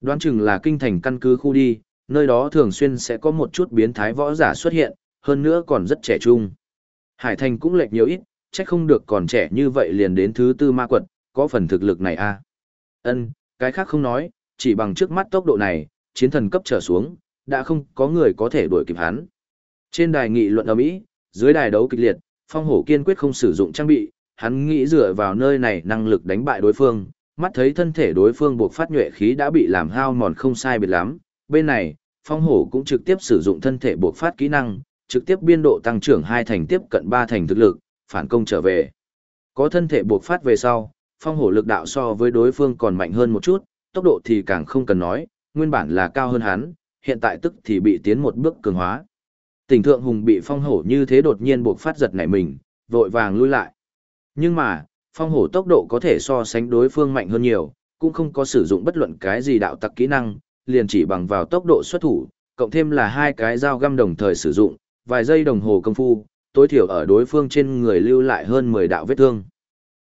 Đoán chừng là kinh thành căn cứ khu đi, nơi đó thường xuyên sẽ có một chút biến thái võ giả xuất hiện, hơn nữa còn rất trẻ trung. Hải Thành cũng lệch nhiều ít, chắc không được còn trẻ như vậy liền đến thứ tư ma quật, có phần thực lực này a. À? Ân, cái khác không nói, chỉ bằng trước mắt tốc độ này, chiến thần cấp trở xuống, đã không có người có thể đuổi kịp hắn. Trên đài nghị luận ở Mỹ, dưới đài đấu kịch liệt, phong hổ kiên quyết không sử dụng trang bị, hắn nghĩ dựa vào nơi này năng lực đánh bại đối phương, mắt thấy thân thể đối phương buộc phát nhuệ khí đã bị làm hao mòn không sai biệt lắm. Bên này, phong hổ cũng trực tiếp sử dụng thân thể buộc phát kỹ năng, trực tiếp biên độ tăng trưởng hai thành tiếp cận ba thành thực lực, phản công trở về. Có thân thể buộc phát về sau, phong hổ lực đạo so với đối phương còn mạnh hơn một chút, tốc độ thì càng không cần nói, nguyên bản là cao hơn hắn, hiện tại tức thì bị tiến một bước cường hóa. Tỉnh thượng hùng bị phong hổ như thế đột nhiên buộc phát giật nảy mình, vội vàng lui lại. Nhưng mà, phong hổ tốc độ có thể so sánh đối phương mạnh hơn nhiều, cũng không có sử dụng bất luận cái gì đạo tặc kỹ năng, liền chỉ bằng vào tốc độ xuất thủ, cộng thêm là hai cái dao găm đồng thời sử dụng, vài giây đồng hồ công phu, tối thiểu ở đối phương trên người lưu lại hơn 10 đạo vết thương.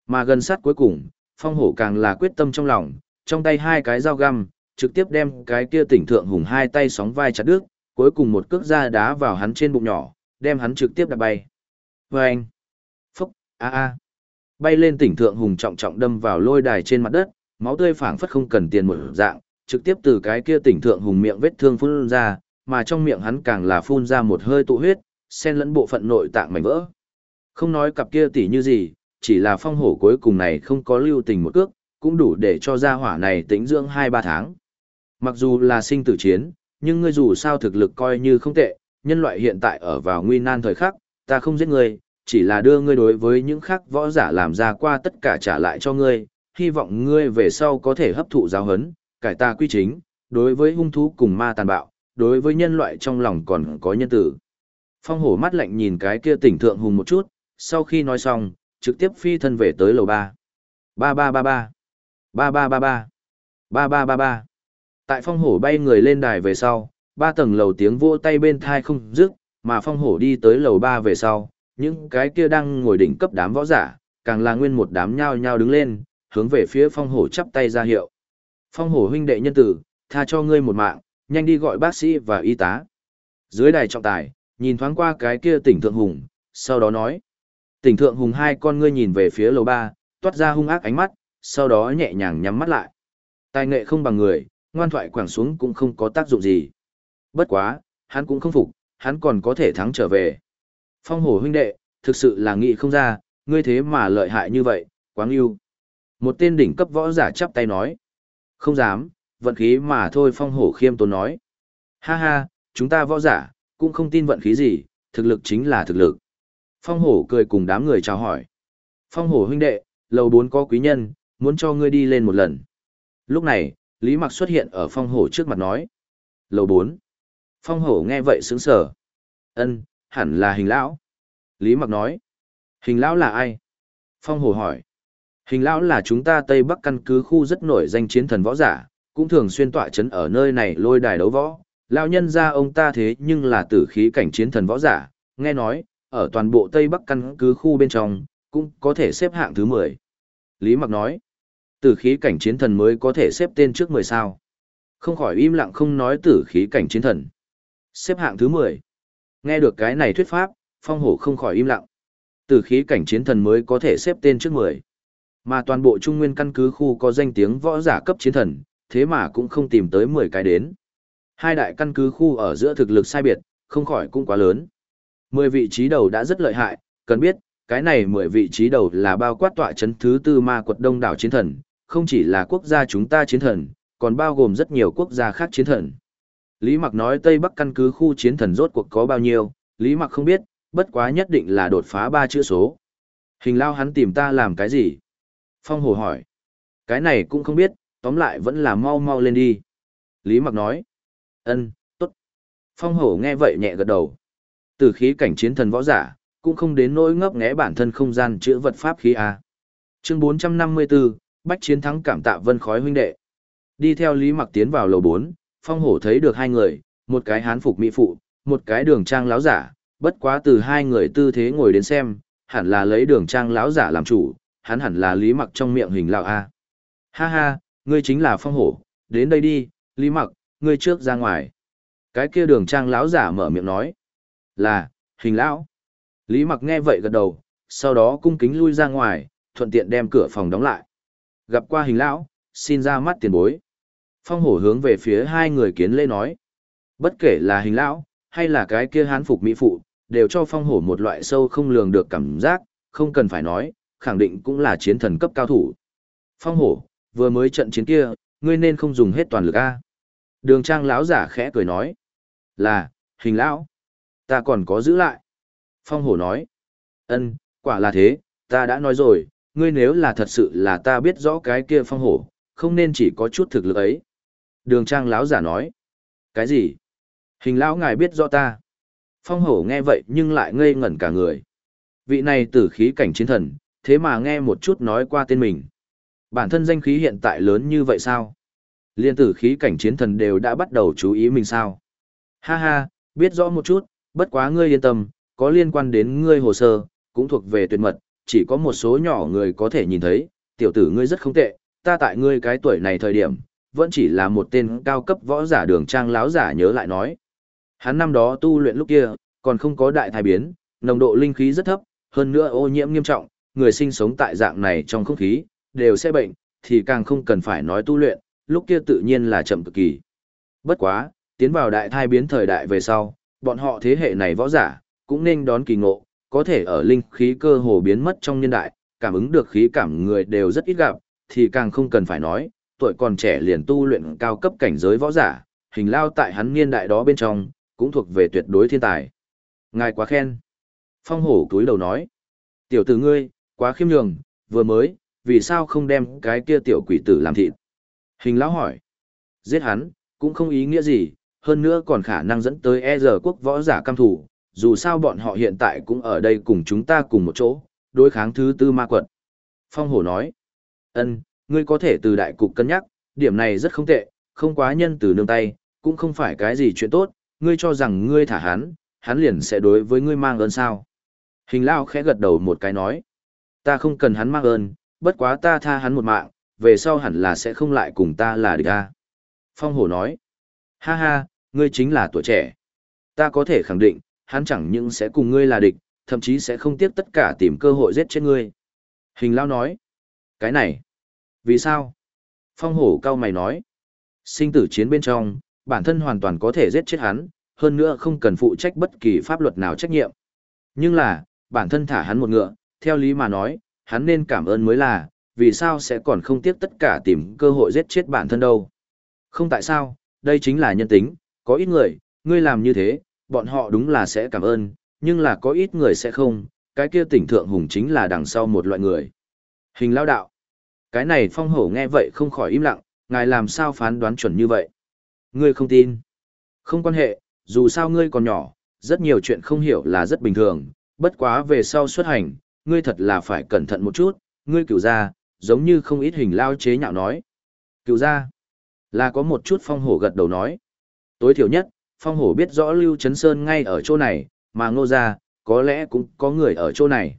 Mà gần sát cuối cùng, phong hổ càng là quyết tâm trong lòng, trong tay hai cái dao găm, trực tiếp đem cái kia tỉnh thượng hùng hai tay sóng vai chặt đứt, cuối cùng một cước ra đá vào hắn trên bụng nhỏ, đem hắn trực tiếp đạp bay. Vâng! Phúc! a a Bay lên tỉnh thượng hùng trọng trọng đâm vào lôi đài trên mặt đất, máu tươi phảng phất không cần tiền một dạng, trực tiếp từ cái kia tỉnh thượng hùng miệng vết thương phun ra, mà trong miệng hắn càng là phun ra một hơi tụ huyết, xen lẫn bộ phận nội tạng mảnh vỡ. Không nói cặp kia tỉ như gì, chỉ là phong hổ cuối cùng này không có lưu tình một cước, cũng đủ để cho gia hỏa này tĩnh dưỡng 2-3 tháng. Mặc dù là sinh tử chiến, nhưng ngươi dù sao thực lực coi như không tệ, nhân loại hiện tại ở vào nguy nan thời khắc, ta không giết ngươi, chỉ là đưa ngươi đối với những khác võ giả làm ra qua tất cả trả lại cho ngươi, hy vọng ngươi về sau có thể hấp thụ giáo hấn, cải ta quy chính, đối với hung thú cùng ma tàn bạo, đối với nhân loại trong lòng còn có nhân tử. Phong hổ mắt lạnh nhìn cái kia tỉnh thượng hùng một chút, sau khi nói xong, trực tiếp phi thân về tới lầu ba. Ba ba ba ba. Ba ba ba ba. Ba ba ba ba. Tại phong hổ bay người lên đài về sau, ba tầng lầu tiếng vỗ tay bên thai không dứt, mà phong hổ đi tới lầu ba về sau, những cái kia đang ngồi đỉnh cấp đám võ giả, càng là nguyên một đám nhao nhao đứng lên, hướng về phía phong hổ chắp tay ra hiệu. Phong hổ huynh đệ nhân tử, tha cho ngươi một mạng, nhanh đi gọi bác sĩ và y tá. Dưới đài trọng tài, nhìn thoáng qua cái kia tỉnh thượng hùng, sau đó nói. Tỉnh thượng hùng hai con ngươi nhìn về phía lầu ba, toát ra hung ác ánh mắt, sau đó nhẹ nhàng nhắm mắt lại. Tài nghệ không bằng người, ngoan thoại quẳng xuống cũng không có tác dụng gì. Bất quá, hắn cũng không phục, hắn còn có thể thắng trở về. Phong hổ huynh đệ, thực sự là nghị không ra, ngươi thế mà lợi hại như vậy, quáng yêu. Một tên đỉnh cấp võ giả chắp tay nói. Không dám, vận khí mà thôi phong hổ khiêm tốn nói. Ha ha, chúng ta võ giả, cũng không tin vận khí gì, thực lực chính là thực lực. Phong hổ cười cùng đám người chào hỏi. Phong hổ huynh đệ, lầu bốn có quý nhân, muốn cho ngươi đi lên một lần. Lúc này, Lý Mặc xuất hiện ở phong hổ trước mặt nói. Lầu bốn. Phong hổ nghe vậy sướng sở. Ân, hẳn là hình lão. Lý Mặc nói. Hình lão là ai? Phong hồ hỏi. Hình lão là chúng ta Tây Bắc căn cứ khu rất nổi danh chiến thần võ giả, cũng thường xuyên tọa chấn ở nơi này lôi đài đấu võ. Lão nhân ra ông ta thế nhưng là tử khí cảnh chiến thần võ giả, nghe nói, ở toàn bộ Tây Bắc căn cứ khu bên trong, cũng có thể xếp hạng thứ 10. Lý Mặc nói, tử khí cảnh chiến thần mới có thể xếp tên trước 10 sao. Không khỏi im lặng không nói tử khí cảnh chiến thần. Xếp hạng thứ 10. Nghe được cái này thuyết pháp, phong hổ không khỏi im lặng. Tử khí cảnh chiến thần mới có thể xếp tên trước 10. Mà toàn bộ trung nguyên căn cứ khu có danh tiếng võ giả cấp chiến thần, thế mà cũng không tìm tới 10 cái đến. Hai đại căn cứ khu ở giữa thực lực sai biệt, không khỏi cũng quá lớn. 10 vị trí đầu đã rất lợi hại, cần biết, cái này 10 vị trí đầu là bao quát tọa chấn thứ tư ma quật đông đảo chiến thần, không chỉ là quốc gia chúng ta chiến thần, còn bao gồm rất nhiều quốc gia khác chiến thần. Lý Mặc nói Tây Bắc căn cứ khu chiến thần rốt cuộc có bao nhiêu, Lý Mặc không biết, bất quá nhất định là đột phá ba chữ số. Hình lao hắn tìm ta làm cái gì? Phong Hồ hỏi. Cái này cũng không biết, tóm lại vẫn là mau mau lên đi. Lý Mặc nói. Ân, tốt. Phong Hổ nghe vậy nhẹ gật đầu. Từ khí cảnh chiến thần võ giả, cũng không đến nỗi ngấp nghé bản thân không gian chữa vật pháp khí a. Chương 454, Bách chiến thắng cảm tạ vân khói huynh đệ. Đi theo Lý Mặc tiến vào lầu 4, Phong Hổ thấy được hai người, một cái hán phục mỹ phụ, một cái đường trang láo giả, bất quá từ hai người tư thế ngồi đến xem, hẳn là lấy đường trang láo giả làm chủ, hắn hẳn là Lý Mặc trong miệng hình lão a. Ha ha, ngươi chính là Phong Hổ, đến đây đi, Lý Mặc, ngươi trước ra ngoài. Cái kia đường trang láo giả mở miệng nói. Là, hình lão. Lý Mặc nghe vậy gật đầu, sau đó cung kính lui ra ngoài, thuận tiện đem cửa phòng đóng lại. Gặp qua hình lão, xin ra mắt tiền bối. Phong hổ hướng về phía hai người kiến lễ nói. Bất kể là hình lão, hay là cái kia hán phục mỹ phụ, đều cho phong hổ một loại sâu không lường được cảm giác, không cần phải nói, khẳng định cũng là chiến thần cấp cao thủ. Phong hổ, vừa mới trận chiến kia, ngươi nên không dùng hết toàn lực a. Đường trang lão giả khẽ cười nói. Là, hình lão. Ta còn có giữ lại. Phong hổ nói. ân quả là thế, ta đã nói rồi, ngươi nếu là thật sự là ta biết rõ cái kia phong hổ, không nên chỉ có chút thực lực ấy. Đường trang lão giả nói. Cái gì? Hình lão ngài biết rõ ta. Phong hổ nghe vậy nhưng lại ngây ngẩn cả người. Vị này tử khí cảnh chiến thần, thế mà nghe một chút nói qua tên mình. Bản thân danh khí hiện tại lớn như vậy sao? Liên tử khí cảnh chiến thần đều đã bắt đầu chú ý mình sao? Ha ha, biết rõ một chút, bất quá ngươi yên tâm, có liên quan đến ngươi hồ sơ, cũng thuộc về tuyệt mật, chỉ có một số nhỏ người có thể nhìn thấy, tiểu tử ngươi rất không tệ, ta tại ngươi cái tuổi này thời điểm, vẫn chỉ là một tên cao cấp võ giả đường trang láo giả nhớ lại nói. Hắn năm đó tu luyện lúc kia, còn không có đại thai biến, nồng độ linh khí rất thấp, hơn nữa ô nhiễm nghiêm trọng, người sinh sống tại dạng này trong không khí, đều sẽ bệnh, thì càng không cần phải nói tu luyện, lúc kia tự nhiên là chậm cực kỳ. Bất quá, tiến vào đại thai biến thời đại về sau, bọn họ thế hệ này võ giả, cũng nên đón kỳ ngộ, có thể ở linh khí cơ hồ biến mất trong niên đại, cảm ứng được khí cảm người đều rất ít gặp, thì càng không cần phải nói, tuổi còn trẻ liền tu luyện cao cấp cảnh giới võ giả, hình lao tại hắn niên đại đó bên trong, cũng thuộc về tuyệt đối thiên tài. Ngài quá khen. Phong hổ túi đầu nói. Tiểu tử ngươi, quá khiêm nhường, vừa mới, vì sao không đem cái kia tiểu quỷ tử làm thịt? Hình lão hỏi. Giết hắn, cũng không ý nghĩa gì, hơn nữa còn khả năng dẫn tới e giờ quốc võ giả cam thủ, dù sao bọn họ hiện tại cũng ở đây cùng chúng ta cùng một chỗ, đối kháng thứ tư ma quật. Phong hổ nói. ân ngươi có thể từ đại cục cân nhắc, điểm này rất không tệ, không quá nhân từ nương tay, cũng không phải cái gì chuyện tốt, ngươi cho rằng ngươi thả hắn, hắn liền sẽ đối với ngươi mang ơn sao. Hình lao khẽ gật đầu một cái nói. Ta không cần hắn mang ơn, bất quá ta tha hắn một mạng, về sau hẳn là sẽ không lại cùng ta là địch ta. Phong hổ nói. Ha ha, ngươi chính là tuổi trẻ. Ta có thể khẳng định, hắn chẳng những sẽ cùng ngươi là địch, thậm chí sẽ không tiếc tất cả tìm cơ hội giết chết ngươi. Hình lao nói. Cái này. Vì sao? Phong hổ cao mày nói. Sinh tử chiến bên trong, bản thân hoàn toàn có thể giết chết hắn, hơn nữa không cần phụ trách bất kỳ pháp luật nào trách nhiệm. Nhưng là, bản thân thả hắn một ngựa, theo lý mà nói, hắn nên cảm ơn mới là, vì sao sẽ còn không tiếc tất cả tìm cơ hội giết chết bản thân đâu. Không tại sao, đây chính là nhân tính, có ít người, ngươi làm như thế, bọn họ đúng là sẽ cảm ơn, nhưng là có ít người sẽ không, cái kia tỉnh thượng hùng chính là đằng sau một loại người. Hình lao đạo. Cái này phong hổ nghe vậy không khỏi im lặng, ngài làm sao phán đoán chuẩn như vậy. Ngươi không tin. Không quan hệ, dù sao ngươi còn nhỏ, rất nhiều chuyện không hiểu là rất bình thường, bất quá về sau xuất hành, ngươi thật là phải cẩn thận một chút, ngươi cửu ra, giống như không ít hình lao chế nhạo nói. Cửu ra, là có một chút phong hổ gật đầu nói. Tối thiểu nhất, phong hổ biết rõ Lưu Trấn Sơn ngay ở chỗ này, mà ngô ra, có lẽ cũng có người ở chỗ này.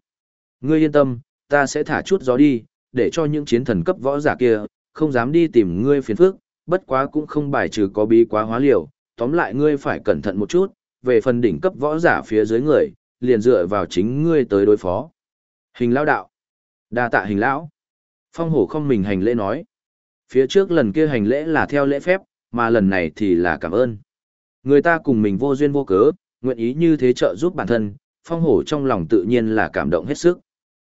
Ngươi yên tâm, ta sẽ thả chút gió đi, để cho những chiến thần cấp võ giả kia, không dám đi tìm ngươi phiền phức, bất quá cũng không bài trừ có bí quá hóa liều, tóm lại ngươi phải cẩn thận một chút, về phần đỉnh cấp võ giả phía dưới người, liền dựa vào chính ngươi tới đối phó. Hình lão đạo. đa tạ hình lão. Phong hổ không mình hành lễ nói. Phía trước lần kia hành lễ là theo lễ phép, mà lần này thì là cảm ơn. Người ta cùng mình vô duyên vô cớ, nguyện ý như thế trợ giúp bản thân, phong hổ trong lòng tự nhiên là cảm động hết sức.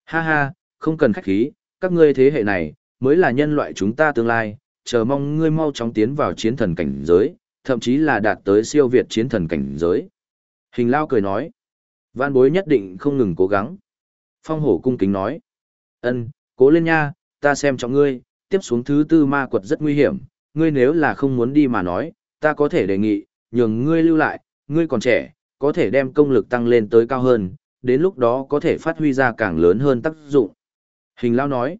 Ha ha, không cần khách khí, các ngươi thế hệ này, mới là nhân loại chúng ta tương lai, chờ mong ngươi mau chóng tiến vào chiến thần cảnh giới, thậm chí là đạt tới siêu việt chiến thần cảnh giới. Hình lao cười nói, văn bối nhất định không ngừng cố gắng. Phong hổ cung kính nói, ân, cố lên nha, ta xem trọng ngươi, tiếp xuống thứ tư ma quật rất nguy hiểm, ngươi nếu là không muốn đi mà nói, ta có thể đề nghị, nhường ngươi lưu lại, ngươi còn trẻ, có thể đem công lực tăng lên tới cao hơn, đến lúc đó có thể phát huy ra càng lớn hơn tác dụng. Hình lão nói,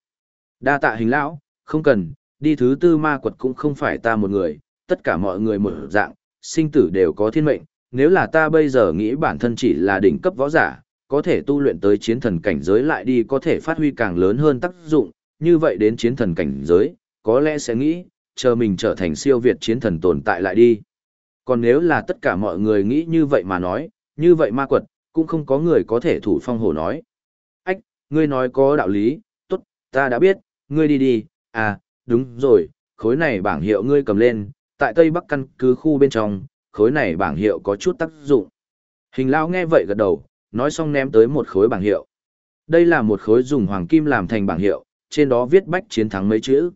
đa tạ hình lão, không cần, đi thứ tư ma quật cũng không phải ta một người, tất cả mọi người một dạng, sinh tử đều có thiên mệnh, nếu là ta bây giờ nghĩ bản thân chỉ là đỉnh cấp võ giả, có thể tu luyện tới chiến thần cảnh giới lại đi có thể phát huy càng lớn hơn tác dụng, như vậy đến chiến thần cảnh giới, có lẽ sẽ nghĩ, chờ mình trở thành siêu việt chiến thần tồn tại lại đi. Còn nếu là tất cả mọi người nghĩ như vậy mà nói, như vậy ma quật, cũng không có người có thể thủ phong hổ nói. Ách, ngươi nói có đạo lý, ta đã biết, ngươi đi đi, à, đúng rồi, khối này bảng hiệu ngươi cầm lên, tại Tây Bắc căn cứ khu bên trong, khối này bảng hiệu có chút tác dụng. Hình lao nghe vậy gật đầu, nói xong ném tới một khối bảng hiệu. Đây là một khối dùng hoàng kim làm thành bảng hiệu, trên đó viết bách chiến thắng mấy chữ.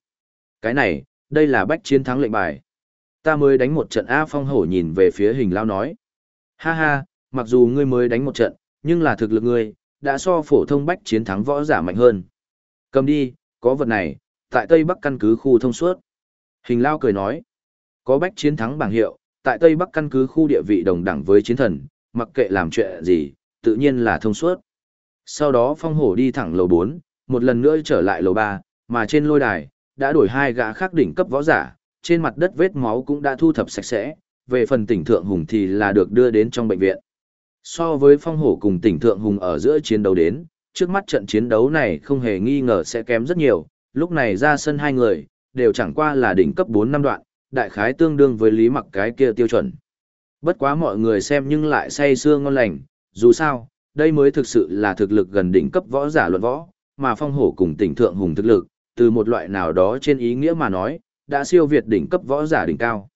Cái này, đây là bách chiến thắng lệnh bài. Ta mới đánh một trận A Phong hổ nhìn về phía hình lao nói. Ha ha, mặc dù ngươi mới đánh một trận, nhưng là thực lực ngươi, đã so phổ thông bách chiến thắng võ giả mạnh hơn. Cầm đi, có vật này, tại Tây Bắc căn cứ khu thông suốt. Hình lao cười nói, có bách chiến thắng bảng hiệu, tại Tây Bắc căn cứ khu địa vị đồng đẳng với chiến thần, mặc kệ làm chuyện gì, tự nhiên là thông suốt. Sau đó phong hổ đi thẳng lầu 4, một lần nữa trở lại lầu 3, mà trên lôi đài, đã đổi hai gã khác đỉnh cấp võ giả, trên mặt đất vết máu cũng đã thu thập sạch sẽ, về phần tỉnh thượng hùng thì là được đưa đến trong bệnh viện. So với phong hổ cùng tỉnh thượng hùng ở giữa chiến đấu đến, trước mắt trận chiến đấu này không hề nghi ngờ sẽ kém rất nhiều, lúc này ra sân hai người, đều chẳng qua là đỉnh cấp 4 năm đoạn, đại khái tương đương với lý mặc cái kia tiêu chuẩn. Bất quá mọi người xem nhưng lại say sưa ngon lành, dù sao, đây mới thực sự là thực lực gần đỉnh cấp võ giả luận võ, mà phong hổ cùng tỉnh thượng hùng thực lực, từ một loại nào đó trên ý nghĩa mà nói, đã siêu việt đỉnh cấp võ giả đỉnh cao.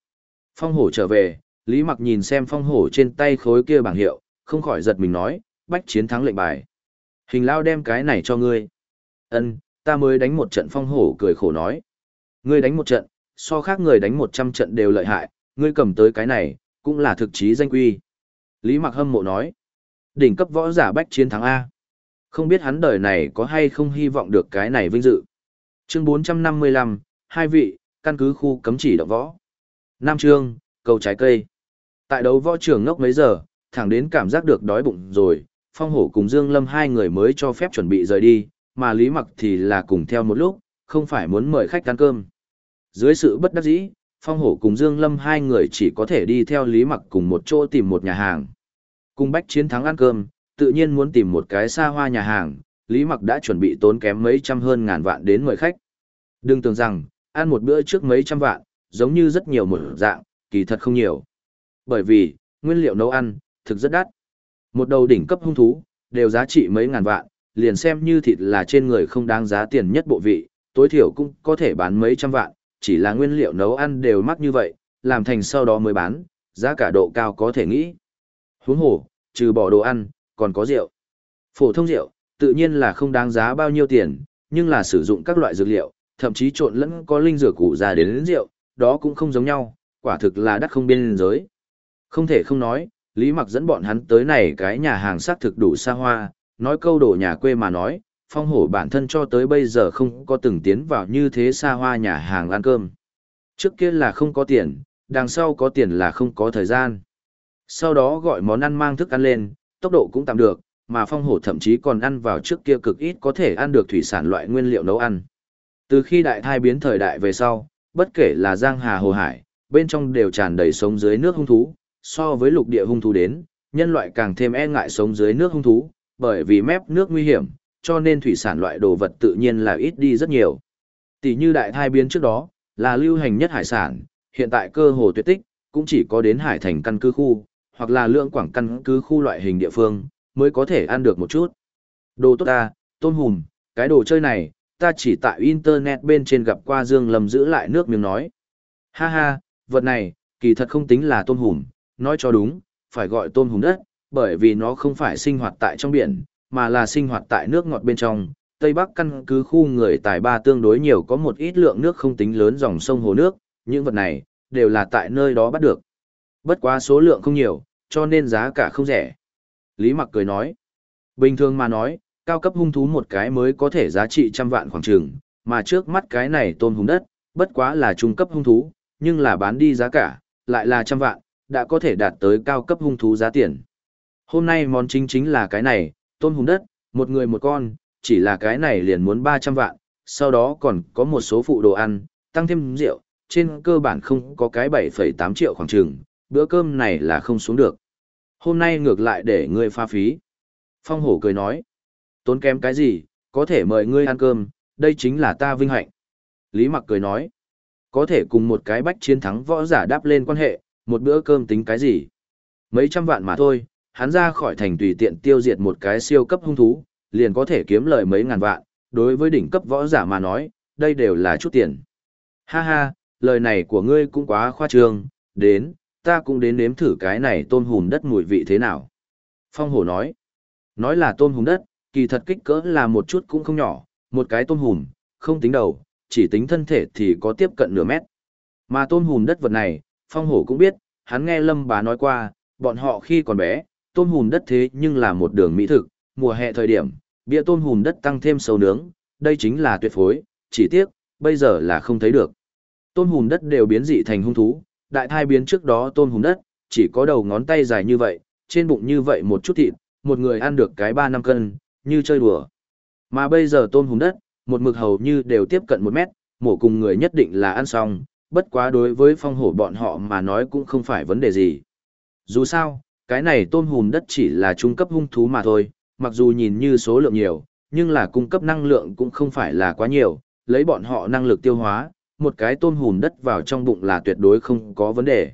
Phong hổ trở về, Lý Mặc nhìn xem phong hổ trên tay khối kia bảng hiệu, không khỏi giật mình nói, bách chiến thắng lệnh bài. Hình lao đem cái này cho ngươi. Ân, ta mới đánh một trận phong hổ cười khổ nói. Ngươi đánh một trận, so khác người đánh một trăm trận đều lợi hại, ngươi cầm tới cái này, cũng là thực chí danh quy. Lý Mặc hâm mộ nói. Đỉnh cấp võ giả bách chiến thắng A. Không biết hắn đời này có hay không hy vọng được cái này vinh dự. Chương 455, hai vị, căn cứ khu cấm chỉ động võ. Nam Trương, cầu trái cây. Tại đấu võ trường ngốc mấy giờ, thẳng đến cảm giác được đói bụng rồi, Phong Hổ cùng Dương Lâm hai người mới cho phép chuẩn bị rời đi, mà Lý Mặc thì là cùng theo một lúc, không phải muốn mời khách ăn cơm. Dưới sự bất đắc dĩ, Phong Hổ cùng Dương Lâm hai người chỉ có thể đi theo Lý Mặc cùng một chỗ tìm một nhà hàng. Cùng bách chiến thắng ăn cơm, tự nhiên muốn tìm một cái xa hoa nhà hàng, Lý Mặc đã chuẩn bị tốn kém mấy trăm hơn ngàn vạn đến mời khách. Đừng tưởng rằng, ăn một bữa trước mấy trăm vạn, giống như rất nhiều một dạng, kỳ thật không nhiều. Bởi vì, nguyên liệu nấu ăn, thực rất đắt. Một đầu đỉnh cấp hung thú, đều giá trị mấy ngàn vạn, liền xem như thịt là trên người không đáng giá tiền nhất bộ vị, tối thiểu cũng có thể bán mấy trăm vạn, chỉ là nguyên liệu nấu ăn đều mắc như vậy, làm thành sau đó mới bán, giá cả độ cao có thể nghĩ. Huống hồ, trừ bỏ đồ ăn, còn có rượu. Phổ thông rượu, tự nhiên là không đáng giá bao nhiêu tiền, nhưng là sử dụng các loại dược liệu, thậm chí trộn lẫn có linh dược củ ra đến, đến rượu, đó cũng không giống nhau, quả thực là đắt không biên giới. Không thể không nói, Lý Mặc dẫn bọn hắn tới này cái nhà hàng xác thực đủ xa hoa, nói câu đổ nhà quê mà nói, phong hổ bản thân cho tới bây giờ không có từng tiến vào như thế xa hoa nhà hàng ăn cơm. Trước kia là không có tiền, đằng sau có tiền là không có thời gian. Sau đó gọi món ăn mang thức ăn lên, tốc độ cũng tạm được, mà phong hổ thậm chí còn ăn vào trước kia cực ít có thể ăn được thủy sản loại nguyên liệu nấu ăn. Từ khi đại thai biến thời đại về sau, bất kể là giang hà hồ hải, bên trong đều tràn đầy sống dưới nước hung thú, so với lục địa hung thú đến, nhân loại càng thêm e ngại sống dưới nước hung thú, bởi vì mép nước nguy hiểm, cho nên thủy sản loại đồ vật tự nhiên là ít đi rất nhiều. Tỷ như đại thai biến trước đó, là lưu hành nhất hải sản, hiện tại cơ hồ tuyệt tích, cũng chỉ có đến hải thành căn cứ khu, hoặc là lượng quảng căn cứ khu loại hình địa phương, mới có thể ăn được một chút. Đồ tốt ta, tôm hùm, cái đồ chơi này, ta chỉ tại internet bên trên gặp qua Dương Lâm giữ lại nước miếng nói. Ha ha, vật này, kỳ thật không tính là tôm hùm, nói cho đúng, phải gọi tôm hùm đất, bởi vì nó không phải sinh hoạt tại trong biển, mà là sinh hoạt tại nước ngọt bên trong. Tây Bắc căn cứ khu người tài ba tương đối nhiều có một ít lượng nước không tính lớn dòng sông hồ nước, những vật này, đều là tại nơi đó bắt được. Bất quá số lượng không nhiều, cho nên giá cả không rẻ. Lý Mặc cười nói, bình thường mà nói, cao cấp hung thú một cái mới có thể giá trị trăm vạn khoảng trường, mà trước mắt cái này tôm hùm đất, bất quá là trung cấp hung thú, nhưng là bán đi giá cả, lại là trăm vạn, đã có thể đạt tới cao cấp hung thú giá tiền. Hôm nay món chính chính là cái này, tôm hùng đất, một người một con, chỉ là cái này liền muốn 300 vạn, sau đó còn có một số phụ đồ ăn, tăng thêm rượu, trên cơ bản không có cái 7,8 triệu khoảng trường, bữa cơm này là không xuống được. Hôm nay ngược lại để ngươi pha phí. Phong hổ cười nói, tốn kém cái gì, có thể mời ngươi ăn cơm, đây chính là ta vinh hạnh. Lý mặc cười nói, có thể cùng một cái bách chiến thắng võ giả đáp lên quan hệ, một bữa cơm tính cái gì. Mấy trăm vạn mà thôi, hắn ra khỏi thành tùy tiện tiêu diệt một cái siêu cấp hung thú, liền có thể kiếm lời mấy ngàn vạn, đối với đỉnh cấp võ giả mà nói, đây đều là chút tiền. Ha ha, lời này của ngươi cũng quá khoa trương, đến, ta cũng đến nếm thử cái này tôm hùm đất mùi vị thế nào. Phong hổ nói, nói là tôm hùm đất, kỳ thật kích cỡ là một chút cũng không nhỏ, một cái tôm hùm, không tính đầu, chỉ tính thân thể thì có tiếp cận nửa mét. Mà tôm hùm đất vật này, phong hổ cũng biết, hắn nghe lâm bá nói qua, bọn họ khi còn bé, tôm hùm đất thế nhưng là một đường mỹ thực, mùa hè thời điểm, bia tôm hùm đất tăng thêm sầu nướng, đây chính là tuyệt phối, chỉ tiếc, bây giờ là không thấy được. Tôm hùm đất đều biến dị thành hung thú, đại thai biến trước đó tôm hùm đất, chỉ có đầu ngón tay dài như vậy, trên bụng như vậy một chút thịt, một người ăn được cái 3 năm cân, như chơi đùa. Mà bây giờ tôm hùm đất, một mực hầu như đều tiếp cận một mét, mổ cùng người nhất định là ăn xong, bất quá đối với phong hổ bọn họ mà nói cũng không phải vấn đề gì. Dù sao, cái này tôm hùm đất chỉ là trung cấp hung thú mà thôi, mặc dù nhìn như số lượng nhiều, nhưng là cung cấp năng lượng cũng không phải là quá nhiều, lấy bọn họ năng lực tiêu hóa, một cái tôm hùm đất vào trong bụng là tuyệt đối không có vấn đề.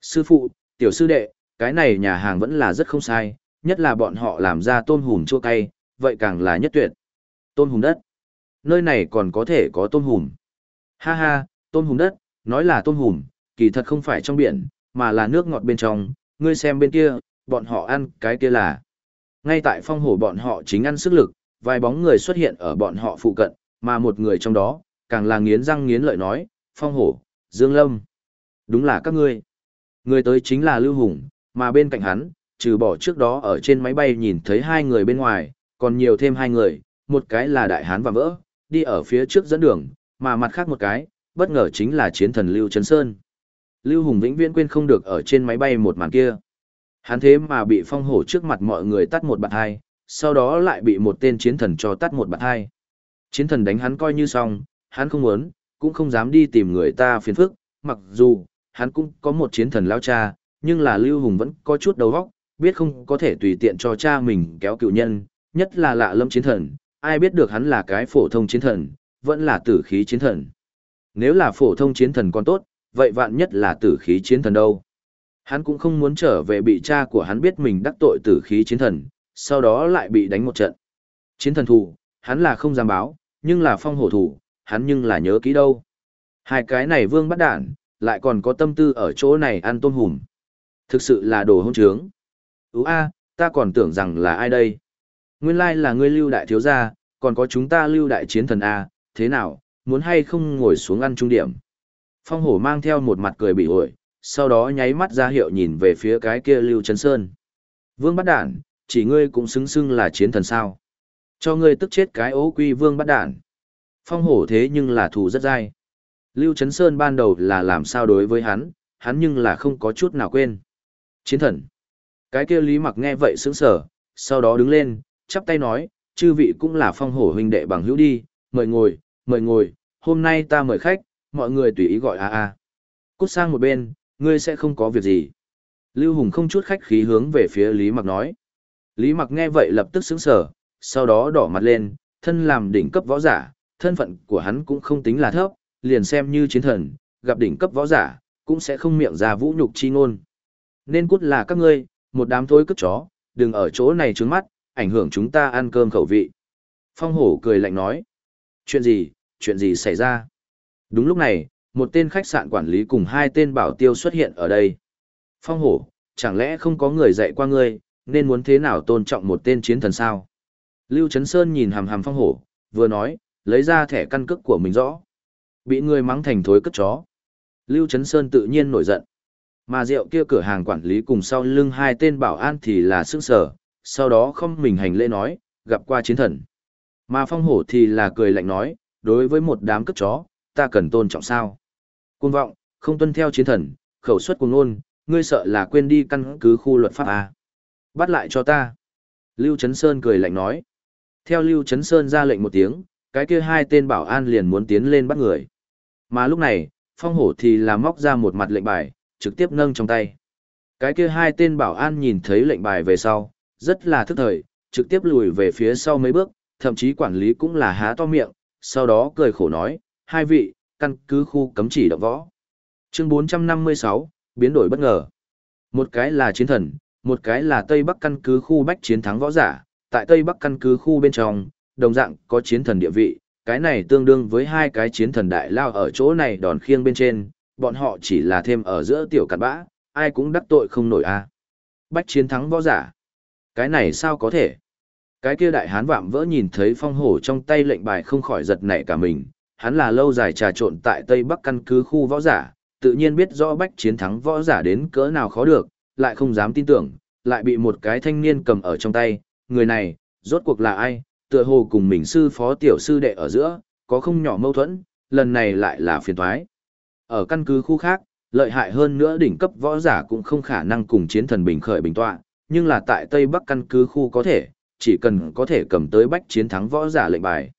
Sư phụ, tiểu sư đệ, cái này nhà hàng vẫn là rất không sai, nhất là bọn họ làm ra tôm hùm chua cay, vậy càng là nhất tuyệt. Tôm hùm đất. Nơi này còn có thể có tôm hùm. Ha ha, tôm hùm đất, nói là tôm hùm, kỳ thật không phải trong biển, mà là nước ngọt bên trong, ngươi xem bên kia, bọn họ ăn cái kia là. Ngay tại phong hổ bọn họ chính ăn sức lực, vài bóng người xuất hiện ở bọn họ phụ cận, mà một người trong đó, càng là nghiến răng nghiến lợi nói, phong hổ, dương lâm. Đúng là các ngươi. Người tới chính là Lưu Hùng, mà bên cạnh hắn, trừ bỏ trước đó ở trên máy bay nhìn thấy hai người bên ngoài, còn nhiều thêm hai người, một cái là đại hán và vỡ, đi ở phía trước dẫn đường, mà mặt khác một cái, bất ngờ chính là chiến thần Lưu Trấn Sơn. Lưu Hùng vĩnh viễn quên không được ở trên máy bay một màn kia. Hắn thế mà bị phong hổ trước mặt mọi người tắt một bạn hai, sau đó lại bị một tên chiến thần cho tắt một bạn hai. Chiến thần đánh hắn coi như xong, hắn không muốn, cũng không dám đi tìm người ta phiền phức, mặc dù, hắn cũng có một chiến thần lao cha, nhưng là Lưu Hùng vẫn có chút đầu óc, biết không có thể tùy tiện cho cha mình kéo cựu nhân, nhất là lạ lâm chiến thần, ai biết được hắn là cái phổ thông chiến thần, vẫn là tử khí chiến thần. Nếu là phổ thông chiến thần còn tốt, vậy vạn nhất là tử khí chiến thần đâu. Hắn cũng không muốn trở về bị cha của hắn biết mình đắc tội tử khí chiến thần, sau đó lại bị đánh một trận. Chiến thần thủ, hắn là không dám báo, nhưng là phong hổ thủ, hắn nhưng là nhớ kỹ đâu. Hai cái này vương bắt đản, lại còn có tâm tư ở chỗ này ăn tôm hùm. Thực sự là đồ hôn trướng. Ú a, ta còn tưởng rằng là ai đây? Nguyên lai là ngươi lưu đại thiếu gia, còn có chúng ta lưu đại chiến thần A, thế nào, muốn hay không ngồi xuống ăn trung điểm. Phong hổ mang theo một mặt cười bị ổi, sau đó nháy mắt ra hiệu nhìn về phía cái kia lưu trấn sơn. Vương bắt đản, chỉ ngươi cũng xứng xưng là chiến thần sao. Cho ngươi tức chết cái ố quy vương bắt đản. Phong hổ thế nhưng là thù rất dai. Lưu Trấn Sơn ban đầu là làm sao đối với hắn, hắn nhưng là không có chút nào quên. Chiến thần. Cái kia Lý Mặc nghe vậy sững sờ, sau đó đứng lên, chắp tay nói, chư vị cũng là phong hổ huynh đệ bằng hữu đi, mời ngồi, mời ngồi, hôm nay ta mời khách, mọi người tùy ý gọi a a. Cút sang một bên, ngươi sẽ không có việc gì. Lưu Hùng không chút khách khí hướng về phía Lý Mặc nói. Lý Mặc nghe vậy lập tức sững sờ, sau đó đỏ mặt lên, thân làm đỉnh cấp võ giả, thân phận của hắn cũng không tính là thấp, liền xem như chiến thần, gặp đỉnh cấp võ giả, cũng sẽ không miệng ra vũ nhục chi ngôn. Nên cút là các ngươi, một đám thối cướp chó, đừng ở chỗ này trướng mắt, ảnh hưởng chúng ta ăn cơm khẩu vị. Phong hổ cười lạnh nói. Chuyện gì, chuyện gì xảy ra? Đúng lúc này, một tên khách sạn quản lý cùng hai tên bảo tiêu xuất hiện ở đây. Phong hổ, chẳng lẽ không có người dạy qua ngươi, nên muốn thế nào tôn trọng một tên chiến thần sao? Lưu Trấn Sơn nhìn hàm hàm phong hổ, vừa nói, lấy ra thẻ căn cước của mình rõ. Bị người mắng thành thối cất chó. Lưu Trấn Sơn tự nhiên nổi giận. Mà rượu kia cửa hàng quản lý cùng sau lưng hai tên bảo an thì là sức sở, sau đó không mình hành lễ nói, gặp qua chiến thần. Mà phong hổ thì là cười lạnh nói, đối với một đám cất chó, ta cần tôn trọng sao. Cuồng vọng, không tuân theo chiến thần, khẩu suất cuồng ngôn, ngươi sợ là quên đi căn cứ khu luật pháp à. Bắt lại cho ta. Lưu Trấn Sơn cười lạnh nói. Theo Lưu Trấn Sơn ra lệnh một tiếng, cái kia hai tên bảo an liền muốn tiến lên bắt người. Mà lúc này, phong hổ thì là móc ra một mặt lệnh bài, trực tiếp nâng trong tay. Cái kia hai tên bảo an nhìn thấy lệnh bài về sau, rất là thức thời, trực tiếp lùi về phía sau mấy bước, thậm chí quản lý cũng là há to miệng, sau đó cười khổ nói, hai vị, căn cứ khu cấm chỉ động võ. Chương 456, biến đổi bất ngờ. Một cái là chiến thần, một cái là Tây Bắc căn cứ khu bách chiến thắng võ giả, tại Tây Bắc căn cứ khu bên trong, đồng dạng có chiến thần địa vị, cái này tương đương với hai cái chiến thần đại lao ở chỗ này đòn khiêng bên trên, bọn họ chỉ là thêm ở giữa tiểu cặn bã, ai cũng đắc tội không nổi a. Bách chiến thắng võ giả. Cái này sao có thể? Cái kia đại hán vạm vỡ nhìn thấy phong hổ trong tay lệnh bài không khỏi giật nảy cả mình, hắn là lâu dài trà trộn tại Tây Bắc căn cứ khu võ giả, tự nhiên biết rõ bách chiến thắng võ giả đến cỡ nào khó được, lại không dám tin tưởng, lại bị một cái thanh niên cầm ở trong tay, người này, rốt cuộc là ai, tựa hồ cùng mình sư phó tiểu sư đệ ở giữa, có không nhỏ mâu thuẫn, lần này lại là phiền thoái. Ở căn cứ khu khác, lợi hại hơn nữa đỉnh cấp võ giả cũng không khả năng cùng chiến thần bình khởi bình tọa, nhưng là tại Tây Bắc căn cứ khu có thể, chỉ cần có thể cầm tới bách chiến thắng võ giả lệnh bài.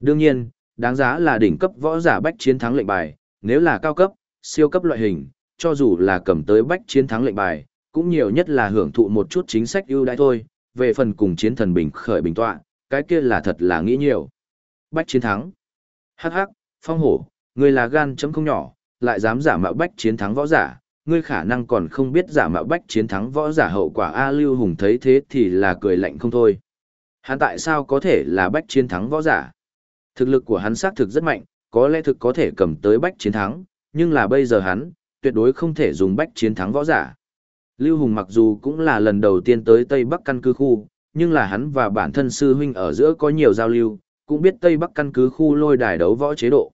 Đương nhiên, đáng giá là đỉnh cấp võ giả bách chiến thắng lệnh bài, nếu là cao cấp, siêu cấp loại hình, cho dù là cầm tới bách chiến thắng lệnh bài, cũng nhiều nhất là hưởng thụ một chút chính sách ưu đãi thôi, về phần cùng chiến thần bình khởi bình tọa, cái kia là thật là nghĩ nhiều. Bách chiến thắng. Hắc hắc, phong hổ, người là gan chấm không nhỏ, lại dám giả mạo bách chiến thắng võ giả, ngươi khả năng còn không biết giả mạo bách chiến thắng võ giả hậu quả A Lưu Hùng thấy thế thì là cười lạnh không thôi. Hắn tại sao có thể là bách chiến thắng võ giả? Thực lực của hắn xác thực rất mạnh, có lẽ thực có thể cầm tới bách chiến thắng, nhưng là bây giờ hắn, tuyệt đối không thể dùng bách chiến thắng võ giả. Lưu Hùng mặc dù cũng là lần đầu tiên tới Tây Bắc căn cứ khu, nhưng là hắn và bản thân sư huynh ở giữa có nhiều giao lưu, cũng biết Tây Bắc căn cứ khu lôi đài đấu võ chế độ.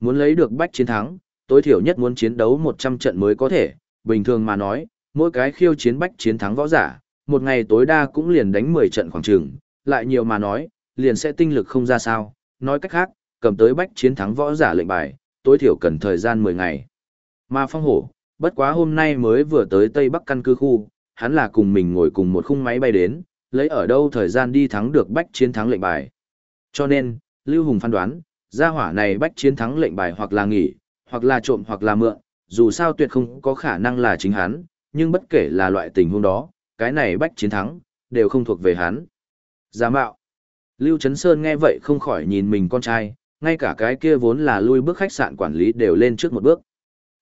Muốn lấy được bách chiến thắng, tối thiểu nhất muốn chiến đấu 100 trận mới có thể, bình thường mà nói, mỗi cái khiêu chiến bách chiến thắng võ giả, một ngày tối đa cũng liền đánh 10 trận khoảng trường, lại nhiều mà nói, liền sẽ tinh lực không ra sao, nói cách khác, cầm tới bách chiến thắng võ giả lệnh bài, tối thiểu cần thời gian 10 ngày. Mà phong hổ, bất quá hôm nay mới vừa tới Tây Bắc căn cứ khu, hắn là cùng mình ngồi cùng một khung máy bay đến, lấy ở đâu thời gian đi thắng được bách chiến thắng lệnh bài. Cho nên, Lưu Hùng phán đoán, gia hỏa này bách chiến thắng lệnh bài hoặc là nghỉ, hoặc là trộm hoặc là mượn, dù sao tuyệt không có khả năng là chính hắn, nhưng bất kể là loại tình huống đó, cái này bách chiến thắng, đều không thuộc về hắn. Giả mạo. Lưu Trấn Sơn nghe vậy không khỏi nhìn mình con trai, ngay cả cái kia vốn là lui bước khách sạn quản lý đều lên trước một bước.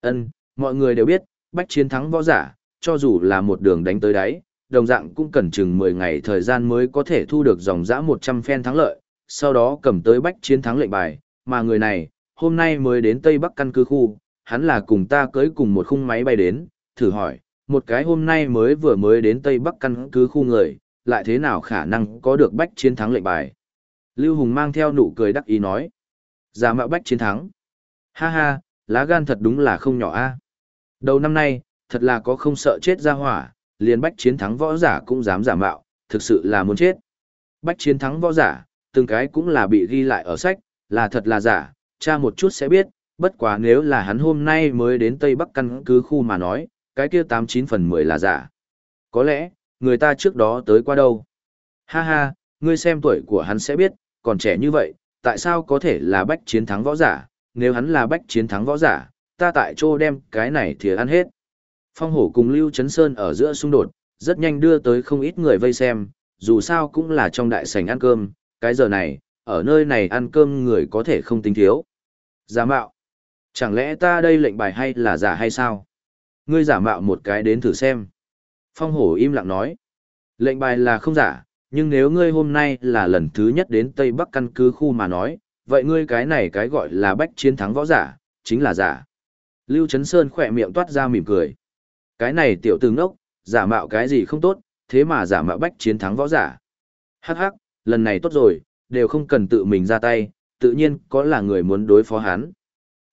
Ân, mọi người đều biết, bách chiến thắng võ giả, cho dù là một đường đánh tới đáy, đồng dạng cũng cần chừng 10 ngày thời gian mới có thể thu được dòng dã 100 phen thắng lợi, sau đó cầm tới bách chiến thắng lệnh bài, mà người này, hôm nay mới đến Tây Bắc căn cứ khu, hắn là cùng ta cưới cùng một khung máy bay đến, thử hỏi, một cái hôm nay mới vừa mới đến Tây Bắc căn cứ khu người, lại thế nào khả năng có được bách chiến thắng lệnh bài. Lưu Hùng mang theo nụ cười đắc ý nói, giả mạo bách chiến thắng. Ha ha, lá gan thật đúng là không nhỏ a. Đầu năm nay, thật là có không sợ chết ra hỏa, liền bách chiến thắng võ giả cũng dám giả mạo, thực sự là muốn chết. Bách chiến thắng võ giả, từng cái cũng là bị ghi lại ở sách, là thật là giả, cha một chút sẽ biết, bất quá nếu là hắn hôm nay mới đến Tây Bắc căn cứ khu mà nói, cái kia 89 phần 10 là giả. Có lẽ, người ta trước đó tới qua đâu. Ha ha, ngươi xem tuổi của hắn sẽ biết, còn trẻ như vậy, tại sao có thể là bách chiến thắng võ giả, nếu hắn là bách chiến thắng võ giả, ta tại chỗ đem cái này thì ăn hết. Phong hổ cùng Lưu Trấn Sơn ở giữa xung đột, rất nhanh đưa tới không ít người vây xem, dù sao cũng là trong đại sảnh ăn cơm, cái giờ này, ở nơi này ăn cơm người có thể không tính thiếu. Giả mạo. Chẳng lẽ ta đây lệnh bài hay là giả hay sao? Ngươi giả mạo một cái đến thử xem. Phong hổ im lặng nói. Lệnh bài là không giả, nhưng nếu ngươi hôm nay là lần thứ nhất đến Tây Bắc căn cứ khu mà nói, vậy ngươi cái này cái gọi là bách chiến thắng võ giả, chính là giả. Lưu Trấn Sơn khỏe miệng toát ra mỉm cười. Cái này tiểu tử ngốc, giả mạo cái gì không tốt, thế mà giả mạo bách chiến thắng võ giả. Hắc hắc, lần này tốt rồi, đều không cần tự mình ra tay, tự nhiên có là người muốn đối phó hắn.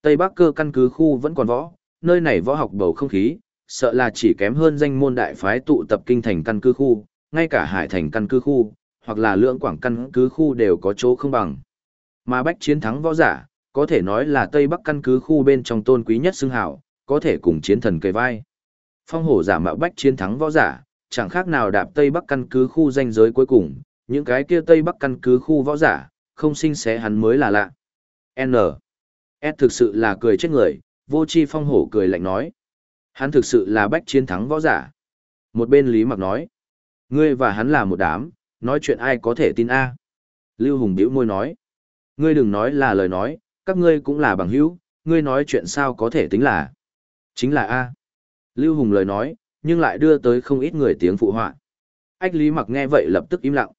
Tây Bắc cơ căn cứ khu vẫn còn võ, nơi này võ học bầu không khí, sợ là chỉ kém hơn danh môn đại phái tụ tập kinh thành căn cứ khu, ngay cả hải thành căn cứ khu, hoặc là lượng quảng căn cứ khu đều có chỗ không bằng. Mà bách chiến thắng võ giả, có thể nói là Tây Bắc căn cứ khu bên trong tôn quý nhất xưng hào, có thể cùng chiến thần kề vai. Phong hổ giả mạo bách chiến thắng võ giả, chẳng khác nào đạp Tây Bắc căn cứ khu danh giới cuối cùng, những cái kia Tây Bắc căn cứ khu võ giả, không sinh xé hắn mới là lạ. N. S thực sự là cười chết người, vô chi phong hổ cười lạnh nói. Hắn thực sự là bách chiến thắng võ giả. Một bên Lý Mặc nói. Ngươi và hắn là một đám, nói chuyện ai có thể tin a? Lưu Hùng bĩu môi nói. Ngươi đừng nói là lời nói, các ngươi cũng là bằng hữu, ngươi nói chuyện sao có thể tính là. Chính là A. Lưu Hùng lời nói, nhưng lại đưa tới không ít người tiếng phụ họa. Ách Lý Mặc nghe vậy lập tức im lặng.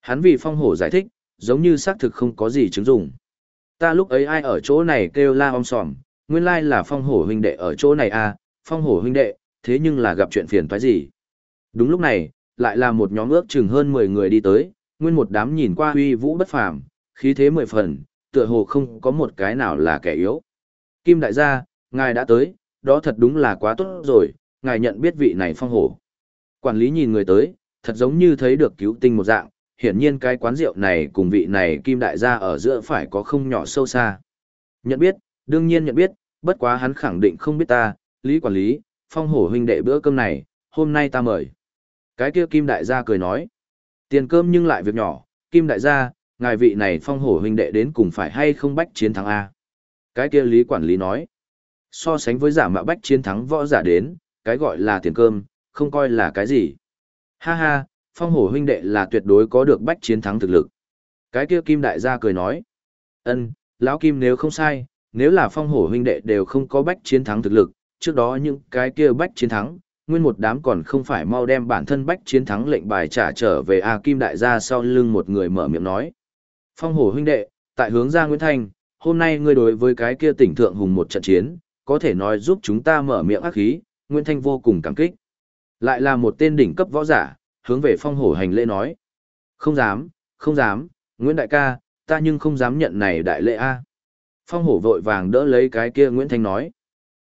Hắn vì phong hổ giải thích, giống như xác thực không có gì chứng dụng. Ta lúc ấy ai ở chỗ này kêu la om sòm, nguyên lai là phong hổ huynh đệ ở chỗ này à, phong hổ huynh đệ, thế nhưng là gặp chuyện phiền toái gì. Đúng lúc này, lại là một nhóm ước chừng hơn 10 người đi tới, nguyên một đám nhìn qua huy vũ bất phàm, khí thế mười phần, tựa hồ không có một cái nào là kẻ yếu. Kim đại gia, ngài đã tới, đó thật đúng là quá tốt rồi, ngài nhận biết vị này phong hổ. Quản lý nhìn người tới, thật giống như thấy được cứu tinh một dạng, hiển nhiên cái quán rượu này cùng vị này kim đại gia ở giữa phải có không nhỏ sâu xa. Nhận biết, đương nhiên nhận biết, bất quá hắn khẳng định không biết ta, lý quản lý, phong hổ huynh đệ bữa cơm này, hôm nay ta mời. Cái kia kim đại gia cười nói, tiền cơm nhưng lại việc nhỏ, kim đại gia, ngài vị này phong hổ huynh đệ đến cùng phải hay không bách chiến thắng A. Cái kia lý quản lý nói, so sánh với giả mạo bách chiến thắng võ giả đến, cái gọi là tiền cơm, không coi là cái gì. Ha ha, phong hổ huynh đệ là tuyệt đối có được bách chiến thắng thực lực. Cái kia kim đại gia cười nói, ân, lão kim nếu không sai, nếu là phong hổ huynh đệ đều không có bách chiến thắng thực lực, trước đó những cái kia bách chiến thắng, nguyên một đám còn không phải mau đem bản thân bách chiến thắng lệnh bài trả trở về A Kim đại gia sau lưng một người mở miệng nói. Phong hổ huynh đệ, tại hướng ra Nguyễn Thanh, hôm nay ngươi đối với cái kia tỉnh thượng hùng một trận chiến, có thể nói giúp chúng ta mở miệng ác khí, Nguyễn Thanh vô cùng cảm kích. Lại là một tên đỉnh cấp võ giả, hướng về phong hổ hành lễ nói. Không dám, không dám, Nguyễn Đại ca, ta nhưng không dám nhận này đại lễ A. Phong hổ vội vàng đỡ lấy cái kia Nguyễn Thanh nói.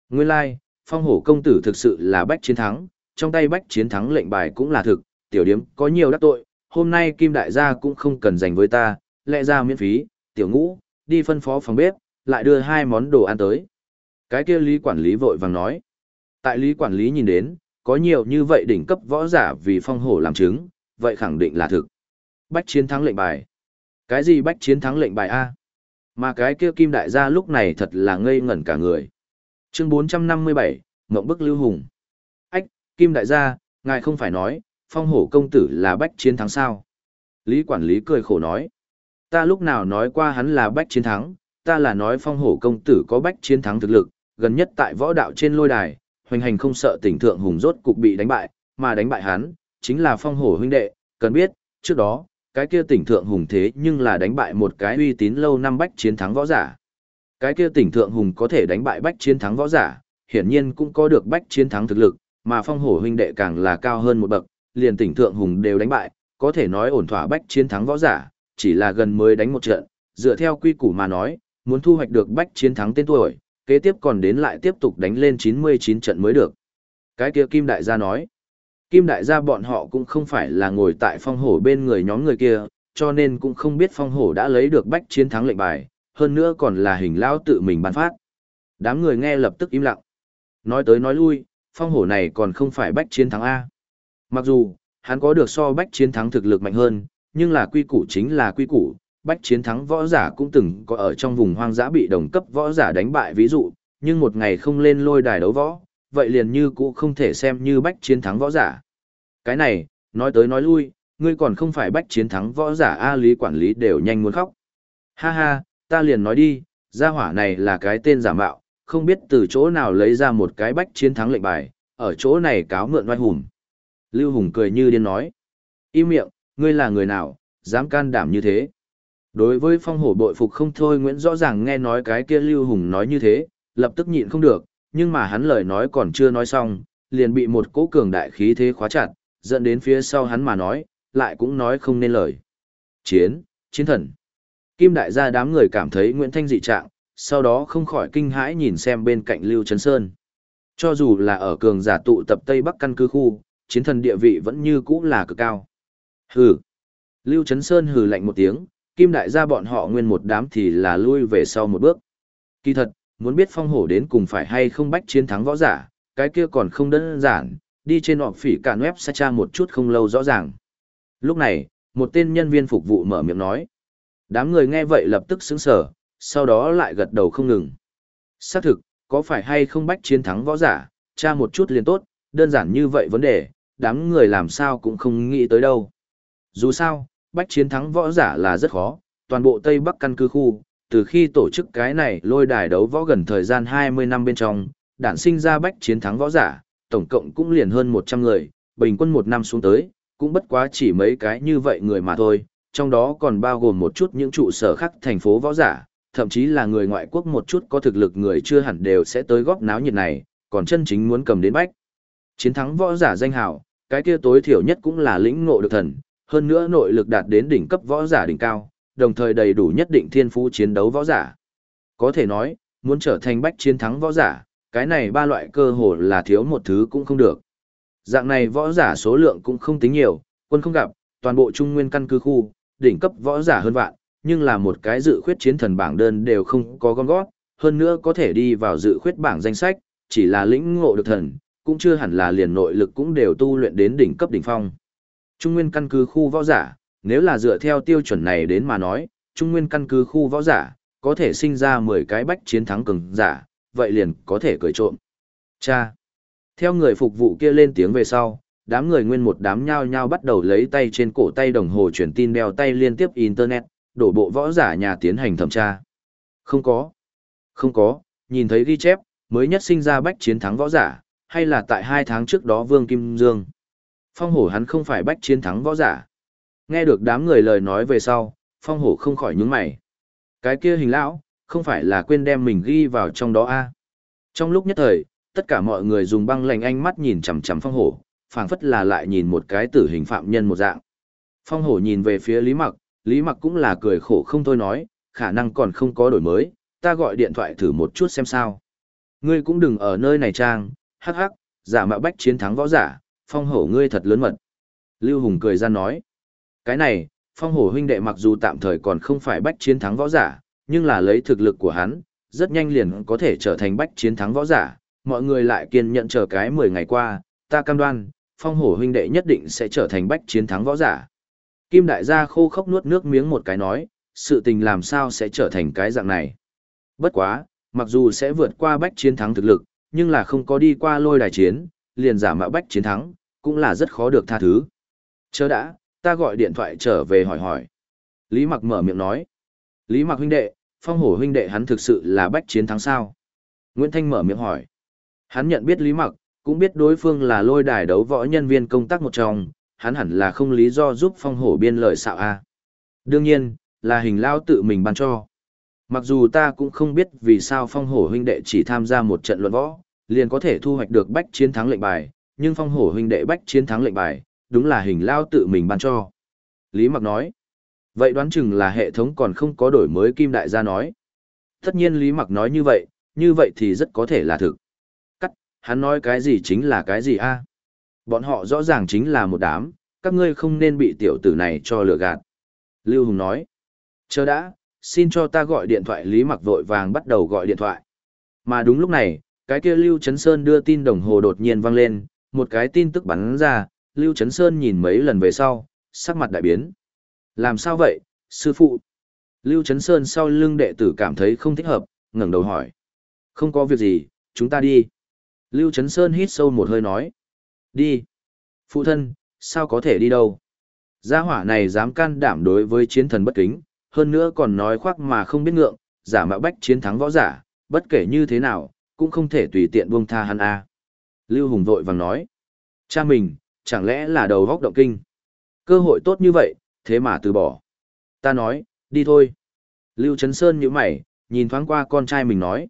Nguyên lai, like, phong hổ công tử thực sự là bách chiến thắng, trong tay bách chiến thắng lệnh bài cũng là thực, tiểu điếm có nhiều đắc tội, hôm nay kim đại gia cũng không cần dành với ta, lẽ ra miễn phí, tiểu ngũ, đi phân phó phòng bếp, lại đưa hai món đồ ăn tới. Cái kia lý quản lý vội vàng nói. Tại lý quản lý nhìn đến, có nhiều như vậy đỉnh cấp võ giả vì phong hổ làm chứng, vậy khẳng định là thực. Bách chiến thắng lệnh bài. Cái gì bách chiến thắng lệnh bài A? Mà cái kia kim đại gia lúc này thật là ngây ngẩn cả người. Chương 457, Mộng bức lưu hùng. Ách, kim đại gia, ngài không phải nói, phong hổ công tử là bách chiến thắng sao? Lý quản lý cười khổ nói. Ta lúc nào nói qua hắn là bách chiến thắng, ta là nói phong hổ công tử có bách chiến thắng thực lực, gần nhất tại võ đạo trên lôi đài, hoành hành không sợ tỉnh thượng hùng rốt cục bị đánh bại, mà đánh bại hắn, chính là phong hổ huynh đệ, cần biết, trước đó, cái kia tỉnh thượng hùng thế nhưng là đánh bại một cái uy tín lâu năm bách chiến thắng võ giả. Cái kia tỉnh thượng hùng có thể đánh bại bách chiến thắng võ giả, hiển nhiên cũng có được bách chiến thắng thực lực, mà phong hổ huynh đệ càng là cao hơn một bậc, liền tỉnh thượng hùng đều đánh bại, có thể nói ổn thỏa bách chiến thắng võ giả, chỉ là gần mới đánh một trận, dựa theo quy củ mà nói, muốn thu hoạch được bách chiến thắng tên tuổi, kế tiếp còn đến lại tiếp tục đánh lên 99 trận mới được. Cái kia Kim Đại gia nói, Kim Đại gia bọn họ cũng không phải là ngồi tại phong hổ bên người nhóm người kia, cho nên cũng không biết phong hổ đã lấy được bách chiến thắng lệnh bài, hơn nữa còn là hình lão tự mình ban phát. Đám người nghe lập tức im lặng. Nói tới nói lui, phong hổ này còn không phải bách chiến thắng A. Mặc dù, hắn có được so bách chiến thắng thực lực mạnh hơn, nhưng là quy củ chính là quy củ, bách chiến thắng võ giả cũng từng có ở trong vùng hoang dã bị đồng cấp võ giả đánh bại ví dụ, nhưng một ngày không lên lôi đài đấu võ, vậy liền như cũ không thể xem như bách chiến thắng võ giả. Cái này, nói tới nói lui, ngươi còn không phải bách chiến thắng võ giả A lý quản lý đều nhanh muốn khóc. Ha ha, ta liền nói đi, gia hỏa này là cái tên giả mạo, không biết từ chỗ nào lấy ra một cái bách chiến thắng lệnh bài, ở chỗ này cáo mượn oai hùng. Lưu Hùng cười như điên nói. Im miệng, ngươi là người nào, dám can đảm như thế. Đối với phong hổ bội phục không thôi Nguyễn rõ ràng nghe nói cái kia Lưu Hùng nói như thế, lập tức nhịn không được, nhưng mà hắn lời nói còn chưa nói xong, liền bị một cỗ cường đại khí thế khóa chặt, dẫn đến phía sau hắn mà nói, lại cũng nói không nên lời. Chiến, chiến thần. Kim đại gia đám người cảm thấy Nguyễn Thanh dị trạng, sau đó không khỏi kinh hãi nhìn xem bên cạnh Lưu Trấn Sơn. Cho dù là ở cường giả tụ tập Tây Bắc căn cứ khu, chiến thần địa vị vẫn như cũ là cực cao. Hừ. Lưu Trấn Sơn hừ lạnh một tiếng, kim đại gia bọn họ nguyên một đám thì là lui về sau một bước. Kỳ thật, muốn biết phong hổ đến cùng phải hay không bách chiến thắng võ giả, cái kia còn không đơn giản, đi trên họp phỉ cản web sẽ tra một chút không lâu rõ ràng. Lúc này, một tên nhân viên phục vụ mở miệng nói. Đám người nghe vậy lập tức sững sờ, sau đó lại gật đầu không ngừng. Xác thực, có phải hay không bách chiến thắng võ giả, tra một chút liền tốt, đơn giản như vậy vấn đề, đám người làm sao cũng không nghĩ tới đâu. Dù sao, bách chiến thắng võ giả là rất khó, toàn bộ Tây Bắc căn cứ khu, từ khi tổ chức cái này lôi đài đấu võ gần thời gian 20 năm bên trong, đản sinh ra bách chiến thắng võ giả, tổng cộng cũng liền hơn 100 người, bình quân một năm xuống tới, cũng bất quá chỉ mấy cái như vậy người mà thôi, trong đó còn bao gồm một chút những trụ sở khác thành phố võ giả, thậm chí là người ngoại quốc một chút có thực lực người chưa hẳn đều sẽ tới góp náo nhiệt này, còn chân chính muốn cầm đến bách. Chiến thắng võ giả danh hào, cái kia tối thiểu nhất cũng là lĩnh ngộ được thần, hơn nữa nội lực đạt đến đỉnh cấp võ giả đỉnh cao, đồng thời đầy đủ nhất định thiên phú chiến đấu võ giả. Có thể nói, muốn trở thành bách chiến thắng võ giả, cái này ba loại cơ hồ là thiếu một thứ cũng không được. Dạng này võ giả số lượng cũng không tính nhiều, quân không gặp, toàn bộ trung nguyên căn cứ khu, đỉnh cấp võ giả hơn vạn, nhưng là một cái dự khuyết chiến thần bảng đơn đều không có gom gót, hơn nữa có thể đi vào dự khuyết bảng danh sách, chỉ là lĩnh ngộ được thần, cũng chưa hẳn là liền nội lực cũng đều tu luyện đến đỉnh cấp đỉnh phong. Trung nguyên căn cứ khu võ giả, nếu là dựa theo tiêu chuẩn này đến mà nói, trung nguyên căn cứ khu võ giả, có thể sinh ra 10 cái bách chiến thắng cường giả, vậy liền có thể cười trộm. Cha! Theo người phục vụ kia lên tiếng về sau, đám người nguyên một đám nhao nhao bắt đầu lấy tay trên cổ tay đồng hồ truyền tin đeo tay liên tiếp internet, đổ bộ võ giả nhà tiến hành thẩm tra. Không có. Không có, nhìn thấy ghi chép, mới nhất sinh ra bách chiến thắng võ giả, hay là tại hai tháng trước đó Vương Kim Dương. Phong hổ hắn không phải bách chiến thắng võ giả. Nghe được đám người lời nói về sau, phong hổ không khỏi nhướng mày. Cái kia hình lão, không phải là quên đem mình ghi vào trong đó a à? Trong lúc nhất thời, tất cả mọi người dùng băng lạnh ánh mắt nhìn chằm chằm phong hổ, phảng phất là lại nhìn một cái tử hình phạm nhân một dạng. Phong hổ nhìn về phía Lý Mặc, Lý Mặc cũng là cười khổ không thôi nói, khả năng còn không có đổi mới, ta gọi điện thoại thử một chút xem sao. Ngươi cũng đừng ở nơi này trang, hắc hắc, giả mạo bách chiến thắng võ giả, phong hổ ngươi thật lớn mật. Lưu Hùng cười ra nói, cái này, phong hổ huynh đệ mặc dù tạm thời còn không phải bách chiến thắng võ giả, nhưng là lấy thực lực của hắn, rất nhanh liền có thể trở thành bách chiến thắng võ giả, mọi người lại kiên nhận chờ cái 10 ngày qua, ta cam đoan, phong hổ huynh đệ nhất định sẽ trở thành bách chiến thắng võ giả. Kim đại gia khô khốc nuốt nước miếng một cái nói, sự tình làm sao sẽ trở thành cái dạng này. Bất quá, mặc dù sẽ vượt qua bách chiến thắng thực lực, nhưng là không có đi qua lôi đài chiến, liền giả mạo bách chiến thắng, cũng là rất khó được tha thứ. Chớ đã, ta gọi điện thoại trở về hỏi hỏi. Lý Mặc mở miệng nói. Lý Mặc huynh đệ, phong hổ huynh đệ hắn thực sự là bách chiến thắng sao? Nguyễn Thanh mở miệng hỏi. Hắn nhận biết Lý Mặc, cũng biết đối phương là lôi đài đấu võ nhân viên công tác một trong, hắn hẳn là không lý do giúp phong hổ biên lời xạo a. Đương nhiên, là hình lao tự mình ban cho. Mặc dù ta cũng không biết vì sao phong hổ huynh đệ chỉ tham gia một trận luận võ, liền có thể thu hoạch được bách chiến thắng lệnh bài, nhưng phong hổ huynh đệ bách chiến thắng lệnh bài, đúng là hình lao tự mình ban cho. Lý Mặc nói, vậy đoán chừng là hệ thống còn không có đổi mới Kim Đại gia nói. Tất nhiên Lý Mặc nói như vậy, như vậy thì rất có thể là thực. Cắt, hắn nói cái gì chính là cái gì a? Bọn họ rõ ràng chính là một đám, các ngươi không nên bị tiểu tử này cho lừa gạt. Lưu Hùng nói, chờ đã, xin cho ta gọi điện thoại Lý Mặc vội vàng bắt đầu gọi điện thoại. Mà đúng lúc này, cái kia Lưu Trấn Sơn đưa tin đồng hồ đột nhiên vang lên, một cái tin tức bắn ra, Lưu Trấn Sơn nhìn mấy lần về sau, sắc mặt đại biến. Làm sao vậy, sư phụ? Lưu Trấn Sơn sau lưng đệ tử cảm thấy không thích hợp, ngẩng đầu hỏi. Không có việc gì, chúng ta đi. Lưu Trấn Sơn hít sâu một hơi nói. Đi. Phụ thân, sao có thể đi đâu? Gia hỏa này dám can đảm đối với chiến thần bất kính, hơn nữa còn nói khoác mà không biết ngượng, giả mạo bách chiến thắng võ giả, bất kể như thế nào, cũng không thể tùy tiện buông tha hắn a. Lưu Hùng vội vàng nói. Cha mình, chẳng lẽ là đầu góc động kinh? Cơ hội tốt như vậy, thế mà từ bỏ. Ta nói, đi thôi. Lưu Trấn Sơn nhíu mày, nhìn thoáng qua con trai mình nói.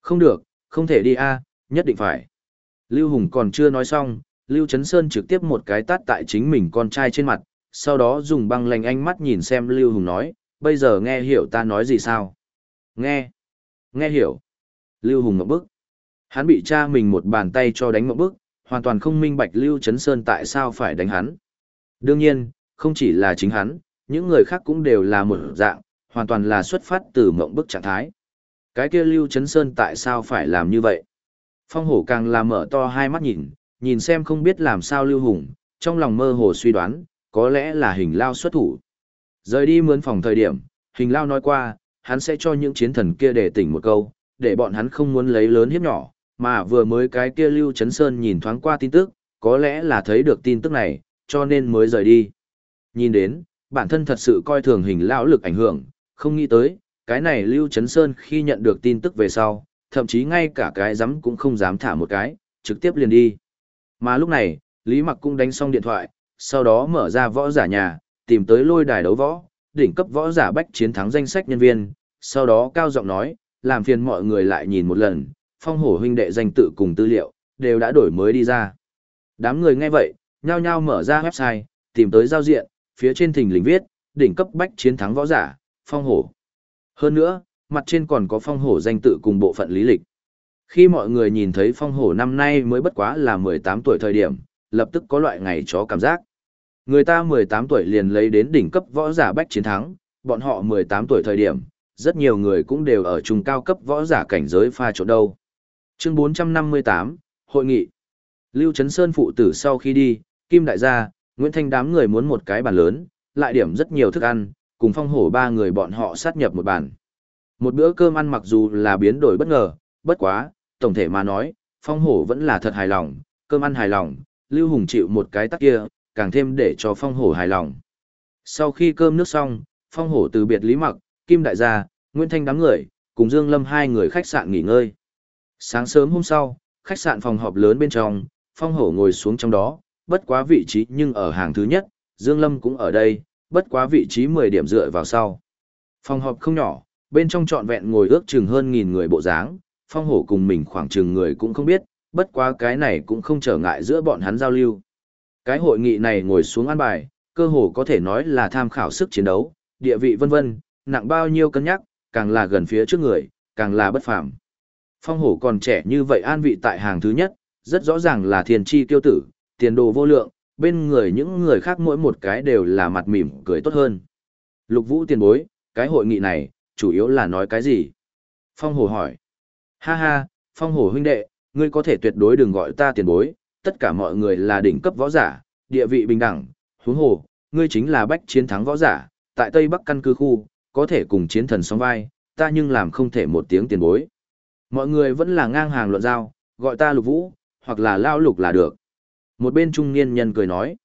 Không được, không thể đi a, nhất định phải. Lưu Hùng còn chưa nói xong, Lưu Trấn Sơn trực tiếp một cái tát tại chính mình con trai trên mặt, sau đó dùng băng lành ánh mắt nhìn xem Lưu Hùng nói, bây giờ nghe hiểu ta nói gì sao? Nghe. Nghe hiểu. Lưu Hùng ngậm bức. Hắn bị cha mình một bàn tay cho đánh ngậm bức, hoàn toàn không minh bạch Lưu Trấn Sơn tại sao phải đánh hắn. Đương nhiên, không chỉ là chính hắn, những người khác cũng đều là một dạng, hoàn toàn là xuất phát từ mộng bức trạng thái. Cái kia Lưu Trấn Sơn tại sao phải làm như vậy? Phong hổ càng là mở to hai mắt nhìn, nhìn xem không biết làm sao Lưu Hùng, trong lòng mơ hồ suy đoán, có lẽ là hình lao xuất thủ. Rời đi mướn phòng thời điểm, hình lao nói qua, hắn sẽ cho những chiến thần kia để tỉnh một câu, để bọn hắn không muốn lấy lớn hiếp nhỏ, mà vừa mới cái kia Lưu Trấn Sơn nhìn thoáng qua tin tức, có lẽ là thấy được tin tức này, cho nên mới rời đi. Nhìn đến, bản thân thật sự coi thường hình lão lực ảnh hưởng, không nghĩ tới, Cái này Lưu Trấn Sơn khi nhận được tin tức về sau, thậm chí ngay cả cái dám cũng không dám thả một cái, trực tiếp liền đi. Mà lúc này, Lý Mặc cũng đánh xong điện thoại, sau đó mở ra võ giả nhà, tìm tới lôi đài đấu võ, đỉnh cấp võ giả bách chiến thắng danh sách nhân viên, sau đó cao giọng nói, làm phiền mọi người lại nhìn một lần, phong hổ huynh đệ danh tự cùng tư liệu, đều đã đổi mới đi ra. Đám người nghe vậy, nhao nhao mở ra website, tìm tới giao diện, phía trên thình lình viết, đỉnh cấp bách chiến thắng võ giả, phong hổ. Hơn nữa, mặt trên còn có phong hổ danh tự cùng bộ phận lý lịch. Khi mọi người nhìn thấy phong hổ năm nay mới bất quá là 18 tuổi thời điểm, lập tức có loại ngày chó cảm giác. Người ta 18 tuổi liền lấy đến đỉnh cấp võ giả bách chiến thắng, bọn họ 18 tuổi thời điểm, rất nhiều người cũng đều ở trung cao cấp võ giả cảnh giới pha chỗ đâu. Chương 458, Hội nghị. Lưu Trấn Sơn phụ tử sau khi đi, Kim Đại gia, Nguyễn Thanh đám người muốn một cái bàn lớn, lại điểm rất nhiều thức ăn, cùng phong hổ ba người bọn họ sát nhập một bàn. Một bữa cơm ăn mặc dù là biến đổi bất ngờ, bất quá, tổng thể mà nói, phong hổ vẫn là thật hài lòng, cơm ăn hài lòng, Lưu Hùng chịu một cái tắt kia, càng thêm để cho phong hổ hài lòng. Sau khi cơm nước xong, phong hổ từ biệt Lý Mặc, Kim Đại gia, Nguyễn Thanh đám người, cùng Dương Lâm hai người khách sạn nghỉ ngơi. Sáng sớm hôm sau, khách sạn phòng họp lớn bên trong, phong hổ ngồi xuống trong đó, bất quá vị trí nhưng ở hàng thứ nhất, Dương Lâm cũng ở đây, bất quá vị trí 10 điểm dựa vào sau. Phòng họp không nhỏ, bên trong trọn vẹn ngồi ước chừng hơn nghìn người bộ dáng, phong hổ cùng mình khoảng chừng người cũng không biết, bất quá cái này cũng không trở ngại giữa bọn hắn giao lưu. Cái hội nghị này ngồi xuống ăn bài, cơ hồ có thể nói là tham khảo sức chiến đấu, địa vị vân vân, nặng bao nhiêu cân nhắc, càng là gần phía trước người, càng là bất phàm. Phong hổ còn trẻ như vậy an vị tại hàng thứ nhất, rất rõ ràng là thiền chi tiêu tử, tiền đồ vô lượng, bên người những người khác mỗi một cái đều là mặt mỉm cười tốt hơn. Lục vũ tiền bối, cái hội nghị này, chủ yếu là nói cái gì? Phong hổ hỏi. Ha ha, phong hổ huynh đệ, ngươi có thể tuyệt đối đừng gọi ta tiền bối, tất cả mọi người là đỉnh cấp võ giả, địa vị bình đẳng, huống hồ, ngươi chính là bách chiến thắng võ giả, tại Tây Bắc căn cứ khu, có thể cùng chiến thần song vai, ta nhưng làm không thể một tiếng tiền bối. Mọi người vẫn là ngang hàng luận giao, gọi ta lục vũ, hoặc là lao lục là được. Một bên trung niên nhân cười nói.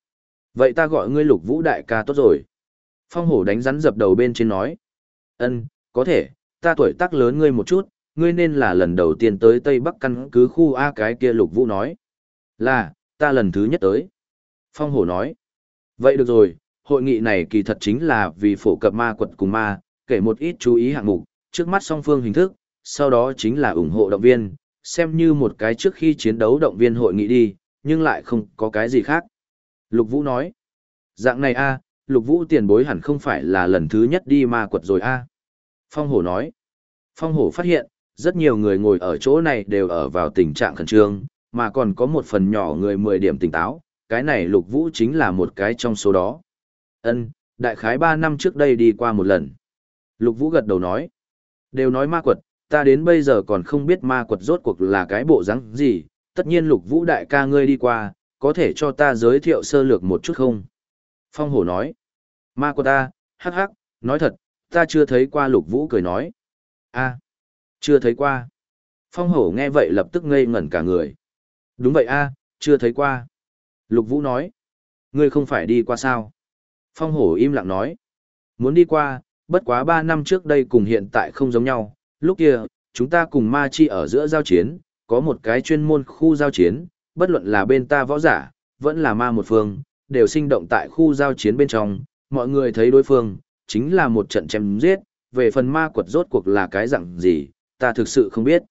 Vậy ta gọi ngươi lục vũ đại ca tốt rồi. Phong hổ đánh rắn dập đầu bên trên nói. ân có thể, ta tuổi tác lớn ngươi một chút, ngươi nên là lần đầu tiên tới Tây Bắc căn cứ khu A cái kia lục vũ nói. Là, ta lần thứ nhất tới. Phong hổ nói. Vậy được rồi, hội nghị này kỳ thật chính là vì phổ cập ma quật cùng ma, kể một ít chú ý hạng mục, trước mắt song phương hình thức, sau đó chính là ủng hộ động viên, xem như một cái trước khi chiến đấu động viên hội nghị đi, nhưng lại không có cái gì khác. Lục Vũ nói, dạng này a, Lục Vũ tiền bối hẳn không phải là lần thứ nhất đi ma quật rồi a. Phong Hổ nói, Phong Hổ phát hiện, rất nhiều người ngồi ở chỗ này đều ở vào tình trạng khẩn trương, mà còn có một phần nhỏ người 10 điểm tỉnh táo, cái này Lục Vũ chính là một cái trong số đó. Ân, đại khái 3 năm trước đây đi qua một lần. Lục Vũ gật đầu nói, đều nói ma quật, ta đến bây giờ còn không biết ma quật rốt cuộc là cái bộ rắn gì, tất nhiên lục vũ đại ca ngươi đi qua, có thể cho ta giới thiệu sơ lược một chút không? Phong hổ nói, ma quật ta, hắc hắc, nói thật, ta chưa thấy qua lục vũ cười nói. a chưa thấy qua. Phong hổ nghe vậy lập tức ngây ngẩn cả người. Đúng vậy a chưa thấy qua. Lục vũ nói, ngươi không phải đi qua sao? Phong hổ im lặng nói, muốn đi qua, bất quá ba năm trước đây cùng hiện tại không giống nhau, lúc kia, chúng ta cùng ma chi ở giữa giao chiến, có một cái chuyên môn khu giao chiến, bất luận là bên ta võ giả, vẫn là ma một phương, đều sinh động tại khu giao chiến bên trong, mọi người thấy đối phương, chính là một trận chém giết, về phần ma quật rốt cuộc là cái dạng gì, ta thực sự không biết.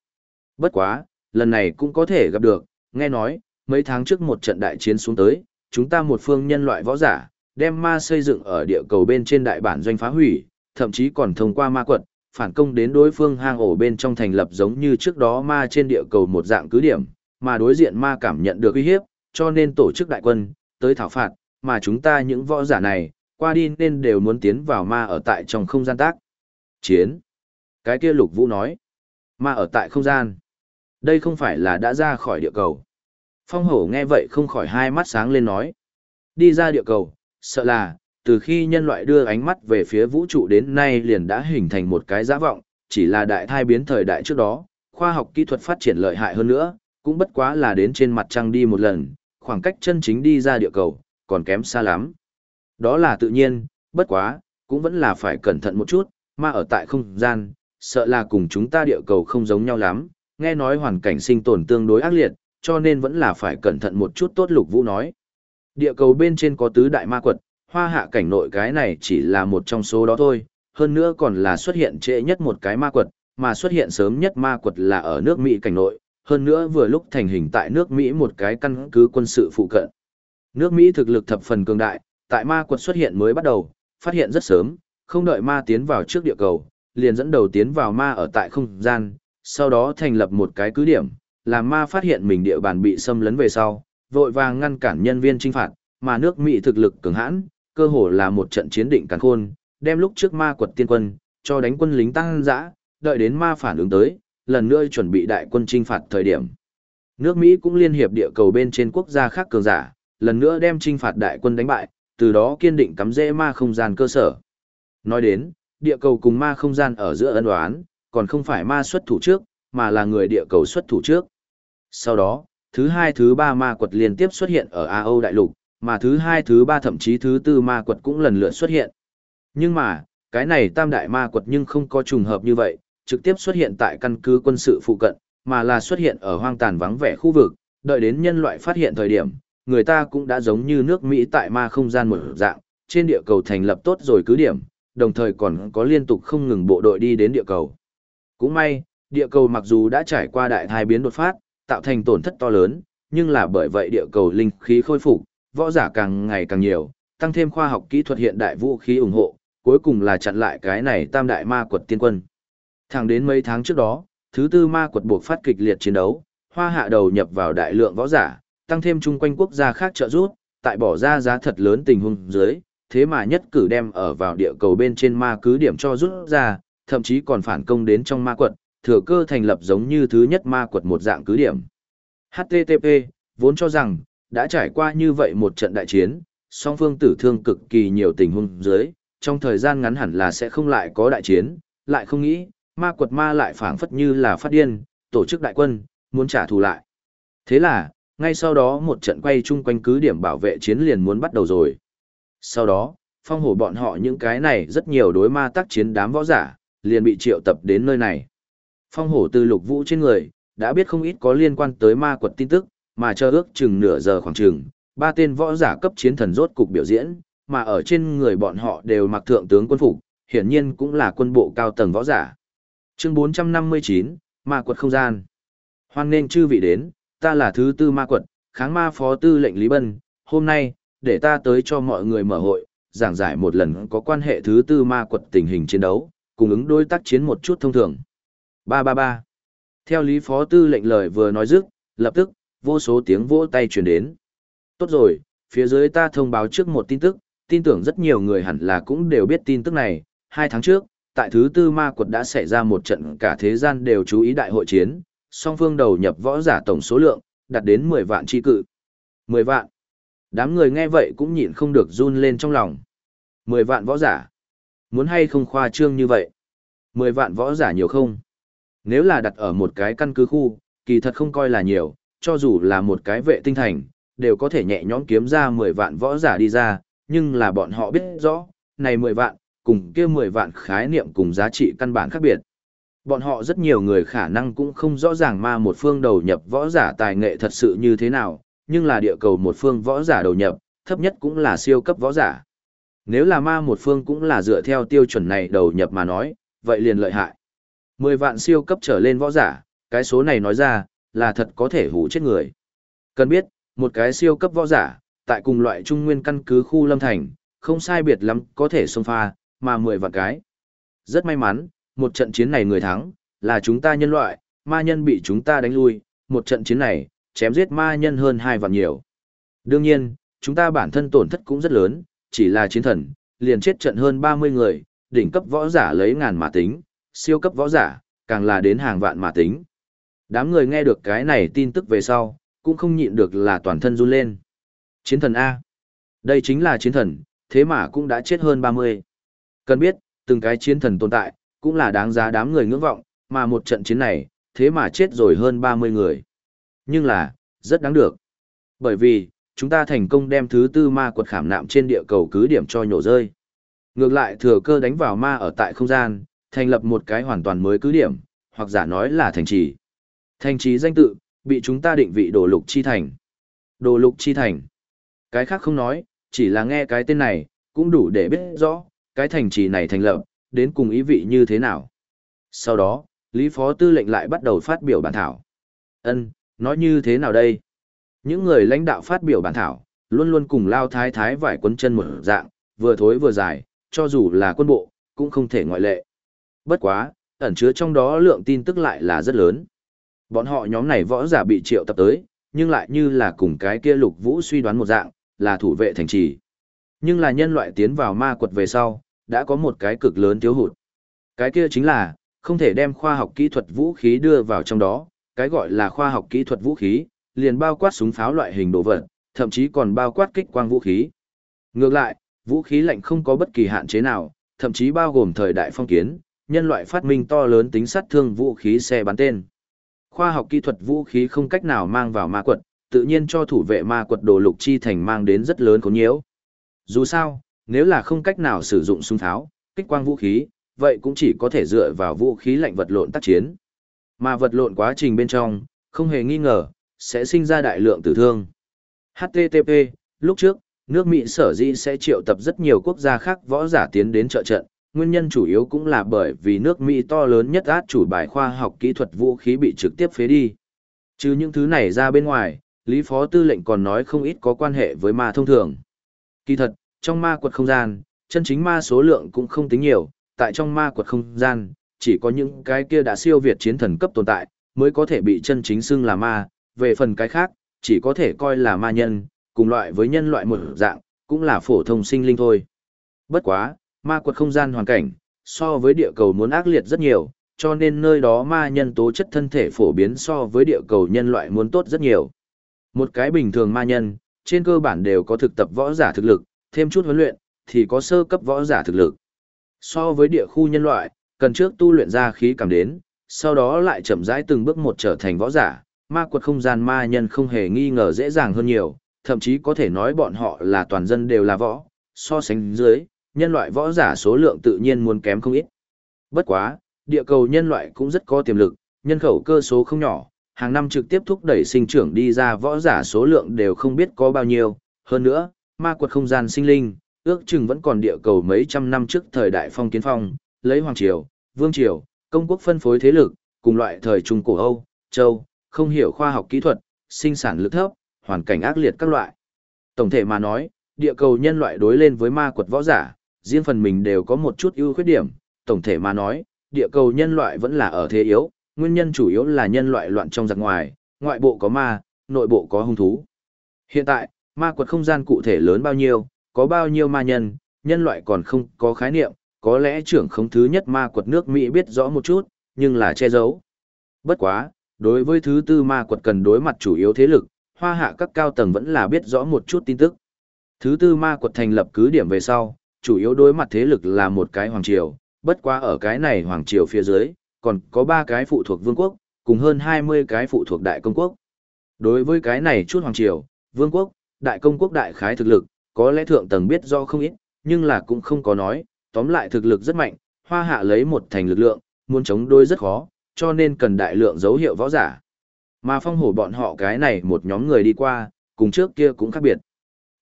Bất quá, lần này cũng có thể gặp được, nghe nói, mấy tháng trước một trận đại chiến xuống tới, chúng ta một phương nhân loại võ giả, đem ma xây dựng ở địa cầu bên trên đại bản doanh phá hủy, thậm chí còn thông qua ma quật, phản công đến đối phương hang ổ bên trong thành lập giống như trước đó ma trên địa cầu một dạng cứ điểm, mà đối diện ma cảm nhận được uy hiếp, cho nên tổ chức đại quân, tới thảo phạt, mà chúng ta những võ giả này, qua đi nên đều muốn tiến vào ma ở tại trong không gian tác. Chiến. Cái kia lục vũ nói. Ma ở tại không gian. Đây không phải là đã ra khỏi địa cầu. Phong hổ nghe vậy không khỏi hai mắt sáng lên nói. Đi ra địa cầu, sợ là, từ khi nhân loại đưa ánh mắt về phía vũ trụ đến nay liền đã hình thành một cái giả vọng, chỉ là đại thai biến thời đại trước đó, khoa học kỹ thuật phát triển lợi hại hơn nữa, cũng bất quá là đến trên mặt trăng đi một lần, khoảng cách chân chính đi ra địa cầu, còn kém xa lắm. Đó là tự nhiên, bất quá, cũng vẫn là phải cẩn thận một chút, mà ở tại không gian, sợ là cùng chúng ta địa cầu không giống nhau lắm, nghe nói hoàn cảnh sinh tồn tương đối ác liệt, cho nên vẫn là phải cẩn thận một chút tốt lục vũ nói. Địa cầu bên trên có tứ đại ma quật, hoa hạ cảnh nội cái này chỉ là một trong số đó thôi, hơn nữa còn là xuất hiện trễ nhất một cái ma quật, mà xuất hiện sớm nhất ma quật là ở nước Mỹ cảnh nội, hơn nữa vừa lúc thành hình tại nước Mỹ một cái căn cứ quân sự phụ cận. Nước Mỹ thực lực thập phần cường đại, tại ma quật xuất hiện mới bắt đầu, phát hiện rất sớm, không đợi ma tiến vào trước địa cầu, liền dẫn đầu tiến vào ma ở tại không gian, sau đó thành lập một cái cứ điểm, làm ma phát hiện mình địa bàn bị xâm lấn về sau, vội vàng ngăn cản nhân viên trinh phạt, mà nước Mỹ thực lực cường hãn, cơ hồ là một trận chiến định càn khôn, đem lúc trước ma quật tiên quân, cho đánh quân lính tăng dã, đợi đến ma phản ứng tới, lần nữa chuẩn bị đại quân trinh phạt thời điểm. Nước Mỹ cũng liên hiệp địa cầu bên trên quốc gia khác cường giả, lần nữa đem trinh phạt đại quân đánh bại, từ đó kiên định cắm rễ ma không gian cơ sở. Nói đến, địa cầu cùng ma không gian ở giữa ân oán, còn không phải ma xuất thủ trước, mà là người địa cầu xuất thủ trước. Sau đó, thứ hai thứ ba ma quật liên tiếp xuất hiện ở A Âu đại lục, mà thứ hai thứ ba thậm chí thứ tư ma quật cũng lần lượt xuất hiện. Nhưng mà, cái này tam đại ma quật nhưng không có trùng hợp như vậy, trực tiếp xuất hiện tại căn cứ quân sự phụ cận, mà là xuất hiện ở hoang tàn vắng vẻ khu vực, đợi đến nhân loại phát hiện thời điểm, người ta cũng đã giống như nước Mỹ tại ma không gian một dạng, trên địa cầu thành lập tốt rồi cứ điểm, đồng thời còn có liên tục không ngừng bộ đội đi đến địa cầu. Cũng may, địa cầu mặc dù đã trải qua đại thai biến đột phát, tạo thành tổn thất to lớn, nhưng là bởi vậy địa cầu linh khí khôi phục, võ giả càng ngày càng nhiều, tăng thêm khoa học kỹ thuật hiện đại vũ khí ủng hộ, cuối cùng là chặn lại cái này tam đại ma quật tiên quân. Thẳng đến mấy tháng trước đó, thứ tư ma quật buộc phát kịch liệt chiến đấu, hoa hạ đầu nhập vào đại lượng võ giả, tăng thêm chung quanh quốc gia khác trợ giúp, tại bỏ ra giá thật lớn tình huống dưới, thế mà nhất cử đem ở vào địa cầu bên trên ma cứ điểm cho rút ra, thậm chí còn phản công đến trong ma quật, thừa cơ thành lập giống như thứ nhất ma quật một dạng cứ điểm. HTTP, vốn cho rằng, đã trải qua như vậy một trận đại chiến, song phương tử thương cực kỳ nhiều tình huống dưới, trong thời gian ngắn hẳn là sẽ không lại có đại chiến, lại không nghĩ, ma quật ma lại phảng phất như là phát điên, tổ chức đại quân, muốn trả thù lại. Thế là, ngay sau đó một trận quay chung quanh cứ điểm bảo vệ chiến liền muốn bắt đầu rồi. Sau đó, phong hổ bọn họ những cái này rất nhiều đối ma tác chiến đám võ giả, liền bị triệu tập đến nơi này. Phong hổ từ lục vũ trên người, đã biết không ít có liên quan tới ma quật tin tức, mà chờ ước chừng nửa giờ khoảng chừng, ba tên võ giả cấp chiến thần rốt cục biểu diễn, mà ở trên người bọn họ đều mặc thượng tướng quân phục, hiển nhiên cũng là quân bộ cao tầng võ giả. Chương 459, Ma quật không gian. Hoan nên chư vị đến, ta là thứ tư ma quật, kháng ma phó tư lệnh Lý Bân, hôm nay, để ta tới cho mọi người mở hội, giảng giải một lần có quan hệ thứ tư ma quật tình hình chiến đấu, cùng ứng đối tác chiến một chút thông thường. 333. Theo Lý Phó Tư lệnh lời vừa nói dứt, lập tức, vô số tiếng vỗ tay truyền đến. Tốt rồi, phía dưới ta thông báo trước một tin tức, tin tưởng rất nhiều người hẳn là cũng đều biết tin tức này. Hai tháng trước, tại thứ tư ma quật đã xảy ra một trận cả thế gian đều chú ý đại hội chiến, song phương đầu nhập võ giả tổng số lượng, đạt đến 10 vạn chi cự. 10 vạn. Đám người nghe vậy cũng nhịn không được run lên trong lòng. 10 vạn võ giả. Muốn hay không khoa trương như vậy? 10 vạn võ giả nhiều không? Nếu là đặt ở một cái căn cứ khu, kỳ thật không coi là nhiều, cho dù là một cái vệ tinh thành, đều có thể nhẹ nhõm kiếm ra 10 vạn võ giả đi ra, nhưng là bọn họ biết rõ, này 10 vạn, cùng kia 10 vạn khái niệm cùng giá trị căn bản khác biệt. Bọn họ rất nhiều người khả năng cũng không rõ ràng ma một phương đầu nhập võ giả tài nghệ thật sự như thế nào, nhưng là địa cầu một phương võ giả đầu nhập, thấp nhất cũng là siêu cấp võ giả. Nếu là ma một phương cũng là dựa theo tiêu chuẩn này đầu nhập mà nói, vậy liền lợi hại. Mười vạn siêu cấp trở lên võ giả, cái số này nói ra, là thật có thể hủ chết người. Cần biết, một cái siêu cấp võ giả, tại cùng loại trung nguyên căn cứ khu lâm thành, không sai biệt lắm có thể xông pha, mà mười vạn cái. Rất may mắn, một trận chiến này người thắng, là chúng ta nhân loại, ma nhân bị chúng ta đánh lui, một trận chiến này, chém giết ma nhân hơn hai vạn nhiều. Đương nhiên, chúng ta bản thân tổn thất cũng rất lớn, chỉ là chiến thần, liền chết trận hơn 30 người, đỉnh cấp võ giả lấy ngàn mà tính, siêu cấp võ giả, càng là đến hàng vạn mà tính. Đám người nghe được cái này tin tức về sau, cũng không nhịn được là toàn thân run lên. Chiến thần A. Đây chính là chiến thần, thế mà cũng đã chết hơn 30. Cần biết, từng cái chiến thần tồn tại, cũng là đáng giá đám người ngưỡng vọng, mà một trận chiến này, thế mà chết rồi hơn 30 người. Nhưng là, rất đáng được. Bởi vì, chúng ta thành công đem thứ tư ma quật khảm nạm trên địa cầu cứ điểm cho nhổ rơi. Ngược lại thừa cơ đánh vào ma ở tại không gian, thành lập một cái hoàn toàn mới cứ điểm, hoặc giả nói là thành trì. Thành trì danh tự, bị chúng ta định vị đồ lục chi thành. Đồ lục chi thành. Cái khác không nói, chỉ là nghe cái tên này, cũng đủ để biết rõ, cái thành trì này thành lập, đến cùng ý vị như thế nào. Sau đó, Lý Phó Tư lệnh lại bắt đầu phát biểu bản thảo. Ân, nói như thế nào đây? Những người lãnh đạo phát biểu bản thảo, luôn luôn cùng lao thái thái vải quấn chân một dạng, vừa thối vừa dài, cho dù là quân bộ, cũng không thể ngoại lệ. Bất quá, ẩn chứa trong đó lượng tin tức lại là rất lớn. Bọn họ nhóm này võ giả bị triệu tập tới, nhưng lại như là cùng cái kia lục vũ suy đoán một dạng, là thủ vệ thành trì. Nhưng là nhân loại tiến vào ma quật về sau, đã có một cái cực lớn thiếu hụt. Cái kia chính là, không thể đem khoa học kỹ thuật vũ khí đưa vào trong đó, cái gọi là khoa học kỹ thuật vũ khí, liền bao quát súng pháo loại hình đồ vật, thậm chí còn bao quát kích quang vũ khí. Ngược lại, vũ khí lạnh không có bất kỳ hạn chế nào, thậm chí bao gồm thời đại phong kiến, nhân loại phát minh to lớn tính sát thương vũ khí xe bắn tên. Khoa học kỹ thuật vũ khí không cách nào mang vào ma quật, tự nhiên cho thủ vệ ma quật đồ lục chi thành mang đến rất lớn khốn nhiễu. Dù sao, nếu là không cách nào sử dụng súng tháo, kích quang vũ khí, vậy cũng chỉ có thể dựa vào vũ khí lạnh vật lộn tác chiến. Mà vật lộn quá trình bên trong, không hề nghi ngờ, sẽ sinh ra đại lượng tử thương. HTTP, lúc trước, nước Mỹ sở dĩ sẽ triệu tập rất nhiều quốc gia khác võ giả tiến đến trợ trận, nguyên nhân chủ yếu cũng là bởi vì nước Mỹ to lớn nhất át chủ bài khoa học kỹ thuật vũ khí bị trực tiếp phế đi. Chứ những thứ này ra bên ngoài, Lý Phó Tư lệnh còn nói không ít có quan hệ với ma thông thường. Kỳ thật, trong ma quật không gian, chân chính ma số lượng cũng không tính nhiều, tại trong ma quật không gian, chỉ có những cái kia đã siêu việt chiến thần cấp tồn tại, mới có thể bị chân chính xưng là ma, về phần cái khác, chỉ có thể coi là ma nhân, cùng loại với nhân loại một dạng, cũng là phổ thông sinh linh thôi. Bất quá, ma quật không gian hoàn cảnh, so với địa cầu muốn ác liệt rất nhiều, cho nên nơi đó ma nhân tố chất thân thể phổ biến so với địa cầu nhân loại muốn tốt rất nhiều. Một cái bình thường ma nhân, trên cơ bản đều có thực tập võ giả thực lực, thêm chút huấn luyện, thì có sơ cấp võ giả thực lực. So với địa khu nhân loại, cần trước tu luyện ra khí cảm đến, sau đó lại chậm rãi từng bước một trở thành võ giả, ma quật không gian ma nhân không hề nghi ngờ dễ dàng hơn nhiều, thậm chí có thể nói bọn họ là toàn dân đều là võ, so sánh dưới, nhân loại võ giả số lượng tự nhiên muốn kém không ít. Bất quá, địa cầu nhân loại cũng rất có tiềm lực, nhân khẩu cơ số không nhỏ, hàng năm trực tiếp thúc đẩy sinh trưởng đi ra võ giả số lượng đều không biết có bao nhiêu, hơn nữa, ma quật không gian sinh linh, ước chừng vẫn còn địa cầu mấy trăm năm trước thời đại phong kiến phong, lấy hoàng triều, vương triều, công quốc phân phối thế lực, cùng loại thời trung cổ Âu, châu, không hiểu khoa học kỹ thuật, sinh sản lực thấp, hoàn cảnh ác liệt các loại. Tổng thể mà nói, địa cầu nhân loại đối lên với ma quật võ giả, riêng phần mình đều có một chút ưu khuyết điểm, tổng thể mà nói, địa cầu nhân loại vẫn là ở thế yếu, nguyên nhân chủ yếu là nhân loại loạn trong giặc ngoài, ngoại bộ có ma, nội bộ có hung thú. Hiện tại, ma quật không gian cụ thể lớn bao nhiêu, có bao nhiêu ma nhân, nhân loại còn không có khái niệm, có lẽ trưởng không thứ nhất ma quật nước Mỹ biết rõ một chút, nhưng là che giấu. Bất quá, đối với thứ tư ma quật cần đối mặt chủ yếu thế lực, hoa hạ các cao tầng vẫn là biết rõ một chút tin tức. Thứ tư ma quật thành lập cứ điểm về sau, chủ yếu đối mặt thế lực là một cái hoàng triều, bất quá ở cái này hoàng triều phía dưới, còn có ba cái phụ thuộc vương quốc, cùng hơn 20 cái phụ thuộc đại công quốc. Đối với cái này chút hoàng triều, vương quốc, đại công quốc đại khái thực lực, có lẽ thượng tầng biết do không ít, nhưng là cũng không có nói, tóm lại thực lực rất mạnh, hoa hạ lấy một thành lực lượng, muốn chống đối rất khó, cho nên cần đại lượng dấu hiệu võ giả. Mà phong hổ bọn họ cái này một nhóm người đi qua, cùng trước kia cũng khác biệt.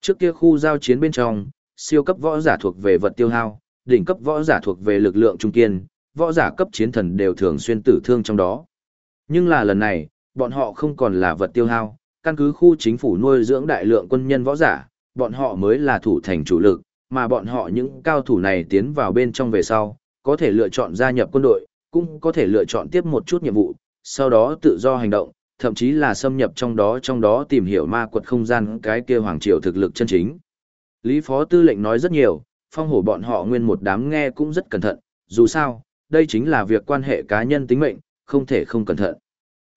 Trước kia khu giao chiến bên trong, siêu cấp võ giả thuộc về vật tiêu hao, đỉnh cấp võ giả thuộc về lực lượng trung kiên, võ giả cấp chiến thần đều thường xuyên tử thương trong đó. Nhưng là lần này, bọn họ không còn là vật tiêu hao, căn cứ khu chính phủ nuôi dưỡng đại lượng quân nhân võ giả, bọn họ mới là thủ thành chủ lực, mà bọn họ những cao thủ này tiến vào bên trong về sau, có thể lựa chọn gia nhập quân đội, cũng có thể lựa chọn tiếp một chút nhiệm vụ, sau đó tự do hành động, thậm chí là xâm nhập trong đó trong đó tìm hiểu ma quật không gian cái kia hoàng triều thực lực chân chính. Lý Phó Tư lệnh nói rất nhiều, phong hổ bọn họ nguyên một đám nghe cũng rất cẩn thận, dù sao, đây chính là việc quan hệ cá nhân tính mệnh, không thể không cẩn thận.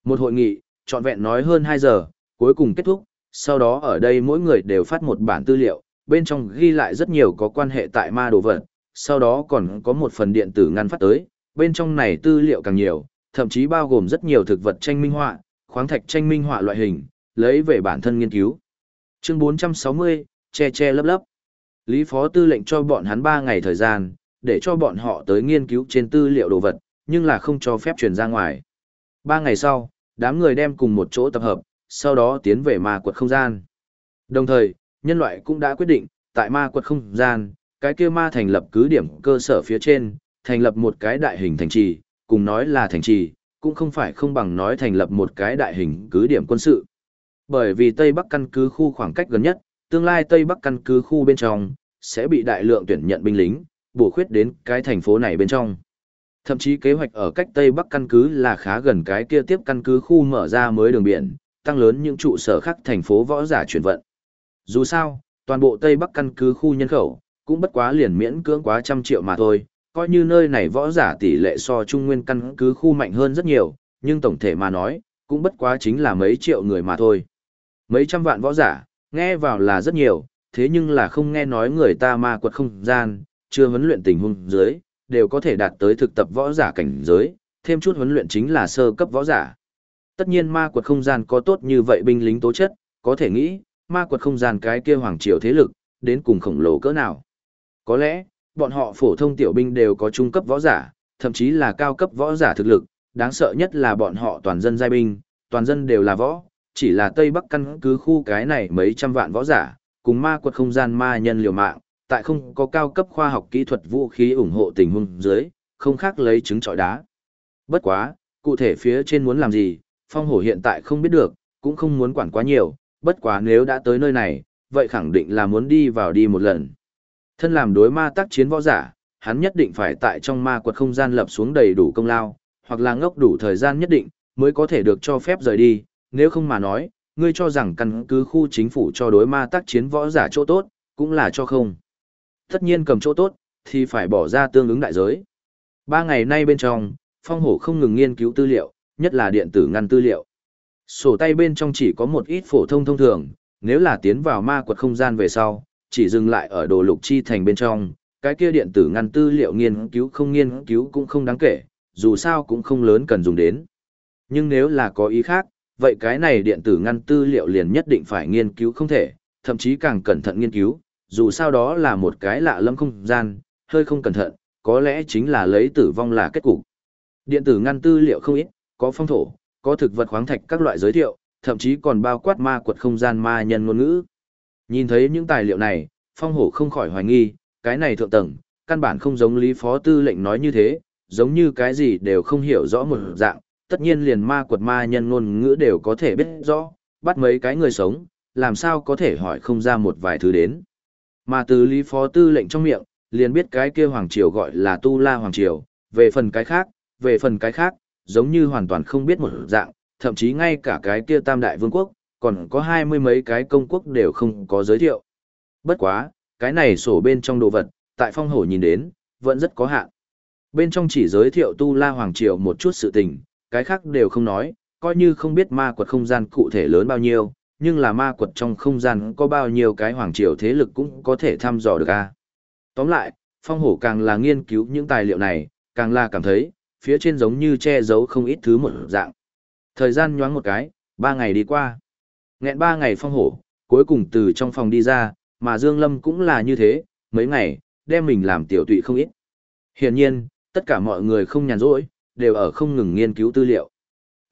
Một hội nghị, trọn vẹn nói hơn 2 giờ, cuối cùng kết thúc, sau đó ở đây mỗi người đều phát một bản tư liệu, bên trong ghi lại rất nhiều có quan hệ tại ma đồ vật, sau đó còn có một phần điện tử ngăn phát tới, bên trong này tư liệu càng nhiều, thậm chí bao gồm rất nhiều thực vật tranh minh họa, khoáng thạch tranh minh họa loại hình, lấy về bản thân nghiên cứu. Chương 460, che che lấp lấp. Lý Phó Tư lệnh cho bọn hắn 3 ngày thời gian, để cho bọn họ tới nghiên cứu trên tư liệu đồ vật, nhưng là không cho phép truyền ra ngoài. 3 ngày sau, đám người đem cùng một chỗ tập hợp, sau đó tiến về ma quật không gian. Đồng thời, nhân loại cũng đã quyết định, tại ma quật không gian, cái kia ma thành lập cứ điểm cơ sở phía trên, thành lập một cái đại hình thành trì, cùng nói là thành trì, cũng không phải không bằng nói thành lập một cái đại hình cứ điểm quân sự. Bởi vì Tây Bắc căn cứ khu khoảng cách gần nhất, tương lai Tây Bắc căn cứ khu bên trong, sẽ bị đại lượng tuyển nhận binh lính, bổ khuyết đến cái thành phố này bên trong. Thậm chí kế hoạch ở cách Tây Bắc căn cứ là khá gần cái kia tiếp căn cứ khu mở ra mới đường biển, tăng lớn những trụ sở khác thành phố võ giả chuyển vận. Dù sao, toàn bộ Tây Bắc căn cứ khu nhân khẩu, cũng bất quá liền miễn cưỡng quá trăm triệu mà thôi, coi như nơi này võ giả tỷ lệ so trung nguyên căn cứ khu mạnh hơn rất nhiều, nhưng tổng thể mà nói, cũng bất quá chính là mấy triệu người mà thôi. Mấy trăm vạn võ giả, nghe vào là rất nhiều, thế nhưng là không nghe nói người ta ma quật không gian, chưa huấn luyện tình huống dưới, đều có thể đạt tới thực tập võ giả cảnh giới, thêm chút huấn luyện chính là sơ cấp võ giả. Tất nhiên ma quật không gian có tốt như vậy binh lính tố chất, có thể nghĩ, ma quật không gian cái kia hoàng triều thế lực, đến cùng khổng lồ cỡ nào. Có lẽ, bọn họ phổ thông tiểu binh đều có trung cấp võ giả, thậm chí là cao cấp võ giả thực lực, đáng sợ nhất là bọn họ toàn dân giai binh, toàn dân đều là võ, chỉ là Tây Bắc căn cứ khu cái này mấy trăm vạn võ giả, cùng ma quật không gian ma nhân liều mạng, tại không có cao cấp khoa học kỹ thuật vũ khí ủng hộ tình huống dưới, không khác lấy trứng trọi đá. Bất quá, cụ thể phía trên muốn làm gì, phong hổ hiện tại không biết được, cũng không muốn quản quá nhiều, bất quá nếu đã tới nơi này, vậy khẳng định là muốn đi vào đi một lần. Thân làm đối ma tác chiến võ giả, hắn nhất định phải tại trong ma quật không gian lập xuống đầy đủ công lao, hoặc là ngốc đủ thời gian nhất định, mới có thể được cho phép rời đi, nếu không mà nói, ngươi cho rằng căn cứ khu chính phủ cho đối ma tác chiến võ giả chỗ tốt, cũng là cho không. Tất nhiên cầm chỗ tốt, thì phải bỏ ra tương ứng đại giới. Ba ngày nay bên trong, phong hổ không ngừng nghiên cứu tư liệu, nhất là điện tử ngăn tư liệu. Sổ tay bên trong chỉ có một ít phổ thông thông thường, nếu là tiến vào ma quật không gian về sau, chỉ dừng lại ở đồ lục chi thành bên trong, cái kia điện tử ngăn tư liệu nghiên cứu không nghiên cứu cũng không đáng kể, dù sao cũng không lớn cần dùng đến. Nhưng nếu là có ý khác, vậy cái này điện tử ngăn tư liệu liền nhất định phải nghiên cứu không thể, thậm chí càng cẩn thận nghiên cứu, dù sao đó là một cái lạ lâm không gian, hơi không cẩn thận, có lẽ chính là lấy tử vong là kết cục. Điện tử ngăn tư liệu không ít, có phong thổ, có thực vật khoáng thạch các loại giới thiệu, thậm chí còn bao quát ma quật không gian ma nhân ngôn ngữ. Nhìn thấy những tài liệu này, phong hổ không khỏi hoài nghi, cái này thượng tầng, căn bản không giống lý phó tư lệnh nói như thế, giống như cái gì đều không hiểu rõ một dạng, tất nhiên liền ma quật ma nhân ngôn ngữ đều có thể biết rõ, bắt mấy cái người sống, làm sao có thể hỏi không ra một vài thứ đến. Mà từ lý phó tư lệnh trong miệng, liền biết cái kia hoàng triều gọi là tu la hoàng triều, về phần cái khác, về phần cái khác, giống như hoàn toàn không biết một dạng, thậm chí ngay cả cái kia tam đại vương quốc, còn có hai mươi mấy cái công quốc đều không có giới thiệu. Bất quá, cái này sổ bên trong đồ vật, tại phong hổ nhìn đến, vẫn rất có hạn. Bên trong chỉ giới thiệu tu la hoàng triều một chút sự tình, cái khác đều không nói, coi như không biết ma quật không gian cụ thể lớn bao nhiêu, nhưng là ma quật trong không gian có bao nhiêu cái hoàng triều thế lực cũng có thể thăm dò được a. Tóm lại, phong hổ càng là nghiên cứu những tài liệu này, càng là cảm thấy, phía trên giống như che giấu không ít thứ một dạng. Thời gian nhoáng một cái, ba ngày đi qua. Nghẹn ba ngày phong hổ, cuối cùng từ trong phòng đi ra, mà Dương Lâm cũng là như thế, mấy ngày, đem mình làm tiểu tụy không ít. Hiển nhiên, tất cả mọi người không nhàn rỗi, đều ở không ngừng nghiên cứu tư liệu.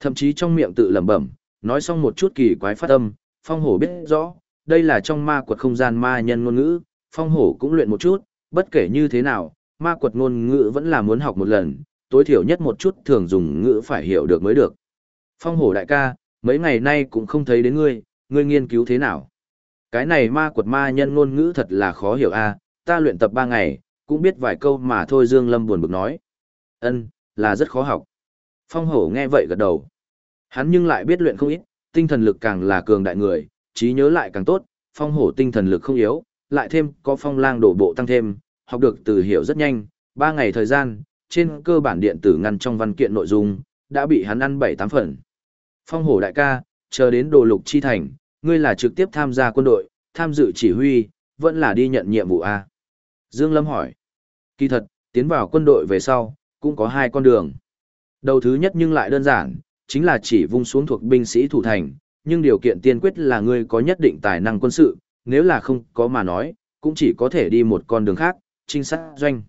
Thậm chí trong miệng tự lẩm bẩm, nói xong một chút kỳ quái phát âm, phong hổ biết rõ, đây là trong ma quật không gian ma nhân ngôn ngữ, phong hổ cũng luyện một chút, bất kể như thế nào, ma quật ngôn ngữ vẫn là muốn học một lần, tối thiểu nhất một chút thường dùng ngữ phải hiểu được mới được. Phong hổ đại ca, mấy ngày nay cũng không thấy đến ngươi, ngươi nghiên cứu thế nào? Cái này ma quật ma nhân ngôn ngữ thật là khó hiểu a, ta luyện tập ba ngày, cũng biết vài câu mà thôi Dương Lâm buồn bực nói. Ân, là rất khó học. Phong hổ nghe vậy gật đầu. Hắn nhưng lại biết luyện không ít, tinh thần lực càng là cường đại người, trí nhớ lại càng tốt, phong hổ tinh thần lực không yếu, lại thêm có phong lang đổ bộ tăng thêm, học được từ hiểu rất nhanh, ba ngày thời gian, trên cơ bản điện tử ngăn trong văn kiện nội dung, đã bị hắn ăn bảy tám phần. Phong hổ đại ca, chờ đến đồ lục chi thành, ngươi là trực tiếp tham gia quân đội, tham dự chỉ huy, vẫn là đi nhận nhiệm vụ A. Dương Lâm hỏi. Kỳ thật, tiến vào quân đội về sau, cũng có hai con đường. Đầu thứ nhất nhưng lại đơn giản, chính là chỉ vung xuống thuộc binh sĩ thủ thành, nhưng điều kiện tiên quyết là ngươi có nhất định tài năng quân sự, nếu là không có mà nói, cũng chỉ có thể đi một con đường khác, trinh sát doanh.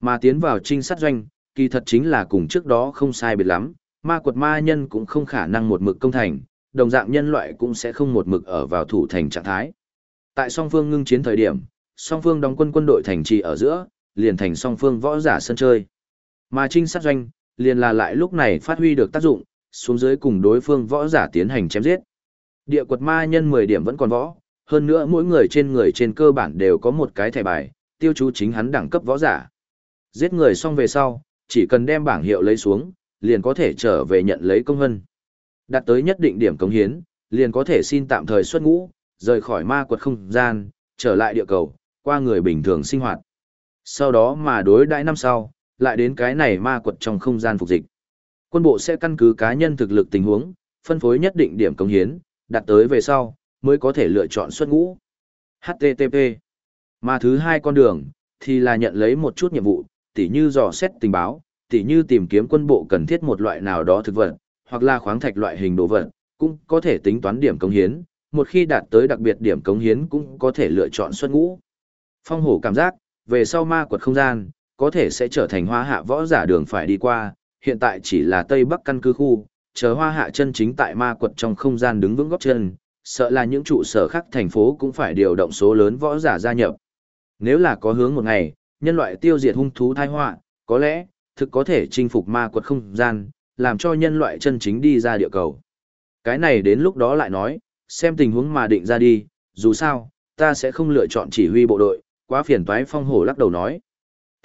Mà tiến vào trinh sát doanh, kỳ thật chính là cùng trước đó không sai biệt lắm, ma quật ma nhân cũng không khả năng một mực công thành, đồng dạng nhân loại cũng sẽ không một mực ở vào thủ thành trạng thái. Tại song phương ngưng chiến thời điểm, song phương đóng quân quân đội thành trì ở giữa, liền thành song phương võ giả sân chơi. Mà trinh sát doanh, liền là lại lúc này phát huy được tác dụng, xuống dưới cùng đối phương võ giả tiến hành chém giết. Địa quật ma nhân 10 điểm vẫn còn võ, hơn nữa mỗi người trên người trên cơ bản đều có một cái thẻ bài, tiêu chú chính hắn đẳng cấp võ giả. Giết người xong về sau, chỉ cần đem bảng hiệu lấy xuống, liền có thể trở về nhận lấy công hân. Đạt tới nhất định điểm cống hiến, liền có thể xin tạm thời xuất ngũ, rời khỏi ma quật không gian, trở lại địa cầu, qua người bình thường sinh hoạt. Sau đó mà đối đãi năm sau, lại đến cái này ma quật trong không gian phục dịch. Quân bộ sẽ căn cứ cá nhân thực lực tình huống, phân phối nhất định điểm công hiến, đạt tới về sau, mới có thể lựa chọn xuất ngũ. HTTP. Mà thứ hai con đường, thì là nhận lấy một chút nhiệm vụ, tỉ như dò xét tình báo, tỉ như tìm kiếm quân bộ cần thiết một loại nào đó thực vật, hoặc là khoáng thạch loại hình đồ vật, cũng có thể tính toán điểm công hiến, một khi đạt tới đặc biệt điểm công hiến cũng có thể lựa chọn xuất ngũ. Phong hổ cảm giác, về sau ma quật không gian, có thể sẽ trở thành hoa hạ võ giả đường phải đi qua, hiện tại chỉ là Tây Bắc căn cứ khu, chờ hoa hạ chân chính tại ma quật trong không gian đứng vững góc chân, sợ là những trụ sở khác thành phố cũng phải điều động số lớn võ giả gia nhập. Nếu là có hướng một ngày, nhân loại tiêu diệt hung thú thai họa, có lẽ, thực có thể chinh phục ma quật không gian, làm cho nhân loại chân chính đi ra địa cầu. Cái này đến lúc đó lại nói, xem tình huống mà định ra đi, dù sao, ta sẽ không lựa chọn chỉ huy bộ đội, quá phiền toái phong hổ lắc đầu nói.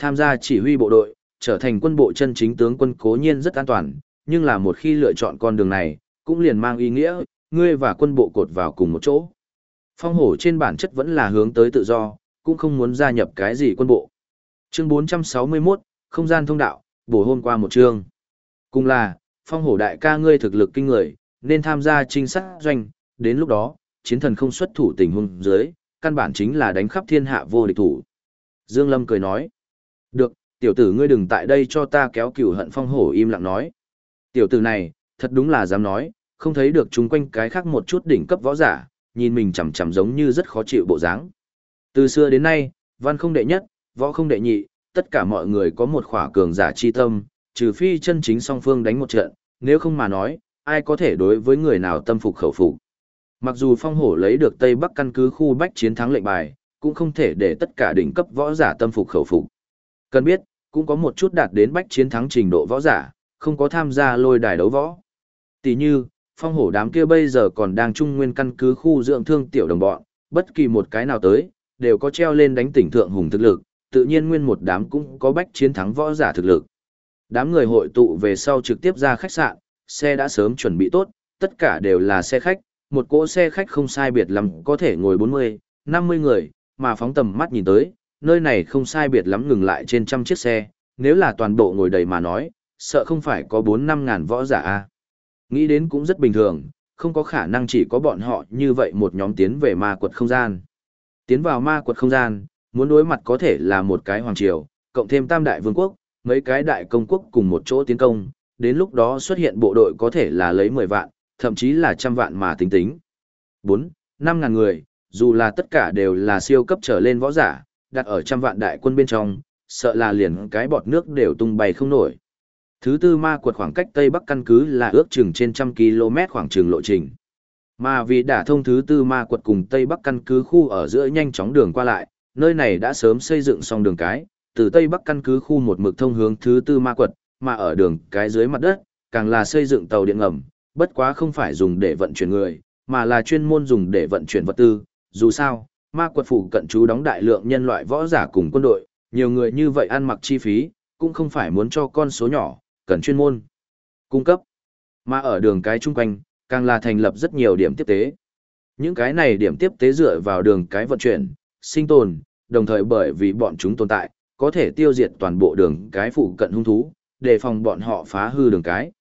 Tham gia chỉ huy bộ đội, trở thành quân bộ chân chính tướng quân cố nhiên rất an toàn, nhưng là một khi lựa chọn con đường này, cũng liền mang ý nghĩa, ngươi và quân bộ cột vào cùng một chỗ. Phong hổ trên bản chất vẫn là hướng tới tự do, cũng không muốn gia nhập cái gì quân bộ. Chương 461, không gian thông đạo, bổ hôm qua một chương. Cùng là, phong hổ đại ca ngươi thực lực kinh người, nên tham gia trinh sát doanh, đến lúc đó, chiến thần không xuất thủ tình huống dưới, căn bản chính là đánh khắp thiên hạ vô địch thủ. Dương Lâm cười nói, được, tiểu tử ngươi đừng tại đây cho ta kéo cửu hận phong hổ im lặng nói. Tiểu tử này, thật đúng là dám nói, không thấy được chúng quanh cái khác một chút đỉnh cấp võ giả, nhìn mình chằm chằm giống như rất khó chịu bộ dáng. Từ xưa đến nay, văn không đệ nhất, võ không đệ nhị, tất cả mọi người có một khỏa cường giả chi tâm, trừ phi chân chính song phương đánh một trận, nếu không mà nói, ai có thể đối với người nào tâm phục khẩu phục. Mặc dù phong hổ lấy được Tây Bắc căn cứ khu bách chiến thắng lệnh bài, cũng không thể để tất cả đỉnh cấp võ giả tâm phục khẩu phục. Cần biết, cũng có một chút đạt đến bách chiến thắng trình độ võ giả, không có tham gia lôi đài đấu võ. Tỷ như, phong hổ đám kia bây giờ còn đang trung nguyên căn cứ khu dưỡng thương tiểu đồng bọn, bất kỳ một cái nào tới, đều có treo lên đánh tỉnh thượng hùng thực lực, tự nhiên nguyên một đám cũng có bách chiến thắng võ giả thực lực. Đám người hội tụ về sau trực tiếp ra khách sạn, xe đã sớm chuẩn bị tốt, tất cả đều là xe khách, một cỗ xe khách không sai biệt lắm có thể ngồi 40, 50 người, mà phóng tầm mắt nhìn tới, nơi này không sai biệt lắm ngừng lại trên trăm chiếc xe, nếu là toàn bộ ngồi đầy mà nói, sợ không phải có 4-5 ngàn võ giả a Nghĩ đến cũng rất bình thường, không có khả năng chỉ có bọn họ như vậy một nhóm tiến về ma quật không gian. Tiến vào ma quật không gian, muốn đối mặt có thể là một cái hoàng triều, cộng thêm tam đại vương quốc, mấy cái đại công quốc cùng một chỗ tiến công, đến lúc đó xuất hiện bộ đội có thể là lấy 10 vạn, thậm chí là trăm vạn mà tính tính. 4. 5 ngàn người, dù là tất cả đều là siêu cấp trở lên võ giả, đặt ở trăm vạn đại quân bên trong, sợ là liền cái bọt nước đều tung bay không nổi. Thứ tư ma quật khoảng cách Tây Bắc căn cứ là ước chừng trên trăm km khoảng trường lộ trình. Mà vì đả thông thứ tư ma quật cùng Tây Bắc căn cứ khu ở giữa nhanh chóng đường qua lại, nơi này đã sớm xây dựng xong đường cái, từ Tây Bắc căn cứ khu một mực thông hướng thứ tư ma quật, mà ở đường cái dưới mặt đất, càng là xây dựng tàu điện ngầm, bất quá không phải dùng để vận chuyển người, mà là chuyên môn dùng để vận chuyển vật tư. Dù sao, ma quật phủ cận trú đóng đại lượng nhân loại võ giả cùng quân đội, nhiều người như vậy ăn mặc chi phí, cũng không phải muốn cho con số nhỏ, cần chuyên môn cung cấp. Mà ở đường cái chung quanh, càng là thành lập rất nhiều điểm tiếp tế. Những cái này điểm tiếp tế dựa vào đường cái vận chuyển, sinh tồn, đồng thời bởi vì bọn chúng tồn tại, có thể tiêu diệt toàn bộ đường cái phụ cận hung thú, để phòng bọn họ phá hư đường cái.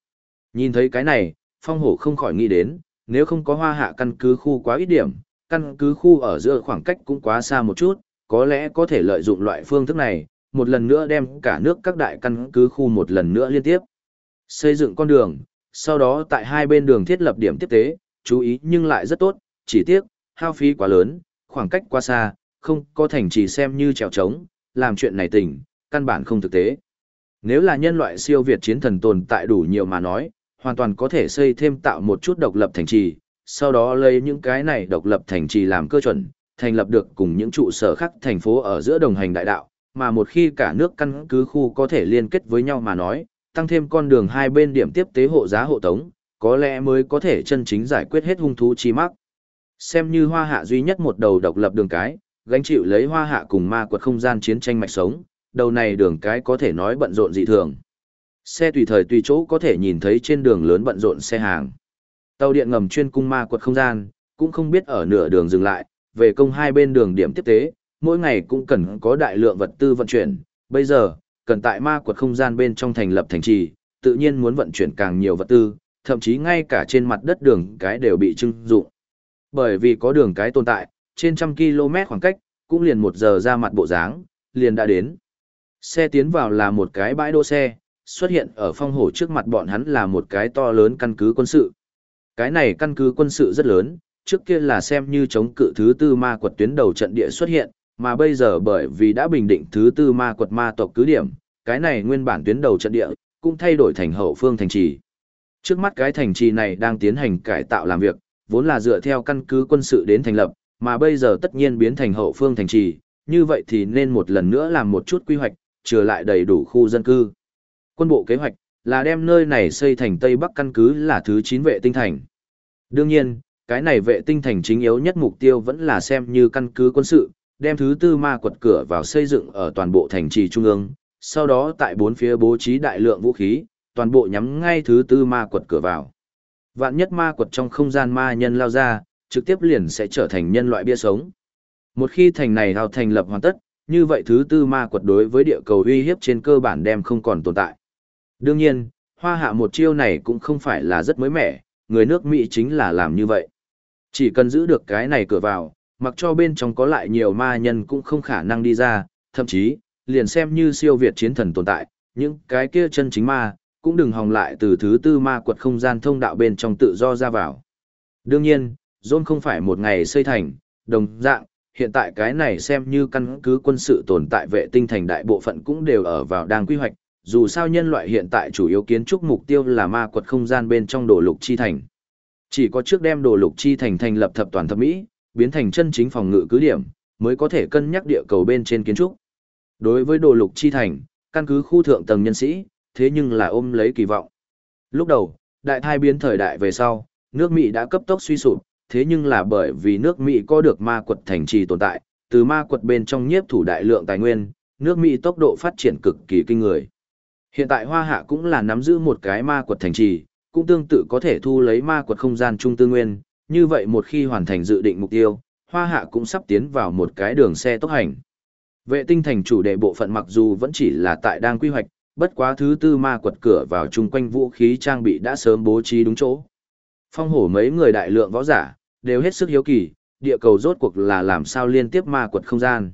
Nhìn thấy cái này, phong hổ không khỏi nghĩ đến, nếu không có hoa hạ căn cứ khu quá ít điểm, căn cứ khu ở giữa khoảng cách cũng quá xa một chút, có lẽ có thể lợi dụng loại phương thức này, một lần nữa đem cả nước các đại căn cứ khu một lần nữa liên tiếp. Xây dựng con đường, sau đó tại hai bên đường thiết lập điểm tiếp tế, chú ý nhưng lại rất tốt, chỉ tiếc, hao phí quá lớn, khoảng cách quá xa, không có thành trì xem như trèo trống, làm chuyện này tỉnh, căn bản không thực tế. Nếu là nhân loại siêu việt chiến thần tồn tại đủ nhiều mà nói, hoàn toàn có thể xây thêm tạo một chút độc lập thành trì, sau đó lấy những cái này độc lập thành trì làm cơ chuẩn, thành lập được cùng những trụ sở khác thành phố ở giữa đồng hành đại đạo, mà một khi cả nước căn cứ khu có thể liên kết với nhau mà nói, tăng thêm con đường hai bên điểm tiếp tế hộ giá hộ tống, có lẽ mới có thể chân chính giải quyết hết hung thú chi mắc. Xem như hoa hạ duy nhất một đầu độc lập đường cái, gánh chịu lấy hoa hạ cùng ma quật không gian chiến tranh mạch sống, đầu này đường cái có thể nói bận rộn dị thường. Xe tùy thời tùy chỗ có thể nhìn thấy trên đường lớn bận rộn xe hàng. Tàu điện ngầm chuyên cung ma quật không gian, cũng không biết ở nửa đường dừng lại, về công hai bên đường điểm tiếp tế, mỗi ngày cũng cần có đại lượng vật tư vận chuyển. Bây giờ, cần tại ma quật không gian bên trong thành lập thành trì, tự nhiên muốn vận chuyển càng nhiều vật tư, thậm chí ngay cả trên mặt đất đường cái đều bị trưng dụng. Bởi vì có đường cái tồn tại, trên trăm km khoảng cách, cũng liền một giờ ra mặt bộ dáng, liền đã đến. Xe tiến vào là một cái bãi đỗ xe, xuất hiện ở phong hổ trước mặt bọn hắn là một cái to lớn căn cứ quân sự. Cái này căn cứ quân sự rất lớn, trước kia là xem như chống cự thứ tư ma quật tuyến đầu trận địa xuất hiện, mà bây giờ bởi vì đã bình định thứ tư ma quật ma tộc cứ điểm, cái này nguyên bản tuyến đầu trận địa, cũng thay đổi thành hậu phương thành trì. Trước mắt cái thành trì này đang tiến hành cải tạo làm việc, vốn là dựa theo căn cứ quân sự đến thành lập, mà bây giờ tất nhiên biến thành hậu phương thành trì, như vậy thì nên một lần nữa làm một chút quy hoạch, trở lại đầy đủ khu dân cư. Quân bộ kế hoạch là đem nơi này xây thành Tây Bắc căn cứ là thứ 9 vệ tinh thành. Đương nhiên, cái này vệ tinh thành chính yếu nhất mục tiêu vẫn là xem như căn cứ quân sự, đem thứ tư ma quật cửa vào xây dựng ở toàn bộ thành trì trung ương, sau đó tại bốn phía bố trí đại lượng vũ khí, toàn bộ nhắm ngay thứ tư ma quật cửa vào. Vạn nhất ma quật trong không gian ma nhân lao ra, trực tiếp liền sẽ trở thành nhân loại bia sống. Một khi thành này hào thành lập hoàn tất, như vậy thứ tư ma quật đối với địa cầu uy hiếp trên cơ bản đem không còn tồn tại. Đương nhiên, hoa hạ một chiêu này cũng không phải là rất mới mẻ, người nước Mỹ chính là làm như vậy. Chỉ cần giữ được cái này cửa vào, mặc cho bên trong có lại nhiều ma nhân cũng không khả năng đi ra, thậm chí, liền xem như siêu việt chiến thần tồn tại, những cái kia chân chính ma, cũng đừng hòng lại từ thứ tư ma quật không gian thông đạo bên trong tự do ra vào. Đương nhiên, John không phải một ngày xây thành, đồng dạng, hiện tại cái này xem như căn cứ quân sự tồn tại vệ tinh thành đại bộ phận cũng đều ở vào đang quy hoạch, dù sao nhân loại hiện tại chủ yếu kiến trúc mục tiêu là ma quật không gian bên trong đồ lục chi thành. Chỉ có trước đem đồ lục chi thành thành lập thập toàn thập mỹ, biến thành chân chính phòng ngự cứ điểm, mới có thể cân nhắc địa cầu bên trên kiến trúc. Đối với đồ lục chi thành, căn cứ khu thượng tầng nhân sĩ, thế nhưng là ôm lấy kỳ vọng. Lúc đầu, đại thai biến thời đại về sau, nước Mỹ đã cấp tốc suy sụp, thế nhưng là bởi vì nước Mỹ có được ma quật thành trì tồn tại, từ ma quật bên trong nhiếp thủ đại lượng tài nguyên, nước Mỹ tốc độ phát triển cực kỳ kinh người. Hiện tại Hoa Hạ cũng là nắm giữ một cái ma quật thành trì, cũng tương tự có thể thu lấy ma quật không gian trung tư nguyên, như vậy một khi hoàn thành dự định mục tiêu, Hoa Hạ cũng sắp tiến vào một cái đường xe tốc hành. Vệ tinh thành chủ đề bộ phận mặc dù vẫn chỉ là tại đang quy hoạch, bất quá thứ tư ma quật cửa vào chung quanh vũ khí trang bị đã sớm bố trí đúng chỗ. Phong hổ mấy người đại lượng võ giả, đều hết sức hiếu kỳ, địa cầu rốt cuộc là làm sao liên tiếp ma quật không gian.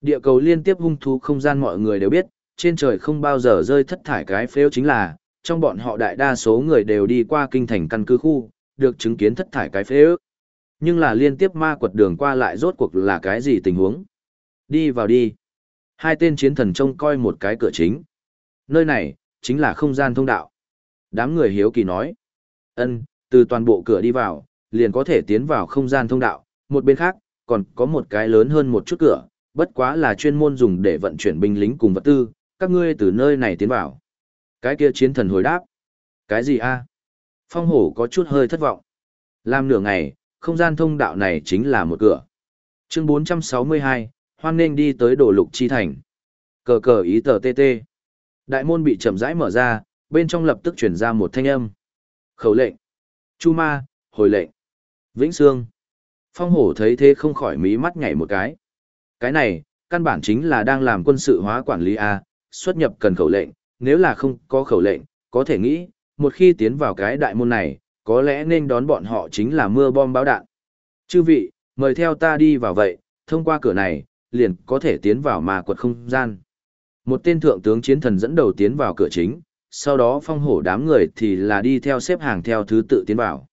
Địa cầu liên tiếp hung thú không gian mọi người đều biết, trên trời không bao giờ rơi thất thải cái phếu chính là, trong bọn họ đại đa số người đều đi qua kinh thành căn cứ khu, được chứng kiến thất thải cái phếu. Nhưng là liên tiếp ma quật đường qua lại rốt cuộc là cái gì tình huống? Đi vào đi. Hai tên chiến thần trông coi một cái cửa chính. Nơi này, chính là không gian thông đạo. Đám người hiếu kỳ nói. ân từ toàn bộ cửa đi vào, liền có thể tiến vào không gian thông đạo. Một bên khác, còn có một cái lớn hơn một chút cửa, bất quá là chuyên môn dùng để vận chuyển binh lính cùng vật tư, các ngươi từ nơi này tiến vào. Cái kia chiến thần hồi đáp. Cái gì a? Phong hổ có chút hơi thất vọng. Làm nửa ngày, không gian thông đạo này chính là một cửa. Chương 462, hoan nên đi tới đồ lục chi thành. Cờ cờ ý tờ tê. Đại môn bị chậm rãi mở ra, bên trong lập tức chuyển ra một thanh âm. Khẩu lệnh. Chu ma, hồi lệnh. Vĩnh Sương. Phong hổ thấy thế không khỏi mí mắt nhảy một cái. Cái này, căn bản chính là đang làm quân sự hóa quản lý A, xuất nhập cần khẩu lệnh, nếu là không có khẩu lệnh, có thể nghĩ, một khi tiến vào cái đại môn này, có lẽ nên đón bọn họ chính là mưa bom báo đạn. Chư vị, mời theo ta đi vào vậy, thông qua cửa này, liền có thể tiến vào mà quật không gian. Một tên thượng tướng chiến thần dẫn đầu tiến vào cửa chính, sau đó phong hổ đám người thì là đi theo xếp hàng theo thứ tự tiến vào.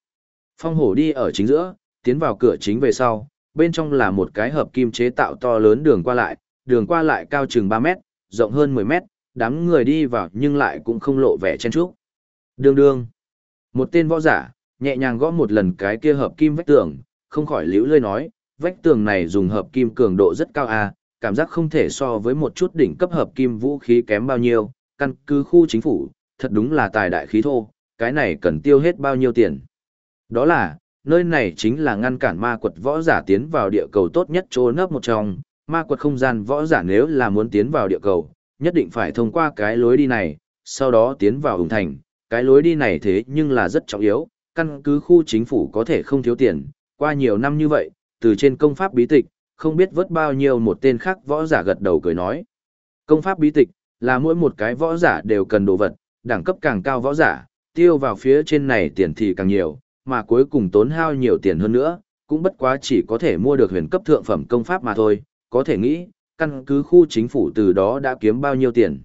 Phong hổ đi ở chính giữa, tiến vào cửa chính về sau, bên trong là một cái hợp kim chế tạo to lớn đường qua lại, đường qua lại cao chừng 3 mét, rộng hơn 10 mét, đám người đi vào nhưng lại cũng không lộ vẻ chen chúc. Đường đương. Một tên võ giả, nhẹ nhàng gõ một lần cái kia hợp kim vách tường, không khỏi liễu lơi nói, vách tường này dùng hợp kim cường độ rất cao à, cảm giác không thể so với một chút đỉnh cấp hợp kim vũ khí kém bao nhiêu, căn cứ khu chính phủ, thật đúng là tài đại khí thô, cái này cần tiêu hết bao nhiêu tiền. Đó là, nơi này chính là ngăn cản ma quật võ giả tiến vào địa cầu tốt nhất chỗ nấp một trong, ma quật không gian võ giả nếu là muốn tiến vào địa cầu, nhất định phải thông qua cái lối đi này, sau đó tiến vào hùng thành, cái lối đi này thế nhưng là rất trọng yếu, căn cứ khu chính phủ có thể không thiếu tiền, qua nhiều năm như vậy, từ trên công pháp bí tịch, không biết vớt bao nhiêu một tên khác võ giả gật đầu cười nói. Công pháp bí tịch, là mỗi một cái võ giả đều cần đồ vật, đẳng cấp càng cao võ giả, tiêu vào phía trên này tiền thì càng nhiều, mà cuối cùng tốn hao nhiều tiền hơn nữa, cũng bất quá chỉ có thể mua được huyền cấp thượng phẩm công pháp mà thôi, có thể nghĩ, căn cứ khu chính phủ từ đó đã kiếm bao nhiêu tiền.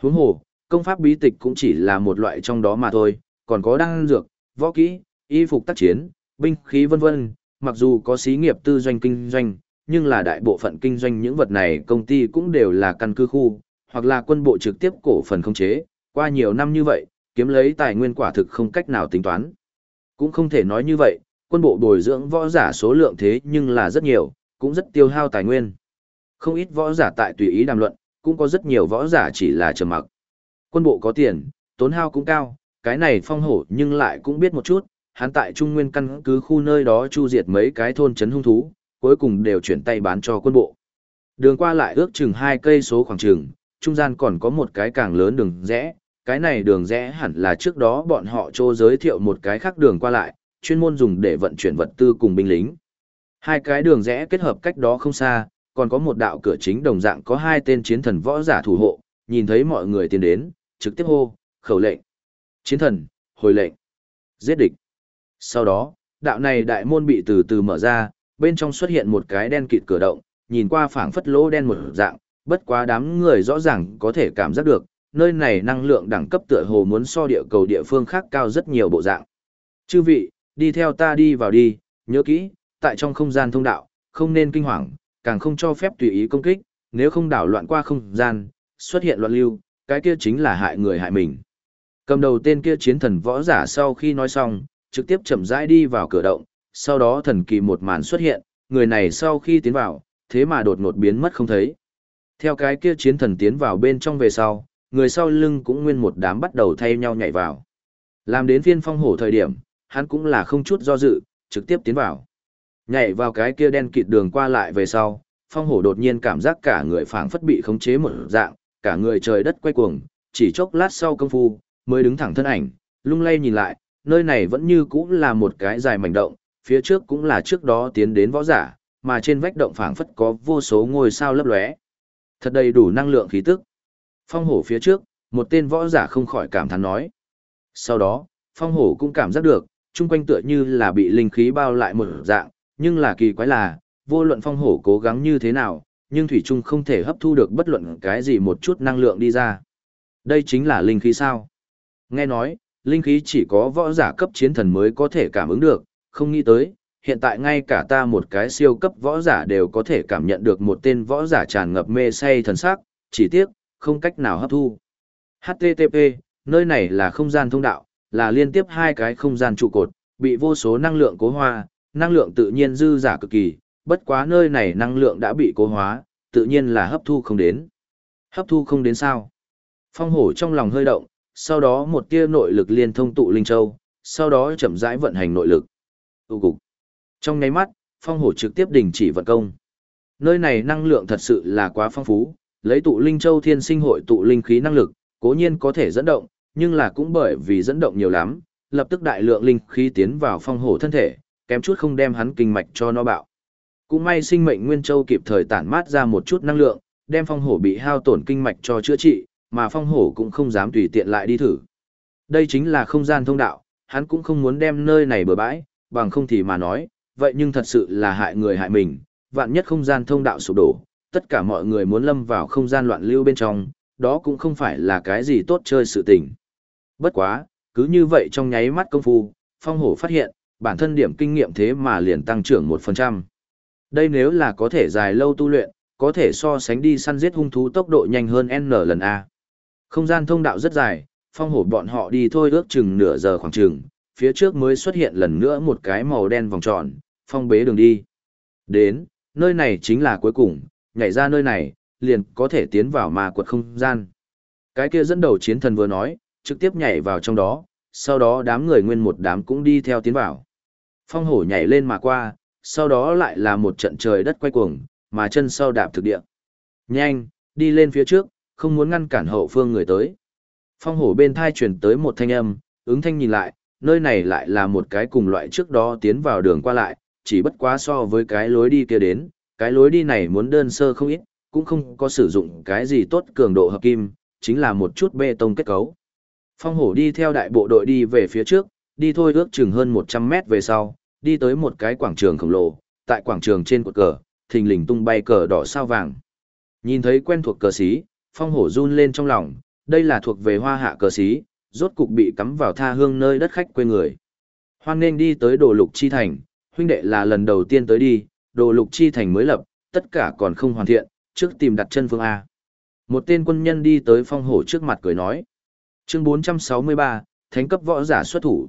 Huống hồ, công pháp bí tịch cũng chỉ là một loại trong đó mà thôi, còn có đăng dược, võ kỹ, y phục tác chiến, binh khí vân vân, mặc dù có xí nghiệp tư doanh kinh doanh, nhưng là đại bộ phận kinh doanh những vật này công ty cũng đều là căn cứ khu, hoặc là quân bộ trực tiếp cổ phần không chế, qua nhiều năm như vậy, kiếm lấy tài nguyên quả thực không cách nào tính toán. Cũng không thể nói như vậy, quân bộ bồi dưỡng võ giả số lượng thế nhưng là rất nhiều, cũng rất tiêu hao tài nguyên. Không ít võ giả tại tùy ý đàm luận, cũng có rất nhiều võ giả chỉ là trầm mặc. Quân bộ có tiền, tốn hao cũng cao, cái này phong hổ nhưng lại cũng biết một chút, hắn tại Trung Nguyên căn cứ khu nơi đó chu diệt mấy cái thôn trấn hung thú, cuối cùng đều chuyển tay bán cho quân bộ. Đường qua lại ước chừng hai cây số khoảng chừng, trung gian còn có một cái càng lớn đường rẽ, cái này đường rẽ hẳn là trước đó bọn họ cho giới thiệu một cái khác đường qua lại, chuyên môn dùng để vận chuyển vật tư cùng binh lính. Hai cái đường rẽ kết hợp cách đó không xa, còn có một đạo cửa chính đồng dạng có hai tên chiến thần võ giả thủ hộ, nhìn thấy mọi người tiến đến, trực tiếp hô, khẩu lệnh. Chiến thần, hồi lệnh. Giết địch. Sau đó, đạo này đại môn bị từ từ mở ra, bên trong xuất hiện một cái đen kịt cửa động, nhìn qua phảng phất lỗ đen một dạng, bất quá đám người rõ ràng có thể cảm giác được, nơi này năng lượng đẳng cấp tựa hồ muốn so địa cầu địa phương khác cao rất nhiều bộ dạng. Chư vị, đi theo ta đi vào đi, nhớ kỹ, tại trong không gian thông đạo, không nên kinh hoàng, càng không cho phép tùy ý công kích, nếu không đảo loạn qua không gian, xuất hiện loạn lưu, cái kia chính là hại người hại mình. Cầm đầu tên kia chiến thần võ giả sau khi nói xong, trực tiếp chậm rãi đi vào cửa động, sau đó thần kỳ một màn xuất hiện, người này sau khi tiến vào, thế mà đột ngột biến mất không thấy. Theo cái kia chiến thần tiến vào bên trong về sau, người sau lưng cũng nguyên một đám bắt đầu thay nhau nhảy vào. Làm đến phiên phong hổ thời điểm, hắn cũng là không chút do dự, trực tiếp tiến vào. Nhảy vào cái kia đen kịt đường qua lại về sau, phong hổ đột nhiên cảm giác cả người phảng phất bị khống chế một dạng, cả người trời đất quay cuồng, chỉ chốc lát sau công phu, mới đứng thẳng thân ảnh, lung lay nhìn lại, nơi này vẫn như cũ là một cái dài mảnh động, phía trước cũng là trước đó tiến đến võ giả, mà trên vách động phảng phất có vô số ngôi sao lấp lóe. Thật đầy đủ năng lượng khí tức. Phong hổ phía trước, một tên võ giả không khỏi cảm thán nói. Sau đó, phong hổ cũng cảm giác được, chung quanh tựa như là bị linh khí bao lại một dạng, nhưng là kỳ quái là, vô luận phong hổ cố gắng như thế nào, nhưng thủy trung không thể hấp thu được bất luận cái gì một chút năng lượng đi ra. Đây chính là linh khí sao? Nghe nói, linh khí chỉ có võ giả cấp chiến thần mới có thể cảm ứng được, không nghĩ tới, hiện tại ngay cả ta một cái siêu cấp võ giả đều có thể cảm nhận được một tên võ giả tràn ngập mê say thần sắc, chỉ tiếc, không cách nào hấp thu. HTTP, nơi này là không gian thông đạo, là liên tiếp hai cái không gian trụ cột, bị vô số năng lượng cố hoa, năng lượng tự nhiên dư giả cực kỳ, bất quá nơi này năng lượng đã bị cố hóa, tự nhiên là hấp thu không đến. Hấp thu không đến sao? Phong hổ trong lòng hơi động, sau đó một tia nội lực liên thông tụ linh châu, sau đó chậm rãi vận hành nội lực. Tụ cục. Trong nháy mắt, phong hổ trực tiếp đình chỉ vận công. Nơi này năng lượng thật sự là quá phong phú, lấy tụ linh châu thiên sinh hội tụ linh khí năng lực, cố nhiên có thể dẫn động, nhưng là cũng bởi vì dẫn động nhiều lắm, lập tức đại lượng linh khí tiến vào phong hổ thân thể, kém chút không đem hắn kinh mạch cho nó bạo. Cũng may sinh mệnh nguyên châu kịp thời tản mát ra một chút năng lượng, đem phong hổ bị hao tổn kinh mạch cho chữa trị, mà phong hổ cũng không dám tùy tiện lại đi thử. Đây chính là không gian thông đạo, hắn cũng không muốn đem nơi này bừa bãi, bằng không thì mà nói, vậy nhưng thật sự là hại người hại mình, vạn nhất không gian thông đạo sụp đổ, tất cả mọi người muốn lâm vào không gian loạn lưu bên trong, đó cũng không phải là cái gì tốt chơi sự tình. Bất quá, cứ như vậy trong nháy mắt công phu, phong hổ phát hiện, bản thân điểm kinh nghiệm thế mà liền tăng trưởng 1%. Đây nếu là có thể dài lâu tu luyện, có thể so sánh đi săn giết hung thú tốc độ nhanh hơn N lần A. Không gian thông đạo rất dài, phong hổ bọn họ đi thôi ước chừng nửa giờ khoảng chừng, phía trước mới xuất hiện lần nữa một cái màu đen vòng tròn, phong bế đường đi. Đến, nơi này chính là cuối cùng, nhảy ra nơi này, liền có thể tiến vào ma quật không gian. Cái kia dẫn đầu chiến thần vừa nói, trực tiếp nhảy vào trong đó, sau đó đám người nguyên một đám cũng đi theo tiến vào. Phong hổ nhảy lên mà qua, sau đó lại là một trận trời đất quay cuồng, mà chân sau đạp thực địa. Nhanh, đi lên phía trước, không muốn ngăn cản hậu phương người tới. Phong hổ bên thai truyền tới một thanh âm, ứng thanh nhìn lại, nơi này lại là một cái cùng loại trước đó tiến vào đường qua lại, chỉ bất quá so với cái lối đi kia đến, cái lối đi này muốn đơn sơ không ít, cũng không có sử dụng cái gì tốt cường độ hợp kim, chính là một chút bê tông kết cấu. Phong hổ đi theo đại bộ đội đi về phía trước, đi thôi ước chừng hơn 100 mét về sau, đi tới một cái quảng trường khổng lồ, tại quảng trường trên cột cờ, thình lình tung bay cờ đỏ sao vàng. Nhìn thấy quen thuộc cờ xí, phong hổ run lên trong lòng, đây là thuộc về hoa hạ cờ xí, rốt cục bị cắm vào tha hương nơi đất khách quê người. Hoan nên đi tới đồ lục chi thành, huynh đệ là lần đầu tiên tới đi, đồ lục chi thành mới lập, tất cả còn không hoàn thiện, trước tìm đặt chân phương A. Một tên quân nhân đi tới phong hổ trước mặt cười nói. Chương 463, Thánh cấp võ giả xuất thủ.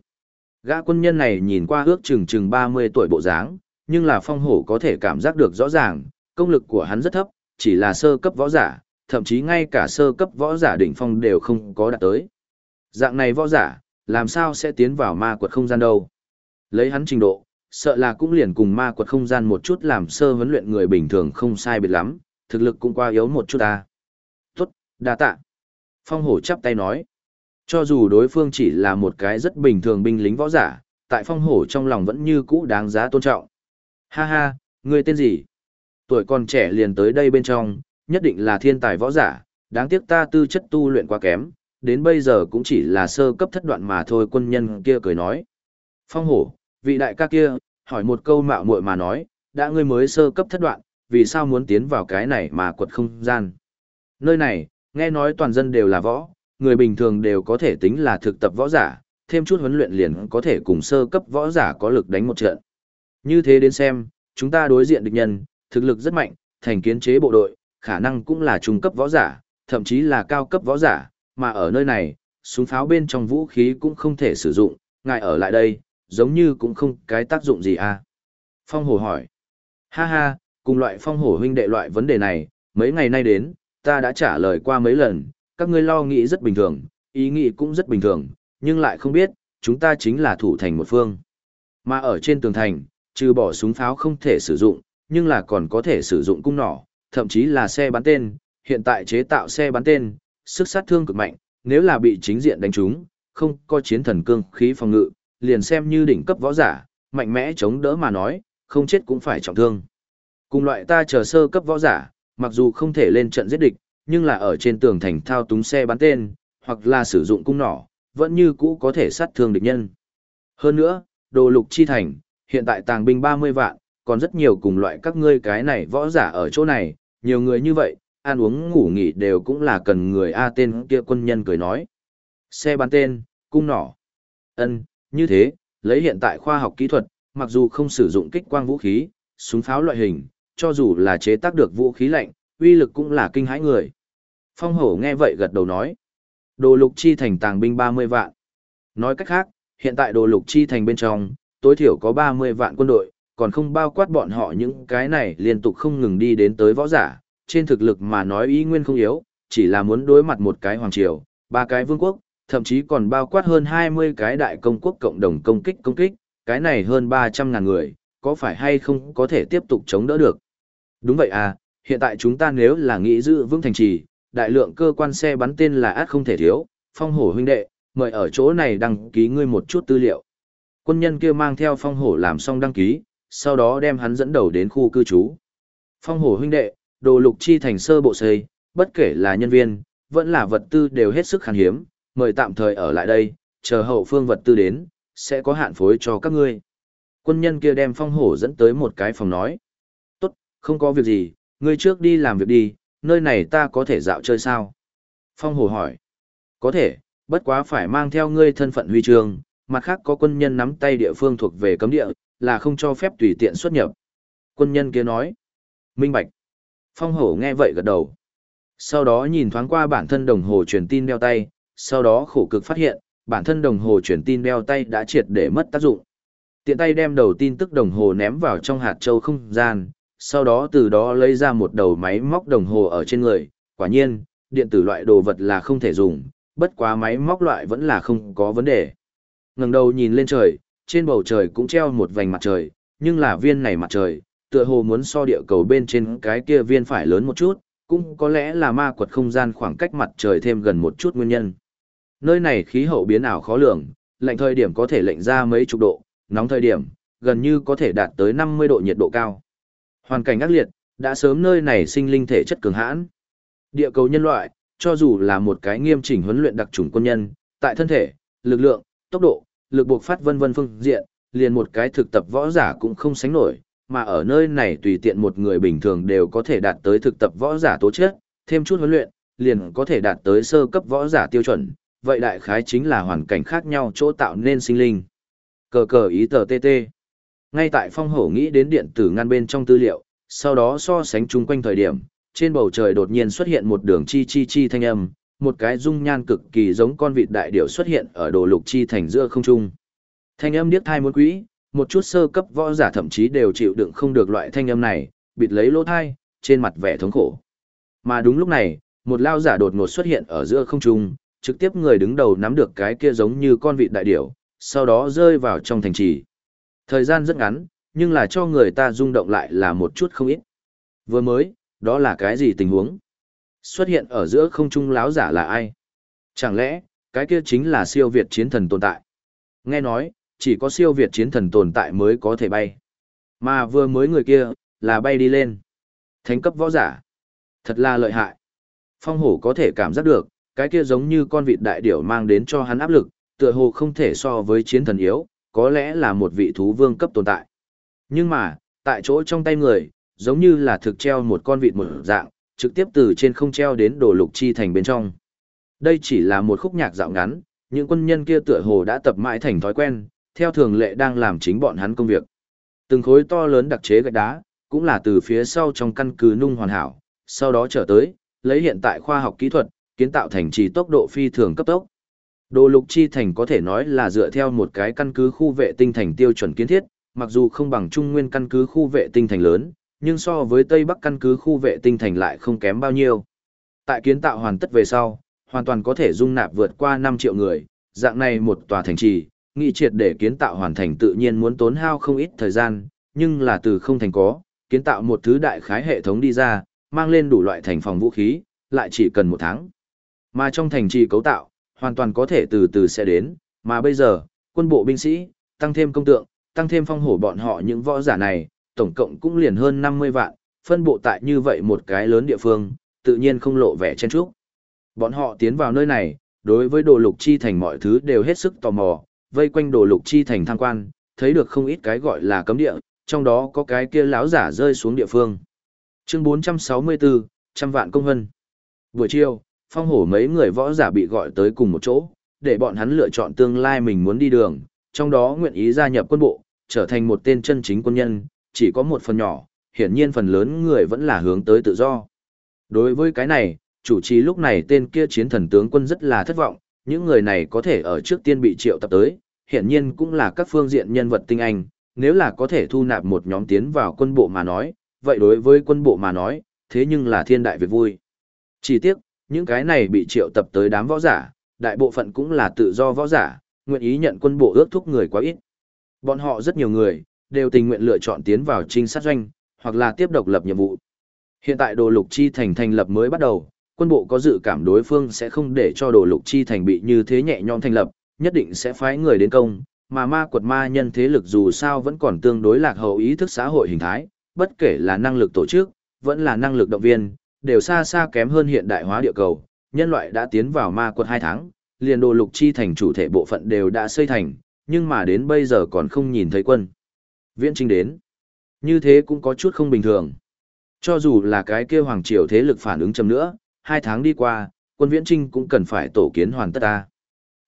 Gã quân nhân này nhìn qua ước chừng chừng 30 tuổi bộ dáng, nhưng là phong hổ có thể cảm giác được rõ ràng, công lực của hắn rất thấp, chỉ là sơ cấp võ giả, thậm chí ngay cả sơ cấp võ giả đỉnh phong đều không có đạt tới. Dạng này võ giả, làm sao sẽ tiến vào ma quật không gian đâu? Lấy hắn trình độ, sợ là cũng liền cùng ma quật không gian một chút làm sơ vấn luyện người bình thường không sai biệt lắm, thực lực cũng qua yếu một chút ta. Tốt, đa tạ. Phong hổ chắp tay nói. Cho dù đối phương chỉ là một cái rất bình thường binh lính võ giả, tại phong hổ trong lòng vẫn như cũ đáng giá tôn trọng. Ha ha, người tên gì? Tuổi còn trẻ liền tới đây bên trong, nhất định là thiên tài võ giả, đáng tiếc ta tư chất tu luyện quá kém, đến bây giờ cũng chỉ là sơ cấp thất đoạn mà thôi quân nhân kia cười nói. Phong hổ, vị đại ca kia, hỏi một câu mạo muội mà nói, đã ngươi mới sơ cấp thất đoạn, vì sao muốn tiến vào cái này mà quật không gian? Nơi này, nghe nói toàn dân đều là võ, người bình thường đều có thể tính là thực tập võ giả, thêm chút huấn luyện liền có thể cùng sơ cấp võ giả có lực đánh một trận. Như thế đến xem, chúng ta đối diện địch nhân, thực lực rất mạnh, thành kiến chế bộ đội, khả năng cũng là trung cấp võ giả, thậm chí là cao cấp võ giả, mà ở nơi này, súng pháo bên trong vũ khí cũng không thể sử dụng, ngài ở lại đây, giống như cũng không cái tác dụng gì à. Phong hổ hỏi. Ha ha, cùng loại phong hổ huynh đệ loại vấn đề này, mấy ngày nay đến, ta đã trả lời qua mấy lần, các ngươi lo nghĩ rất bình thường, ý nghĩ cũng rất bình thường, nhưng lại không biết, chúng ta chính là thủ thành một phương. Mà ở trên tường thành, trừ bỏ súng pháo không thể sử dụng, nhưng là còn có thể sử dụng cung nỏ, thậm chí là xe bắn tên, hiện tại chế tạo xe bắn tên, sức sát thương cực mạnh, nếu là bị chính diện đánh trúng, không có chiến thần cương khí phòng ngự, liền xem như đỉnh cấp võ giả, mạnh mẽ chống đỡ mà nói, không chết cũng phải trọng thương. Cùng loại ta chờ sơ cấp võ giả, mặc dù không thể lên trận giết địch, nhưng là ở trên tường thành thao túng xe bắn tên, hoặc là sử dụng cung nỏ, vẫn như cũ có thể sát thương địch nhân. Hơn nữa, đồ lục chi thành, hiện tại tàng binh 30 vạn, còn rất nhiều cùng loại các ngươi cái này võ giả ở chỗ này, nhiều người như vậy, ăn uống ngủ nghỉ đều cũng là cần người A tên kia quân nhân cười nói. Xe bắn tên, cung nỏ. ân như thế, lấy hiện tại khoa học kỹ thuật, mặc dù không sử dụng kích quang vũ khí, súng pháo loại hình, cho dù là chế tác được vũ khí lạnh, uy lực cũng là kinh hãi người. Phong hổ nghe vậy gật đầu nói. Đồ lục chi thành tàng binh 30 vạn. Nói cách khác, hiện tại đồ lục chi thành bên trong, tối thiểu có 30 vạn quân đội, còn không bao quát bọn họ những cái này liên tục không ngừng đi đến tới võ giả, trên thực lực mà nói ý nguyên không yếu, chỉ là muốn đối mặt một cái hoàng triều, ba cái vương quốc, thậm chí còn bao quát hơn 20 cái đại công quốc cộng đồng công kích công kích, cái này hơn 300 ngàn người, có phải hay không có thể tiếp tục chống đỡ được. Đúng vậy à, hiện tại chúng ta nếu là nghĩ giữ vững thành trì, đại lượng cơ quan xe bắn tên là át không thể thiếu, phong hổ huynh đệ, mời ở chỗ này đăng ký ngươi một chút tư liệu. Quân nhân kia mang theo phong hổ làm xong đăng ký, sau đó đem hắn dẫn đầu đến khu cư trú. Phong hổ huynh đệ, đồ lục chi thành sơ bộ xây, bất kể là nhân viên, vẫn là vật tư đều hết sức khan hiếm, mời tạm thời ở lại đây, chờ hậu phương vật tư đến, sẽ có hạn phối cho các ngươi. Quân nhân kia đem phong hổ dẫn tới một cái phòng nói. Tốt, không có việc gì, ngươi trước đi làm việc đi, nơi này ta có thể dạo chơi sao? Phong hổ hỏi. Có thể, bất quá phải mang theo ngươi thân phận huy chương, mặt khác có quân nhân nắm tay địa phương thuộc về cấm địa, là không cho phép tùy tiện xuất nhập. Quân nhân kia nói. Minh Bạch. Phong hổ nghe vậy gật đầu. Sau đó nhìn thoáng qua bản thân đồng hồ truyền tin đeo tay, sau đó khổ cực phát hiện, bản thân đồng hồ truyền tin đeo tay đã triệt để mất tác dụng. Tiện tay đem đầu tin tức đồng hồ ném vào trong hạt châu không gian, sau đó từ đó lấy ra một đầu máy móc đồng hồ ở trên người. Quả nhiên, điện tử loại đồ vật là không thể dùng, bất quá máy móc loại vẫn là không có vấn đề. ngẩng đầu nhìn lên trời, trên bầu trời cũng treo một vành mặt trời, nhưng là viên này mặt trời, tựa hồ muốn so địa cầu bên trên cái kia viên phải lớn một chút, cũng có lẽ là ma quật không gian khoảng cách mặt trời thêm gần một chút nguyên nhân. Nơi này khí hậu biến ảo khó lường, lạnh thời điểm có thể lệnh ra mấy chục độ, nóng thời điểm, gần như có thể đạt tới 50 độ nhiệt độ cao. Hoàn cảnh ác liệt, đã sớm nơi này sinh linh thể chất cường hãn. Địa cầu nhân loại, cho dù là một cái nghiêm chỉnh huấn luyện đặc chủng quân nhân, tại thân thể, lực lượng, tốc độ, lực buộc phát vân vân phương diện, liền một cái thực tập võ giả cũng không sánh nổi, mà ở nơi này tùy tiện một người bình thường đều có thể đạt tới thực tập võ giả tố chất, thêm chút huấn luyện, liền có thể đạt tới sơ cấp võ giả tiêu chuẩn, vậy đại khái chính là hoàn cảnh khác nhau chỗ tạo nên sinh linh. Cờ cờ ý tờ TT. Ngay tại phong hổ nghĩ đến điện tử ngăn bên trong tư liệu, sau đó so sánh chung quanh thời điểm, trên bầu trời đột nhiên xuất hiện một đường chi chi chi thanh âm, một cái dung nhan cực kỳ giống con vịt đại điểu xuất hiện ở đồ lục chi thành giữa không trung. Thanh âm điếc thai muốn quỹ, một chút sơ cấp võ giả thậm chí đều chịu đựng không được loại thanh âm này, bịt lấy lỗ thai, trên mặt vẻ thống khổ. Mà đúng lúc này, một lao giả đột ngột xuất hiện ở giữa không trung, trực tiếp người đứng đầu nắm được cái kia giống như con vịt đại điểu, sau đó rơi vào trong thành trì. Thời gian rất ngắn, nhưng là cho người ta rung động lại là một chút không ít. Vừa mới, đó là cái gì tình huống? Xuất hiện ở giữa không trung láo giả là ai? Chẳng lẽ, cái kia chính là siêu việt chiến thần tồn tại? Nghe nói, chỉ có siêu việt chiến thần tồn tại mới có thể bay. Mà vừa mới người kia, là bay đi lên. Thánh cấp võ giả. Thật là lợi hại. Phong hổ có thể cảm giác được, cái kia giống như con vịt đại điểu mang đến cho hắn áp lực, tựa hồ không thể so với chiến thần yếu, có lẽ là một vị thú vương cấp tồn tại. Nhưng mà, tại chỗ trong tay người, giống như là thực treo một con vịt một dạng, trực tiếp từ trên không treo đến đồ lục chi thành bên trong. Đây chỉ là một khúc nhạc dạo ngắn, những quân nhân kia tựa hồ đã tập mãi thành thói quen, theo thường lệ đang làm chính bọn hắn công việc. Từng khối to lớn đặc chế gạch đá, cũng là từ phía sau trong căn cứ nung hoàn hảo, sau đó trở tới, lấy hiện tại khoa học kỹ thuật, kiến tạo thành trì tốc độ phi thường cấp tốc. Đồ lục chi thành có thể nói là dựa theo một cái căn cứ khu vệ tinh thành tiêu chuẩn kiến thiết, mặc dù không bằng trung nguyên căn cứ khu vệ tinh thành lớn, nhưng so với Tây Bắc căn cứ khu vệ tinh thành lại không kém bao nhiêu. Tại kiến tạo hoàn tất về sau, hoàn toàn có thể dung nạp vượt qua 5 triệu người, dạng này một tòa thành trì, nghị triệt để kiến tạo hoàn thành tự nhiên muốn tốn hao không ít thời gian, nhưng là từ không thành có, kiến tạo một thứ đại khái hệ thống đi ra, mang lên đủ loại thành phòng vũ khí, lại chỉ cần một tháng. Mà trong thành trì cấu tạo, hoàn toàn có thể từ từ sẽ đến, mà bây giờ, quân bộ binh sĩ, tăng thêm công tượng, tăng thêm phong hổ bọn họ những võ giả này, tổng cộng cũng liền hơn 50 vạn, phân bộ tại như vậy một cái lớn địa phương, tự nhiên không lộ vẻ chen chúc. Bọn họ tiến vào nơi này, đối với đồ lục chi thành mọi thứ đều hết sức tò mò, vây quanh đồ lục chi thành tham quan, thấy được không ít cái gọi là cấm địa, trong đó có cái kia láo giả rơi xuống địa phương. Chương 464, trăm vạn công hân. Buổi chiều, phong hổ mấy người võ giả bị gọi tới cùng một chỗ, để bọn hắn lựa chọn tương lai mình muốn đi đường, trong đó nguyện ý gia nhập quân bộ, trở thành một tên chân chính quân nhân, chỉ có một phần nhỏ, hiển nhiên phần lớn người vẫn là hướng tới tự do. Đối với cái này, chủ trì lúc này tên kia chiến thần tướng quân rất là thất vọng, những người này có thể ở trước tiên bị triệu tập tới, hiển nhiên cũng là các phương diện nhân vật tinh anh, nếu là có thể thu nạp một nhóm tiến vào quân bộ mà nói, vậy đối với quân bộ mà nói, thế nhưng là thiên đại việc vui. Chỉ tiếc, những cái này bị triệu tập tới đám võ giả, đại bộ phận cũng là tự do võ giả, nguyện ý nhận quân bộ ước thúc người quá ít. Bọn họ rất nhiều người, đều tình nguyện lựa chọn tiến vào trinh sát doanh, hoặc là tiếp độc lập nhiệm vụ. Hiện tại đồ lục chi thành thành lập mới bắt đầu, quân bộ có dự cảm đối phương sẽ không để cho đồ lục chi thành bị như thế nhẹ nhõm thành lập, nhất định sẽ phái người đến công, mà ma quật ma nhân thế lực dù sao vẫn còn tương đối lạc hậu ý thức xã hội hình thái, bất kể là năng lực tổ chức, vẫn là năng lực động viên, đều xa xa kém hơn hiện đại hóa địa cầu. Nhân loại đã tiến vào ma quật 2 tháng, liền đồ lục chi thành chủ thể bộ phận đều đã xây thành, nhưng mà đến bây giờ còn không nhìn thấy quân. Viễn trinh đến. Như thế cũng có chút không bình thường. Cho dù là cái kia hoàng triều thế lực phản ứng chậm nữa, hai tháng đi qua, quân viễn trinh cũng cần phải tổ kiến hoàn tất ta.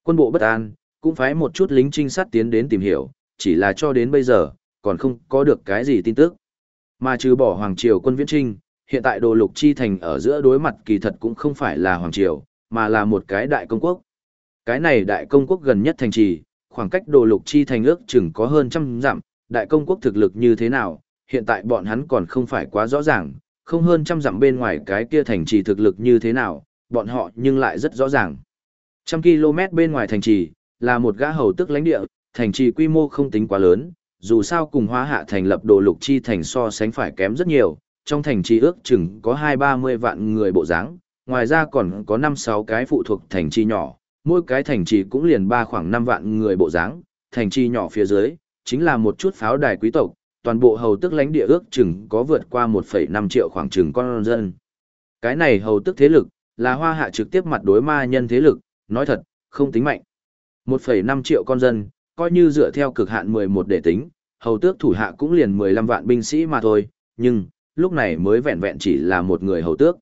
Quân bộ bất an, cũng phái một chút lính trinh sát tiến đến tìm hiểu, chỉ là cho đến bây giờ, còn không có được cái gì tin tức. Mà trừ bỏ Hoàng Triều quân viễn trinh, hiện tại đồ lục chi thành ở giữa đối mặt kỳ thật cũng không phải là Hoàng Triều, mà là một cái đại công quốc. Cái này đại công quốc gần nhất thành trì, khoảng cách đồ lục chi thành ước chừng có hơn trăm dặm, đại công quốc thực lực như thế nào, hiện tại bọn hắn còn không phải quá rõ ràng, không hơn trăm dặm bên ngoài cái kia thành trì thực lực như thế nào, bọn họ nhưng lại rất rõ ràng. Trăm km bên ngoài thành trì, là một gã hầu tức lãnh địa, thành trì quy mô không tính quá lớn, dù sao cùng hóa hạ thành lập đồ lục chi thành so sánh phải kém rất nhiều, trong thành trì ước chừng có hai ba mươi vạn người bộ dáng, ngoài ra còn có năm sáu cái phụ thuộc thành trì nhỏ, mỗi cái thành trì cũng liền ba khoảng năm vạn người bộ dáng, thành trì nhỏ phía dưới, chính là một chút pháo đài quý tộc, toàn bộ hầu tức lãnh địa ước chừng có vượt qua 1,5 triệu khoảng chừng con dân. Cái này hầu tức thế lực, là hoa hạ trực tiếp mặt đối ma nhân thế lực, nói thật, không tính mạnh. 1,5 triệu con dân, coi như dựa theo cực hạn 11 để tính, hầu tước thủ hạ cũng liền 15 vạn binh sĩ mà thôi, nhưng, lúc này mới vẹn vẹn chỉ là một người hầu tước.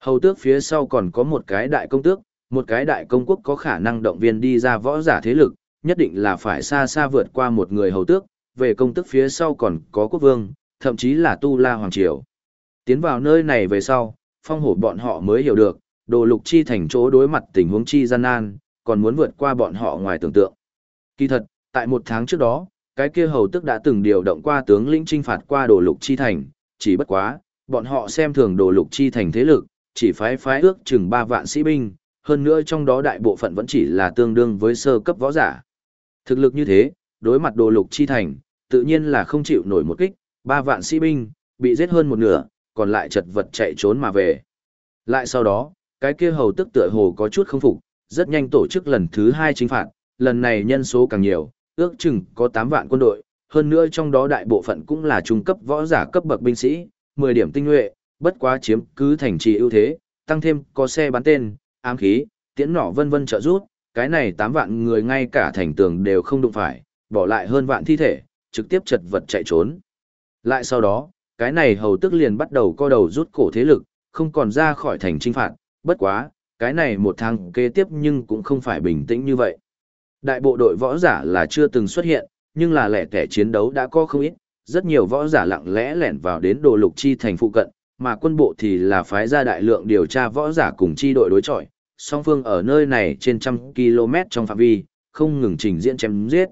Hầu tước phía sau còn có một cái đại công tước, một cái đại công quốc có khả năng động viên đi ra võ giả thế lực, nhất định là phải xa xa vượt qua một người hầu tước, về công tước phía sau còn có quốc vương, thậm chí là tu la hoàng triều. Tiến vào nơi này về sau, phong hổ bọn họ mới hiểu được, đồ lục chi thành chỗ đối mặt tình huống chi gian nan, còn muốn vượt qua bọn họ ngoài tưởng tượng. Kỳ thật, tại một tháng trước đó, cái kia hầu tức đã từng điều động qua tướng lĩnh trinh phạt qua đồ lục chi thành, chỉ bất quá, bọn họ xem thường đồ lục chi thành thế lực, chỉ phái phái ước chừng 3 vạn sĩ binh, hơn nữa trong đó đại bộ phận vẫn chỉ là tương đương với sơ cấp võ giả. Thực lực như thế, đối mặt đồ lục chi thành, tự nhiên là không chịu nổi một kích, 3 vạn sĩ binh, bị giết hơn một nửa, còn lại chật vật chạy trốn mà về. Lại sau đó, cái kia hầu tức tựa hồ có chút không phục, rất nhanh tổ chức lần thứ hai chính phạt, lần này nhân số càng nhiều, ước chừng có 8 vạn quân đội, hơn nữa trong đó đại bộ phận cũng là trung cấp võ giả cấp bậc binh sĩ, 10 điểm tinh nhuệ, bất quá chiếm cứ thành trì ưu thế, tăng thêm có xe bắn tên, ám khí, tiễn nỏ vân vân trợ giúp, cái này 8 vạn người ngay cả thành tường đều không đụng phải, bỏ lại hơn vạn thi thể, trực tiếp chật vật chạy trốn. Lại sau đó, cái này hầu tức liền bắt đầu co đầu rút cổ thế lực, không còn ra khỏi thành trinh phạt, bất quá, cái này một tháng kế tiếp nhưng cũng không phải bình tĩnh như vậy. Đại bộ đội võ giả là chưa từng xuất hiện, nhưng là lẻ tẻ chiến đấu đã có không ít, rất nhiều võ giả lặng lẽ lẻn vào đến đồ lục chi thành phụ cận, mà quân bộ thì là phái ra đại lượng điều tra võ giả cùng chi đội đối chọi, song phương ở nơi này trên trăm km trong phạm vi, không ngừng trình diễn chém giết.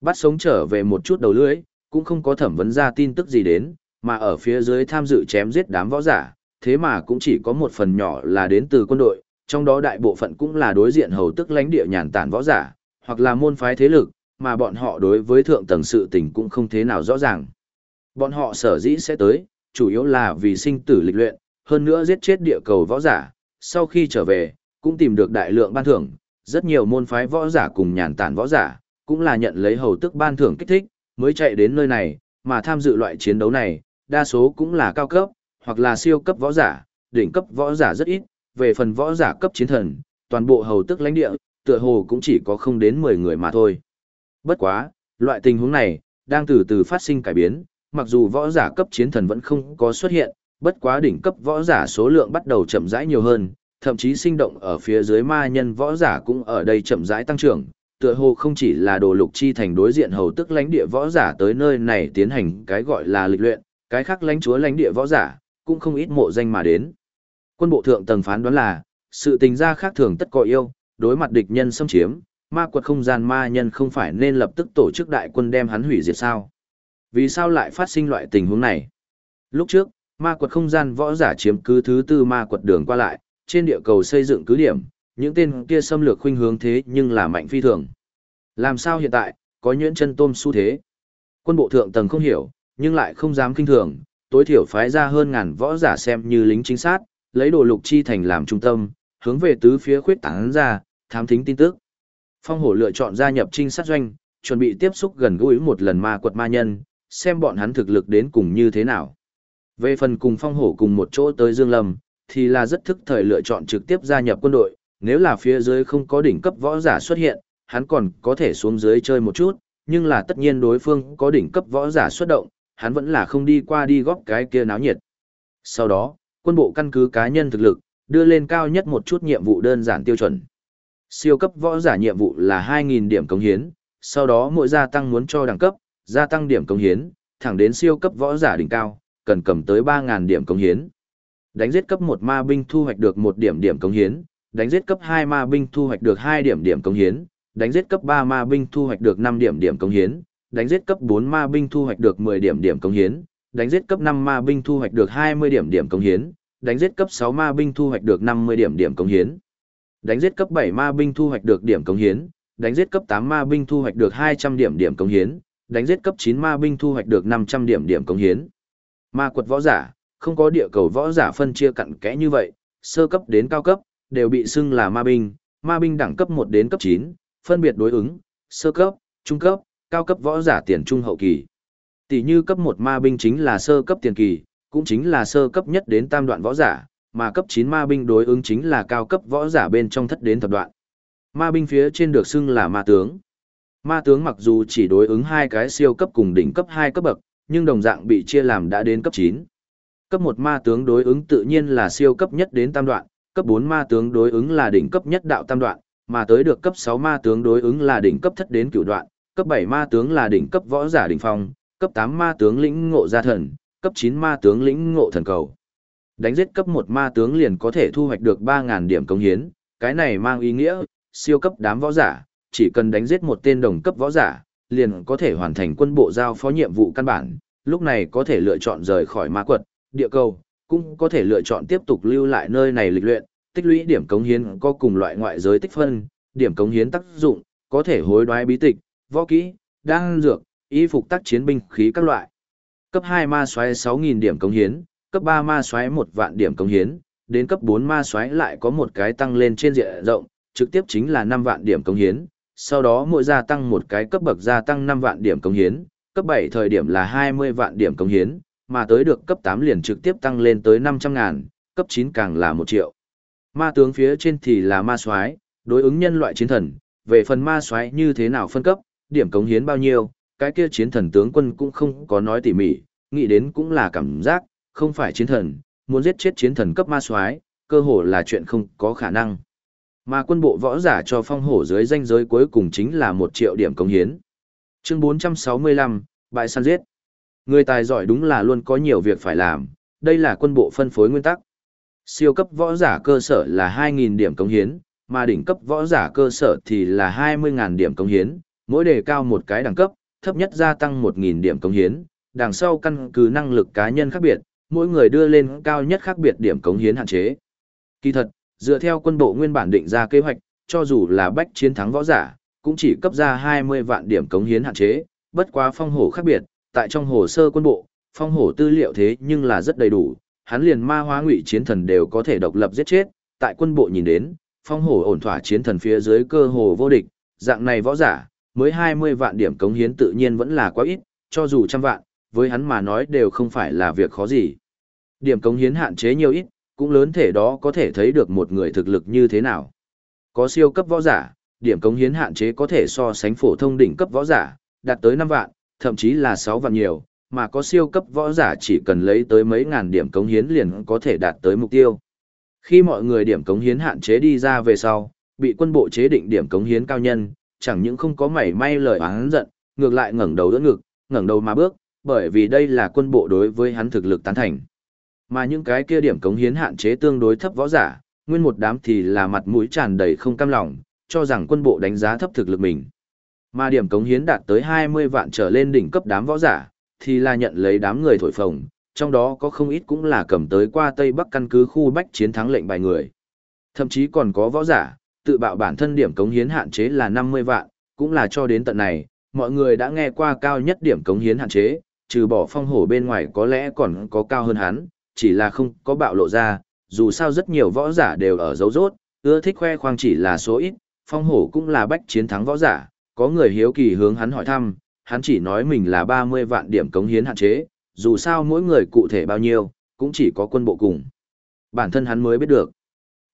Bắt sống trở về một chút đầu lưới cũng không có thẩm vấn ra tin tức gì đến, mà ở phía dưới tham dự chém giết đám võ giả, thế mà cũng chỉ có một phần nhỏ là đến từ quân đội, trong đó đại bộ phận cũng là đối diện hầu tức lãnh địa nhàn tản võ giả, hoặc là môn phái thế lực, mà bọn họ đối với thượng tầng sự tình cũng không thế nào rõ ràng. Bọn họ sở dĩ sẽ tới, chủ yếu là vì sinh tử lịch luyện, hơn nữa giết chết địa cầu võ giả, sau khi trở về, cũng tìm được đại lượng ban thưởng, rất nhiều môn phái võ giả cùng nhàn tản võ giả, cũng là nhận lấy hầu tức ban thưởng kích thích, mới chạy đến nơi này, mà tham dự loại chiến đấu này, đa số cũng là cao cấp, hoặc là siêu cấp võ giả, đỉnh cấp võ giả rất ít, về phần võ giả cấp chiến thần, toàn bộ hầu tức lãnh địa, tựa hồ cũng chỉ có không đến 10 người mà thôi. Bất quá, loại tình huống này, đang từ từ phát sinh cải biến, mặc dù võ giả cấp chiến thần vẫn không có xuất hiện, bất quá đỉnh cấp võ giả số lượng bắt đầu chậm rãi nhiều hơn, thậm chí sinh động ở phía dưới ma nhân võ giả cũng ở đây chậm rãi tăng trưởng, tựa hồ không chỉ là đồ lục chi thành đối diện hầu tức lãnh địa võ giả tới nơi này tiến hành cái gọi là lịch luyện, cái khác lãnh chúa lãnh địa võ giả, cũng không ít mộ danh mà đến. Quân bộ thượng tầng phán đoán là, sự tình gia khác thường tất có yêu, đối mặt địch nhân xâm chiếm, ma quật không gian ma nhân không phải nên lập tức tổ chức đại quân đem hắn hủy diệt sao? Vì sao lại phát sinh loại tình huống này? Lúc trước, ma quật không gian võ giả chiếm cứ thứ tư ma quật đường qua lại, trên địa cầu xây dựng cứ điểm, những tên kia xâm lược khuynh hướng thế nhưng là mạnh phi thường. Làm sao hiện tại, có nhuyễn chân tôm xu thế? Quân bộ thượng tầng không hiểu, nhưng lại không dám kinh thường, tối thiểu phái ra hơn ngàn võ giả xem như lính chính sát, lấy đồ lục chi thành làm trung tâm, hướng về tứ phía khuyết tán ra, thám thính tin tức. Phong hổ lựa chọn gia nhập trinh sát doanh, chuẩn bị tiếp xúc gần gũi một lần ma quật ma nhân, xem bọn hắn thực lực đến cùng như thế nào. Về phần cùng phong hổ cùng một chỗ tới Dương Lâm, thì là rất thức thời lựa chọn trực tiếp gia nhập quân đội, nếu là phía dưới không có đỉnh cấp võ giả xuất hiện, hắn còn có thể xuống dưới chơi một chút, nhưng là tất nhiên đối phương có đỉnh cấp võ giả xuất động, hắn vẫn là không đi qua đi góp cái kia náo nhiệt. Sau đó, quân bộ căn cứ cá nhân thực lực, đưa lên cao nhất một chút nhiệm vụ đơn giản tiêu chuẩn. Siêu cấp võ giả nhiệm vụ là 2.000 điểm công hiến, sau đó mỗi gia tăng muốn cho đẳng cấp, gia tăng điểm công hiến, thẳng đến siêu cấp võ giả đỉnh cao, cần cầm tới 3.000 điểm công hiến. Đánh giết cấp 1 ma binh thu hoạch được 1 điểm điểm công hiến, đánh giết cấp 2 ma binh thu hoạch được 2 điểm điểm công hiến, đánh giết cấp 3 ma binh thu hoạch được 5 điểm điểm công hiến, đánh giết cấp 4 ma binh thu hoạch được 10 điểm điểm công hiến, đánh giết cấp 5 ma binh thu hoạch được 20 điểm điểm công hiến, đánh giết cấp 6 ma binh thu hoạch được 50 điểm điểm công hiến. Đánh giết cấp 7 ma binh thu hoạch được điểm công hiến, đánh giết cấp 8 ma binh thu hoạch được 200 điểm điểm công hiến, đánh giết cấp 9 ma binh thu hoạch được 500 điểm điểm công hiến. Ma quật võ giả, không có địa cầu võ giả phân chia cặn kẽ như vậy, sơ cấp đến cao cấp, đều bị xưng là ma binh, ma binh đẳng cấp 1 đến cấp 9, phân biệt đối ứng, sơ cấp, trung cấp, cao cấp võ giả tiền trung hậu kỳ. Tỷ như cấp 1 ma binh chính là sơ cấp tiền kỳ, cũng chính là sơ cấp nhất đến tam đoạn võ giả, mà cấp 9 ma binh đối ứng chính là cao cấp võ giả bên trong thất đến thập đoạn. Ma binh phía trên được xưng là ma tướng. Ma tướng mặc dù chỉ đối ứng hai cái siêu cấp cùng đỉnh cấp 2 cấp bậc, nhưng đồng dạng bị chia làm đã đến cấp 9. Cấp 1 ma tướng đối ứng tự nhiên là siêu cấp nhất đến tam đoạn, cấp 4 ma tướng đối ứng là đỉnh cấp nhất đạo tam đoạn, mà tới được cấp 6 ma tướng đối ứng là đỉnh cấp thất đến cửu đoạn, cấp 7 ma tướng là đỉnh cấp võ giả đỉnh phong, cấp 8 ma tướng lĩnh ngộ gia thần, cấp 9 ma tướng lĩnh ngộ thần cầu. Đánh giết cấp một ma tướng liền có thể thu hoạch được 3000 điểm công hiến, cái này mang ý nghĩa siêu cấp đám võ giả, chỉ cần đánh giết một tên đồng cấp võ giả, liền có thể hoàn thành quân bộ giao phó nhiệm vụ căn bản, lúc này có thể lựa chọn rời khỏi ma quật, địa cầu, cũng có thể lựa chọn tiếp tục lưu lại nơi này lịch luyện, tích lũy điểm cống hiến có cùng loại ngoại giới tích phân, điểm cống hiến tác dụng, có thể hối đoái bí tịch, võ kỹ, đan dược, y phục tác chiến binh khí các loại. Cấp 2 ma xoáy 6.000 điểm cống hiến, cấp 3 ma xoáy 1 vạn điểm công hiến, đến cấp 4 ma xoáy lại có một cái tăng lên trên diện rộng, trực tiếp chính là 5 vạn điểm công hiến, sau đó mỗi gia tăng một cái cấp bậc gia tăng 5 vạn điểm công hiến, cấp 7 thời điểm là 20 vạn điểm công hiến, mà tới được cấp 8 liền trực tiếp tăng lên tới 500 ngàn, cấp 9 càng là 1 triệu. Ma tướng phía trên thì là ma soái, đối ứng nhân loại chiến thần, về phần ma soái như thế nào phân cấp, điểm cống hiến bao nhiêu, cái kia chiến thần tướng quân cũng không có nói tỉ mỉ, nghĩ đến cũng là cảm giác, không phải chiến thần, muốn giết chết chiến thần cấp ma soái, cơ hồ là chuyện không có khả năng. Mà quân bộ võ giả cho phong hổ dưới danh giới cuối cùng chính là 1 triệu điểm cống hiến. Chương 465, bại săn giết. Người tài giỏi đúng là luôn có nhiều việc phải làm, đây là quân bộ phân phối nguyên tắc. Siêu cấp võ giả cơ sở là 2.000 điểm cống hiến, mà đỉnh cấp võ giả cơ sở thì là 20.000 điểm cống hiến, mỗi đề cao một cái đẳng cấp, thấp nhất gia tăng 1.000 điểm cống hiến, đằng sau căn cứ năng lực cá nhân khác biệt, mỗi người đưa lên cao nhất khác biệt điểm cống hiến hạn chế. Kỳ thật, dựa theo quân bộ nguyên bản định ra kế hoạch, cho dù là bách chiến thắng võ giả, cũng chỉ cấp ra 20 vạn điểm cống hiến hạn chế, bất quá phong hổ khác biệt, tại trong hồ sơ quân bộ, phong hổ tư liệu thế nhưng là rất đầy đủ, hắn liền ma hóa ngụy chiến thần đều có thể độc lập giết chết, tại quân bộ nhìn đến, phong hổ ổn thỏa chiến thần phía dưới cơ hồ vô địch, dạng này võ giả, mới 20 vạn điểm cống hiến tự nhiên vẫn là quá ít, cho dù trăm vạn, với hắn mà nói đều không phải là việc khó gì. Điểm cống hiến hạn chế nhiều ít, cũng lớn thể đó có thể thấy được một người thực lực như thế nào. Có siêu cấp võ giả, điểm cống hiến hạn chế có thể so sánh phổ thông đỉnh cấp võ giả, đạt tới 5 vạn, thậm chí là 6 vạn nhiều, mà có siêu cấp võ giả chỉ cần lấy tới mấy ngàn điểm cống hiến liền có thể đạt tới mục tiêu. Khi mọi người điểm cống hiến hạn chế đi ra về sau, bị quân bộ chế định điểm cống hiến cao nhân, chẳng những không có mảy may lời oán giận, ngược lại ngẩng đầu đỡ ngực, ngẩng đầu mà bước, bởi vì đây là quân bộ đối với hắn thực lực tán thành. Mà những cái kia điểm cống hiến hạn chế tương đối thấp võ giả, nguyên một đám thì là mặt mũi tràn đầy không cam lòng, cho rằng quân bộ đánh giá thấp thực lực mình. Mà điểm cống hiến đạt tới 20 vạn trở lên đỉnh cấp đám võ giả, thì là nhận lấy đám người thổi phồng, trong đó có không ít cũng là cầm tới qua Tây Bắc căn cứ khu bách chiến thắng lệnh bài người. Thậm chí còn có võ giả, tự bạo bản thân điểm cống hiến hạn chế là 50 vạn, cũng là cho đến tận này, mọi người đã nghe qua cao nhất điểm cống hiến hạn chế, trừ bỏ phong hổ bên ngoài có lẽ còn có cao hơn hắn, chỉ là không có bạo lộ ra, dù sao rất nhiều võ giả đều ở dấu rốt, ưa thích khoe khoang chỉ là số ít, phong hổ cũng là bách chiến thắng võ giả, có người hiếu kỳ hướng hắn hỏi thăm, hắn chỉ nói mình là 30 vạn điểm cống hiến hạn chế, dù sao mỗi người cụ thể bao nhiêu, cũng chỉ có quân bộ cùng. Bản thân hắn mới biết được.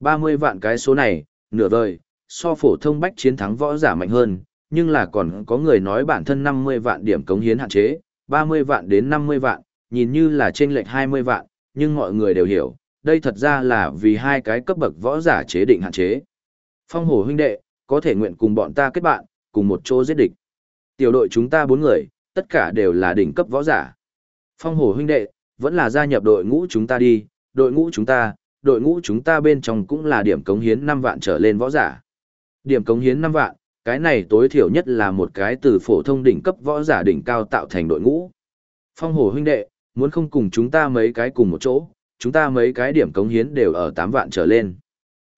30 vạn cái số này, nửa vời, so phổ thông bách chiến thắng võ giả mạnh hơn, nhưng là còn có người nói bản thân 50 vạn điểm cống hiến hạn chế, 30 vạn đến 50 vạn, nhìn như là trên lệch 20 vạn, nhưng mọi người đều hiểu, đây thật ra là vì hai cái cấp bậc võ giả chế định hạn chế. Phong hổ huynh đệ, có thể nguyện cùng bọn ta kết bạn, cùng một chỗ giết địch. Tiểu đội chúng ta bốn người, tất cả đều là đỉnh cấp võ giả. Phong hổ huynh đệ, vẫn là gia nhập đội ngũ chúng ta đi, đội ngũ chúng ta, đội ngũ chúng ta bên trong cũng là điểm cống hiến 5 vạn trở lên võ giả. Điểm cống hiến 5 vạn, cái này tối thiểu nhất là một cái từ phổ thông đỉnh cấp võ giả đỉnh cao tạo thành đội ngũ. Phong hổ huynh đệ, muốn không cùng chúng ta mấy cái cùng một chỗ, chúng ta mấy cái điểm cống hiến đều ở 8 vạn trở lên.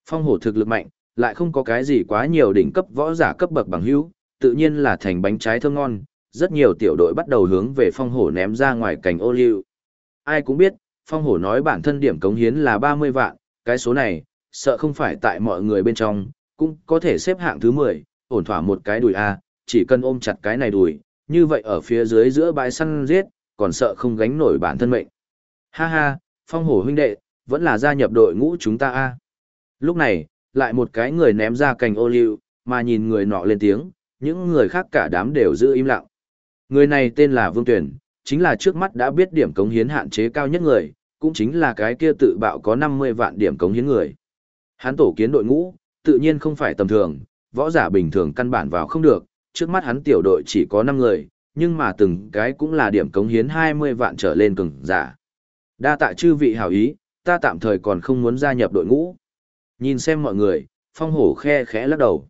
Phong hổ thực lực mạnh, lại không có cái gì quá nhiều đỉnh cấp võ giả cấp bậc bằng hữu, tự nhiên là thành bánh trái thơm ngon, rất nhiều tiểu đội bắt đầu hướng về phong hổ ném ra ngoài cảnh ô liu. Ai cũng biết, phong hổ nói bản thân điểm cống hiến là 30 vạn, cái số này, sợ không phải tại mọi người bên trong, cũng có thể xếp hạng thứ 10, ổn thỏa một cái đùi A, chỉ cần ôm chặt cái này đùi, như vậy ở phía dưới giữa bãi săn giết, còn sợ không gánh nổi bản thân mệnh. Ha ha, phong hổ huynh đệ, vẫn là gia nhập đội ngũ chúng ta A. Lúc này, lại một cái người ném ra cành ô liu, mà nhìn người nọ lên tiếng, những người khác cả đám đều giữ im lặng. Người này tên là Vương Tuyển, chính là trước mắt đã biết điểm cống hiến hạn chế cao nhất người, cũng chính là cái kia tự bạo có 50 vạn điểm cống hiến người. Hắn tổ kiến đội ngũ, tự nhiên không phải tầm thường, võ giả bình thường căn bản vào không được, trước mắt hắn tiểu đội chỉ có 5 người, nhưng mà từng cái cũng là điểm cống hiến 20 vạn trở lên cường giả. Đa tạ chư vị hảo ý, ta tạm thời còn không muốn gia nhập đội ngũ. Nhìn xem mọi người, phong hổ khe khẽ lắc đầu.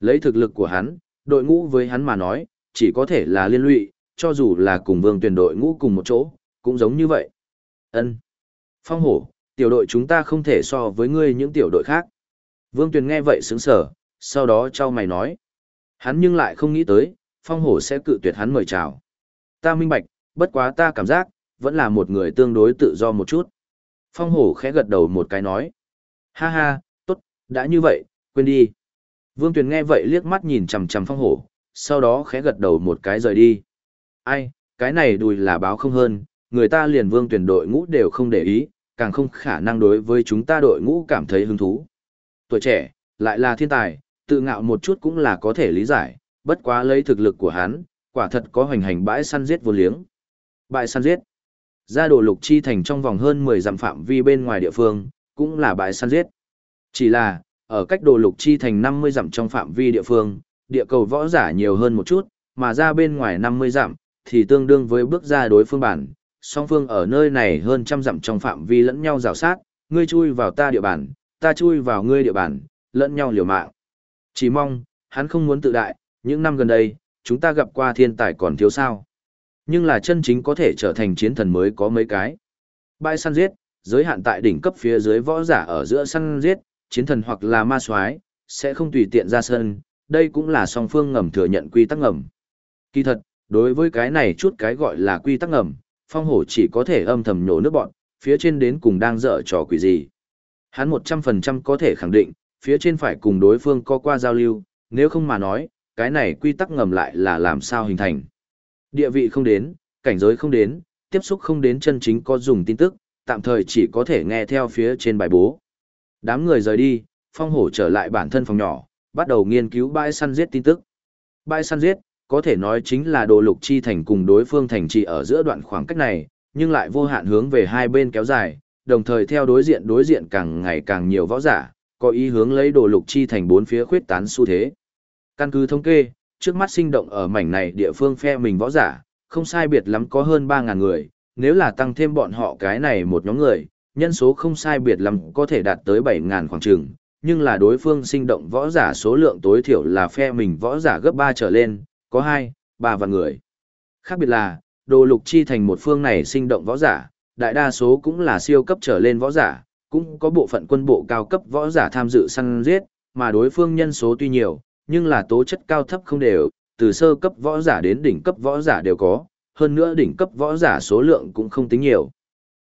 Lấy thực lực của hắn, đội ngũ với hắn mà nói, chỉ có thể là liên lụy, cho dù là cùng vương tuyển đội ngũ cùng một chỗ, cũng giống như vậy. ân Phong hổ, tiểu đội chúng ta không thể so với ngươi những tiểu đội khác. Vương tuyển nghe vậy sướng sở, sau đó trao mày nói. Hắn nhưng lại không nghĩ tới, phong hổ sẽ cự tuyệt hắn mời chào. Ta minh bạch, bất quá ta cảm giác, vẫn là một người tương đối tự do một chút. Phong hổ khẽ gật đầu một cái nói. Ha ha, tốt, đã như vậy, quên đi. Vương Tuyền nghe vậy liếc mắt nhìn chằm chằm phong hổ, sau đó khẽ gật đầu một cái rời đi. Ai, cái này đùi là báo không hơn, người ta liền Vương Tuyền đội ngũ đều không để ý, càng không khả năng đối với chúng ta đội ngũ cảm thấy hứng thú. Tuổi trẻ, lại là thiên tài, tự ngạo một chút cũng là có thể lý giải, bất quá lấy thực lực của hắn, quả thật có hoành hành bãi săn giết vô liếng. Bãi săn giết. Ra đồ lục chi thành trong vòng hơn 10 dặm phạm vi bên ngoài địa phương, cũng là bãi săn giết. Chỉ là, ở cách đồ lục chi thành 50 dặm trong phạm vi địa phương, địa cầu võ giả nhiều hơn một chút, mà ra bên ngoài 50 dặm, thì tương đương với bước ra đối phương bản. Song phương ở nơi này hơn trăm dặm trong phạm vi lẫn nhau rào sát, ngươi chui vào ta địa bàn, ta chui vào ngươi địa bàn, lẫn nhau liều mạng. Chỉ mong, hắn không muốn tự đại, những năm gần đây, chúng ta gặp qua thiên tài còn thiếu sao. Nhưng là chân chính có thể trở thành chiến thần mới có mấy cái. Bãi săn giết, giới hạn tại đỉnh cấp phía dưới võ giả ở giữa săn giết, chiến thần hoặc là ma soái sẽ không tùy tiện ra sân, đây cũng là song phương ngầm thừa nhận quy tắc ngầm. Kỳ thật, đối với cái này chút cái gọi là quy tắc ngầm, phong hổ chỉ có thể âm thầm nhổ nước bọn, phía trên đến cùng đang dở trò quỷ gì. Hắn 100% có thể khẳng định, phía trên phải cùng đối phương có qua giao lưu, nếu không mà nói, cái này quy tắc ngầm lại là làm sao hình thành. Địa vị không đến, cảnh giới không đến, tiếp xúc không đến chân chính có dùng tin tức, tạm thời chỉ có thể nghe theo phía trên bài bố. Đám người rời đi, phong hổ trở lại bản thân phòng nhỏ, bắt đầu nghiên cứu bãi săn giết tin tức. Bãi săn giết, có thể nói chính là đồ lục chi thành cùng đối phương thành trì ở giữa đoạn khoảng cách này, nhưng lại vô hạn hướng về hai bên kéo dài, đồng thời theo đối diện đối diện càng ngày càng nhiều võ giả, có ý hướng lấy đồ lục chi thành bốn phía khuyết tán xu thế. Căn cứ thống kê, trước mắt sinh động ở mảnh này địa phương phe mình võ giả, không sai biệt lắm có hơn 3.000 người, nếu là tăng thêm bọn họ cái này một nhóm người, nhân số không sai biệt lắm có thể đạt tới 7.000 khoảng trường, nhưng là đối phương sinh động võ giả số lượng tối thiểu là phe mình võ giả gấp 3 trở lên, có 2, 3 và người. Khác biệt là, đồ lục chi thành một phương này sinh động võ giả, đại đa số cũng là siêu cấp trở lên võ giả, cũng có bộ phận quân bộ cao cấp võ giả tham dự săn giết, mà đối phương nhân số tuy nhiều, nhưng là tố chất cao thấp không đều, từ sơ cấp võ giả đến đỉnh cấp võ giả đều có, hơn nữa đỉnh cấp võ giả số lượng cũng không tính nhiều.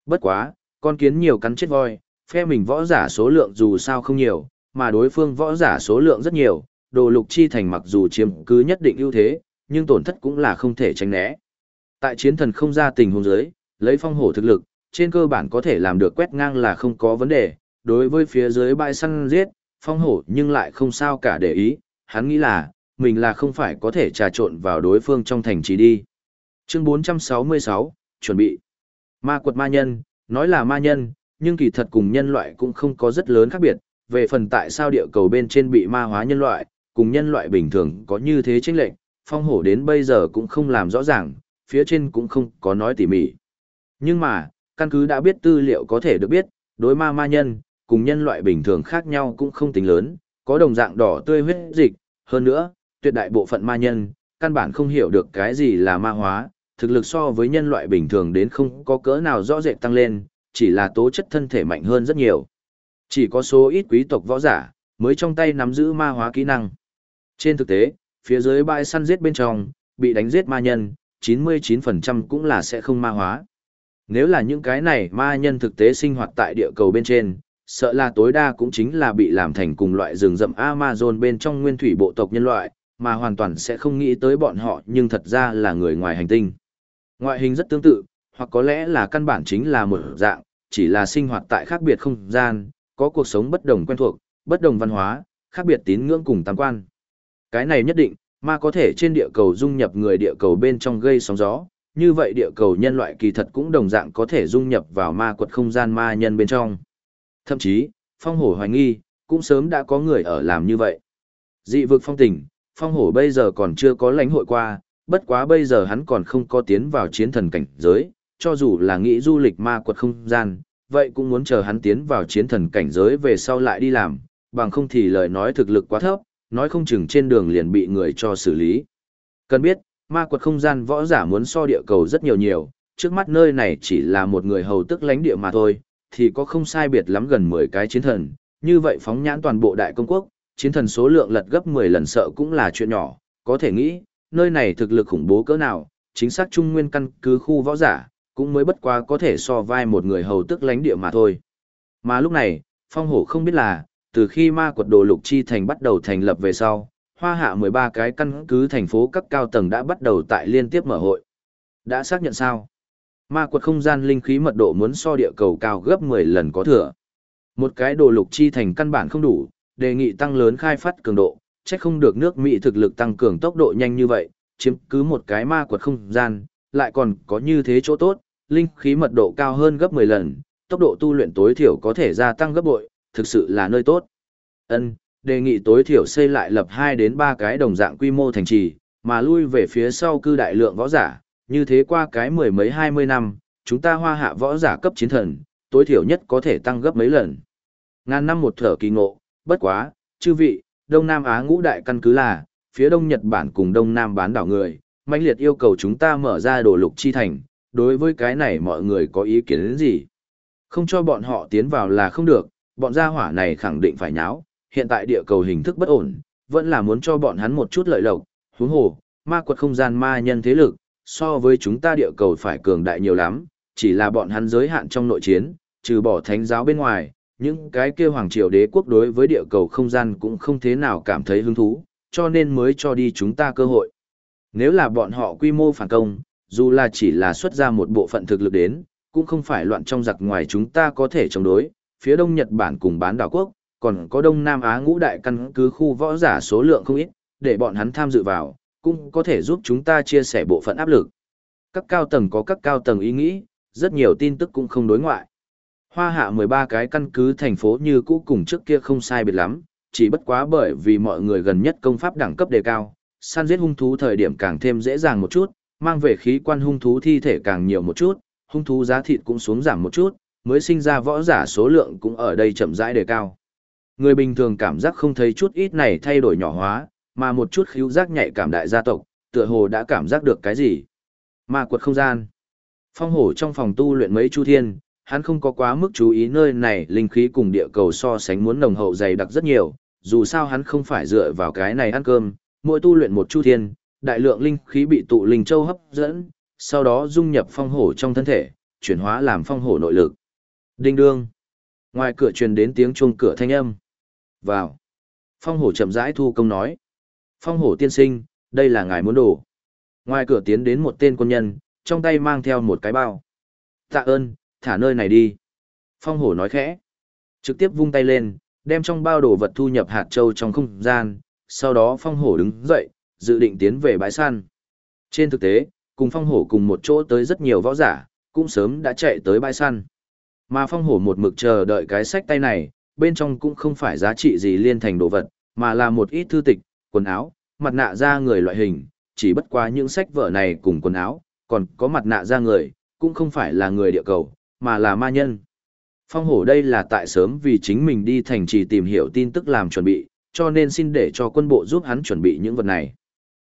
Bất quá, con kiến nhiều cắn chết voi, phe mình võ giả số lượng dù sao không nhiều, mà đối phương võ giả số lượng rất nhiều, đồ lục chi thành mặc dù chiếm cứ nhất định ưu thế, nhưng tổn thất cũng là không thể tránh né. Tại chiến thần không ra tình huống giới, lấy phong hổ thực lực, trên cơ bản có thể làm được quét ngang là không có vấn đề, đối với phía dưới bãi săn giết, phong hổ nhưng lại không sao cả để ý, hắn nghĩ là, mình là không phải có thể trà trộn vào đối phương trong thành trì đi. Chương 466, chuẩn bị. Ma quật ma nhân, nói là ma nhân, nhưng kỳ thật cùng nhân loại cũng không có rất lớn khác biệt, về phần tại sao địa cầu bên trên bị ma hóa nhân loại, cùng nhân loại bình thường có như thế chênh lệnh, phong hổ đến bây giờ cũng không làm rõ ràng, phía trên cũng không có nói tỉ mỉ. Nhưng mà, căn cứ đã biết tư liệu có thể được biết, đối ma ma nhân, cùng nhân loại bình thường khác nhau cũng không tính lớn, có đồng dạng đỏ tươi huyết dịch, hơn nữa, tuyệt đại bộ phận ma nhân, căn bản không hiểu được cái gì là ma hóa, thực lực so với nhân loại bình thường đến không có cỡ nào rõ rệt tăng lên, chỉ là tố chất thân thể mạnh hơn rất nhiều. Chỉ có số ít quý tộc võ giả, mới trong tay nắm giữ ma hóa kỹ năng. Trên thực tế, phía dưới bãi săn giết bên trong, bị đánh giết ma nhân, 99% cũng là sẽ không ma hóa. Nếu là những cái này ma nhân thực tế sinh hoạt tại địa cầu bên trên, sợ là tối đa cũng chính là bị làm thành cùng loại rừng rậm Amazon bên trong nguyên thủy bộ tộc nhân loại, mà hoàn toàn sẽ không nghĩ tới bọn họ nhưng thật ra là người ngoài hành tinh. Ngoại hình rất tương tự, hoặc có lẽ là căn bản chính là một dạng, chỉ là sinh hoạt tại khác biệt không gian, có cuộc sống bất đồng quen thuộc, bất đồng văn hóa, khác biệt tín ngưỡng cùng tam quan. Cái này nhất định, ma có thể trên địa cầu dung nhập người địa cầu bên trong gây sóng gió, như vậy địa cầu nhân loại kỳ thật cũng đồng dạng có thể dung nhập vào ma quật không gian ma nhân bên trong. Thậm chí, phong hổ hoài nghi, cũng sớm đã có người ở làm như vậy. Dị vực phong tình, phong hổ bây giờ còn chưa có lãnh hội qua, bất quá bây giờ hắn còn không có tiến vào chiến thần cảnh giới, cho dù là nghĩ du lịch ma quật không gian, vậy cũng muốn chờ hắn tiến vào chiến thần cảnh giới về sau lại đi làm, bằng không thì lời nói thực lực quá thấp, nói không chừng trên đường liền bị người cho xử lý. Cần biết, ma quật không gian võ giả muốn so địa cầu rất nhiều nhiều, trước mắt nơi này chỉ là một người hầu tức lãnh địa mà thôi, thì có không sai biệt lắm gần 10 cái chiến thần, như vậy phóng nhãn toàn bộ đại công quốc, chiến thần số lượng lật gấp 10 lần sợ cũng là chuyện nhỏ, có thể nghĩ, nơi này thực lực khủng bố cỡ nào, chính xác trung nguyên căn cứ khu võ giả, cũng mới bất quá có thể so vai một người hầu tức lãnh địa mà thôi. Mà lúc này, phong hổ không biết là, từ khi ma quật đồ lục chi thành bắt đầu thành lập về sau, hoa hạ 13 cái căn cứ thành phố các cao tầng đã bắt đầu tại liên tiếp mở hội. Đã xác nhận sao? Ma quật không gian linh khí mật độ muốn so địa cầu cao gấp 10 lần có thừa. Một cái đồ lục chi thành căn bản không đủ, đề nghị tăng lớn khai phát cường độ, chắc không được nước Mỹ thực lực tăng cường tốc độ nhanh như vậy, chiếm cứ một cái ma quật không gian, lại còn có như thế chỗ tốt, linh khí mật độ cao hơn gấp 10 lần, tốc độ tu luyện tối thiểu có thể gia tăng gấp bội, thực sự là nơi tốt. Ân, đề nghị tối thiểu xây lại lập 2 đến 3 cái đồng dạng quy mô thành trì, mà lui về phía sau cư đại lượng võ giả, như thế qua cái mười mấy 20 năm, chúng ta hoa hạ võ giả cấp chiến thần, tối thiểu nhất có thể tăng gấp mấy lần. Ngàn năm một thở kỳ ngộ, bất quá, chư vị, Đông Nam Á ngũ đại căn cứ là, phía Đông Nhật Bản cùng Đông Nam bán đảo người, mãnh liệt yêu cầu chúng ta mở ra đồ lục chi thành, đối với cái này mọi người có ý kiến đến gì? Không cho bọn họ tiến vào là không được, bọn gia hỏa này khẳng định phải nháo, hiện tại địa cầu hình thức bất ổn, vẫn là muốn cho bọn hắn một chút lợi lộc, huống hồ, ma quật không gian ma nhân thế lực, so với chúng ta địa cầu phải cường đại nhiều lắm, chỉ là bọn hắn giới hạn trong nội chiến, trừ bỏ thánh giáo bên ngoài, những cái kia hoàng triều đế quốc đối với địa cầu không gian cũng không thế nào cảm thấy hứng thú, cho nên mới cho đi chúng ta cơ hội. Nếu là bọn họ quy mô phản công, dù là chỉ là xuất ra một bộ phận thực lực đến, cũng không phải loạn trong giặc ngoài chúng ta có thể chống đối, phía đông Nhật Bản cùng bán đảo quốc, còn có Đông Nam Á ngũ đại căn cứ khu võ giả số lượng không ít, để bọn hắn tham dự vào, cũng có thể giúp chúng ta chia sẻ bộ phận áp lực. Các cao tầng có các cao tầng ý nghĩ, rất nhiều tin tức cũng không đối ngoại. Hoa hạ 13 cái căn cứ thành phố như cũ cùng trước kia không sai biệt lắm, chỉ bất quá bởi vì mọi người gần nhất công pháp đẳng cấp đề cao, săn giết hung thú thời điểm càng thêm dễ dàng một chút, mang về khí quan hung thú thi thể càng nhiều một chút, hung thú giá thịt cũng xuống giảm một chút, mới sinh ra võ giả số lượng cũng ở đây chậm rãi đề cao. Người bình thường cảm giác không thấy chút ít này thay đổi nhỏ hóa, mà một chút khíu giác nhạy cảm đại gia tộc, tựa hồ đã cảm giác được cái gì. Ma quật không gian. Phong hổ trong phòng tu luyện mấy chu thiên, hắn không có quá mức chú ý nơi này linh khí cùng địa cầu so sánh muốn nồng hậu dày đặc rất nhiều, dù sao hắn không phải dựa vào cái này ăn cơm, mỗi tu luyện một chu thiên, đại lượng linh khí bị tụ linh châu hấp dẫn, sau đó dung nhập phong hổ trong thân thể, chuyển hóa làm phong hổ nội lực. Đinh đương. Ngoài cửa truyền đến tiếng chuông cửa thanh âm. Vào. Phong hổ chậm rãi thu công nói. Phong hổ tiên sinh, đây là ngài muốn đồ. Ngoài cửa tiến đến một tên quân nhân, trong tay mang theo một cái bao. Tạ ơn, thả nơi này đi. Phong hổ nói khẽ. Trực tiếp vung tay lên, đem trong bao đồ vật thu nhập hạt châu trong không gian, sau đó phong hổ đứng dậy, dự định tiến về bãi săn. Trên thực tế, cùng phong hổ cùng một chỗ tới rất nhiều võ giả, cũng sớm đã chạy tới bãi săn. Mà phong hổ một mực chờ đợi cái sách tay này, bên trong cũng không phải giá trị gì liên thành đồ vật, mà là một ít thư tịch, quần áo, mặt nạ da người loại hình, chỉ bất quá những sách vở này cùng quần áo, còn có mặt nạ da người, cũng không phải là người địa cầu, mà là ma nhân. Phong hổ đây là tại sớm vì chính mình đi thành trì tìm hiểu tin tức làm chuẩn bị, cho nên xin để cho quân bộ giúp hắn chuẩn bị những vật này.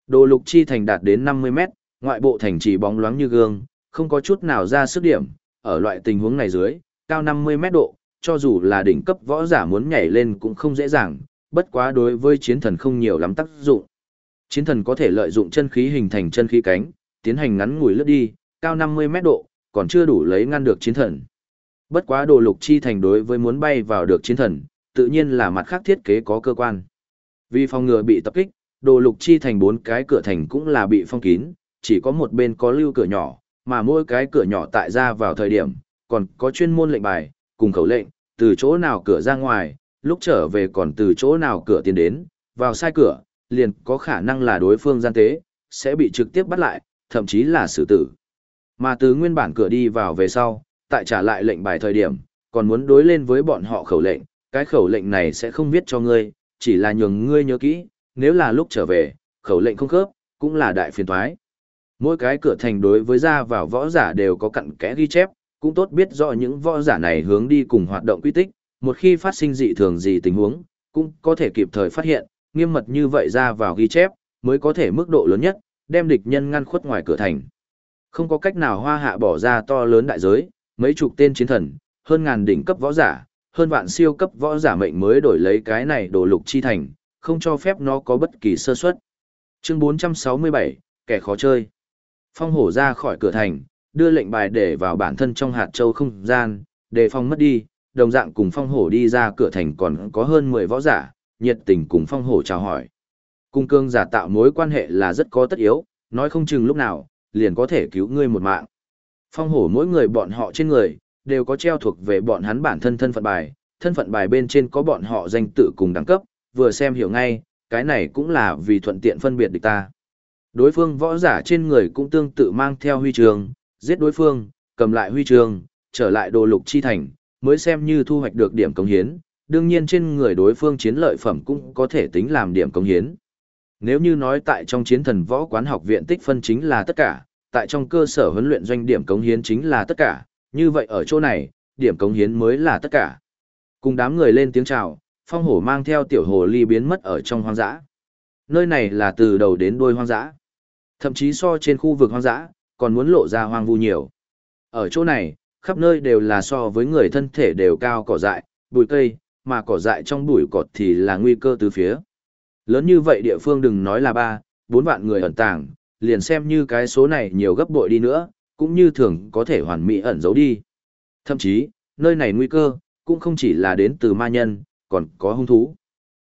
Đồ lục chi thành đạt đến 50 mét, ngoại bộ thành trì bóng loáng như gương, không có chút nào ra sức điểm, ở loại tình huống này dưới, cao 50 mét độ, cho dù là đỉnh cấp võ giả muốn nhảy lên cũng không dễ dàng, bất quá đối với chiến thần không nhiều lắm tác dụng. Chiến thần có thể lợi dụng chân khí hình thành chân khí cánh, tiến hành ngắn ngủi lướt đi, cao 50 mét độ, còn chưa đủ lấy ngăn được chiến thần. Bất quá đồ lục chi thành đối với muốn bay vào được chiến thần, tự nhiên là mặt khác thiết kế có cơ quan. Vì phòng ngừa bị tập kích, đồ lục chi thành bốn cái cửa thành cũng là bị phong kín, chỉ có một bên có lưu cửa nhỏ, mà mỗi cái cửa nhỏ tại ra vào thời điểm, còn có chuyên môn lệnh bài, cùng khẩu lệnh, từ chỗ nào cửa ra ngoài, lúc trở về còn từ chỗ nào cửa tiến đến, vào sai cửa, liền có khả năng là đối phương gian tế, sẽ bị trực tiếp bắt lại, thậm chí là xử tử. Mà từ nguyên bản cửa đi vào về sau, tại trả lại lệnh bài thời điểm, còn muốn đối lên với bọn họ khẩu lệnh, cái khẩu lệnh này sẽ không viết cho ngươi, chỉ là nhường ngươi nhớ kỹ, nếu là lúc trở về, khẩu lệnh không khớp, cũng là đại phiền toái. Mỗi cái cửa thành đối với ra vào võ giả đều có cặn kẽ ghi chép, cũng tốt biết rõ những võ giả này hướng đi cùng hoạt động quy tích, một khi phát sinh dị thường gì tình huống, cũng có thể kịp thời phát hiện, nghiêm mật như vậy ra vào ghi chép, mới có thể mức độ lớn nhất, đem địch nhân ngăn khuất ngoài cửa thành. Không có cách nào hoa hạ bỏ ra to lớn đại giới, mấy chục tên chiến thần, hơn ngàn đỉnh cấp võ giả, hơn vạn siêu cấp võ giả mệnh mới đổi lấy cái này đồ lục chi thành, không cho phép nó có bất kỳ sơ suất. Chương 467, kẻ khó chơi. Phong hổ ra khỏi cửa thành, đưa lệnh bài để vào bản thân trong hạt châu không gian, để phong mất đi, đồng dạng cùng phong hổ đi ra cửa thành còn có hơn 10 võ giả, nhiệt tình cùng phong hổ chào hỏi. Cung cương giả tạo mối quan hệ là rất có tất yếu, nói không chừng lúc nào, liền có thể cứu ngươi một mạng. Phong hổ mỗi người bọn họ trên người, đều có treo thuộc về bọn hắn bản thân thân phận bài, thân phận bài bên trên có bọn họ danh tự cùng đẳng cấp, vừa xem hiểu ngay, cái này cũng là vì thuận tiện phân biệt địch ta. Đối phương võ giả trên người cũng tương tự mang theo huy trường, giết đối phương, cầm lại huy trường, trở lại đồ lục chi thành, mới xem như thu hoạch được điểm công hiến, đương nhiên trên người đối phương chiến lợi phẩm cũng có thể tính làm điểm công hiến. Nếu như nói tại trong chiến thần võ quán học viện tích phân chính là tất cả, tại trong cơ sở huấn luyện doanh điểm cống hiến chính là tất cả, như vậy ở chỗ này, điểm cống hiến mới là tất cả. Cùng đám người lên tiếng chào, phong hổ mang theo tiểu hồ ly biến mất ở trong hoang dã. Nơi này là từ đầu đến đuôi hoang dã. Thậm chí so trên khu vực hoang dã, còn muốn lộ ra hoang vu nhiều. Ở chỗ này, khắp nơi đều là so với người thân thể đều cao cỏ dại, bụi cây, mà cỏ dại trong bụi cọt thì là nguy cơ từ phía. Lớn như vậy địa phương đừng nói là ba, bốn vạn người ẩn tàng, liền xem như cái số này nhiều gấp bội đi nữa, cũng như thường có thể hoàn mỹ ẩn giấu đi. Thậm chí, nơi này nguy cơ, cũng không chỉ là đến từ ma nhân, còn có hung thú.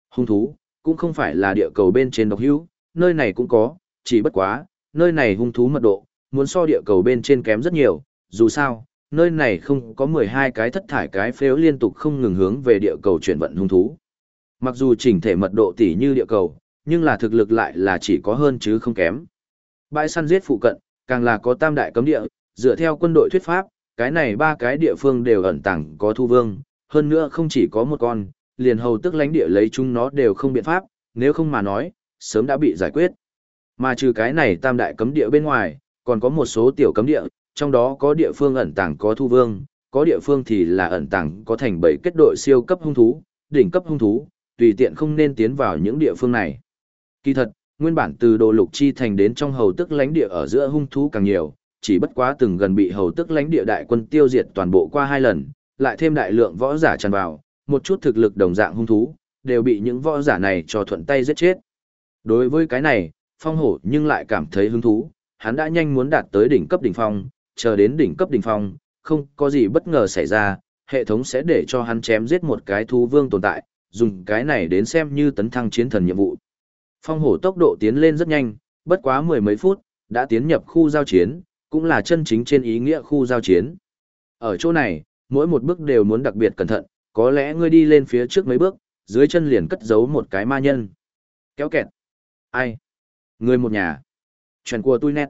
Hung thú, cũng không phải là địa cầu bên trên độc hữu, nơi này cũng có, chỉ bất quá, nơi này hung thú mật độ, muốn so địa cầu bên trên kém rất nhiều, dù sao, nơi này không có 12 cái thất thải cái phếu liên tục không ngừng hướng về địa cầu chuyển vận hung thú. Mặc dù chỉnh thể mật độ tỷ như địa cầu, nhưng là thực lực lại là chỉ có hơn chứ không kém. Bãi săn giết phụ cận, càng là có tam đại cấm địa, dựa theo quân đội thuyết pháp, cái này ba cái địa phương đều ẩn tàng có thu vương, hơn nữa không chỉ có một con, liền hầu tức lãnh địa lấy chúng nó đều không biện pháp, nếu không mà nói, sớm đã bị giải quyết. Mà trừ cái này tam đại cấm địa bên ngoài, còn có một số tiểu cấm địa, trong đó có địa phương ẩn tàng có thu vương, có địa phương thì là ẩn tàng có thành bảy kết đội siêu cấp hung thú, đỉnh cấp hung thú, tùy tiện không nên tiến vào những địa phương này. Kỳ thật, nguyên bản từ đồ lục chi thành đến trong hầu tức lãnh địa ở giữa hung thú càng nhiều, chỉ bất quá từng gần bị hầu tức lãnh địa đại quân tiêu diệt toàn bộ qua hai lần, lại thêm đại lượng võ giả tràn vào, một chút thực lực đồng dạng hung thú, đều bị những võ giả này cho thuận tay giết chết. Đối với cái này, phong hổ nhưng lại cảm thấy hứng thú, hắn đã nhanh muốn đạt tới đỉnh cấp đỉnh phong, chờ đến đỉnh cấp đỉnh phong, không có gì bất ngờ xảy ra, hệ thống sẽ để cho hắn chém giết một cái thú vương tồn tại, dùng cái này đến xem như tấn thăng chiến thần nhiệm vụ. Phong hổ tốc độ tiến lên rất nhanh, bất quá mười mấy phút, đã tiến nhập khu giao chiến, cũng là chân chính trên ý nghĩa khu giao chiến. Ở chỗ này, mỗi một bước đều muốn đặc biệt cẩn thận, có lẽ ngươi đi lên phía trước mấy bước, dưới chân liền cất giấu một cái ma nhân. Kéo kẹt. Ai? Người một nhà. Chuyện của tôi nét.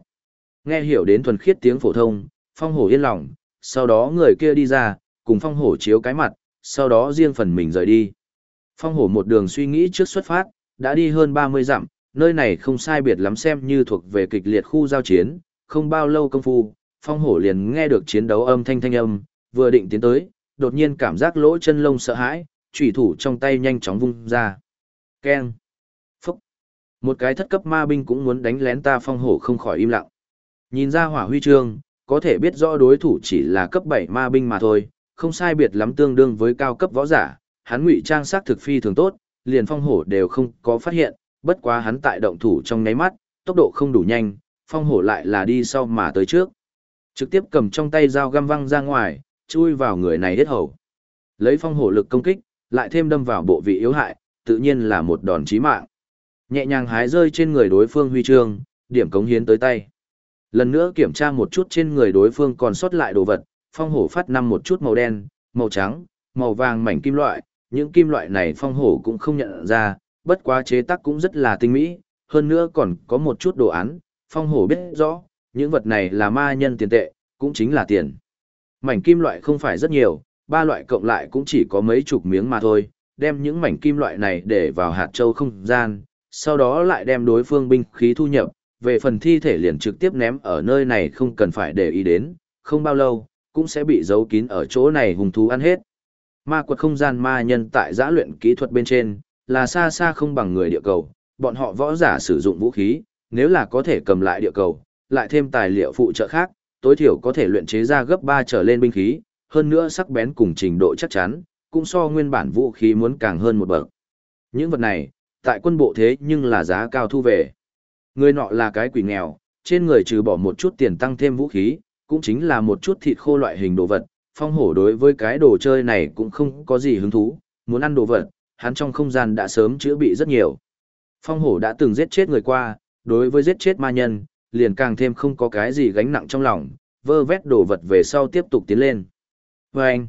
Nghe hiểu đến thuần khiết tiếng phổ thông, phong hổ yên lòng, sau đó người kia đi ra, cùng phong hổ chiếu cái mặt, sau đó riêng phần mình rời đi. Phong hổ một đường suy nghĩ trước xuất phát, đã đi hơn 30 dặm, nơi này không sai biệt lắm xem như thuộc về kịch liệt khu giao chiến, không bao lâu công phu, phong hổ liền nghe được chiến đấu âm thanh thanh âm, vừa định tiến tới, đột nhiên cảm giác lỗ chân lông sợ hãi, chủy thủ trong tay nhanh chóng vung ra. Keng. Phúc. Một cái thất cấp ma binh cũng muốn đánh lén ta phong hổ không khỏi im lặng. Nhìn ra hỏa huy chương, có thể biết rõ đối thủ chỉ là cấp 7 ma binh mà thôi, không sai biệt lắm tương đương với cao cấp võ giả, hắn ngụy trang sắc thực phi thường tốt, liền phong hổ đều không có phát hiện, bất quá hắn tại động thủ trong nháy mắt, tốc độ không đủ nhanh, phong hổ lại là đi sau mà tới trước. Trực tiếp cầm trong tay dao găm văng ra ngoài, chui vào người này hết hầu. Lấy phong hổ lực công kích, lại thêm đâm vào bộ vị yếu hại, tự nhiên là một đòn chí mạng. Nhẹ nhàng hái rơi trên người đối phương huy chương, điểm cống hiến tới tay. Lần nữa kiểm tra một chút trên người đối phương còn sót lại đồ vật, phong hổ phát năm một chút màu đen, màu trắng, màu vàng mảnh kim loại, những kim loại này phong hổ cũng không nhận ra, bất quá chế tác cũng rất là tinh mỹ, hơn nữa còn có một chút đồ án, phong hổ biết rõ, những vật này là ma nhân tiền tệ, cũng chính là tiền. Mảnh kim loại không phải rất nhiều, ba loại cộng lại cũng chỉ có mấy chục miếng mà thôi, đem những mảnh kim loại này để vào hạt châu không gian, sau đó lại đem đối phương binh khí thu nhập, về phần thi thể liền trực tiếp ném ở nơi này không cần phải để ý đến, không bao lâu, cũng sẽ bị giấu kín ở chỗ này hùng thú ăn hết. Ma quật không gian ma nhân tại giã luyện kỹ thuật bên trên, là xa xa không bằng người địa cầu, bọn họ võ giả sử dụng vũ khí, nếu là có thể cầm lại địa cầu, lại thêm tài liệu phụ trợ khác, tối thiểu có thể luyện chế ra gấp 3 trở lên binh khí, hơn nữa sắc bén cùng trình độ chắc chắn, cũng so nguyên bản vũ khí muốn càng hơn một bậc. Những vật này, tại quân bộ thế nhưng là giá cao thu về. Người nọ là cái quỷ nghèo, trên người trừ bỏ một chút tiền tăng thêm vũ khí, cũng chính là một chút thịt khô loại hình đồ vật. Phong hổ đối với cái đồ chơi này cũng không có gì hứng thú, muốn ăn đồ vật, hắn trong không gian đã sớm chữa bị rất nhiều. Phong hổ đã từng giết chết người qua, đối với giết chết ma nhân, liền càng thêm không có cái gì gánh nặng trong lòng, vơ vét đồ vật về sau tiếp tục tiến lên. Và anh,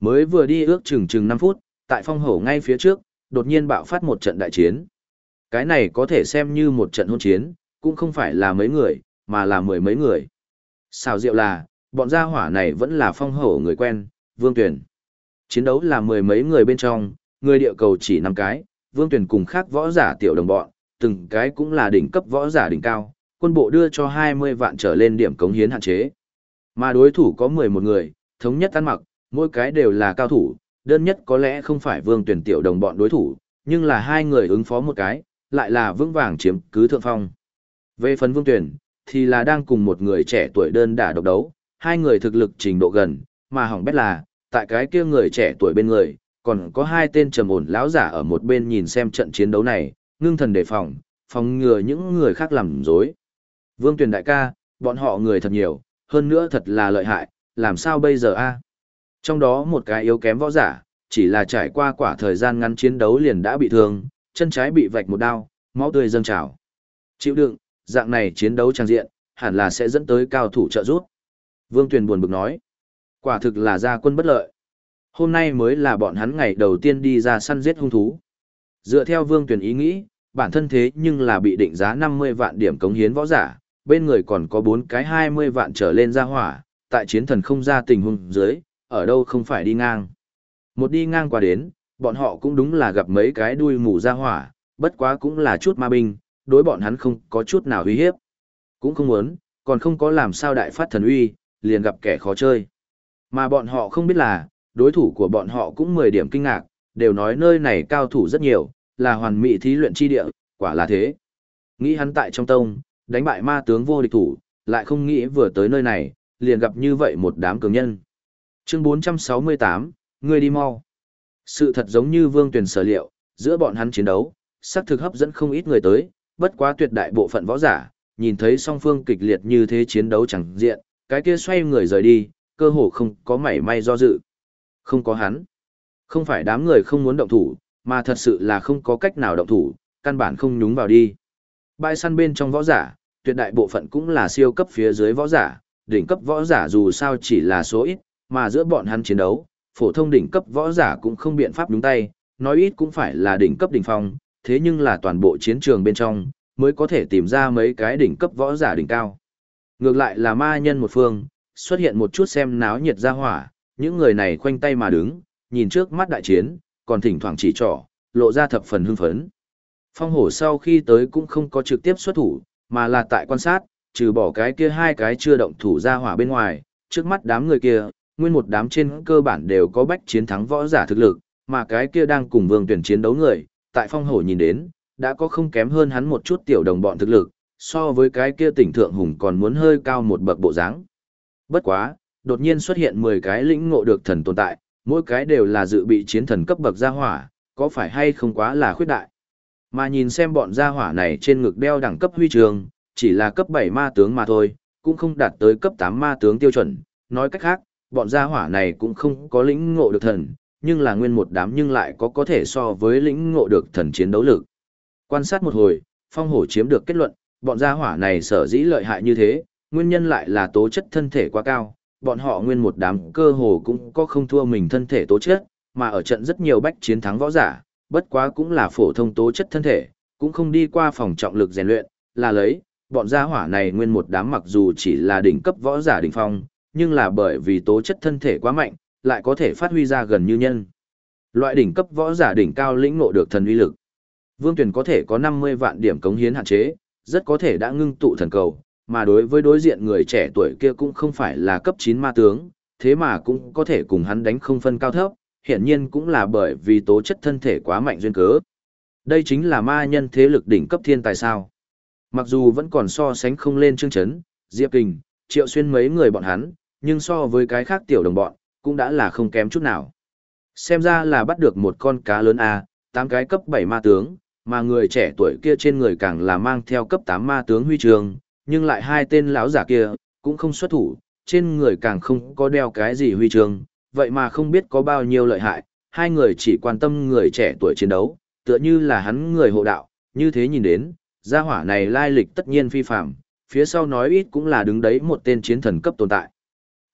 mới vừa đi ước chừng chừng 5 phút, tại phong hổ ngay phía trước, đột nhiên bạo phát một trận đại chiến. Cái này có thể xem như một trận hôn chiến, cũng không phải là mấy người, mà là mười mấy người. xào rượu là, bọn gia hỏa này vẫn là phong hổ người quen, Vương Tuyển. Chiến đấu là mười mấy người bên trong, người địa cầu chỉ năm cái, Vương Tuyển cùng khác võ giả tiểu đồng bọn, từng cái cũng là đỉnh cấp võ giả đỉnh cao, quân bộ đưa cho 20 vạn trở lên điểm cống hiến hạn chế. Mà đối thủ có 11 người, thống nhất ăn mặc, mỗi cái đều là cao thủ, đơn nhất có lẽ không phải Vương Tuyển tiểu đồng bọn đối thủ, nhưng là hai người ứng phó một cái, lại là vững vàng chiếm cứ thượng phong. Về phần Vương Tuyển, thì là đang cùng một người trẻ tuổi đơn đả độc đấu, hai người thực lực trình độ gần, mà hỏng bét là, tại cái kia người trẻ tuổi bên người, còn có hai tên trầm ổn lão giả ở một bên nhìn xem trận chiến đấu này, ngưng thần đề phòng, phòng ngừa những người khác làm dối. Vương Tuyền đại ca, bọn họ người thật nhiều, hơn nữa thật là lợi hại, làm sao bây giờ a? Trong đó một cái yếu kém võ giả, chỉ là trải qua quả thời gian ngắn chiến đấu liền đã bị thương, chân trái bị vạch một đao, máu tươi dâng trào. Chịu đựng, dạng này chiến đấu trang diện, hẳn là sẽ dẫn tới cao thủ trợ giúp. Vương Tuyền buồn bực nói, quả thực là gia quân bất lợi. Hôm nay mới là bọn hắn ngày đầu tiên đi ra săn giết hung thú. Dựa theo Vương Tuyền ý nghĩ, bản thân thế nhưng là bị định giá 50 vạn điểm cống hiến võ giả, bên người còn có 4 cái 20 vạn trở lên ra hỏa, tại chiến thần không ra tình huống dưới, ở đâu không phải đi ngang. Một đi ngang qua đến, bọn họ cũng đúng là gặp mấy cái đuôi mù ra hỏa, bất quá cũng là chút ma binh, đối bọn hắn không có chút nào uy hiếp. Cũng không muốn, còn không có làm sao đại phát thần uy, liền gặp kẻ khó chơi. Mà bọn họ không biết là, đối thủ của bọn họ cũng 10 điểm kinh ngạc, đều nói nơi này cao thủ rất nhiều, là hoàn mỹ thí luyện chi địa, quả là thế. Nghĩ hắn tại trong tông, đánh bại ma tướng vô địch thủ, lại không nghĩ vừa tới nơi này, liền gặp như vậy một đám cường nhân. Chương 468, người đi mau. Sự thật giống như vương tuyển sở liệu, giữa bọn hắn chiến đấu, sắc thực hấp dẫn không ít người tới, bất quá tuyệt đại bộ phận võ giả, nhìn thấy song phương kịch liệt như thế chiến đấu chẳng diện, cái kia xoay người rời đi, cơ hồ không có mảy may do dự. Không có hắn. Không phải đám người không muốn động thủ, mà thật sự là không có cách nào động thủ, căn bản không nhúng vào đi. Bãi săn bên trong võ giả, tuyệt đại bộ phận cũng là siêu cấp phía dưới võ giả, đỉnh cấp võ giả dù sao chỉ là số ít, mà giữa bọn hắn chiến đấu, phổ thông đỉnh cấp võ giả cũng không biện pháp đúng tay, nói ít cũng phải là đỉnh cấp đỉnh phong, thế nhưng là toàn bộ chiến trường bên trong, mới có thể tìm ra mấy cái đỉnh cấp võ giả đỉnh cao. Ngược lại là ma nhân một phương, xuất hiện một chút xem náo nhiệt ra hỏa, những người này khoanh tay mà đứng, nhìn trước mắt đại chiến, còn thỉnh thoảng chỉ trỏ, lộ ra thập phần hưng phấn. Phong hổ sau khi tới cũng không có trực tiếp xuất thủ, mà là tại quan sát, trừ bỏ cái kia hai cái chưa động thủ ra hỏa bên ngoài, trước mắt đám người kia, nguyên một đám trên cơ bản đều có bách chiến thắng võ giả thực lực, mà cái kia đang cùng vương tuyển chiến đấu người, tại phong hổ nhìn đến, đã có không kém hơn hắn một chút tiểu đồng bọn thực lực, so với cái kia tỉnh thượng hùng còn muốn hơi cao một bậc bộ dáng. Bất quá, đột nhiên xuất hiện 10 cái lĩnh ngộ được thần tồn tại, mỗi cái đều là dự bị chiến thần cấp bậc gia hỏa, có phải hay không quá là khuyết đại. Mà nhìn xem bọn gia hỏa này trên ngực đeo đẳng cấp huy trường, chỉ là cấp 7 ma tướng mà thôi, cũng không đạt tới cấp 8 ma tướng tiêu chuẩn. Nói cách khác, bọn gia hỏa này cũng không có lĩnh ngộ được thần, nhưng là nguyên một đám nhưng lại có có thể so với lĩnh ngộ được thần chiến đấu lực. Quan sát một hồi, phong hổ chiếm được kết luận, bọn gia hỏa này sở dĩ lợi hại như thế, nguyên nhân lại là tố chất thân thể quá cao, bọn họ nguyên một đám cơ hồ cũng có không thua mình thân thể tố chất, mà ở trận rất nhiều bách chiến thắng võ giả, bất quá cũng là phổ thông tố chất thân thể, cũng không đi qua phòng trọng lực rèn luyện, là lấy, bọn gia hỏa này nguyên một đám mặc dù chỉ là đỉnh cấp võ giả đỉnh phong, nhưng là bởi vì tố chất thân thể quá mạnh, lại có thể phát huy ra gần như nhân. Loại đỉnh cấp võ giả đỉnh cao lĩnh ngộ được thần uy lực. Vương Tuyền có thể có 50 vạn điểm cống hiến hạn chế, rất có thể đã ngưng tụ thần cầu, mà đối với đối diện người trẻ tuổi kia cũng không phải là cấp 9 ma tướng, thế mà cũng có thể cùng hắn đánh không phân cao thấp, hiện nhiên cũng là bởi vì tố chất thân thể quá mạnh duyên cớ. Đây chính là ma nhân thế lực đỉnh cấp thiên tài sao. Mặc dù vẫn còn so sánh không lên chương chấn, Diệp Kình, Triệu Xuyên mấy người bọn hắn, nhưng so với cái khác tiểu đồng bọn, cũng đã là không kém chút nào. Xem ra là bắt được một con cá lớn A, 8 cái cấp 7 ma tướng, mà người trẻ tuổi kia trên người càng là mang theo cấp 8 ma tướng huy trường, nhưng lại hai tên lão giả kia, cũng không xuất thủ, trên người càng không có đeo cái gì huy trường, vậy mà không biết có bao nhiêu lợi hại, hai người chỉ quan tâm người trẻ tuổi chiến đấu, tựa như là hắn người hộ đạo, như thế nhìn đến, gia hỏa này lai lịch tất nhiên phi phạm, phía sau nói ít cũng là đứng đấy một tên chiến thần cấp tồn tại.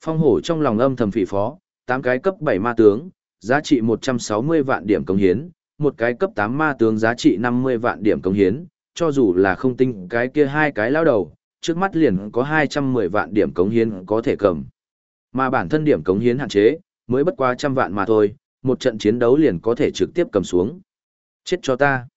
Phong hổ trong lòng âm thầm phỉ phó, tám cái cấp 7 ma tướng, giá trị 160 vạn điểm công hiến, một cái cấp 8 ma tướng giá trị 50 vạn điểm công hiến, cho dù là không tinh cái kia hai cái lao đầu, trước mắt liền có 210 vạn điểm cống hiến có thể cầm. Mà bản thân điểm cống hiến hạn chế, mới bất quá trăm vạn mà thôi, một trận chiến đấu liền có thể trực tiếp cầm xuống. Chết cho ta.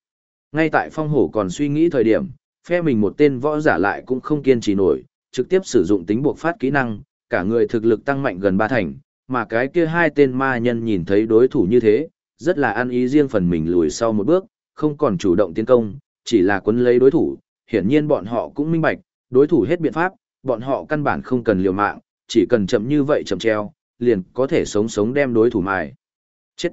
Ngay tại phong hổ còn suy nghĩ thời điểm, phe mình một tên võ giả lại cũng không kiên trì nổi, trực tiếp sử dụng tính buộc phát kỹ năng, cả người thực lực tăng mạnh gần ba thành, mà cái kia hai tên ma nhân nhìn thấy đối thủ như thế, rất là ăn ý riêng phần mình lùi sau một bước, không còn chủ động tiến công, chỉ là quấn lấy đối thủ, hiển nhiên bọn họ cũng minh bạch, đối thủ hết biện pháp, bọn họ căn bản không cần liều mạng, chỉ cần chậm như vậy chậm treo, liền có thể sống sống đem đối thủ mài. Chết!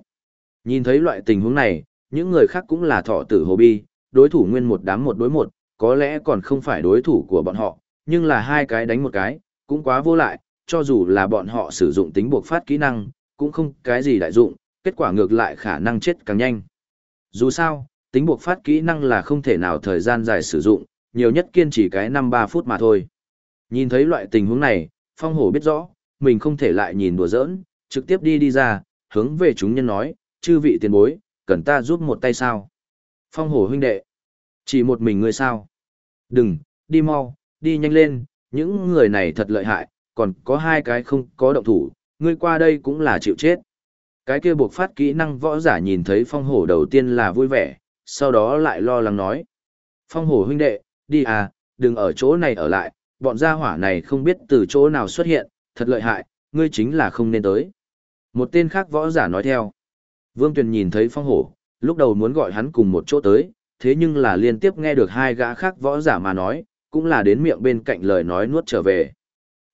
Nhìn thấy loại tình huống này, những người khác cũng là thọ tử hồ bi, đối thủ nguyên một đám một đối một, có lẽ còn không phải đối thủ của bọn họ, nhưng là hai cái đánh một cái, cũng quá vô lại, cho dù là bọn họ sử dụng tính buộc phát kỹ năng, cũng không cái gì đại dụng, kết quả ngược lại khả năng chết càng nhanh. Dù sao, tính buộc phát kỹ năng là không thể nào thời gian dài sử dụng, nhiều nhất kiên trì cái 5-3 phút mà thôi. Nhìn thấy loại tình huống này, Phong Hổ biết rõ, mình không thể lại nhìn đùa giỡn, trực tiếp đi đi ra, hướng về chúng nhân nói, chư vị tiền bối, cần ta giúp một tay sao? Phong Hổ huynh đệ, chỉ một mình ngươi sao? Đừng, đi mau, đi nhanh lên, những người này thật lợi hại, còn có hai cái không có động thủ, ngươi qua đây cũng là chịu chết. Cái kia buộc phát kỹ năng võ giả nhìn thấy phong hổ đầu tiên là vui vẻ, sau đó lại lo lắng nói. Phong hổ huynh đệ, đi à, đừng ở chỗ này ở lại, bọn gia hỏa này không biết từ chỗ nào xuất hiện, thật lợi hại, ngươi chính là không nên tới. Một tên khác võ giả nói theo. Vương Tuyền nhìn thấy phong hổ, lúc đầu muốn gọi hắn cùng một chỗ tới, thế nhưng là liên tiếp nghe được hai gã khác võ giả mà nói, cũng là đến miệng bên cạnh lời nói nuốt trở về.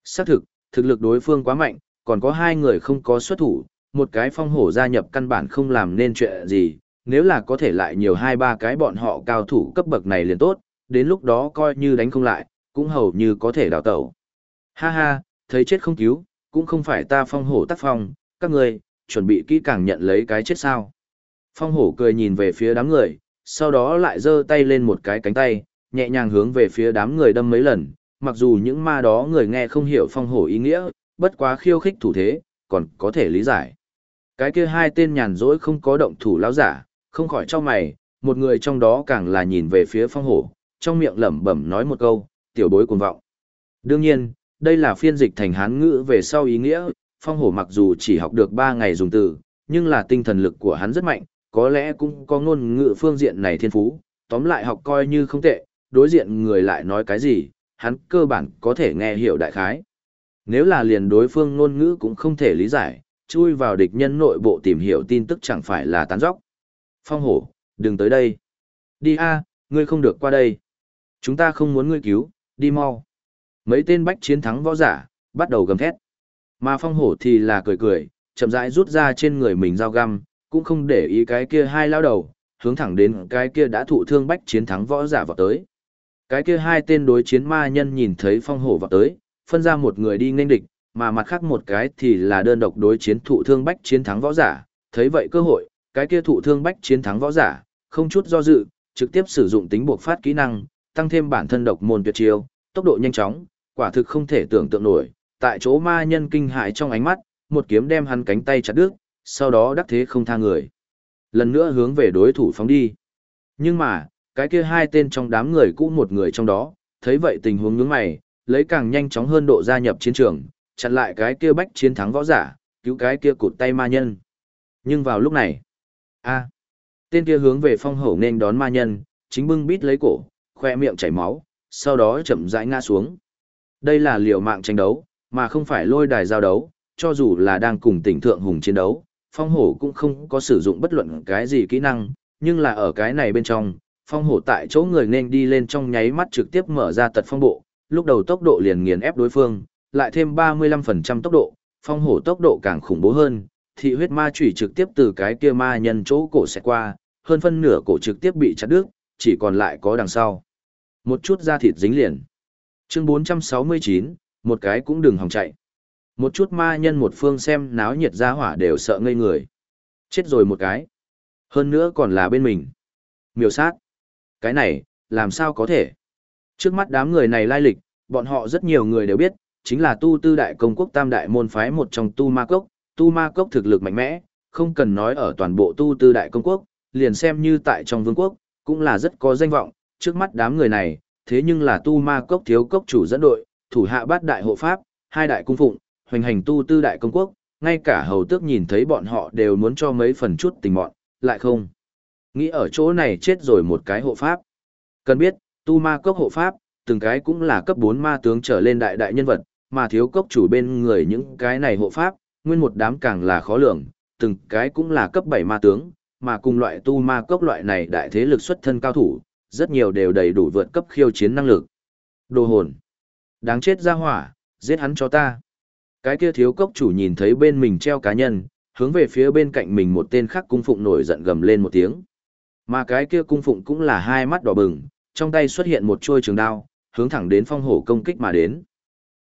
Xác thực, thực lực đối phương quá mạnh, còn có hai người không có xuất thủ, một cái phong hổ gia nhập căn bản không làm nên chuyện gì, nếu là có thể lại nhiều hai ba cái bọn họ cao thủ cấp bậc này liền tốt, đến lúc đó coi như đánh không lại, cũng hầu như có thể đào tẩu. Ha ha, thấy chết không cứu, cũng không phải ta phong hổ tác phong, các người, chuẩn bị kỹ càng nhận lấy cái chết sao. Phong hổ cười nhìn về phía đám người, sau đó lại giơ tay lên một cái cánh tay, nhẹ nhàng hướng về phía đám người đâm mấy lần, mặc dù những ma đó người nghe không hiểu phong hổ ý nghĩa, bất quá khiêu khích thủ thế, còn có thể lý giải. Cái kia hai tên nhàn rỗi không có động thủ lão giả, không khỏi cho mày, một người trong đó càng là nhìn về phía phong hổ, trong miệng lẩm bẩm nói một câu, tiểu bối cuồng vọng. Đương nhiên, đây là phiên dịch thành hán ngữ về sau ý nghĩa, phong hổ mặc dù chỉ học được 3 ngày dùng từ, nhưng là tinh thần lực của hắn rất mạnh, có lẽ cũng có ngôn ngữ phương diện này thiên phú, tóm lại học coi như không tệ, đối diện người lại nói cái gì, hắn cơ bản có thể nghe hiểu đại khái. Nếu là liền đối phương ngôn ngữ cũng không thể lý giải, chui vào địch nhân nội bộ tìm hiểu tin tức chẳng phải là tán dóc. Phong hổ, đừng tới đây. Đi a, ngươi không được qua đây. Chúng ta không muốn ngươi cứu, đi mau. Mấy tên bách chiến thắng võ giả, bắt đầu gầm thét. Mà phong hổ thì là cười cười, chậm rãi rút ra trên người mình dao găm, cũng không để ý cái kia hai lao đầu, hướng thẳng đến cái kia đã thụ thương bách chiến thắng võ giả vào tới. Cái kia hai tên đối chiến ma nhân nhìn thấy phong hổ vào tới, phân ra một người đi nghênh địch, mà mặt khác một cái thì là đơn độc đối chiến thụ thương bách chiến thắng võ giả, thấy vậy cơ hội, cái kia thụ thương bách chiến thắng võ giả, không chút do dự, trực tiếp sử dụng tính buộc phát kỹ năng, tăng thêm bản thân độc môn tuyệt chiêu, tốc độ nhanh chóng, quả thực không thể tưởng tượng nổi, tại chỗ ma nhân kinh hại trong ánh mắt, một kiếm đem hắn cánh tay chặt đứt, sau đó đắc thế không tha người. Lần nữa hướng về đối thủ phóng đi. Nhưng mà, cái kia hai tên trong đám người cũ một người trong đó, thấy vậy tình huống nhướng mày, lấy càng nhanh chóng hơn độ gia nhập chiến trường, chặn lại cái kia bách chiến thắng võ giả, cứu cái kia cụt tay ma nhân. Nhưng vào lúc này, a tên kia hướng về phong hổ nên đón ma nhân, chính bưng bít lấy cổ, khoe miệng chảy máu, sau đó chậm rãi ngã xuống. Đây là liều mạng tranh đấu, mà không phải lôi đài giao đấu, cho dù là đang cùng tỉnh thượng hùng chiến đấu, phong hổ cũng không có sử dụng bất luận cái gì kỹ năng, nhưng là ở cái này bên trong, phong hổ tại chỗ người nên đi lên trong nháy mắt trực tiếp mở ra tật phong bộ, lúc đầu tốc độ liền nghiền ép đối phương, lại thêm 35% tốc độ, phong hổ tốc độ càng khủng bố hơn, thị huyết ma chủy trực tiếp từ cái kia ma nhân chỗ cổ sẽ qua, hơn phân nửa cổ trực tiếp bị chặt đứt, chỉ còn lại có đằng sau. Một chút da thịt dính liền. Chương 469, một cái cũng đừng hòng chạy. Một chút ma nhân một phương xem náo nhiệt ra hỏa đều sợ ngây người. Chết rồi một cái. Hơn nữa còn là bên mình. Miêu sát. Cái này, làm sao có thể? Trước mắt đám người này lai lịch, bọn họ rất nhiều người đều biết, chính là tu tư đại công quốc tam đại môn phái một trong tu ma cốc. Tu ma cốc thực lực mạnh mẽ, không cần nói ở toàn bộ tu tư đại công quốc, liền xem như tại trong vương quốc, cũng là rất có danh vọng. Trước mắt đám người này, thế nhưng là tu ma cốc thiếu cốc chủ dẫn đội, thủ hạ bát đại hộ pháp, hai đại cung phụng, hoành hành tu tư đại công quốc, ngay cả hầu tước nhìn thấy bọn họ đều muốn cho mấy phần chút tình mọn, lại không. Nghĩ ở chỗ này chết rồi một cái hộ pháp. Cần biết, tu ma cốc hộ pháp, từng cái cũng là cấp 4 ma tướng trở lên đại đại nhân vật, mà thiếu cốc chủ bên người những cái này hộ pháp, nguyên một đám càng là khó lường, từng cái cũng là cấp 7 ma tướng, mà cùng loại tu ma cốc loại này đại thế lực xuất thân cao thủ, rất nhiều đều đầy đủ vượt cấp khiêu chiến năng lực. Đồ hồn. Đáng chết ra hỏa, giết hắn cho ta. Cái kia thiếu cốc chủ nhìn thấy bên mình treo cá nhân, hướng về phía bên cạnh mình một tên khác cung phụng nổi giận gầm lên một tiếng. Mà cái kia cung phụng cũng là hai mắt đỏ bừng, trong tay xuất hiện một chuôi trường đao, hướng thẳng đến phong hổ công kích mà đến.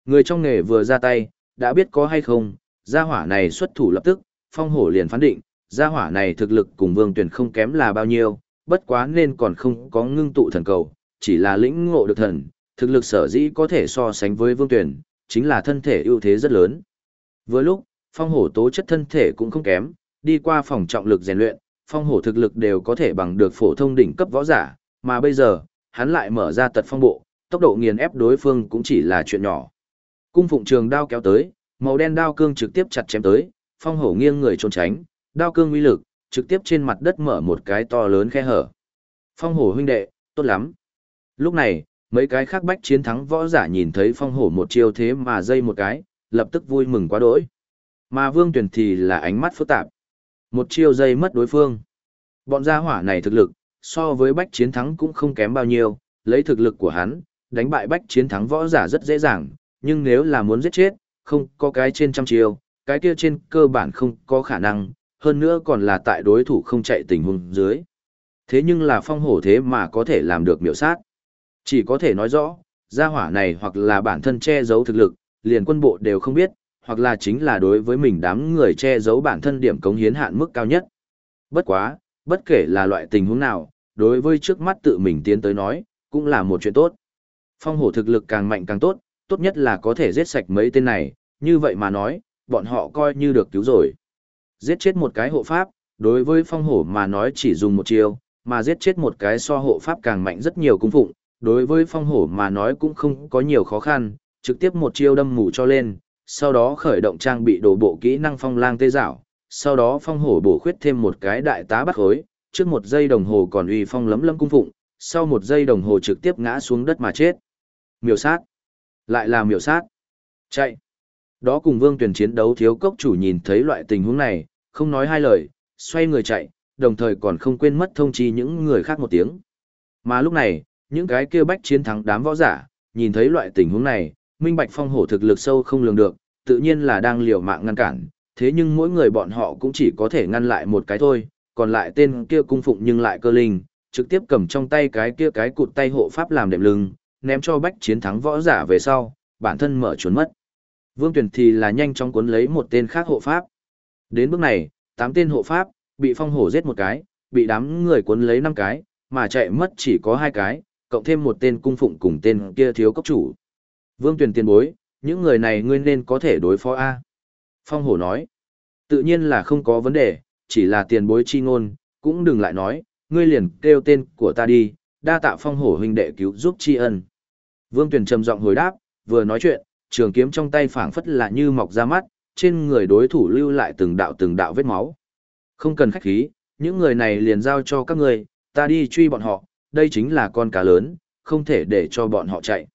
Người trong nghề vừa ra tay, đã biết có hay không, gia hỏa này xuất thủ lập tức, phong hổ liền phán định, gia hỏa này thực lực cùng vương tuyển không kém là bao nhiêu, bất quá nên còn không có ngưng tụ thần cầu, chỉ là lĩnh ngộ được thần, thực lực sở dĩ có thể so sánh với vương tuyển, chính là thân thể ưu thế rất lớn. vừa lúc, phong hổ tố chất thân thể cũng không kém, đi qua phòng trọng lực rèn luyện, phong hổ thực lực đều có thể bằng được phổ thông đỉnh cấp võ giả, mà bây giờ, hắn lại mở ra tật phong bộ, tốc độ nghiền ép đối phương cũng chỉ là chuyện nhỏ. Cung phụng trường đao kéo tới, màu đen đao cương trực tiếp chặt chém tới, phong hổ nghiêng người trốn tránh, đao cương uy lực, trực tiếp trên mặt đất mở một cái to lớn khe hở. Phong hổ huynh đệ, tốt lắm. Lúc này, mấy cái khác bách chiến thắng võ giả nhìn thấy phong hổ một chiêu thế mà dây một cái, lập tức vui mừng quá đỗi. Mà vương tuyển thì là ánh mắt phức tạp. Một chiêu dây mất đối phương. Bọn gia hỏa này thực lực, so với bách chiến thắng cũng không kém bao nhiêu, lấy thực lực của hắn, đánh bại bách chiến thắng võ giả rất dễ dàng, nhưng nếu là muốn giết chết, không có cái trên trăm chiêu, cái kia trên cơ bản không có khả năng, hơn nữa còn là tại đối thủ không chạy tình huống dưới. Thế nhưng là phong hổ thế mà có thể làm được miểu sát. Chỉ có thể nói rõ, gia hỏa này hoặc là bản thân che giấu thực lực, liền quân bộ đều không biết, hoặc là chính là đối với mình đám người che giấu bản thân điểm cống hiến hạn mức cao nhất. Bất quá, bất kể là loại tình huống nào, đối với trước mắt tự mình tiến tới nói, cũng là một chuyện tốt. Phong hổ thực lực càng mạnh càng tốt, tốt nhất là có thể giết sạch mấy tên này, như vậy mà nói, bọn họ coi như được cứu rồi. Giết chết một cái hộ pháp, đối với phong hổ mà nói chỉ dùng một chiêu, mà giết chết một cái so hộ pháp càng mạnh rất nhiều cung phụng, đối với phong hổ mà nói cũng không có nhiều khó khăn, trực tiếp một chiêu đâm mù cho lên, sau đó khởi động trang bị đồ bộ kỹ năng phong lang tê dạo, sau đó phong hổ bổ khuyết thêm một cái đại tá bắt khối, trước một giây đồng hồ còn uy phong lấm lấm cung phụng, sau một giây đồng hồ trực tiếp ngã xuống đất mà chết. Miểu sát. Lại là miểu sát. Chạy. Đó cùng Vương tuyển chiến đấu thiếu cốc chủ nhìn thấy loại tình huống này, không nói hai lời, xoay người chạy, đồng thời còn không quên mất thông chi những người khác một tiếng. Mà lúc này, những cái kia bách chiến thắng đám võ giả, nhìn thấy loại tình huống này, minh bạch phong hổ thực lực sâu không lường được, tự nhiên là đang liều mạng ngăn cản, thế nhưng mỗi người bọn họ cũng chỉ có thể ngăn lại một cái thôi, còn lại tên kia cung phụng nhưng lại cơ linh, trực tiếp cầm trong tay cái kia cái cụt tay hộ pháp làm đệm lưng, ném cho bách chiến thắng võ giả về sau, bản thân mở trốn mất. Vương Tuyển thì là nhanh chóng cuốn lấy một tên khác hộ pháp. Đến bước này, tám tên hộ pháp, bị phong hổ giết một cái, bị đám người cuốn lấy năm cái, mà chạy mất chỉ có hai cái, cộng thêm một tên cung phụng cùng tên kia thiếu cấp chủ. Vương Tuyền tiền bối, những người này ngươi nên có thể đối phó A. Phong hổ nói, tự nhiên là không có vấn đề, chỉ là tiền bối chi ngôn, cũng đừng lại nói, ngươi liền kêu tên của ta đi, đa tạ phong hổ huynh đệ cứu giúp tri ân. Vương Tuyền trầm giọng hồi đáp, vừa nói chuyện, trường kiếm trong tay phảng phất là như mọc ra mắt, trên người đối thủ lưu lại từng đạo từng đạo vết máu. Không cần khách khí, những người này liền giao cho các ngươi, ta đi truy bọn họ, đây chính là con cá lớn, không thể để cho bọn họ chạy.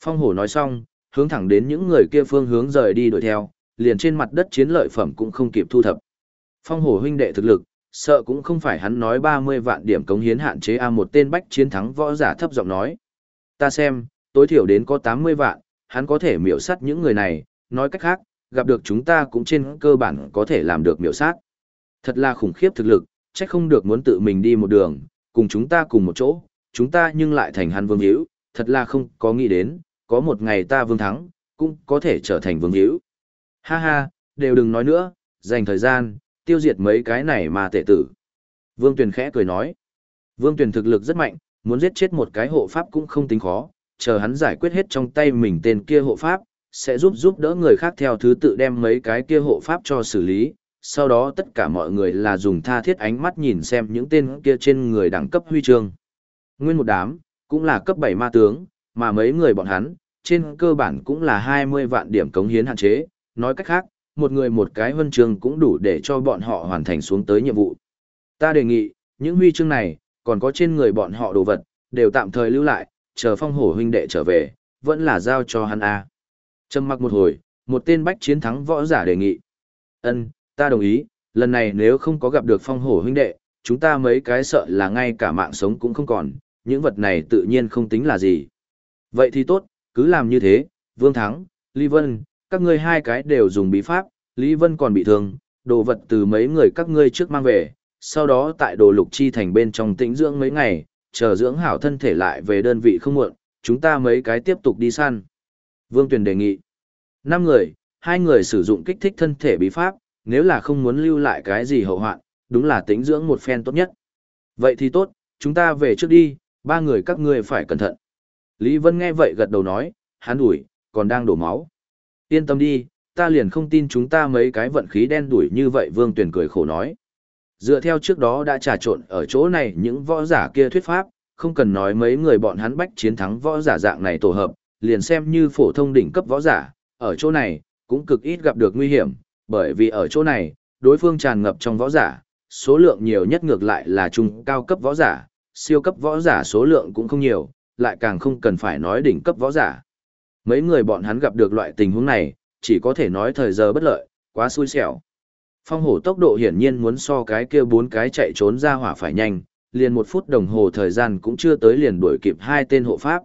Phong hổ nói xong, hướng thẳng đến những người kia phương hướng rời đi đuổi theo, liền trên mặt đất chiến lợi phẩm cũng không kịp thu thập. Phong hổ huynh đệ thực lực, sợ cũng không phải hắn nói 30 vạn điểm cống hiến hạn chế A một tên bách chiến thắng võ giả thấp giọng nói. Ta xem, tối thiểu đến có 80 vạn, hắn có thể miểu sát những người này, nói cách khác, gặp được chúng ta cũng trên cơ bản có thể làm được miểu sát. Thật là khủng khiếp thực lực, chắc không được muốn tự mình đi một đường, cùng chúng ta cùng một chỗ, chúng ta nhưng lại thành hắn vương hữu, thật là không có nghĩ đến, có một ngày ta vương thắng, cũng có thể trở thành vương hữu. Ha ha, đều đừng nói nữa, dành thời gian, tiêu diệt mấy cái này mà tệ tử. Vương Tuyền khẽ cười nói, Vương Tuyền thực lực rất mạnh, muốn giết chết một cái hộ pháp cũng không tính khó, chờ hắn giải quyết hết trong tay mình tên kia hộ pháp, sẽ giúp giúp đỡ người khác theo thứ tự đem mấy cái kia hộ pháp cho xử lý, sau đó tất cả mọi người là dùng tha thiết ánh mắt nhìn xem những tên kia trên người đẳng cấp huy chương. Nguyên một đám, cũng là cấp 7 ma tướng, mà mấy người bọn hắn, trên cơ bản cũng là 20 vạn điểm cống hiến hạn chế, nói cách khác, một người một cái huân chương cũng đủ để cho bọn họ hoàn thành xuống tới nhiệm vụ. Ta đề nghị, những huy chương này, còn có trên người bọn họ đồ vật, đều tạm thời lưu lại, chờ phong hổ huynh đệ trở về, vẫn là giao cho hắn A. Trầm mặc một hồi, một tên bách chiến thắng võ giả đề nghị. Ân, ta đồng ý, lần này nếu không có gặp được phong hổ huynh đệ, chúng ta mấy cái sợ là ngay cả mạng sống cũng không còn, những vật này tự nhiên không tính là gì. Vậy thì tốt, cứ làm như thế, Vương Thắng, Lý Vân, các ngươi hai cái đều dùng bí pháp, Lý Vân còn bị thương, đồ vật từ mấy người các ngươi trước mang về, sau đó tại đồ lục chi thành bên trong tĩnh dưỡng mấy ngày, chờ dưỡng hảo thân thể lại về đơn vị không muộn, chúng ta mấy cái tiếp tục đi săn. Vương Tuyền đề nghị. Năm người, hai người sử dụng kích thích thân thể bí pháp, nếu là không muốn lưu lại cái gì hậu hoạn, đúng là tĩnh dưỡng một phen tốt nhất. Vậy thì tốt, chúng ta về trước đi, ba người các ngươi phải cẩn thận. Lý Vân nghe vậy gật đầu nói, hắn đuổi, còn đang đổ máu. Yên tâm đi, ta liền không tin chúng ta mấy cái vận khí đen đuổi như vậy Vương Tuyền cười khổ nói. Dựa theo trước đó đã trà trộn ở chỗ này những võ giả kia thuyết pháp, không cần nói mấy người bọn hắn bách chiến thắng võ giả dạng này tổ hợp, liền xem như phổ thông đỉnh cấp võ giả, ở chỗ này, cũng cực ít gặp được nguy hiểm, bởi vì ở chỗ này, đối phương tràn ngập trong võ giả, số lượng nhiều nhất ngược lại là trung cao cấp võ giả, siêu cấp võ giả số lượng cũng không nhiều, lại càng không cần phải nói đỉnh cấp võ giả. Mấy người bọn hắn gặp được loại tình huống này, chỉ có thể nói thời giờ bất lợi, quá xui xẻo. Phong hổ tốc độ hiển nhiên muốn so cái kia bốn cái chạy trốn ra hỏa phải nhanh, liền một phút đồng hồ thời gian cũng chưa tới liền đuổi kịp hai tên hộ pháp.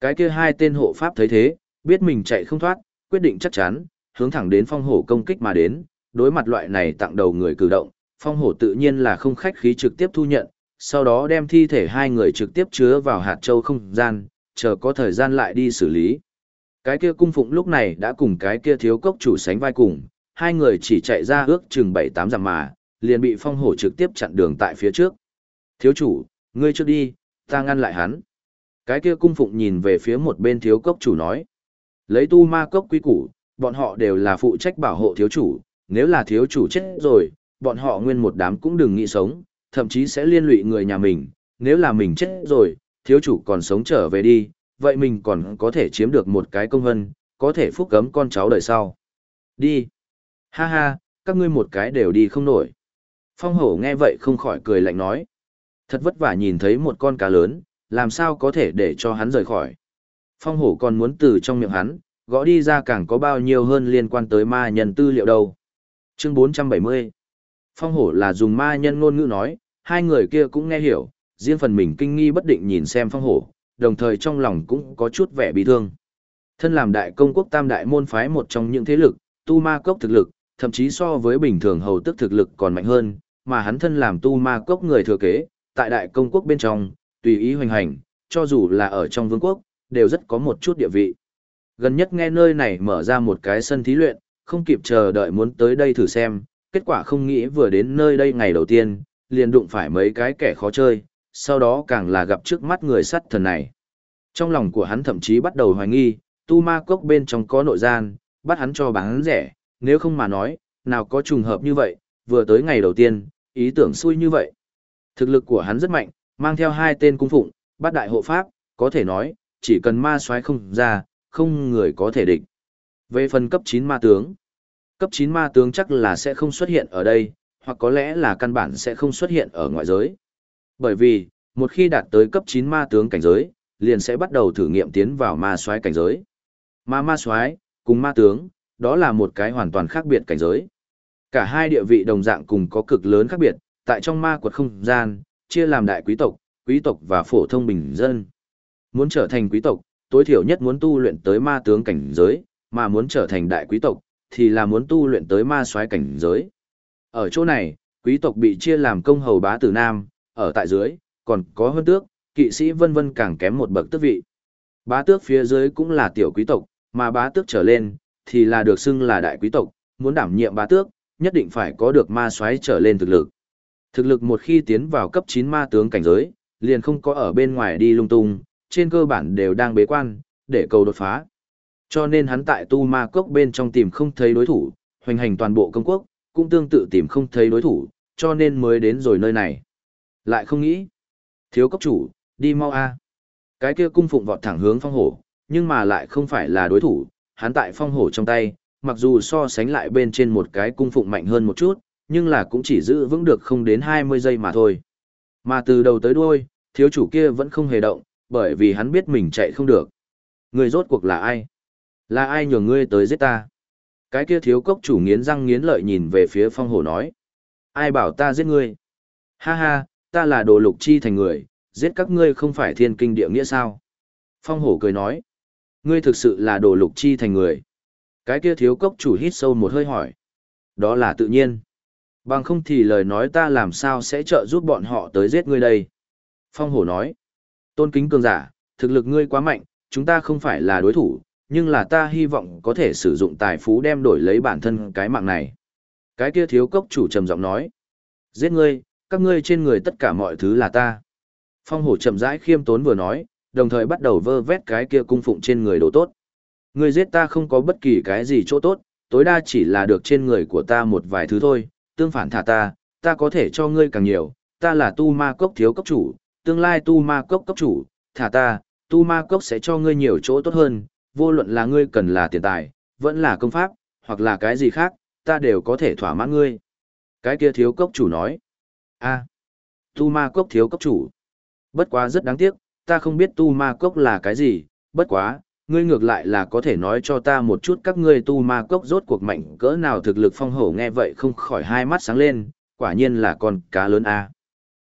Cái kia hai tên hộ pháp thấy thế, biết mình chạy không thoát, quyết định chắc chắn, hướng thẳng đến phong hổ công kích mà đến, đối mặt loại này tặng đầu người cử động, phong hổ tự nhiên là không khách khí trực tiếp thu nhận, sau đó đem thi thể hai người trực tiếp chứa vào hạt châu không gian, chờ có thời gian lại đi xử lý. Cái kia cung phụng lúc này đã cùng cái kia thiếu cốc chủ sánh vai cùng, hai người chỉ chạy ra ước chừng 7-8 dặm mà, liền bị phong hổ trực tiếp chặn đường tại phía trước. Thiếu chủ, ngươi trước đi, ta ngăn lại hắn. Cái kia cung phụng nhìn về phía một bên thiếu cốc chủ nói. Lấy tu ma cốc quý củ, bọn họ đều là phụ trách bảo hộ thiếu chủ, nếu là thiếu chủ chết rồi, bọn họ nguyên một đám cũng đừng nghĩ sống, thậm chí sẽ liên lụy người nhà mình, nếu là mình chết rồi, thiếu chủ còn sống trở về đi, vậy mình còn có thể chiếm được một cái công vân, có thể phúc cấm con cháu đời sau. Đi. Ha ha, các ngươi một cái đều đi không nổi. Phong hổ nghe vậy không khỏi cười lạnh nói. Thật vất vả nhìn thấy một con cá lớn, làm sao có thể để cho hắn rời khỏi. Phong hổ còn muốn từ trong miệng hắn, gõ đi ra càng có bao nhiêu hơn liên quan tới ma nhân tư liệu đâu. Chương 470 Phong hổ là dùng ma nhân ngôn ngữ nói, hai người kia cũng nghe hiểu, riêng phần mình kinh nghi bất định nhìn xem phong hổ, đồng thời trong lòng cũng có chút vẻ bị thương. Thân làm đại công quốc tam đại môn phái một trong những thế lực, tu ma cốc thực lực, thậm chí so với bình thường hầu tức thực lực còn mạnh hơn, mà hắn thân làm tu ma cốc người thừa kế, tại đại công quốc bên trong, tùy ý hoành hành, cho dù là ở trong vương quốc, đều rất có một chút địa vị. Gần nhất nghe nơi này mở ra một cái sân thí luyện, không kịp chờ đợi muốn tới đây thử xem, kết quả không nghĩ vừa đến nơi đây ngày đầu tiên, liền đụng phải mấy cái kẻ khó chơi, sau đó càng là gặp trước mắt người sắt thần này. Trong lòng của hắn thậm chí bắt đầu hoài nghi, tu ma cốc bên trong có nội gian, bắt hắn cho bán rẻ, nếu không mà nói, nào có trùng hợp như vậy, vừa tới ngày đầu tiên, ý tưởng xui như vậy. Thực lực của hắn rất mạnh, mang theo hai tên cung phụng, bắt đại hộ pháp, có thể nói, chỉ cần ma soái không ra, không người có thể địch. Về phần cấp 9 ma tướng, cấp 9 ma tướng chắc là sẽ không xuất hiện ở đây, hoặc có lẽ là căn bản sẽ không xuất hiện ở ngoại giới. Bởi vì, một khi đạt tới cấp 9 ma tướng cảnh giới, liền sẽ bắt đầu thử nghiệm tiến vào ma soái cảnh giới. Ma ma soái cùng ma tướng, đó là một cái hoàn toàn khác biệt cảnh giới. Cả hai địa vị đồng dạng cùng có cực lớn khác biệt, tại trong ma quật không gian, chia làm đại quý tộc, quý tộc và phổ thông bình dân. Muốn trở thành quý tộc, tối thiểu nhất muốn tu luyện tới ma tướng cảnh giới, mà muốn trở thành đại quý tộc, thì là muốn tu luyện tới ma soái cảnh giới. Ở chỗ này, quý tộc bị chia làm công hầu bá tử nam, ở tại dưới, còn có hơn tước, kỵ sĩ vân vân càng kém một bậc tước vị. Bá tước phía dưới cũng là tiểu quý tộc, mà bá tước trở lên, thì là được xưng là đại quý tộc, muốn đảm nhiệm bá tước, nhất định phải có được ma soái trở lên thực lực. Thực lực một khi tiến vào cấp 9 ma tướng cảnh giới, liền không có ở bên ngoài đi lung tung, trên cơ bản đều đang bế quan, để cầu đột phá. Cho nên hắn tại tu ma cốc bên trong tìm không thấy đối thủ, hoành hành toàn bộ công quốc, cũng tương tự tìm không thấy đối thủ, cho nên mới đến rồi nơi này. Lại không nghĩ. Thiếu cốc chủ, đi mau a. Cái kia cung phụng vọt thẳng hướng phong hổ, nhưng mà lại không phải là đối thủ, hắn tại phong hổ trong tay, mặc dù so sánh lại bên trên một cái cung phụng mạnh hơn một chút, nhưng là cũng chỉ giữ vững được không đến 20 giây mà thôi. Mà từ đầu tới đuôi, thiếu chủ kia vẫn không hề động, bởi vì hắn biết mình chạy không được. Người rốt cuộc là ai? Là ai nhường ngươi tới giết ta? Cái kia thiếu cốc chủ nghiến răng nghiến lợi nhìn về phía phong hổ nói. Ai bảo ta giết ngươi? Ha ha, ta là đồ lục chi thành người, giết các ngươi không phải thiên kinh địa nghĩa sao? Phong hổ cười nói. Ngươi thực sự là đồ lục chi thành người. Cái kia thiếu cốc chủ hít sâu một hơi hỏi. Đó là tự nhiên. Bằng không thì lời nói ta làm sao sẽ trợ giúp bọn họ tới giết ngươi đây. Phong hổ nói. Tôn kính cường giả, thực lực ngươi quá mạnh, chúng ta không phải là đối thủ, nhưng là ta hy vọng có thể sử dụng tài phú đem đổi lấy bản thân cái mạng này. Cái kia thiếu cốc chủ trầm giọng nói. Giết ngươi, các ngươi trên người tất cả mọi thứ là ta. Phong hổ chậm rãi khiêm tốn vừa nói, đồng thời bắt đầu vơ vét cái kia cung phụng trên người đồ tốt. Ngươi giết ta không có bất kỳ cái gì chỗ tốt, tối đa chỉ là được trên người của ta một vài thứ thôi, tương phản thả ta, ta có thể cho ngươi càng nhiều, ta là tu ma cốc thiếu cốc chủ, tương lai tu ma cốc cốc chủ, thả ta, tu ma cốc sẽ cho ngươi nhiều chỗ tốt hơn, vô luận là ngươi cần là tiền tài, vẫn là công pháp, hoặc là cái gì khác, ta đều có thể thỏa mãn ngươi. Cái kia thiếu cốc chủ nói, a tu ma cốc thiếu cốc chủ. Bất quá rất đáng tiếc, ta không biết tu ma cốc là cái gì, bất quá, ngươi ngược lại là có thể nói cho ta một chút các ngươi tu ma cốc rốt cuộc mạnh cỡ nào thực lực phong hổ nghe vậy không khỏi hai mắt sáng lên, quả nhiên là con cá lớn a.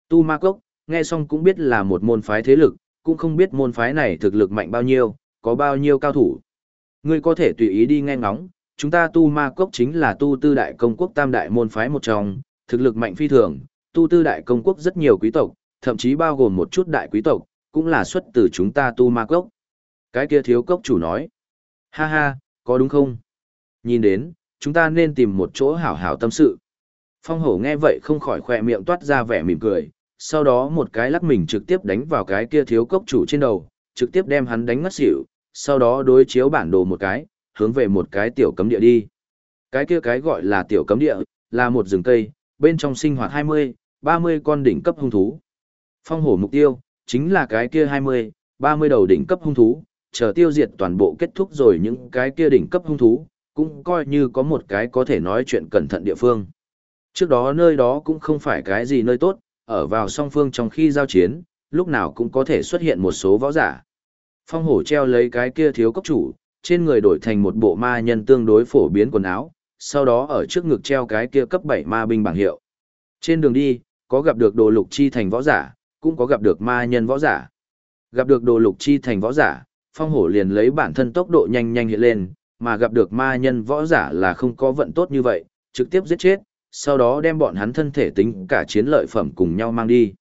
Tu ma cốc, nghe xong cũng biết là một môn phái thế lực, cũng không biết môn phái này thực lực mạnh bao nhiêu, có bao nhiêu cao thủ. Ngươi có thể tùy ý đi nghe ngóng, chúng ta tu ma cốc chính là tu tư đại công quốc tam đại môn phái một trong, thực lực mạnh phi thường, tu tư đại công quốc rất nhiều quý tộc, thậm chí bao gồm một chút đại quý tộc, cũng là xuất từ chúng ta tu ma cốc. Cái kia thiếu cốc chủ nói, ha ha, có đúng không? Nhìn đến, chúng ta nên tìm một chỗ hảo hảo tâm sự. Phong hổ nghe vậy không khỏi khỏe miệng toát ra vẻ mỉm cười, sau đó một cái lắc mình trực tiếp đánh vào cái kia thiếu cốc chủ trên đầu, trực tiếp đem hắn đánh ngất xỉu, sau đó đối chiếu bản đồ một cái, hướng về một cái tiểu cấm địa đi. Cái kia cái gọi là tiểu cấm địa, là một rừng cây, bên trong sinh hoạt 20, 30 con đỉnh cấp hung thú. Phong hổ mục tiêu, chính là cái kia 20, 30 đầu đỉnh cấp hung thú, chờ tiêu diệt toàn bộ kết thúc rồi những cái kia đỉnh cấp hung thú, cũng coi như có một cái có thể nói chuyện cẩn thận địa phương. Trước đó nơi đó cũng không phải cái gì nơi tốt, ở vào song phương trong khi giao chiến, lúc nào cũng có thể xuất hiện một số võ giả. Phong hổ treo lấy cái kia thiếu cốc chủ, trên người đổi thành một bộ ma nhân tương đối phổ biến quần áo, sau đó ở trước ngực treo cái kia cấp 7 ma binh bảng hiệu. Trên đường đi, có gặp được đồ lục chi thành võ giả, cũng có gặp được ma nhân võ giả. Gặp được đồ lục chi thành võ giả, phong hổ liền lấy bản thân tốc độ nhanh nhanh hiện lên, mà gặp được ma nhân võ giả là không có vận tốt như vậy, trực tiếp giết chết, sau đó đem bọn hắn thân thể tính cả chiến lợi phẩm cùng nhau mang đi.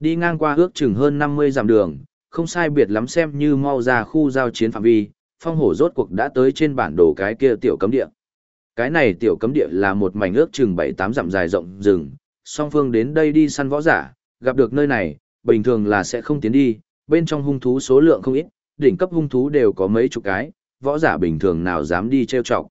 Đi ngang qua ước chừng hơn 50 dặm đường, không sai biệt lắm xem như mau ra khu giao chiến phạm vi, phong hổ rốt cuộc đã tới trên bản đồ cái kia tiểu cấm địa. Cái này tiểu cấm địa là một mảnh ước chừng 7-8 dặm dài rộng rừng, song phương đến đây đi săn võ giả, gặp được nơi này, bình thường là sẽ không tiến đi, bên trong hung thú số lượng không ít, đỉnh cấp hung thú đều có mấy chục cái, võ giả bình thường nào dám đi treo chọc.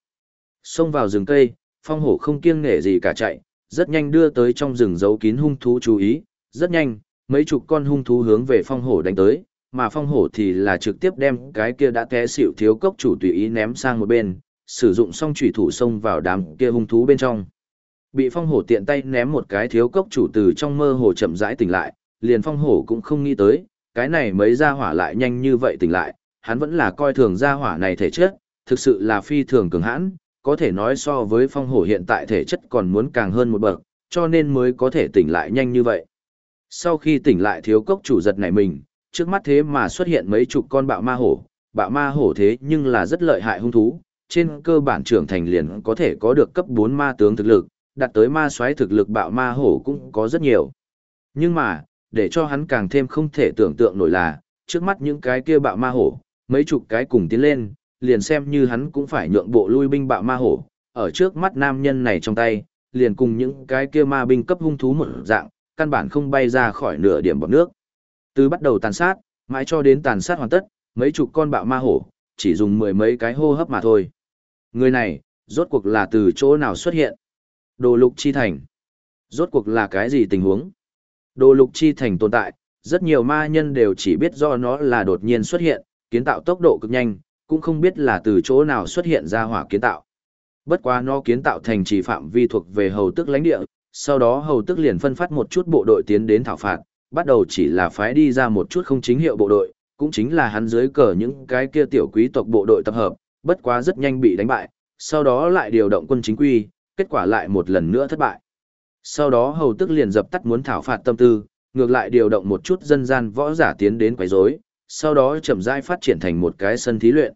Xông vào rừng cây, phong hổ không kiêng nể gì cả chạy, rất nhanh đưa tới trong rừng giấu kín hung thú chú ý, rất nhanh, mấy chục con hung thú hướng về phong hổ đánh tới, mà phong hổ thì là trực tiếp đem cái kia đã té xịu thiếu cốc chủ tùy ý ném sang một bên, sử dụng xong chủy thủ xông vào đám kia hung thú bên trong. Bị phong hổ tiện tay ném một cái thiếu cốc chủ từ trong mơ hồ chậm rãi tỉnh lại, liền phong hổ cũng không nghĩ tới, cái này mấy ra hỏa lại nhanh như vậy tỉnh lại, hắn vẫn là coi thường ra hỏa này thể chất, thực sự là phi thường cường hãn, có thể nói so với phong hổ hiện tại thể chất còn muốn càng hơn một bậc, cho nên mới có thể tỉnh lại nhanh như vậy. Sau khi tỉnh lại thiếu cốc chủ giật này mình, trước mắt thế mà xuất hiện mấy chục con bạo ma hổ, bạo ma hổ thế nhưng là rất lợi hại hung thú, trên cơ bản trưởng thành liền có thể có được cấp 4 ma tướng thực lực, đạt tới ma xoáy thực lực bạo ma hổ cũng có rất nhiều. Nhưng mà, để cho hắn càng thêm không thể tưởng tượng nổi là, trước mắt những cái kia bạo ma hổ, mấy chục cái cùng tiến lên, liền xem như hắn cũng phải nhượng bộ lui binh bạo ma hổ, ở trước mắt nam nhân này trong tay, liền cùng những cái kia ma binh cấp hung thú một dạng, căn bản không bay ra khỏi nửa điểm bọt nước. Từ bắt đầu tàn sát, mãi cho đến tàn sát hoàn tất, mấy chục con bạo ma hổ, chỉ dùng mười mấy cái hô hấp mà thôi. Người này, rốt cuộc là từ chỗ nào xuất hiện? Đồ lục chi thành. Rốt cuộc là cái gì tình huống? Đồ lục chi thành tồn tại, rất nhiều ma nhân đều chỉ biết do nó là đột nhiên xuất hiện, kiến tạo tốc độ cực nhanh, cũng không biết là từ chỗ nào xuất hiện ra hỏa kiến tạo. Bất quá nó kiến tạo thành trì phạm vi thuộc về hầu tức lãnh địa, sau đó hầu tức liền phân phát một chút bộ đội tiến đến thảo phạt, bắt đầu chỉ là phái đi ra một chút không chính hiệu bộ đội, cũng chính là hắn dưới cờ những cái kia tiểu quý tộc bộ đội tập hợp, bất quá rất nhanh bị đánh bại, sau đó lại điều động quân chính quy, kết quả lại một lần nữa thất bại. Sau đó hầu tức liền dập tắt muốn thảo phạt tâm tư, ngược lại điều động một chút dân gian võ giả tiến đến quấy rối, sau đó chậm rãi phát triển thành một cái sân thí luyện.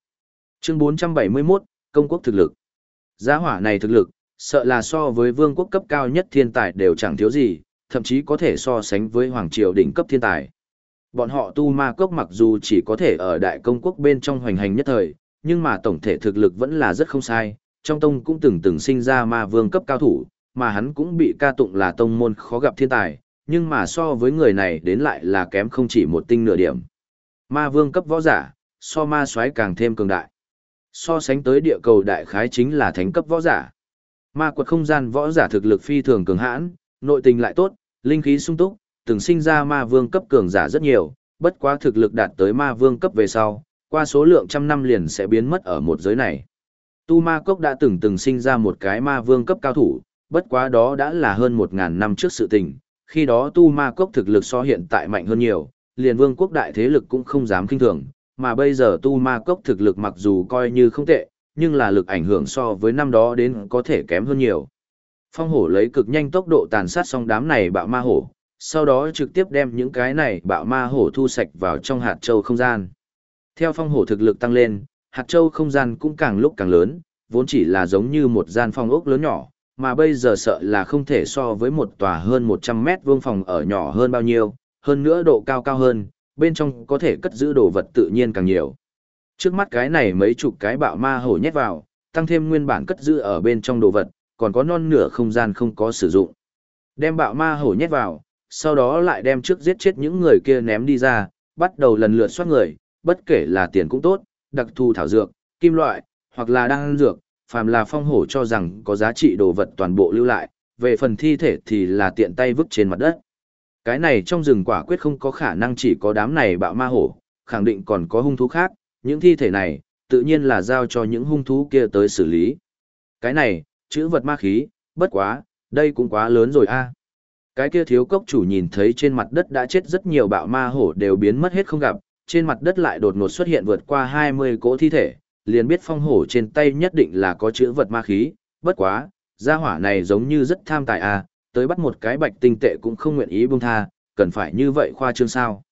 Chương 471, công quốc thực lực. Giá hỏa này thực lực, sợ là so với vương quốc cấp cao nhất thiên tài đều chẳng thiếu gì, thậm chí có thể so sánh với hoàng triều đỉnh cấp thiên tài. Bọn họ tu ma cốc mặc dù chỉ có thể ở đại công quốc bên trong hoành hành nhất thời, nhưng mà tổng thể thực lực vẫn là rất không sai, trong tông cũng từng từng sinh ra ma vương cấp cao thủ, mà hắn cũng bị ca tụng là tông môn khó gặp thiên tài, nhưng mà so với người này đến lại là kém không chỉ một tinh nửa điểm. Ma vương cấp võ giả, so ma soái càng thêm cường đại. So sánh tới địa cầu đại khái chính là thánh cấp võ giả. Ma quật không gian võ giả thực lực phi thường cường hãn, nội tình lại tốt, linh khí sung túc, từng sinh ra ma vương cấp cường giả rất nhiều, bất quá thực lực đạt tới ma vương cấp về sau, qua số lượng trăm năm liền sẽ biến mất ở một giới này. Tu ma cốc đã từng từng sinh ra một cái ma vương cấp cao thủ, bất quá đó đã là hơn 1.000 năm trước sự tình, khi đó tu ma cốc thực lực so hiện tại mạnh hơn nhiều, liền vương quốc đại thế lực cũng không dám kinh thường, mà bây giờ tu ma cốc thực lực mặc dù coi như không tệ, nhưng là lực ảnh hưởng so với năm đó đến có thể kém hơn nhiều. Phong hổ lấy cực nhanh tốc độ tàn sát xong đám này bạo ma hổ, sau đó trực tiếp đem những cái này bạo ma hổ thu sạch vào trong hạt châu không gian. Theo phong hổ thực lực tăng lên, hạt châu không gian cũng càng lúc càng lớn, vốn chỉ là giống như một gian phong ốc lớn nhỏ, mà bây giờ sợ là không thể so với một tòa hơn 100 mét vuông phòng ở nhỏ hơn bao nhiêu, hơn nữa độ cao cao hơn, bên trong có thể cất giữ đồ vật tự nhiên càng nhiều. Trước mắt cái này mấy chục cái bạo ma hổ nhét vào, tăng thêm nguyên bản cất giữ ở bên trong đồ vật, còn có non nửa không gian không có sử dụng. Đem bạo ma hổ nhét vào, sau đó lại đem trước giết chết những người kia ném đi ra, bắt đầu lần lượt soát người, bất kể là tiền cũng tốt, đặc thù thảo dược, kim loại, hoặc là đan dược, phàm là phong hổ cho rằng có giá trị đồ vật toàn bộ lưu lại, về phần thi thể thì là tiện tay vứt trên mặt đất. Cái này trong rừng quả quyết không có khả năng chỉ có đám này bạo ma hổ, khẳng định còn có hung thú khác, những thi thể này, tự nhiên là giao cho những hung thú kia tới xử lý. Cái này, chữ vật ma khí, bất quá, đây cũng quá lớn rồi a. Cái kia thiếu cốc chủ nhìn thấy trên mặt đất đã chết rất nhiều bạo ma hổ đều biến mất hết không gặp, trên mặt đất lại đột ngột xuất hiện vượt qua 20 cỗ thi thể, liền biết phong hổ trên tay nhất định là có chữ vật ma khí, bất quá, gia hỏa này giống như rất tham tài à, tới bắt một cái bạch tinh tệ cũng không nguyện ý buông tha, cần phải như vậy khoa trương sao.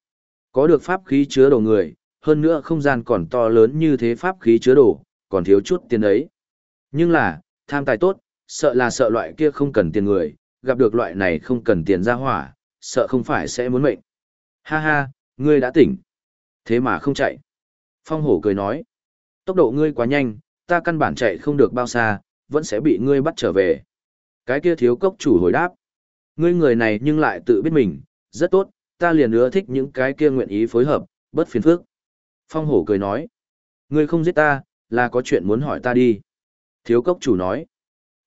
Có được pháp khí chứa đồ người, hơn nữa không gian còn to lớn như thế pháp khí chứa đồ, còn thiếu chút tiền ấy. Nhưng là, tham tài tốt, sợ là sợ loại kia không cần tiền người, gặp được loại này không cần tiền ra hỏa, sợ không phải sẽ muốn mệnh. Ha ha, ngươi đã tỉnh. Thế mà không chạy. Phong hổ cười nói. Tốc độ ngươi quá nhanh, ta căn bản chạy không được bao xa, vẫn sẽ bị ngươi bắt trở về. Cái kia thiếu cốc chủ hồi đáp. Ngươi người này nhưng lại tự biết mình, rất tốt, ta liền ưa thích những cái kia nguyện ý phối hợp, bất phiền phức. Phong hổ cười nói. Ngươi không giết ta, là có chuyện muốn hỏi ta đi. Thiếu cốc chủ nói.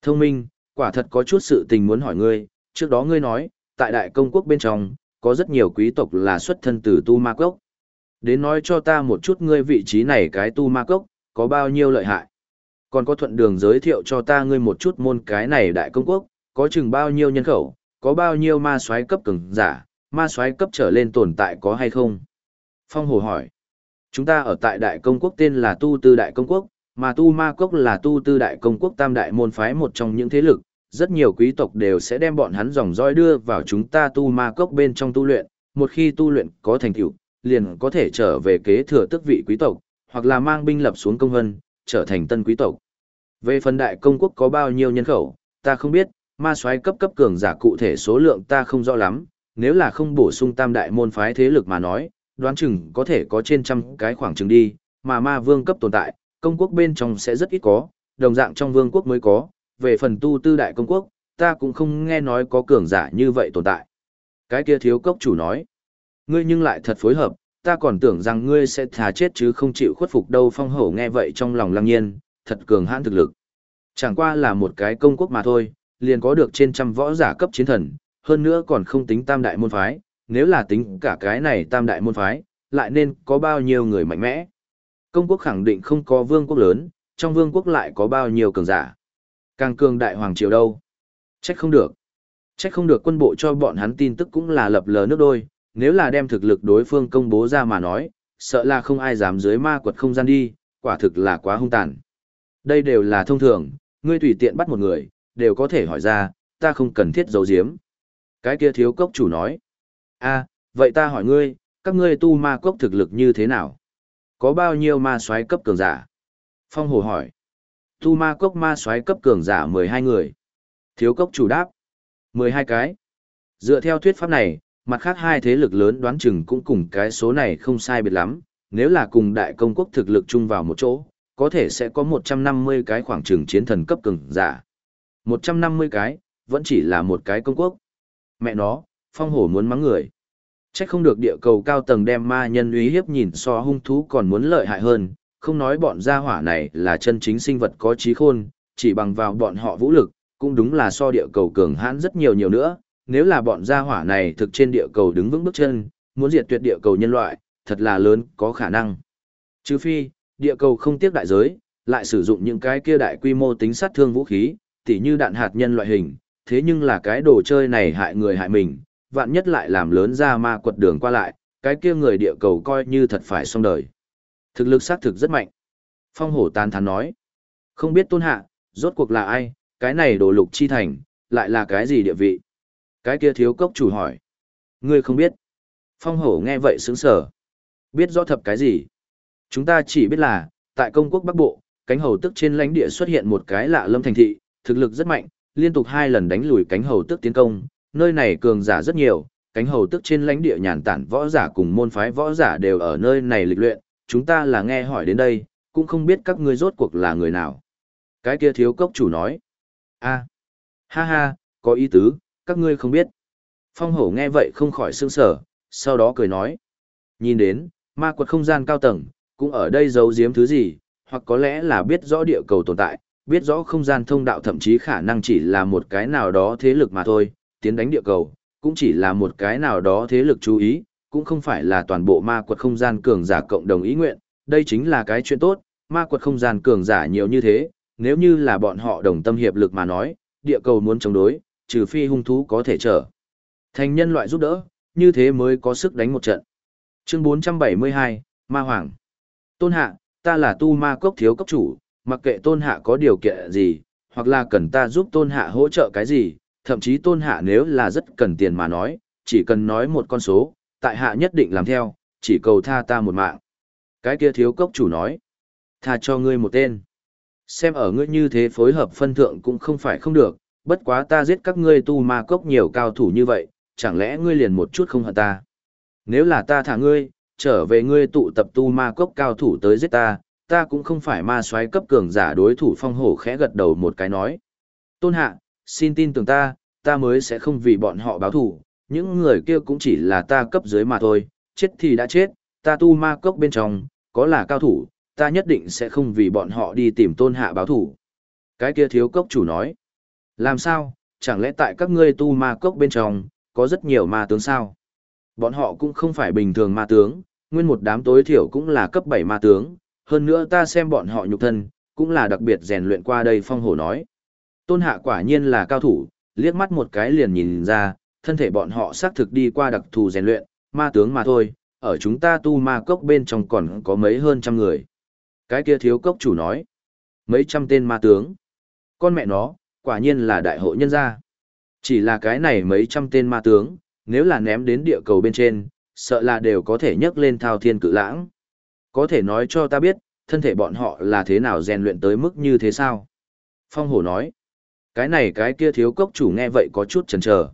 Thông minh, quả thật có chút sự tình muốn hỏi ngươi, trước đó ngươi nói, tại đại công quốc bên trong, có rất nhiều quý tộc là xuất thân từ tu ma cốc. Đến nói cho ta một chút ngươi vị trí này cái tu ma cốc, có bao nhiêu lợi hại. Còn có thuận đường giới thiệu cho ta ngươi một chút môn cái này đại công quốc, có chừng bao nhiêu nhân khẩu, có bao nhiêu ma soái cấp cường giả, ma soái cấp trở lên tồn tại có hay không? Phong Hồ hỏi. Chúng ta ở tại đại công quốc tên là Tu Tư Đại Công Quốc, mà Tu Ma Cốc là Tu Tư Đại Công Quốc tam đại môn phái một trong những thế lực, rất nhiều quý tộc đều sẽ đem bọn hắn dòng dõi đưa vào chúng ta Tu Ma Cốc bên trong tu luyện, một khi tu luyện có thành tựu, liền có thể trở về kế thừa tước vị quý tộc, hoặc là mang binh lập xuống công vân, trở thành tân quý tộc. Về phần đại công quốc có bao nhiêu nhân khẩu, ta không biết, ma soái cấp cấp cường giả cụ thể số lượng ta không rõ lắm, nếu là không bổ sung tam đại môn phái thế lực mà nói, đoán chừng có thể có trên trăm cái khoảng chừng đi, mà ma vương cấp tồn tại, công quốc bên trong sẽ rất ít có, đồng dạng trong vương quốc mới có, về phần tu tư đại công quốc, ta cũng không nghe nói có cường giả như vậy tồn tại. Cái kia thiếu cốc chủ nói, ngươi nhưng lại thật phối hợp, ta còn tưởng rằng ngươi sẽ thà chết chứ không chịu khuất phục đâu phong hổ nghe vậy trong lòng lăng nhiên, thật cường hãn thực lực. Chẳng qua là một cái công quốc mà thôi, liền có được trên trăm võ giả cấp chiến thần, hơn nữa còn không tính tam đại môn phái, nếu là tính cả cái này tam đại môn phái, lại nên có bao nhiêu người mạnh mẽ. Công quốc khẳng định không có vương quốc lớn, trong vương quốc lại có bao nhiêu cường giả. Càng cường đại hoàng triều đâu. Trách không được. Trách không được quân bộ cho bọn hắn tin tức cũng là lập lờ nước đôi, nếu là đem thực lực đối phương công bố ra mà nói, sợ là không ai dám dưới ma quật không gian đi, quả thực là quá hung tàn. Đây đều là thông thường, ngươi tùy tiện bắt một người, đều có thể hỏi ra, ta không cần thiết giấu giếm. Cái kia thiếu cốc chủ nói. a vậy ta hỏi ngươi, các ngươi tu ma cốc thực lực như thế nào? Có bao nhiêu ma soái cấp cường giả? Phong hồ hỏi. Tu ma cốc ma soái cấp cường giả 12 người. Thiếu cốc chủ đáp. 12 cái. Dựa theo thuyết pháp này, mặt khác hai thế lực lớn đoán chừng cũng cùng cái số này không sai biệt lắm, nếu là cùng đại công quốc thực lực chung vào một chỗ, có thể sẽ có 150 cái khoảng trường chiến thần cấp cường giả. 150 cái, vẫn chỉ là một cái công quốc. Mẹ nó, phong hổ muốn mắng người. Chắc không được địa cầu cao tầng đem ma nhân uy hiếp nhìn so hung thú còn muốn lợi hại hơn, không nói bọn gia hỏa này là chân chính sinh vật có trí khôn, chỉ bằng vào bọn họ vũ lực, cũng đúng là so địa cầu cường hãn rất nhiều nhiều nữa, nếu là bọn gia hỏa này thực trên địa cầu đứng vững bước chân, muốn diệt tuyệt địa cầu nhân loại, thật là lớn, có khả năng. Trừ phi, địa cầu không tiếc đại giới, lại sử dụng những cái kia đại quy mô tính sát thương vũ khí, tỉ như đạn hạt nhân loại hình, thế nhưng là cái đồ chơi này hại người hại mình, vạn nhất lại làm lớn ra ma quật đường qua lại, cái kia người địa cầu coi như thật phải xong đời. Thực lực xác thực rất mạnh. Phong hổ tàn thán nói. Không biết tôn hạ, rốt cuộc là ai, cái này đồ lục chi thành, lại là cái gì địa vị? Cái kia thiếu cốc chủ hỏi. Ngươi không biết. Phong hổ nghe vậy sướng sở. Biết rõ thập cái gì? Chúng ta chỉ biết là, tại công quốc Bắc Bộ, cánh hầu tức trên lãnh địa xuất hiện một cái lạ lâm thành thị, thực lực rất mạnh, liên tục hai lần đánh lùi cánh hầu tức tiến công, nơi này cường giả rất nhiều, cánh hầu tức trên lãnh địa nhàn tản võ giả cùng môn phái võ giả đều ở nơi này lịch luyện, chúng ta là nghe hỏi đến đây, cũng không biết các ngươi rốt cuộc là người nào. Cái kia thiếu cốc chủ nói, a ha ha, có ý tứ, các ngươi không biết. Phong hổ nghe vậy không khỏi sương sở, sau đó cười nói. Nhìn đến, ma quật không gian cao tầng, cũng ở đây giấu giếm thứ gì, hoặc có lẽ là biết rõ địa cầu tồn tại, biết rõ không gian thông đạo thậm chí khả năng chỉ là một cái nào đó thế lực mà thôi, tiến đánh địa cầu, cũng chỉ là một cái nào đó thế lực chú ý, cũng không phải là toàn bộ ma quật không gian cường giả cộng đồng ý nguyện, đây chính là cái chuyện tốt, ma quật không gian cường giả nhiều như thế, nếu như là bọn họ đồng tâm hiệp lực mà nói, địa cầu muốn chống đối, trừ phi hung thú có thể trở. Thành nhân loại giúp đỡ, như thế mới có sức đánh một trận. Chương 472, Ma Hoàng. Tôn Hạ, ta là tu ma cốc thiếu cấp chủ, mặc kệ tôn hạ có điều kiện gì, hoặc là cần ta giúp tôn hạ hỗ trợ cái gì, thậm chí tôn hạ nếu là rất cần tiền mà nói, chỉ cần nói một con số, tại hạ nhất định làm theo, chỉ cầu tha ta một mạng. Cái kia thiếu cốc chủ nói, tha cho ngươi một tên. Xem ở ngươi như thế phối hợp phân thượng cũng không phải không được, bất quá ta giết các ngươi tu ma cốc nhiều cao thủ như vậy, chẳng lẽ ngươi liền một chút không hận ta. Nếu là ta thả ngươi, trở về ngươi tụ tập tu ma cốc cao thủ tới giết ta, ta cũng không phải ma soái cấp cường giả đối thủ phong hổ khẽ gật đầu một cái nói. Tôn hạ, xin tin tưởng ta, ta mới sẽ không vì bọn họ báo thủ, những người kia cũng chỉ là ta cấp dưới mà thôi, chết thì đã chết, ta tu ma cốc bên trong, có là cao thủ, ta nhất định sẽ không vì bọn họ đi tìm tôn hạ báo thủ. Cái kia thiếu cốc chủ nói, làm sao, chẳng lẽ tại các ngươi tu ma cốc bên trong, có rất nhiều ma tướng sao? Bọn họ cũng không phải bình thường ma tướng, nguyên một đám tối thiểu cũng là cấp 7 ma tướng, hơn nữa ta xem bọn họ nhục thân, cũng là đặc biệt rèn luyện qua đây phong hổ nói. Tôn hạ quả nhiên là cao thủ, liếc mắt một cái liền nhìn ra, thân thể bọn họ xác thực đi qua đặc thù rèn luyện, ma tướng mà thôi, ở chúng ta tu ma cốc bên trong còn có mấy hơn trăm người. Cái kia thiếu cốc chủ nói, mấy trăm tên ma tướng. Con mẹ nó, quả nhiên là đại hội nhân gia. Chỉ là cái này mấy trăm tên ma tướng, nếu là ném đến địa cầu bên trên, sợ là đều có thể nhấc lên thao thiên cự lãng. Có thể nói cho ta biết, thân thể bọn họ là thế nào rèn luyện tới mức như thế sao? Phong hổ nói, cái này cái kia thiếu cốc chủ nghe vậy có chút chần chờ.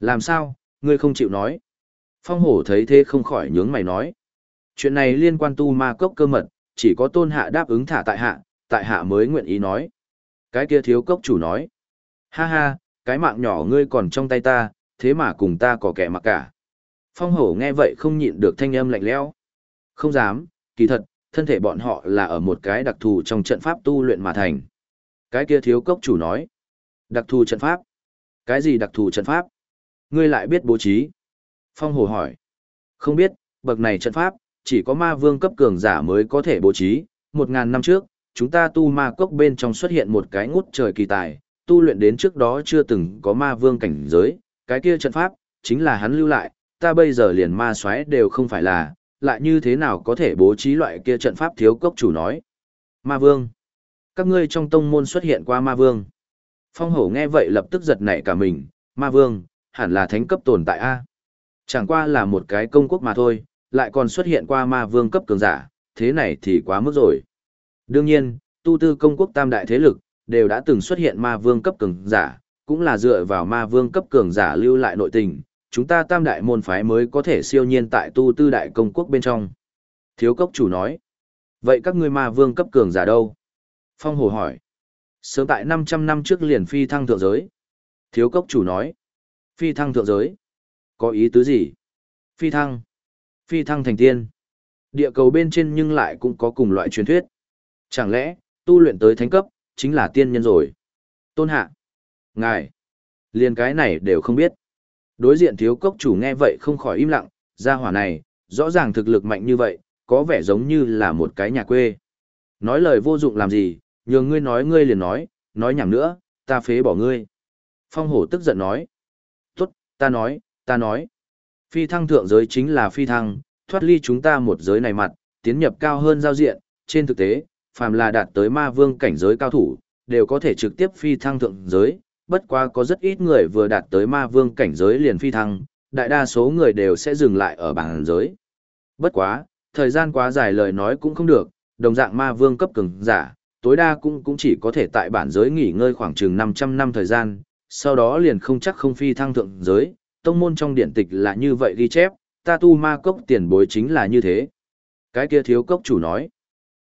Làm sao, ngươi không chịu nói? Phong hổ thấy thế không khỏi nhướng mày nói. Chuyện này liên quan tu ma cốc cơ mật, chỉ có tôn hạ đáp ứng thả tại hạ, tại hạ mới nguyện ý nói. Cái kia thiếu cốc chủ nói. Ha ha, cái mạng nhỏ ngươi còn trong tay ta, thế mà cùng ta có kẻ mặc cả. Phong hổ nghe vậy không nhịn được thanh âm lạnh lẽo. Không dám, kỳ thật, thân thể bọn họ là ở một cái đặc thù trong trận pháp tu luyện mà thành. Cái kia thiếu cốc chủ nói. Đặc thù trận pháp? Cái gì đặc thù trận pháp? Ngươi lại biết bố trí? Phong hồ hỏi. Không biết, bậc này trận pháp, chỉ có ma vương cấp cường giả mới có thể bố trí. Một ngàn năm trước, chúng ta tu ma cốc bên trong xuất hiện một cái ngút trời kỳ tài, tu luyện đến trước đó chưa từng có ma vương cảnh giới, cái kia trận pháp, chính là hắn lưu lại, ta bây giờ liền ma xoáy đều không phải là, lại như thế nào có thể bố trí loại kia trận pháp thiếu cốc chủ nói. Ma vương. Các ngươi trong tông môn xuất hiện qua ma vương. Phong hổ nghe vậy lập tức giật nảy cả mình, ma vương, hẳn là thánh cấp tồn tại A. Chẳng qua là một cái công quốc mà thôi, lại còn xuất hiện qua ma vương cấp cường giả, thế này thì quá mức rồi. Đương nhiên, tu tư công quốc tam đại thế lực, đều đã từng xuất hiện ma vương cấp cường giả, cũng là dựa vào ma vương cấp cường giả lưu lại nội tình, chúng ta tam đại môn phái mới có thể siêu nhiên tại tu tư đại công quốc bên trong. Thiếu cốc chủ nói, vậy các ngươi ma vương cấp cường giả đâu? Phong hồ hỏi, sớm tại 500 năm trước liền phi thăng thượng giới. Thiếu cốc chủ nói, phi thăng thượng giới, có ý tứ gì? Phi thăng, phi thăng thành tiên. Địa cầu bên trên nhưng lại cũng có cùng loại truyền thuyết. Chẳng lẽ, tu luyện tới thánh cấp, chính là tiên nhân rồi? Tôn hạ, ngài, liền cái này đều không biết. Đối diện thiếu cốc chủ nghe vậy không khỏi im lặng, gia hỏa này, rõ ràng thực lực mạnh như vậy, có vẻ giống như là một cái nhà quê. Nói lời vô dụng làm gì, nhường ngươi nói ngươi liền nói, nói nhảm nữa, ta phế bỏ ngươi. Phong hổ tức giận nói. Tốt, ta nói, ta nói. Phi thăng thượng giới chính là phi thăng, thoát ly chúng ta một giới này mặt, tiến nhập cao hơn giao diện, trên thực tế, phàm là đạt tới ma vương cảnh giới cao thủ, đều có thể trực tiếp phi thăng thượng giới, bất quá có rất ít người vừa đạt tới ma vương cảnh giới liền phi thăng, đại đa số người đều sẽ dừng lại ở bảng giới. Bất quá, thời gian quá dài lời nói cũng không được, đồng dạng ma vương cấp cường giả, tối đa cũng cũng chỉ có thể tại bản giới nghỉ ngơi khoảng chừng 500 năm thời gian, sau đó liền không chắc không phi thăng thượng giới, tông môn trong điển tịch là như vậy ghi chép, ta tu ma cốc tiền bối chính là như thế. Cái kia thiếu cốc chủ nói,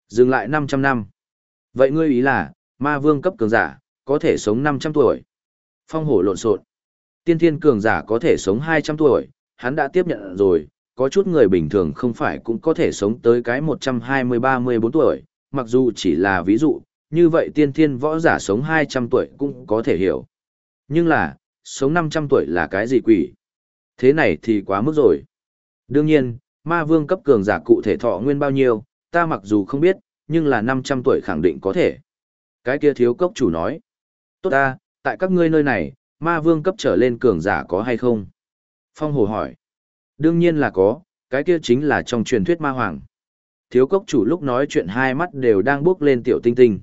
dừng lại 500 năm. Vậy ngươi ý là, ma vương cấp cường giả, có thể sống 500 tuổi. Phong hổ lộn xộn. Tiên thiên cường giả có thể sống 200 tuổi, hắn đã tiếp nhận rồi, có chút người bình thường không phải cũng có thể sống tới cái 120-34 tuổi, mặc dù chỉ là ví dụ, như vậy tiên thiên võ giả sống 200 tuổi cũng có thể hiểu. Nhưng là, sống 500 tuổi là cái gì quỷ? Thế này thì quá mức rồi. Đương nhiên, ma vương cấp cường giả cụ thể thọ nguyên bao nhiêu, ta mặc dù không biết, nhưng là 500 tuổi khẳng định có thể. Cái kia thiếu cốc chủ nói. Tốt ta, tại các ngươi nơi này, ma vương cấp trở lên cường giả có hay không? Phong hồ hỏi. Đương nhiên là có, cái kia chính là trong truyền thuyết ma hoàng. Thiếu cốc chủ lúc nói chuyện hai mắt đều đang bước lên tiểu tinh tinh.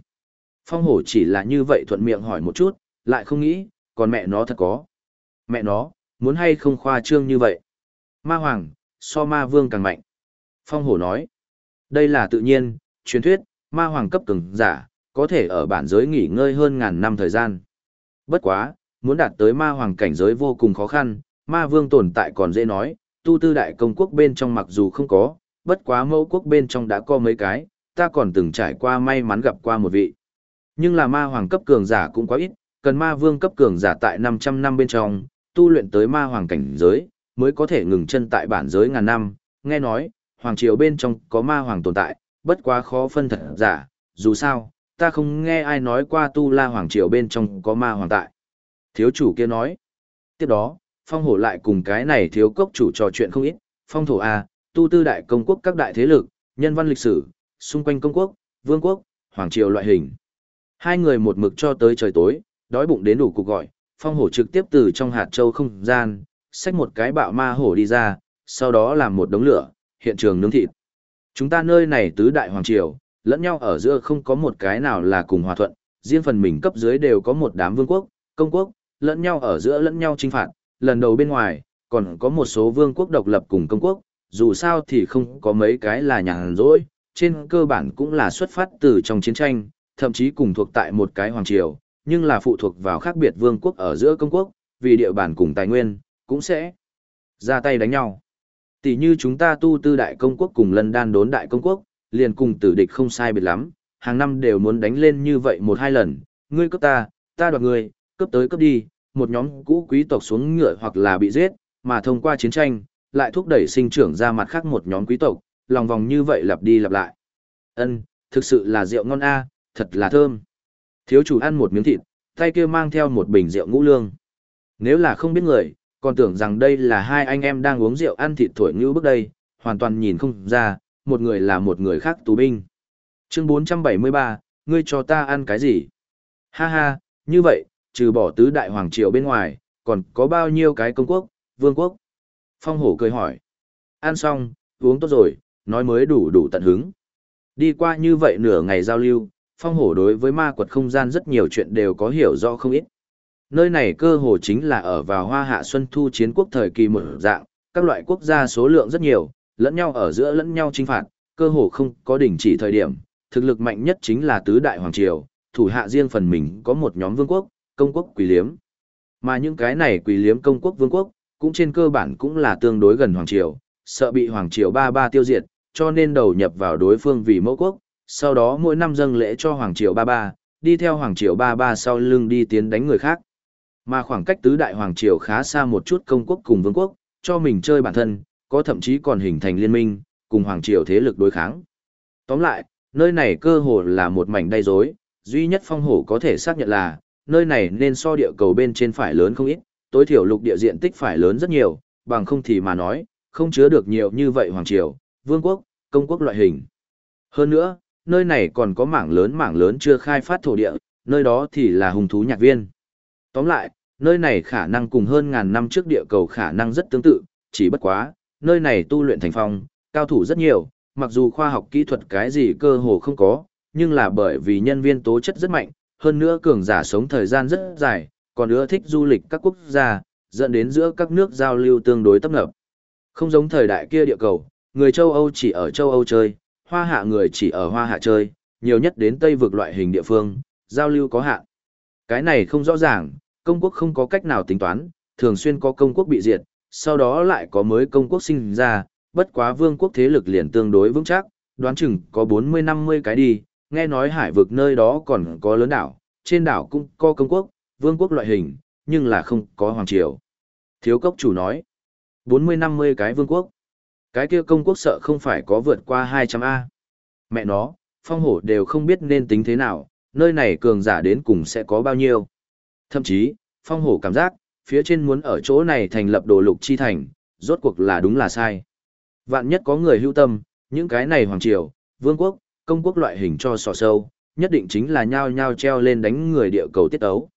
Phong hổ chỉ là như vậy thuận miệng hỏi một chút, lại không nghĩ, còn mẹ nó thật có. Mẹ nó, muốn hay không khoa trương như vậy. Ma hoàng, so ma vương càng mạnh. Phong hổ nói, đây là tự nhiên, truyền thuyết, ma hoàng cấp cường giả, có thể ở bản giới nghỉ ngơi hơn ngàn năm thời gian. Bất quá, muốn đạt tới ma hoàng cảnh giới vô cùng khó khăn, ma vương tồn tại còn dễ nói, tu tư đại công quốc bên trong mặc dù không có, bất quá mẫu quốc bên trong đã có mấy cái, ta còn từng trải qua may mắn gặp qua một vị. Nhưng là ma hoàng cấp cường giả cũng quá ít, cần ma vương cấp cường giả tại 500 năm bên trong, tu luyện tới ma hoàng cảnh giới, mới có thể ngừng chân tại bản giới ngàn năm. Nghe nói, hoàng triều bên trong có ma hoàng tồn tại, bất quá khó phân thật giả, dù sao, ta không nghe ai nói qua tu la hoàng triều bên trong có ma hoàng tại. Thiếu chủ kia nói. Tiếp đó, phong hổ lại cùng cái này thiếu cốc chủ trò chuyện không ít, phong thổ A, tu tư đại công quốc các đại thế lực, nhân văn lịch sử, xung quanh công quốc, vương quốc, hoàng triều loại hình. Hai người một mực cho tới trời tối, đói bụng đến đủ cuộc gọi, phong hổ trực tiếp từ trong hạt châu không gian, xách một cái bạo ma hổ đi ra, sau đó làm một đống lửa, hiện trường nướng thịt. Chúng ta nơi này tứ đại hoàng triều, lẫn nhau ở giữa không có một cái nào là cùng hòa thuận, riêng phần mình cấp dưới đều có một đám vương quốc, công quốc, lẫn nhau ở giữa lẫn nhau chinh phạt, lần đầu bên ngoài, còn có một số vương quốc độc lập cùng công quốc, dù sao thì không có mấy cái là nhàn rỗi, trên cơ bản cũng là xuất phát từ trong chiến tranh, thậm chí cùng thuộc tại một cái hoàng triều, nhưng là phụ thuộc vào khác biệt vương quốc ở giữa công quốc, vì địa bàn cùng tài nguyên, cũng sẽ ra tay đánh nhau. Tỷ như chúng ta tu tư đại công quốc cùng lân đan đốn đại công quốc, liền cùng tử địch không sai biệt lắm, hàng năm đều muốn đánh lên như vậy một hai lần, ngươi cướp ta, ta đoạt ngươi, cướp tới cướp đi, một nhóm cũ quý tộc xuống ngựa hoặc là bị giết, mà thông qua chiến tranh, lại thúc đẩy sinh trưởng ra mặt khác một nhóm quý tộc, lòng vòng như vậy lặp đi lặp lại. Ân, thực sự là rượu ngon a, thật là thơm. Thiếu chủ ăn một miếng thịt, tay kia mang theo một bình rượu ngũ lương. Nếu là không biết người, còn tưởng rằng đây là hai anh em đang uống rượu ăn thịt thổi như bước đây, hoàn toàn nhìn không ra, một người là một người khác tù binh. Chương 473, ngươi cho ta ăn cái gì? Ha ha, như vậy, trừ bỏ tứ đại hoàng triều bên ngoài, còn có bao nhiêu cái công quốc, vương quốc? Phong hổ cười hỏi. Ăn xong, uống tốt rồi, nói mới đủ đủ tận hứng. Đi qua như vậy nửa ngày giao lưu, phong hổ đối với ma quật không gian rất nhiều chuyện đều có hiểu rõ không ít. Nơi này cơ hồ chính là ở vào hoa hạ xuân thu chiến quốc thời kỳ một dạng, các loại quốc gia số lượng rất nhiều, lẫn nhau ở giữa lẫn nhau chinh phạt, cơ hồ không có đỉnh chỉ thời điểm, thực lực mạnh nhất chính là tứ đại hoàng triều, thủ hạ riêng phần mình có một nhóm vương quốc, công quốc quỷ liếm. Mà những cái này quỷ liếm công quốc vương quốc, cũng trên cơ bản cũng là tương đối gần hoàng triều, sợ bị hoàng triều ba ba tiêu diệt, cho nên đầu nhập vào đối phương vì mẫu quốc, sau đó mỗi năm dâng lễ cho hoàng triều ba ba, đi theo hoàng triều ba ba sau lưng đi tiến đánh người khác. Mà khoảng cách tứ đại hoàng triều khá xa một chút công quốc cùng vương quốc, cho mình chơi bản thân, có thậm chí còn hình thành liên minh, cùng hoàng triều thế lực đối kháng. Tóm lại, nơi này cơ hồ là một mảnh đầy rối, duy nhất phong hổ có thể xác nhận là, nơi này nên so địa cầu bên trên phải lớn không ít, tối thiểu lục địa diện tích phải lớn rất nhiều, bằng không thì mà nói, không chứa được nhiều như vậy hoàng triều, vương quốc, công quốc loại hình. Hơn nữa, nơi này còn có mảng lớn mảng lớn chưa khai phát thổ địa, nơi đó thì là hùng thú nhạc viên. Tóm lại, nơi này khả năng cùng hơn ngàn năm trước địa cầu khả năng rất tương tự, chỉ bất quá, nơi này tu luyện thành phong, cao thủ rất nhiều, mặc dù khoa học kỹ thuật cái gì cơ hồ không có, nhưng là bởi vì nhân viên tố chất rất mạnh, hơn nữa cường giả sống thời gian rất dài, còn ưa thích du lịch các quốc gia, dẫn đến giữa các nước giao lưu tương đối tấp nập. Không giống thời đại kia địa cầu, người châu Âu chỉ ở châu Âu chơi, hoa hạ người chỉ ở hoa hạ chơi, nhiều nhất đến Tây vực loại hình địa phương, giao lưu có hạn. Cái này không rõ ràng, công quốc không có cách nào tính toán, thường xuyên có công quốc bị diệt, sau đó lại có mới công quốc sinh ra, bất quá vương quốc thế lực liền tương đối vững chắc, đoán chừng có 40-50 cái đi, nghe nói hải vực nơi đó còn có lớn đảo, trên đảo cũng có công quốc, vương quốc loại hình, nhưng là không có hoàng triều. Thiếu cốc chủ nói, 40-50 cái vương quốc. Cái kia công quốc sợ không phải có vượt qua 200A. Mẹ nó, phong hổ đều không biết nên tính thế nào, nơi này cường giả đến cùng sẽ có bao nhiêu. Thậm chí, phong hổ cảm giác, phía trên muốn ở chỗ này thành lập đồ lục chi thành, rốt cuộc là đúng là sai. Vạn nhất có người hưu tâm, những cái này hoàng triều, vương quốc, công quốc loại hình cho sọ sâu, nhất định chính là nhao nhao treo lên đánh người địa cầu tiết ấu.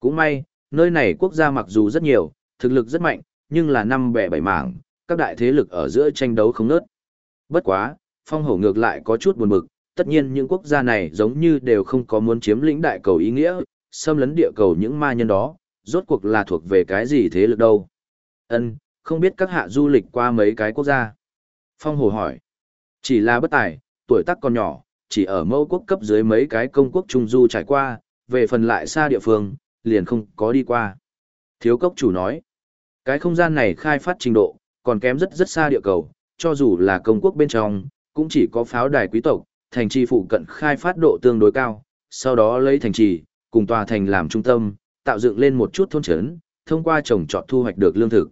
Cũng may, nơi này quốc gia mặc dù rất nhiều, thực lực rất mạnh, nhưng là năm bẻ bảy mảng, các đại thế lực ở giữa tranh đấu không nớt. Bất quá, Phong hổ ngược lại có chút buồn bực, tất nhiên những quốc gia này giống như đều không có muốn chiếm lĩnh đại cầu ý nghĩa, xâm lấn địa cầu những ma nhân đó, rốt cuộc là thuộc về cái gì thế lực đâu. Ân, không biết các hạ du lịch qua mấy cái quốc gia. Phong hổ hỏi, chỉ là bất tài, tuổi tác còn nhỏ, chỉ ở mẫu quốc cấp dưới mấy cái công quốc trung du trải qua, về phần lại xa địa phương, liền không có đi qua. Thiếu cốc chủ nói, cái không gian này khai phát trình độ, còn kém rất rất xa địa cầu, cho dù là công quốc bên trong, cũng chỉ có pháo đài quý tộc, thành trì phụ cận khai phát độ tương đối cao, sau đó lấy thành trì, cùng tòa thành làm trung tâm, tạo dựng lên một chút thôn trấn, thông qua trồng trọt thu hoạch được lương thực.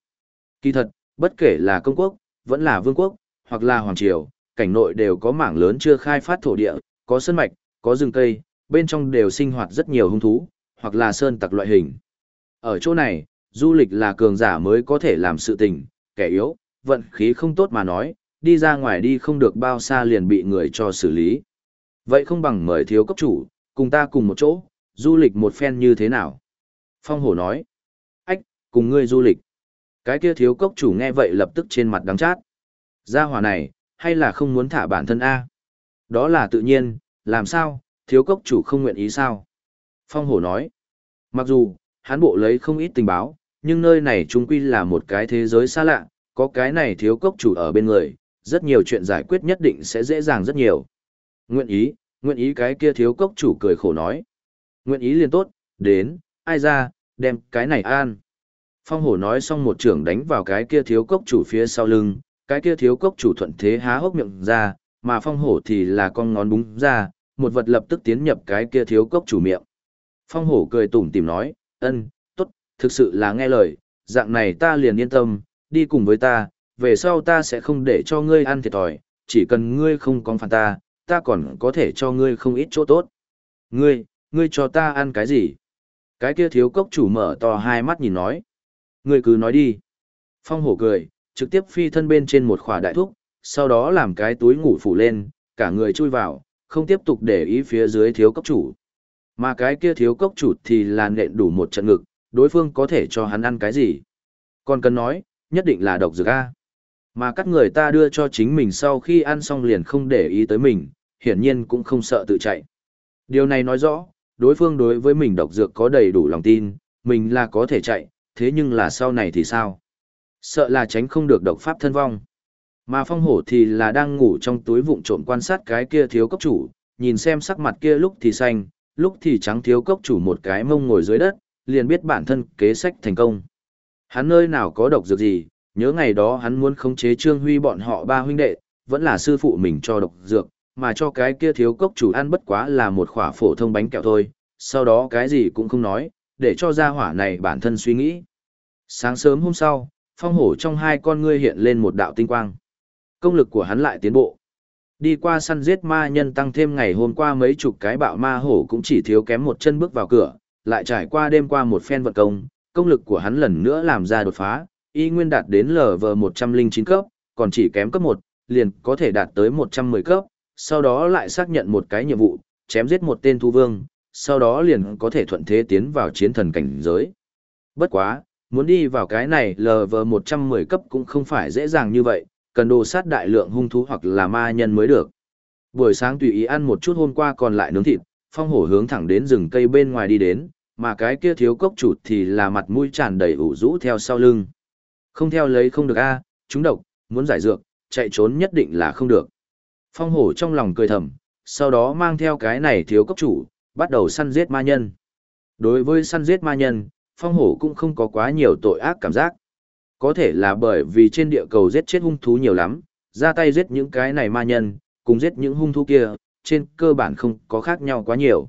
Kỳ thật, bất kể là công quốc, vẫn là vương quốc, hoặc là hoàng triều, cảnh nội đều có mảng lớn chưa khai phát thổ địa, có sơn mạch, có rừng cây, bên trong đều sinh hoạt rất nhiều hung thú, hoặc là sơn tặc loại hình. Ở chỗ này, du lịch là cường giả mới có thể làm sự tình, kẻ yếu, vận khí không tốt mà nói, đi ra ngoài đi không được bao xa liền bị người cho xử lý. Vậy không bằng mời thiếu cấp chủ, cùng ta cùng một chỗ, du lịch một phen như thế nào? Phong hổ nói, ách, cùng ngươi du lịch. Cái kia thiếu cốc chủ nghe vậy lập tức trên mặt đắng chát. Gia hỏa này, hay là không muốn thả bản thân A? Đó là tự nhiên, làm sao, thiếu cốc chủ không nguyện ý sao? Phong hổ nói, mặc dù, hắn bộ lấy không ít tình báo, nhưng nơi này trung quy là một cái thế giới xa lạ, có cái này thiếu cốc chủ ở bên người, rất nhiều chuyện giải quyết nhất định sẽ dễ dàng rất nhiều. Nguyện ý, nguyện ý cái kia thiếu cốc chủ cười khổ nói. Nguyện ý liền tốt, đến, ai ra, đem cái này an. Phong hổ nói xong một trưởng đánh vào cái kia thiếu cốc chủ phía sau lưng, cái kia thiếu cốc chủ thuận thế há hốc miệng ra, mà phong hổ thì là con ngón búng ra, một vật lập tức tiến nhập cái kia thiếu cốc chủ miệng. Phong hổ cười tủm tìm nói, ân, tốt, thực sự là nghe lời, dạng này ta liền yên tâm, đi cùng với ta, về sau ta sẽ không để cho ngươi ăn thiệt thòi, chỉ cần ngươi không có phản ta, ta còn có thể cho ngươi không ít chỗ tốt. Ngươi, ngươi cho ta ăn cái gì? Cái kia thiếu cốc chủ mở to hai mắt nhìn nói. Ngươi cứ nói đi. Phong hổ cười, trực tiếp phi thân bên trên một khỏa đại thúc, sau đó làm cái túi ngủ phủ lên, cả người chui vào, không tiếp tục để ý phía dưới thiếu cốc chủ. Mà cái kia thiếu cốc chủ thì là nện đủ một trận ngực, đối phương có thể cho hắn ăn cái gì. Còn cần nói, nhất định là độc dược A. Mà các người ta đưa cho chính mình sau khi ăn xong liền không để ý tới mình, hiển nhiên cũng không sợ tự chạy. Điều này nói rõ, đối phương đối với mình độc dược có đầy đủ lòng tin, mình là có thể chạy, thế nhưng là sau này thì sao? Sợ là tránh không được độc pháp thân vong. Mà phong hổ thì là đang ngủ trong túi vụng trộm quan sát cái kia thiếu cốc chủ, nhìn xem sắc mặt kia lúc thì xanh, lúc thì trắng thiếu cốc chủ một cái mông ngồi dưới đất, liền biết bản thân kế sách thành công. Hắn nơi nào có độc dược gì, nhớ ngày đó hắn muốn khống chế Trương Huy bọn họ ba huynh đệ, vẫn là sư phụ mình cho độc dược, mà cho cái kia thiếu cốc chủ ăn bất quá là một khỏa phổ thông bánh kẹo thôi, sau đó cái gì cũng không nói, để cho gia hỏa này bản thân suy nghĩ. Sáng sớm hôm sau, phong hổ trong hai con ngươi hiện lên một đạo tinh quang. Công lực của hắn lại tiến bộ. Đi qua săn giết ma nhân tăng thêm ngày hôm qua mấy chục cái bạo ma hổ cũng chỉ thiếu kém một chân bước vào cửa, lại trải qua đêm qua một phen vận công, công lực của hắn lần nữa làm ra đột phá, y nguyên đạt đến LV109 cấp, còn chỉ kém cấp 1, liền có thể đạt tới 110 cấp, sau đó lại xác nhận một cái nhiệm vụ, chém giết một tên thu vương, sau đó liền có thể thuận thế tiến vào chiến thần cảnh giới. Bất quá, muốn đi vào cái này LV110 cấp cũng không phải dễ dàng như vậy, cần đồ sát đại lượng hung thú hoặc là ma nhân mới được. Buổi sáng tùy ý ăn một chút hôm qua còn lại nướng thịt, phong hổ hướng thẳng đến rừng cây bên ngoài đi đến, mà cái kia thiếu cốc chủ thì là mặt mũi tràn đầy ủ rũ theo sau lưng. Không theo lấy không được a, chúng độc, muốn giải dược, chạy trốn nhất định là không được. Phong hổ trong lòng cười thầm, sau đó mang theo cái này thiếu cốc chủ, bắt đầu săn giết ma nhân. Đối với săn giết ma nhân, phong hổ cũng không có quá nhiều tội ác cảm giác. Có thể là bởi vì trên địa cầu giết chết hung thú nhiều lắm, ra tay giết những cái này ma nhân, cùng giết những hung thú kia, trên cơ bản không có khác nhau quá nhiều.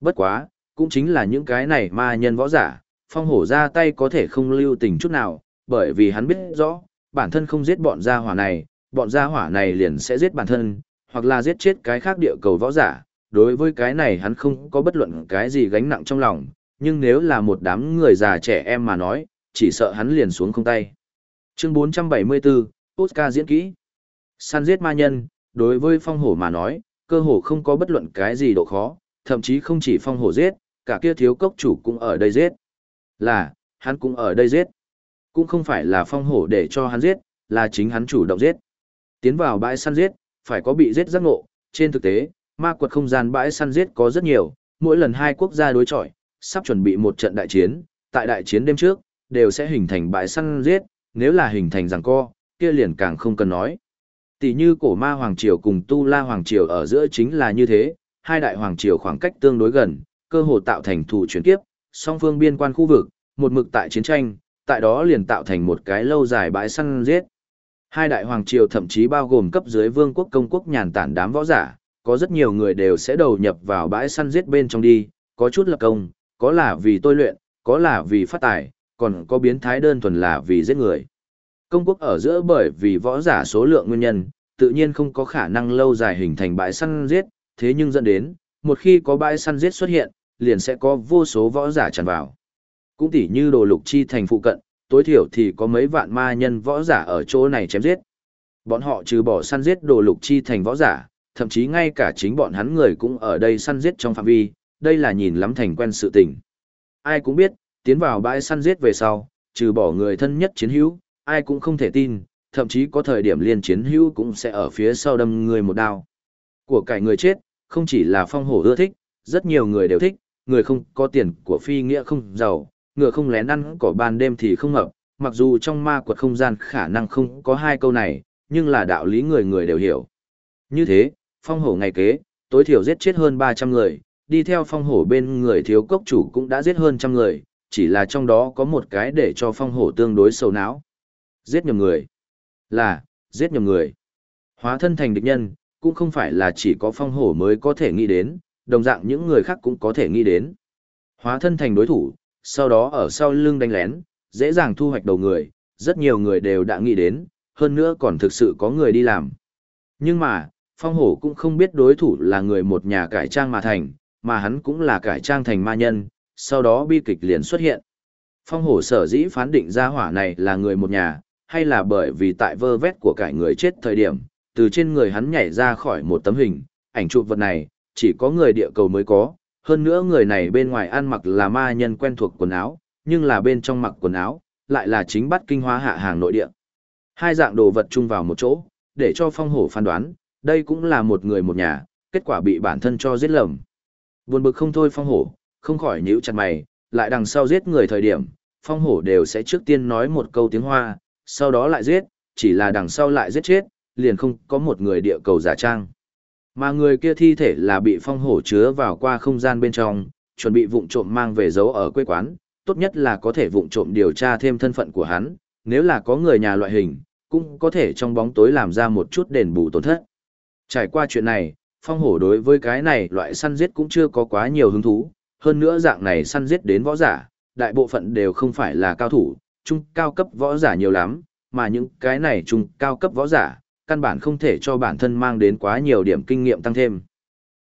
Bất quá, cũng chính là những cái này ma nhân võ giả, phong hổ ra tay có thể không lưu tình chút nào, bởi vì hắn biết rõ, bản thân không giết bọn gia hỏa này, bọn gia hỏa này liền sẽ giết bản thân, hoặc là giết chết cái khác địa cầu võ giả. Đối với cái này hắn không có bất luận cái gì gánh nặng trong lòng, nhưng nếu là một đám người già trẻ em mà nói, chỉ sợ hắn liền xuống không tay. Chương 474, Oscar diễn kỹ. Săn giết ma nhân, đối với phong hổ mà nói, cơ hồ không có bất luận cái gì độ khó, thậm chí không chỉ phong hổ giết, cả kia thiếu cốc chủ cũng ở đây giết. Là, hắn cũng ở đây giết. Cũng không phải là phong hổ để cho hắn giết, là chính hắn chủ động giết. Tiến vào bãi săn giết, phải có bị giết giác ngộ. Trên thực tế, ma quật không gian bãi săn giết có rất nhiều, mỗi lần hai quốc gia đối chọi, sắp chuẩn bị một trận đại chiến, tại đại chiến đêm trước, đều sẽ hình thành bãi săn giết, nếu là hình thành rằng co, kia liền càng không cần nói. Tỷ như cổ ma Hoàng Triều cùng Tu La Hoàng Triều ở giữa chính là như thế, hai đại Hoàng Triều khoảng cách tương đối gần, cơ hồ tạo thành thủ chuyển kiếp, song phương biên quan khu vực, một mực tại chiến tranh, tại đó liền tạo thành một cái lâu dài bãi săn giết. Hai đại Hoàng Triều thậm chí bao gồm cấp dưới vương quốc công quốc nhàn tản đám võ giả, có rất nhiều người đều sẽ đầu nhập vào bãi săn giết bên trong đi, có chút lập công, có là vì tôi luyện, có là vì phát tài, còn có biến thái đơn thuần là vì giết người. Công quốc ở giữa bởi vì võ giả số lượng nguyên nhân, tự nhiên không có khả năng lâu dài hình thành bãi săn giết, thế nhưng dẫn đến, một khi có bãi săn giết xuất hiện, liền sẽ có vô số võ giả tràn vào. Cũng tỉ như đồ lục chi thành phụ cận, tối thiểu thì có mấy vạn ma nhân võ giả ở chỗ này chém giết. Bọn họ trừ bỏ săn giết đồ lục chi thành võ giả, thậm chí ngay cả chính bọn hắn người cũng ở đây săn giết trong phạm vi, đây là nhìn lắm thành quen sự tình. Ai cũng biết, tiến vào bãi săn giết về sau, trừ bỏ người thân nhất chiến hữu, ai cũng không thể tin, thậm chí có thời điểm liên chiến hữu cũng sẽ ở phía sau đâm người một đao. Của cải người chết, không chỉ là phong hổ ưa thích, rất nhiều người đều thích, người không có tiền của phi nghĩa không giàu, ngựa không lén ăn cỏ ban đêm thì không hợp, mặc dù trong ma quật không gian khả năng không có hai câu này, nhưng là đạo lý người người đều hiểu. Như thế, phong hổ ngày kế, tối thiểu giết chết hơn 300 người, đi theo phong hổ bên người thiếu cốc chủ cũng đã giết hơn trăm người, chỉ là trong đó có một cái để cho phong hổ tương đối sầu não. Giết nhầm người. Là, giết nhầm người. Hóa thân thành địch nhân, cũng không phải là chỉ có phong hổ mới có thể nghĩ đến, đồng dạng những người khác cũng có thể nghĩ đến. Hóa thân thành đối thủ, sau đó ở sau lưng đánh lén, dễ dàng thu hoạch đầu người, rất nhiều người đều đã nghĩ đến, hơn nữa còn thực sự có người đi làm. Nhưng mà, phong hổ cũng không biết đối thủ là người một nhà cải trang mà thành, mà hắn cũng là cải trang thành ma nhân, sau đó bi kịch liền xuất hiện. Phong hổ sở dĩ phán định ra hỏa này là người một nhà, hay là bởi vì tại vơ vét của cải người chết thời điểm, từ trên người hắn nhảy ra khỏi một tấm hình, ảnh chụp vật này, chỉ có người địa cầu mới có, hơn nữa người này bên ngoài ăn mặc là ma nhân quen thuộc quần áo, nhưng là bên trong mặc quần áo, lại là chính bắt kinh hóa hạ hàng nội địa. Hai dạng đồ vật chung vào một chỗ, để cho phong hổ phán đoán, đây cũng là một người một nhà, kết quả bị bản thân cho giết lầm. Buồn bực không thôi phong hổ, không khỏi nhíu chặt mày, lại đằng sau giết người thời điểm, phong hổ đều sẽ trước tiên nói một câu tiếng hoa, sau đó lại giết, chỉ là đằng sau lại giết chết, liền không có một người địa cầu giả trang. Mà người kia thi thể là bị phong hổ chứa vào qua không gian bên trong, chuẩn bị vụng trộm mang về giấu ở quê quán, tốt nhất là có thể vụng trộm điều tra thêm thân phận của hắn, nếu là có người nhà loại hình, cũng có thể trong bóng tối làm ra một chút đền bù tổn thất. Trải qua chuyện này, phong hổ đối với cái này loại săn giết cũng chưa có quá nhiều hứng thú, hơn nữa dạng này săn giết đến võ giả, đại bộ phận đều không phải là cao thủ, trung cao cấp võ giả nhiều lắm, mà những cái này trung cao cấp võ giả, căn bản không thể cho bản thân mang đến quá nhiều điểm kinh nghiệm tăng thêm.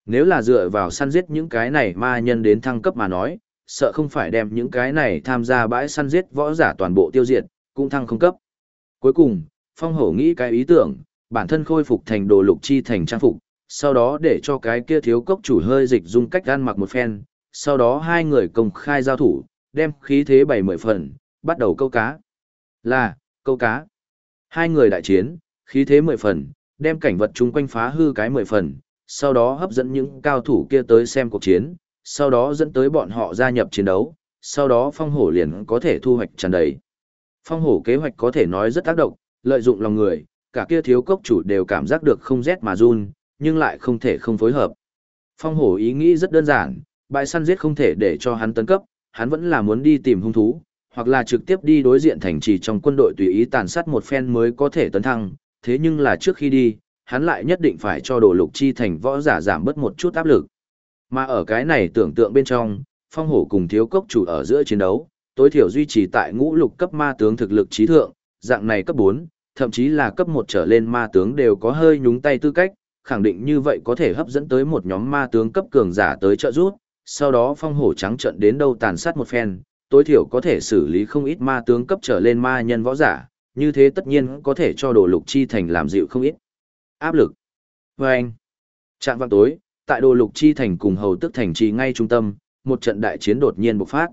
Nếu là dựa vào săn giết những cái này ma nhân đến thăng cấp mà nói, sợ không phải đem những cái này tham gia bãi săn giết võ giả toàn bộ tiêu diệt, cũng thăng không cấp. Cuối cùng, Phong Hổ nghĩ cái ý tưởng, bản thân khôi phục thành đồ lục chi thành trang phục, sau đó để cho cái kia thiếu cốc chủ hơi dịch dung cách ăn mặc một phen, sau đó hai người công khai giao thủ, đem khí thế bảy mười phần, bắt đầu câu cá. Là, câu cá. Hai người đại chiến, khí thế mười phần, đem cảnh vật chung quanh phá hư cái mười phần, sau đó hấp dẫn những cao thủ kia tới xem cuộc chiến, sau đó dẫn tới bọn họ gia nhập chiến đấu, sau đó phong hổ liền có thể thu hoạch tràn đầy. Phong hổ kế hoạch có thể nói rất tác động, lợi dụng lòng người, cả kia thiếu cốc chủ đều cảm giác được không rét mà run, nhưng lại không thể không phối hợp. Phong hổ ý nghĩ rất đơn giản, bãi săn giết không thể để cho hắn tấn cấp, hắn vẫn là muốn đi tìm hung thú, hoặc là trực tiếp đi đối diện thành trì trong quân đội tùy ý tàn sát một phen mới có thể tấn thăng, thế nhưng là trước khi đi, hắn lại nhất định phải cho đồ lục chi thành võ giả giảm bớt một chút áp lực. Mà ở cái này tưởng tượng bên trong, phong hổ cùng thiếu cốc chủ ở giữa chiến đấu, tối thiểu duy trì tại ngũ lục cấp ma tướng thực lực trí thượng, dạng này cấp 4, thậm chí là cấp 1 trở lên ma tướng đều có hơi nhúng tay tư cách, khẳng định như vậy có thể hấp dẫn tới một nhóm ma tướng cấp cường giả tới trợ giúp, sau đó phong hổ trắng trận đến đâu tàn sát một phen, tối thiểu có thể xử lý không ít ma tướng cấp trở lên ma nhân võ giả, như thế tất nhiên có thể cho đồ lục chi thành làm dịu không ít. Áp lực. Và anh. Trạng vang tối, tại đồ lục chi thành cùng hầu tức thành trì ngay trung tâm, một trận đại chiến đột nhiên bộc phát.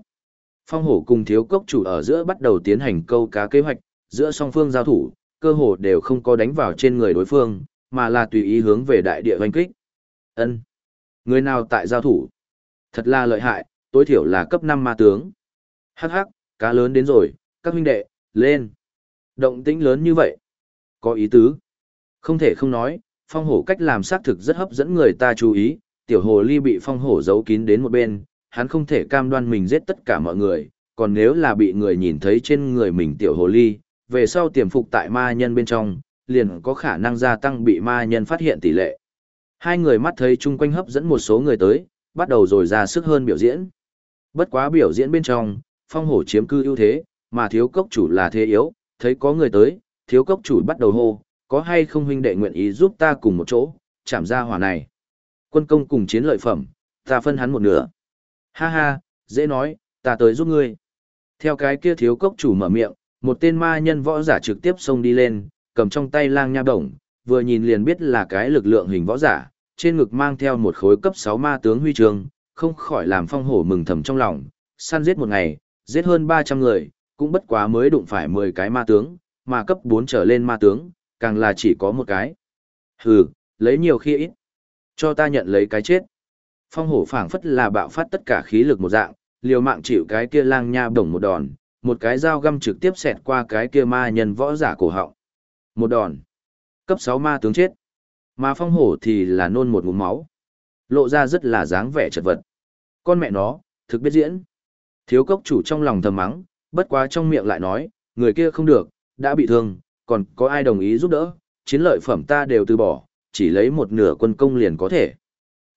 Phong hổ cùng thiếu cốc chủ ở giữa bắt đầu tiến hành câu cá kế hoạch, giữa song phương giao thủ, cơ hồ đều không có đánh vào trên người đối phương, mà là tùy ý hướng về đại địa hoành kích. Ân, Người nào tại giao thủ? Thật là lợi hại, tối thiểu là cấp 5 ma tướng. Hắc hắc, cá lớn đến rồi, các huynh đệ, lên. Động tĩnh lớn như vậy. Có ý tứ. Không thể không nói, phong hổ cách làm xác thực rất hấp dẫn người ta chú ý, tiểu hồ ly bị phong hổ giấu kín đến một bên, hắn không thể cam đoan mình giết tất cả mọi người, còn nếu là bị người nhìn thấy trên người mình tiểu hồ ly, về sau tiềm phục tại ma nhân bên trong, liền có khả năng gia tăng bị ma nhân phát hiện tỷ lệ. Hai người mắt thấy chung quanh hấp dẫn một số người tới, bắt đầu rồi ra sức hơn biểu diễn. Bất quá biểu diễn bên trong, phong hổ chiếm cư ưu thế, mà thiếu cốc chủ là thế yếu, thấy có người tới, thiếu cốc chủ bắt đầu hô, có hay không huynh đệ nguyện ý giúp ta cùng một chỗ, chạm ra hỏa này. Quân công cùng chiến lợi phẩm, ta phân hắn một nửa. Ha ha, dễ nói, ta tới giúp ngươi. Theo cái kia thiếu cốc chủ mở miệng, một tên ma nhân võ giả trực tiếp xông đi lên, cầm trong tay lang nha đồng, vừa nhìn liền biết là cái lực lượng hình võ giả, trên ngực mang theo một khối cấp 6 ma tướng huy chương, không khỏi làm phong hổ mừng thầm trong lòng, săn giết một ngày, giết hơn 300 người, cũng bất quá mới đụng phải 10 cái ma tướng, mà cấp 4 trở lên ma tướng, càng là chỉ có một cái. Hừ, lấy nhiều khi ít. Cho ta nhận lấy cái chết. Phong hổ phảng phất là bạo phát tất cả khí lực một dạng, liều mạng chịu cái kia lang nha bổng một đòn, một cái dao găm trực tiếp xẹt qua cái kia ma nhân võ giả cổ họng. Một đòn. Cấp 6 ma tướng chết. Mà phong hổ thì là nôn một ngụm máu. Lộ ra rất là dáng vẻ chật vật. Con mẹ nó, thực biết diễn. Thiếu cốc chủ trong lòng thầm mắng, bất quá trong miệng lại nói, người kia không được, đã bị thương, còn có ai đồng ý giúp đỡ, chiến lợi phẩm ta đều từ bỏ, chỉ lấy một nửa quân công liền có thể.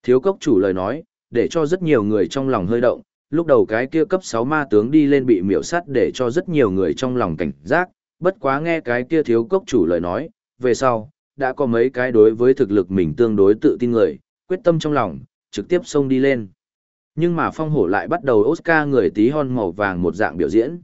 Thiếu cốc chủ lời nói, để cho rất nhiều người trong lòng hơi động, lúc đầu cái kia cấp 6 ma tướng đi lên bị miểu sát để cho rất nhiều người trong lòng cảnh giác, bất quá nghe cái kia thiếu cốc chủ lời nói, về sau, đã có mấy cái đối với thực lực mình tương đối tự tin người, quyết tâm trong lòng, trực tiếp xông đi lên. Nhưng mà phong hổ lại bắt đầu Oscar người tí hon màu vàng một dạng biểu diễn.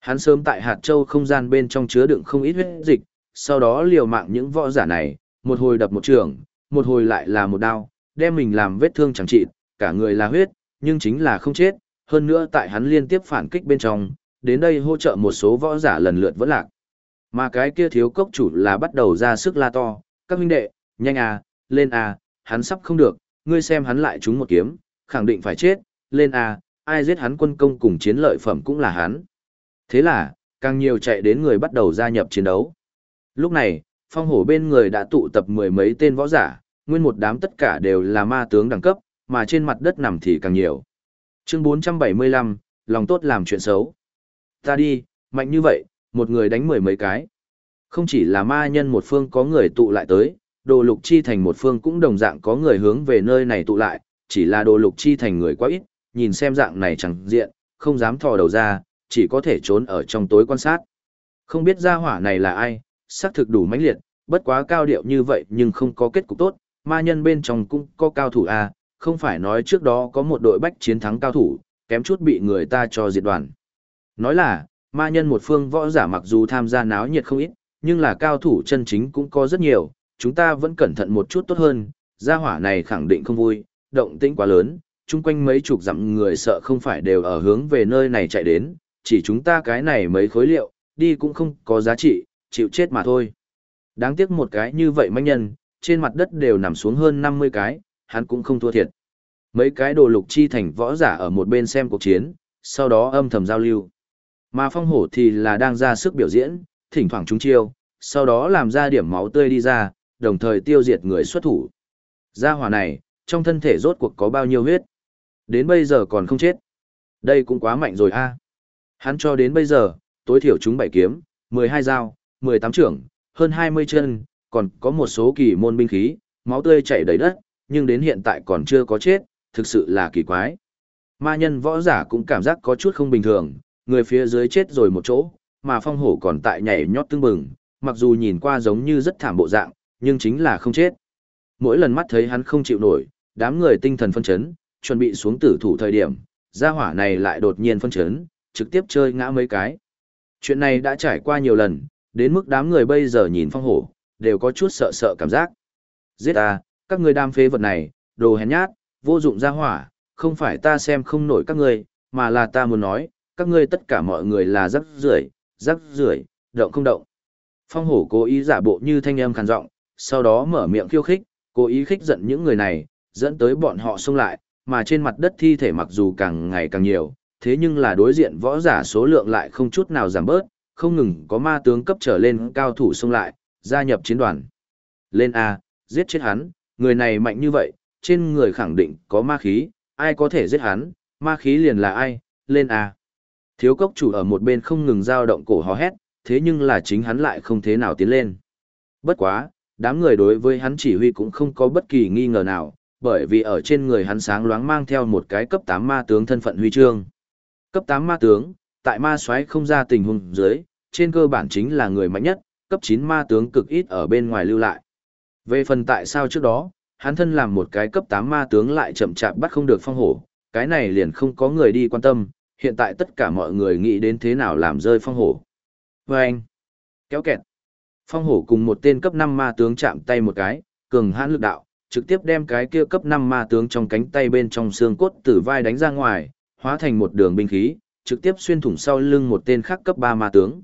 Hắn sớm tại hạt châu không gian bên trong chứa đựng không ít huyết dịch, sau đó liều mạng những võ giả này, một hồi đập một trường, một hồi lại là một đao, đem mình làm vết thương chẳng trị, cả người là huyết, nhưng chính là không chết, hơn nữa tại hắn liên tiếp phản kích bên trong, đến đây hỗ trợ một số võ giả lần lượt vẫn lạc. Mà cái kia thiếu cốc chủ là bắt đầu ra sức la to, các huynh đệ, nhanh à, lên à, hắn sắp không được, ngươi xem hắn lại trúng một kiếm, khẳng định phải chết, lên à, ai giết hắn quân công cùng chiến lợi phẩm cũng là hắn. Thế là, càng nhiều chạy đến người bắt đầu gia nhập chiến đấu. Lúc này, phong hổ bên người đã tụ tập mười mấy tên võ giả, nguyên một đám tất cả đều là ma tướng đẳng cấp, mà trên mặt đất nằm thì càng nhiều. Chương 475, lòng tốt làm chuyện xấu. Ta đi, mạnh như vậy, một người đánh mười mấy cái. Không chỉ là ma nhân một phương có người tụ lại tới, đồ lục chi thành một phương cũng đồng dạng có người hướng về nơi này tụ lại, chỉ là đồ lục chi thành người quá ít, nhìn xem dạng này chẳng diện, không dám thò đầu ra, chỉ có thể trốn ở trong tối quan sát. Không biết gia hỏa này là ai, xác thực đủ mãnh liệt, bất quá cao điệu như vậy nhưng không có kết cục tốt, ma nhân bên trong cũng có cao thủ A, à, không phải nói trước đó có một đội bách chiến thắng cao thủ, kém chút bị người ta cho diệt đoàn. Nói là, ma nhân một phương võ giả mặc dù tham gia náo nhiệt không ít, nhưng là cao thủ chân chính cũng có rất nhiều, chúng ta vẫn cẩn thận một chút tốt hơn, gia hỏa này khẳng định không vui, động tĩnh quá lớn, chung quanh mấy chục dặm người sợ không phải đều ở hướng về nơi này chạy đến, chỉ chúng ta cái này mấy khối liệu, đi cũng không có giá trị, chịu chết mà thôi. Đáng tiếc một cái như vậy manh nhân, trên mặt đất đều nằm xuống hơn 50 cái, hắn cũng không thua thiệt. Mấy cái đồ lục chi thành võ giả ở một bên xem cuộc chiến, sau đó âm thầm giao lưu. Mà phong hổ thì là đang ra sức biểu diễn, thỉnh thoảng trúng chiêu, sau đó làm ra điểm máu tươi đi ra, đồng thời tiêu diệt người xuất thủ. Gia hỏa này, trong thân thể rốt cuộc có bao nhiêu huyết? Đến bây giờ còn không chết. Đây cũng quá mạnh rồi a. Hắn cho đến bây giờ, tối thiểu chúng bảy kiếm, 12 dao, 18 trưởng, hơn 20 chân, còn có một số kỳ môn binh khí, máu tươi chảy đầy đất, nhưng đến hiện tại còn chưa có chết, thực sự là kỳ quái. Ma nhân võ giả cũng cảm giác có chút không bình thường, người phía dưới chết rồi một chỗ, mà phong hổ còn tại nhảy nhót tương bừng, mặc dù nhìn qua giống như rất thảm bộ dạng, nhưng chính là không chết. Mỗi lần mắt thấy hắn không chịu nổi, đám người tinh thần phân chấn, chuẩn bị xuống tử thủ thời điểm, gia hỏa này lại đột nhiên phân chấn, trực tiếp chơi ngã mấy cái. Chuyện này đã trải qua nhiều lần, đến mức đám người bây giờ nhìn phong hổ, đều có chút sợ sợ cảm giác. Giết ta, các ngươi đam phế vật này, đồ hèn nhát, vô dụng gia hỏa, không phải ta xem không nổi các ngươi, mà là ta muốn nói, các ngươi tất cả mọi người là rắc rưởi, rắc rưởi, động không động. Phong hổ cố ý giả bộ như thanh âm khàn giọng, sau đó mở miệng khiêu khích, cố ý khích giận những người này, dẫn tới bọn họ xông lại, mà trên mặt đất thi thể mặc dù càng ngày càng nhiều, thế nhưng là đối diện võ giả số lượng lại không chút nào giảm bớt, không ngừng có ma tướng cấp trở lên cao thủ xông lại, gia nhập chiến đoàn. Lên A, giết chết hắn, người này mạnh như vậy, trên người khẳng định có ma khí, ai có thể giết hắn, ma khí liền là ai, lên A. Thiếu cốc chủ ở một bên không ngừng dao động cổ hò hét, thế nhưng là chính hắn lại không thế nào tiến lên. Bất quá, đám người đối với hắn chỉ huy cũng không có bất kỳ nghi ngờ nào, bởi vì ở trên người hắn sáng loáng mang theo một cái cấp 8 ma tướng thân phận huy chương. Cấp 8 ma tướng, tại ma soái không ra tình huống dưới, trên cơ bản chính là người mạnh nhất, cấp 9 ma tướng cực ít ở bên ngoài lưu lại. Về phần tại sao trước đó, hắn thân làm một cái cấp 8 ma tướng lại chậm chạp bắt không được phong hổ, cái này liền không có người đi quan tâm, hiện tại tất cả mọi người nghĩ đến thế nào làm rơi phong hổ. Và anh, kéo kẹt, phong hổ cùng một tên cấp 5 ma tướng chạm tay một cái, cường hãn lực đạo, trực tiếp đem cái kia cấp 5 ma tướng trong cánh tay bên trong xương cốt từ vai đánh ra ngoài, hóa thành một đường binh khí, trực tiếp xuyên thủng sau lưng một tên khác cấp 3 ma tướng.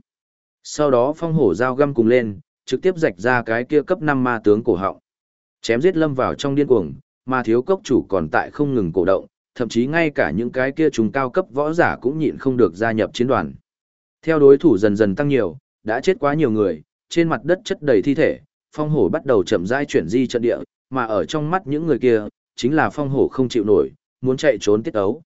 Sau đó phong hổ dao găm cùng lên, trực tiếp rạch ra cái kia cấp 5 ma tướng cổ họng. Chém giết lâm vào trong điên cuồng, mà thiếu cốc chủ còn tại không ngừng cổ động, thậm chí ngay cả những cái kia trùng cao cấp võ giả cũng nhịn không được gia nhập chiến đoàn. Theo đối thủ dần dần tăng nhiều, đã chết quá nhiều người, trên mặt đất chất đầy thi thể, phong hổ bắt đầu chậm rãi chuyển di trận địa, mà ở trong mắt những người kia, chính là phong hổ không chịu nổi, muốn chạy trốn tiết ấu.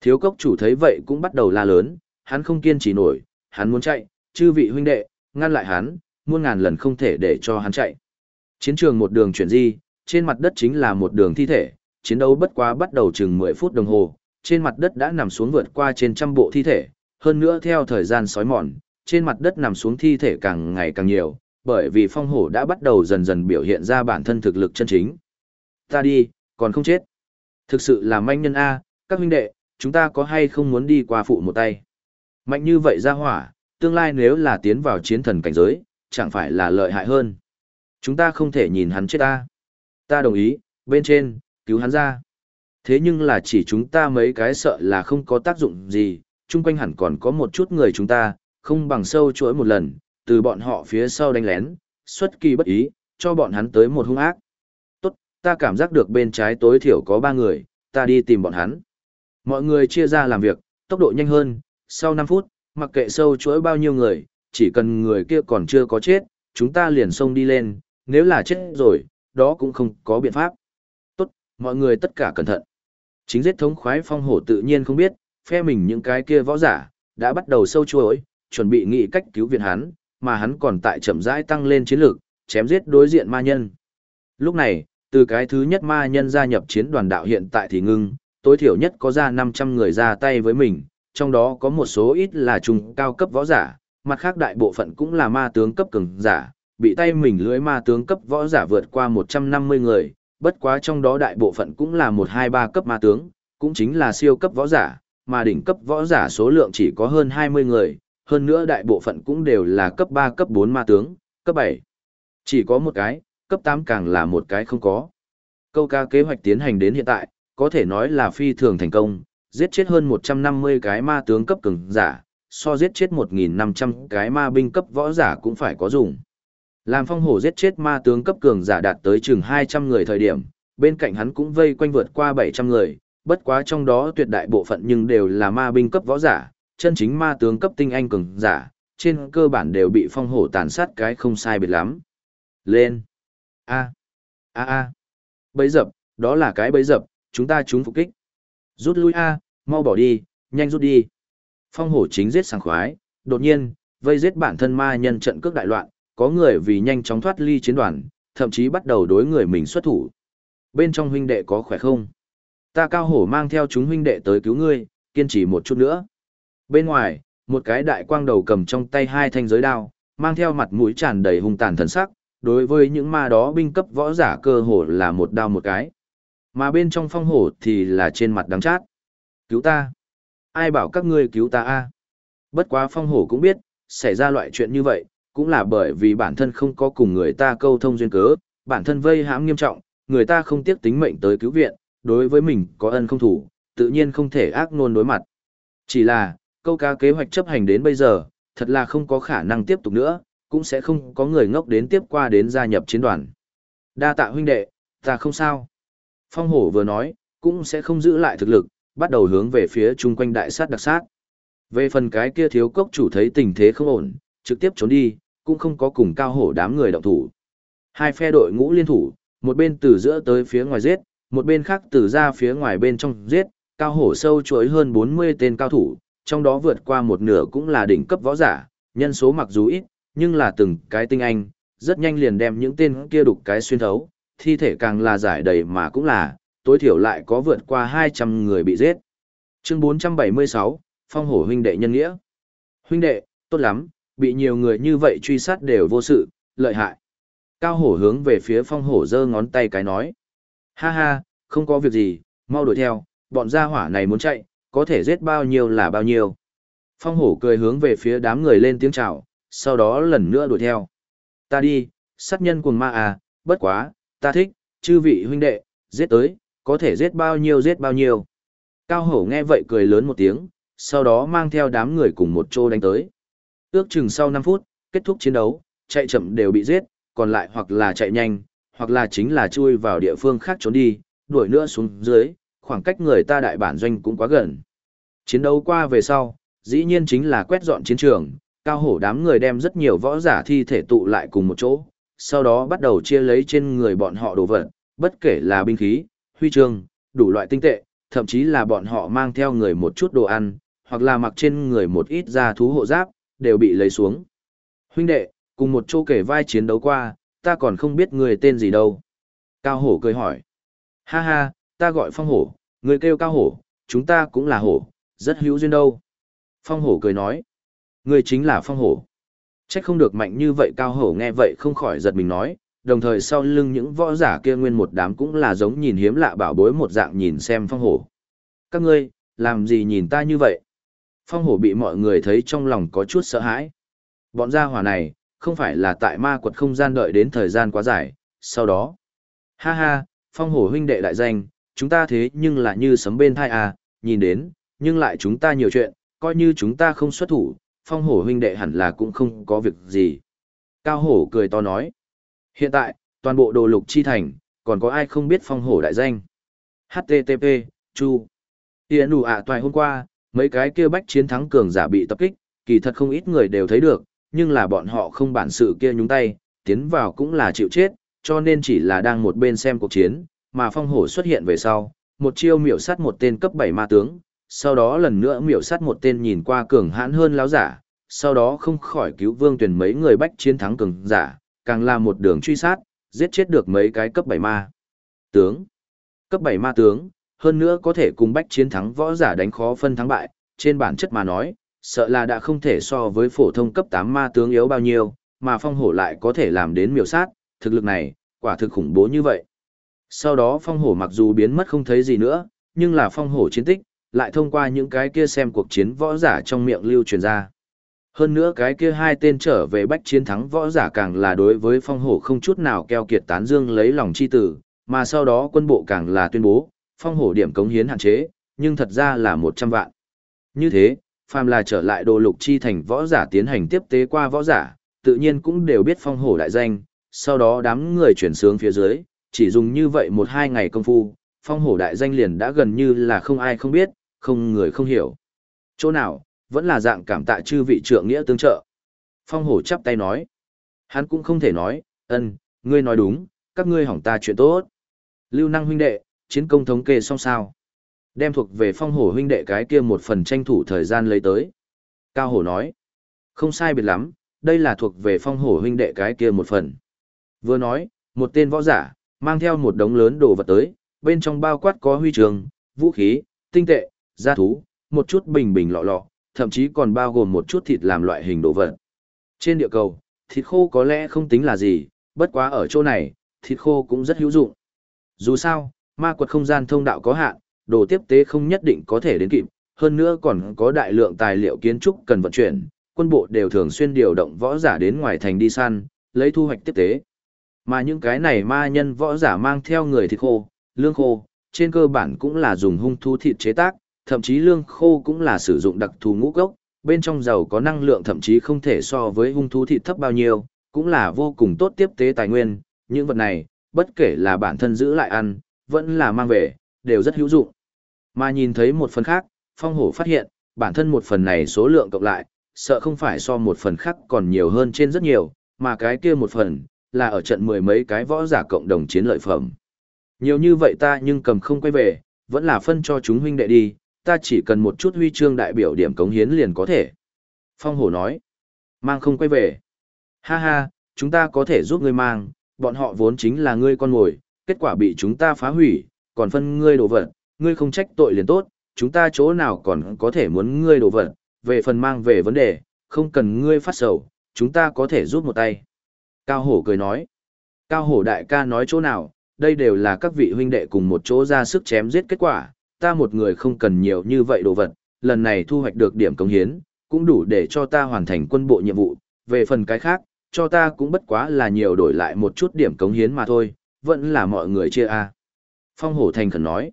Thiếu cốc chủ thấy vậy cũng bắt đầu la lớn, hắn không kiên trì nổi, hắn muốn chạy, chư vị huynh đệ, ngăn lại hắn, muôn ngàn lần không thể để cho hắn chạy. Chiến trường một đường chuyển di, trên mặt đất chính là một đường thi thể, chiến đấu bất quá bắt đầu chừng 10 phút đồng hồ, trên mặt đất đã nằm xuống vượt qua trên trăm bộ thi thể, hơn nữa theo thời gian sói mòn, trên mặt đất nằm xuống thi thể càng ngày càng nhiều, bởi vì phong hổ đã bắt đầu dần dần biểu hiện ra bản thân thực lực chân chính. Ta đi, còn không chết. Thực sự là manh nhân A, các huynh đệ, chúng ta có hay không muốn đi qua phụ một tay. Mạnh như vậy ra hỏa, tương lai nếu là tiến vào chiến thần cảnh giới, chẳng phải là lợi hại hơn. Chúng ta không thể nhìn hắn chết ta. Ta đồng ý, bên trên, cứu hắn ra. Thế nhưng là chỉ chúng ta mấy cái sợ là không có tác dụng gì, chung quanh hẳn còn có một chút người chúng ta, không bằng sâu chuỗi một lần, từ bọn họ phía sau đánh lén, xuất kỳ bất ý, cho bọn hắn tới một hung ác. Tốt, ta cảm giác được bên trái tối thiểu có ba người, ta đi tìm bọn hắn. Mọi người chia ra làm việc, tốc độ nhanh hơn, sau 5 phút, mặc kệ sâu chuỗi bao nhiêu người, chỉ cần người kia còn chưa có chết, chúng ta liền xông đi lên, nếu là chết rồi, đó cũng không có biện pháp. Mọi người tất cả cẩn thận. Chính giết thống khoái phong hổ tự nhiên không biết, phe mình những cái kia võ giả, đã bắt đầu sâu chuối, chuẩn bị nghĩ cách cứu viện hắn, mà hắn còn tại chậm rãi tăng lên chiến lược, chém giết đối diện ma nhân. Lúc này, từ cái thứ nhất ma nhân gia nhập chiến đoàn đạo hiện tại thì ngưng, tối thiểu nhất có ra 500 người ra tay với mình, trong đó có một số ít là trung cao cấp võ giả, mặt khác đại bộ phận cũng là ma tướng cấp cường giả, bị tay mình lưới ma tướng cấp võ giả vượt qua 150 người, bất quá trong đó đại bộ phận cũng là 123 cấp ma tướng, cũng chính là siêu cấp võ giả, mà đỉnh cấp võ giả số lượng chỉ có hơn 20 người, hơn nữa đại bộ phận cũng đều là cấp 3 cấp 4 ma tướng, cấp 7. Chỉ có một cái, cấp 8 càng là một cái không có. Câu ca kế hoạch tiến hành đến hiện tại, có thể nói là phi thường thành công, giết chết hơn 150 cái ma tướng cấp cường giả, so giết chết 1.500 cái ma binh cấp võ giả cũng phải có dùng. Làm phong hổ giết chết ma tướng cấp cường giả đạt tới chừng 200 người thời điểm, bên cạnh hắn cũng vây quanh vượt qua 700 người, bất quá trong đó tuyệt đại bộ phận nhưng đều là ma binh cấp võ giả, chân chính ma tướng cấp tinh anh cường giả, trên cơ bản đều bị phong hổ tàn sát cái không sai biệt lắm. Lên! A! A A! Bấy dập, đó là cái bấy dập, chúng ta chúng phục kích. Rút lui A, mau bỏ đi, nhanh rút đi. Phong hổ chính giết sảng khoái, đột nhiên, vây giết bản thân ma nhân trận cước đại loạn, có người vì nhanh chóng thoát ly chiến đoàn, thậm chí bắt đầu đối người mình xuất thủ. Bên trong huynh đệ có khỏe không? Ta cao hổ mang theo chúng huynh đệ tới cứu ngươi, kiên trì một chút nữa. Bên ngoài, một cái đại quang đầu cầm trong tay hai thanh giới đao, mang theo mặt mũi tràn đầy hung tàn thần sắc, đối với những ma đó binh cấp võ giả cơ hồ là một đao một cái. Mà bên trong phong hổ thì là trên mặt đắng chát. Cứu ta! Ai bảo các ngươi cứu ta a? Bất quá phong hổ cũng biết, xảy ra loại chuyện như vậy, cũng là bởi vì bản thân không có cùng người ta câu thông duyên cớ, bản thân vây hãm nghiêm trọng, người ta không tiếc tính mệnh tới cứu viện, đối với mình có ân không thủ, tự nhiên không thể ác nôn đối mặt. Chỉ là, câu ca kế hoạch chấp hành đến bây giờ, thật là không có khả năng tiếp tục nữa, cũng sẽ không có người ngốc đến tiếp qua đến gia nhập chiến đoàn. Đa tạ huynh đệ, ta không sao. Phong hổ vừa nói, cũng sẽ không giữ lại thực lực, bắt đầu hướng về phía chung quanh đại sát đặc sát. Về phần cái kia thiếu cốc chủ thấy tình thế không ổn, trực tiếp trốn đi, cũng không có cùng cao hổ đám người động thủ. Hai phe đội ngũ liên thủ, một bên từ giữa tới phía ngoài giết, một bên khác từ ra phía ngoài bên trong giết, cao hổ sâu chuỗi hơn 40 tên cao thủ, trong đó vượt qua một nửa cũng là đỉnh cấp võ giả, nhân số mặc dù ít, nhưng là từng cái tinh anh, rất nhanh liền đem những tên kia đục cái xuyên thấu, thi thể càng là giải đầy mà cũng là, tối thiểu lại có vượt qua 200 người bị giết. Chương 476, Phong hổ huynh đệ nhân nghĩa. Huynh đệ, tốt lắm, bị nhiều người như vậy truy sát đều vô sự, lợi hại. Cao hổ hướng về phía phong hổ giơ ngón tay cái nói. Ha ha, không có việc gì, mau đuổi theo, bọn gia hỏa này muốn chạy, có thể giết bao nhiêu là bao nhiêu. Phong hổ cười hướng về phía đám người lên tiếng chào, sau đó lần nữa đuổi theo. Ta đi, sát nhân cuồng ma à, bất quá, ta thích, chư vị huynh đệ, giết tới, có thể giết bao nhiêu giết bao nhiêu. Cao hổ nghe vậy cười lớn một tiếng, sau đó mang theo đám người cùng một chỗ đánh tới. Ước chừng sau 5 phút, kết thúc chiến đấu, chạy chậm đều bị giết, còn lại hoặc là chạy nhanh, hoặc là chính là chui vào địa phương khác trốn đi, đuổi nữa xuống dưới, khoảng cách người ta đại bản doanh cũng quá gần. Chiến đấu qua về sau, dĩ nhiên chính là quét dọn chiến trường, cao hổ đám người đem rất nhiều võ giả thi thể tụ lại cùng một chỗ, sau đó bắt đầu chia lấy trên người bọn họ đồ vật, bất kể là binh khí, huy chương, đủ loại tinh tệ, thậm chí là bọn họ mang theo người một chút đồ ăn, hoặc là mặc trên người một ít da thú hộ giáp, đều bị lấy xuống. Huynh đệ, cùng một chỗ kể vai chiến đấu qua, ta còn không biết người tên gì đâu. Cao hổ cười hỏi. Ha ha, ta gọi phong hổ, người kêu cao hổ, chúng ta cũng là hổ, rất hữu duyên đâu. Phong hổ cười nói. Người chính là phong hổ. Trách không được mạnh như vậy cao hổ nghe vậy không khỏi giật mình nói, đồng thời sau lưng những võ giả kia nguyên một đám cũng là giống nhìn hiếm lạ bảo bối một dạng nhìn xem phong hổ. Các ngươi, làm gì nhìn ta như vậy? Phong hổ bị mọi người thấy trong lòng có chút sợ hãi. Bọn gia hỏa này, không phải là tại ma quật không gian đợi đến thời gian quá dài, sau đó. Ha ha, phong hổ huynh đệ đại danh, chúng ta thế nhưng là như sấm bên thai à, nhìn đến, nhưng lại chúng ta nhiều chuyện, coi như chúng ta không xuất thủ, phong hổ huynh đệ hẳn là cũng không có việc gì. Cao hổ cười to nói. Hiện tại, toàn bộ đồ lục chi thành, còn có ai không biết phong hổ đại danh? HTTP, Chu. Tiễn đủ ạ toài hôm qua, mấy cái kia bách chiến thắng cường giả bị tập kích, kỳ thật không ít người đều thấy được, nhưng là bọn họ không bản sự kia nhúng tay, tiến vào cũng là chịu chết, cho nên chỉ là đang một bên xem cuộc chiến, mà phong hổ xuất hiện về sau, một chiêu miểu sát một tên cấp 7 ma tướng, sau đó lần nữa miểu sát một tên nhìn qua cường hãn hơn láo giả, sau đó không khỏi cứu vương tuyển mấy người bách chiến thắng cường giả, càng là một đường truy sát, giết chết được mấy cái cấp 7 ma. Tướng. Cấp 7 ma tướng, hơn nữa có thể cùng bách chiến thắng võ giả đánh khó phân thắng bại, trên bản chất mà nói, sợ là đã không thể so với phổ thông cấp 8 ma tướng yếu bao nhiêu, mà phong hổ lại có thể làm đến miểu sát, thực lực này, quả thực khủng bố như vậy. Sau đó phong hổ mặc dù biến mất không thấy gì nữa, nhưng là phong hổ chiến tích, lại thông qua những cái kia xem cuộc chiến võ giả trong miệng lưu truyền ra. Hơn nữa cái kia hai tên trở về bách chiến thắng võ giả càng là đối với phong hổ không chút nào keo kiệt tán dương lấy lòng chi tử, mà sau đó quân bộ càng là tuyên bố, phong hổ điểm cống hiến hạn chế, nhưng thật ra là 100 vạn. Như thế, phàm là trở lại đồ lục chi thành võ giả tiến hành tiếp tế qua võ giả, tự nhiên cũng đều biết phong hổ đại danh, sau đó đám người chuyển sướng phía dưới, chỉ dùng như vậy một hai ngày công phu, phong hổ đại danh liền đã gần như là không ai không biết, không người không hiểu. Chỗ nào, vẫn là dạng cảm tạ chư vị trượng nghĩa tương trợ. Phong hổ chắp tay nói. Hắn cũng không thể nói, ân, ngươi nói đúng, các ngươi hỏng ta chuyện tốt. Lưu năng huynh đệ, chiến công thống kê xong sao. Đem thuộc về phong hổ huynh đệ cái kia một phần tranh thủ thời gian lấy tới. Cao hổ nói. Không sai biệt lắm, đây là thuộc về phong hổ huynh đệ cái kia một phần. Vừa nói, một tên võ giả, mang theo một đống lớn đồ vật tới, bên trong bao quát có huy trường, vũ khí, tinh tệ, gia thú, một chút bình bình lọ lọ, thậm chí còn bao gồm một chút thịt làm loại hình đồ vật. Trên địa cầu, thịt khô có lẽ không tính là gì, bất quá ở chỗ này, thịt khô cũng rất hữu dụng. Dù sao, ma quật không gian thông đạo có hạn, đồ tiếp tế không nhất định có thể đến kịp, hơn nữa còn có đại lượng tài liệu kiến trúc cần vận chuyển, quân bộ đều thường xuyên điều động võ giả đến ngoài thành đi săn, lấy thu hoạch tiếp tế. Mà những cái này ma nhân võ giả mang theo người thịt khô, lương khô, trên cơ bản cũng là dùng hung thú thịt chế tác, thậm chí lương khô cũng là sử dụng đặc thù ngũ cốc, bên trong giàu có năng lượng thậm chí không thể so với hung thú thịt thấp bao nhiêu, cũng là vô cùng tốt tiếp tế tài nguyên, những vật này, bất kể là bản thân giữ lại ăn, vẫn là mang về, đều rất hữu dụng. Mà nhìn thấy một phần khác, phong hổ phát hiện, bản thân một phần này số lượng cộng lại, sợ không phải so một phần khác còn nhiều hơn trên rất nhiều, mà cái kia một phần, là ở trận mười mấy cái võ giả cộng đồng chiến lợi phẩm. Nhiều như vậy ta nhưng cầm không quay về, vẫn là phân cho chúng huynh đệ đi, ta chỉ cần một chút huy chương đại biểu điểm cống hiến liền có thể. Phong hổ nói, mang không quay về. Ha ha, chúng ta có thể giúp ngươi mang, bọn họ vốn chính là ngươi con ngồi, kết quả bị chúng ta phá hủy, còn phân ngươi đồ vật, ngươi không trách tội liền tốt, chúng ta chỗ nào còn có thể muốn ngươi đồ vật, về phần mang về vấn đề, không cần ngươi phát sầu, chúng ta có thể giúp một tay. Cao hổ cười nói, Cao hổ đại ca nói chỗ nào, đây đều là các vị huynh đệ cùng một chỗ ra sức chém giết kết quả, ta một người không cần nhiều như vậy đồ vật, lần này thu hoạch được điểm công hiến, cũng đủ để cho ta hoàn thành quân bộ nhiệm vụ, về phần cái khác, cho ta cũng bất quá là nhiều đổi lại một chút điểm cống hiến mà thôi, vẫn là mọi người chia a. Phong hổ thành khẩn nói,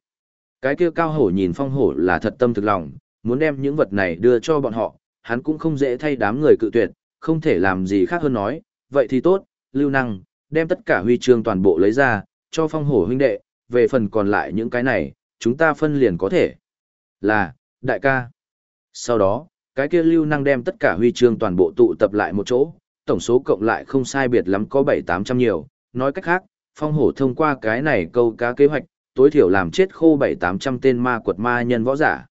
cái kia cao hổ nhìn phong hổ là thật tâm thực lòng, muốn đem những vật này đưa cho bọn họ, hắn cũng không dễ thay đám người cự tuyệt, không thể làm gì khác hơn nói, vậy thì tốt, lưu năng, đem tất cả huy chương toàn bộ lấy ra, cho phong hổ huynh đệ, về phần còn lại những cái này, chúng ta phân liền có thể. Là, đại ca. Sau đó, cái kia lưu năng đem tất cả huy chương toàn bộ tụ tập lại một chỗ, tổng số cộng lại không sai biệt lắm có 7-800 nhiều, nói cách khác, phong hổ thông qua cái này câu cá kế hoạch, tối thiểu làm chết khô 7-800 tên ma quật ma nhân võ giả.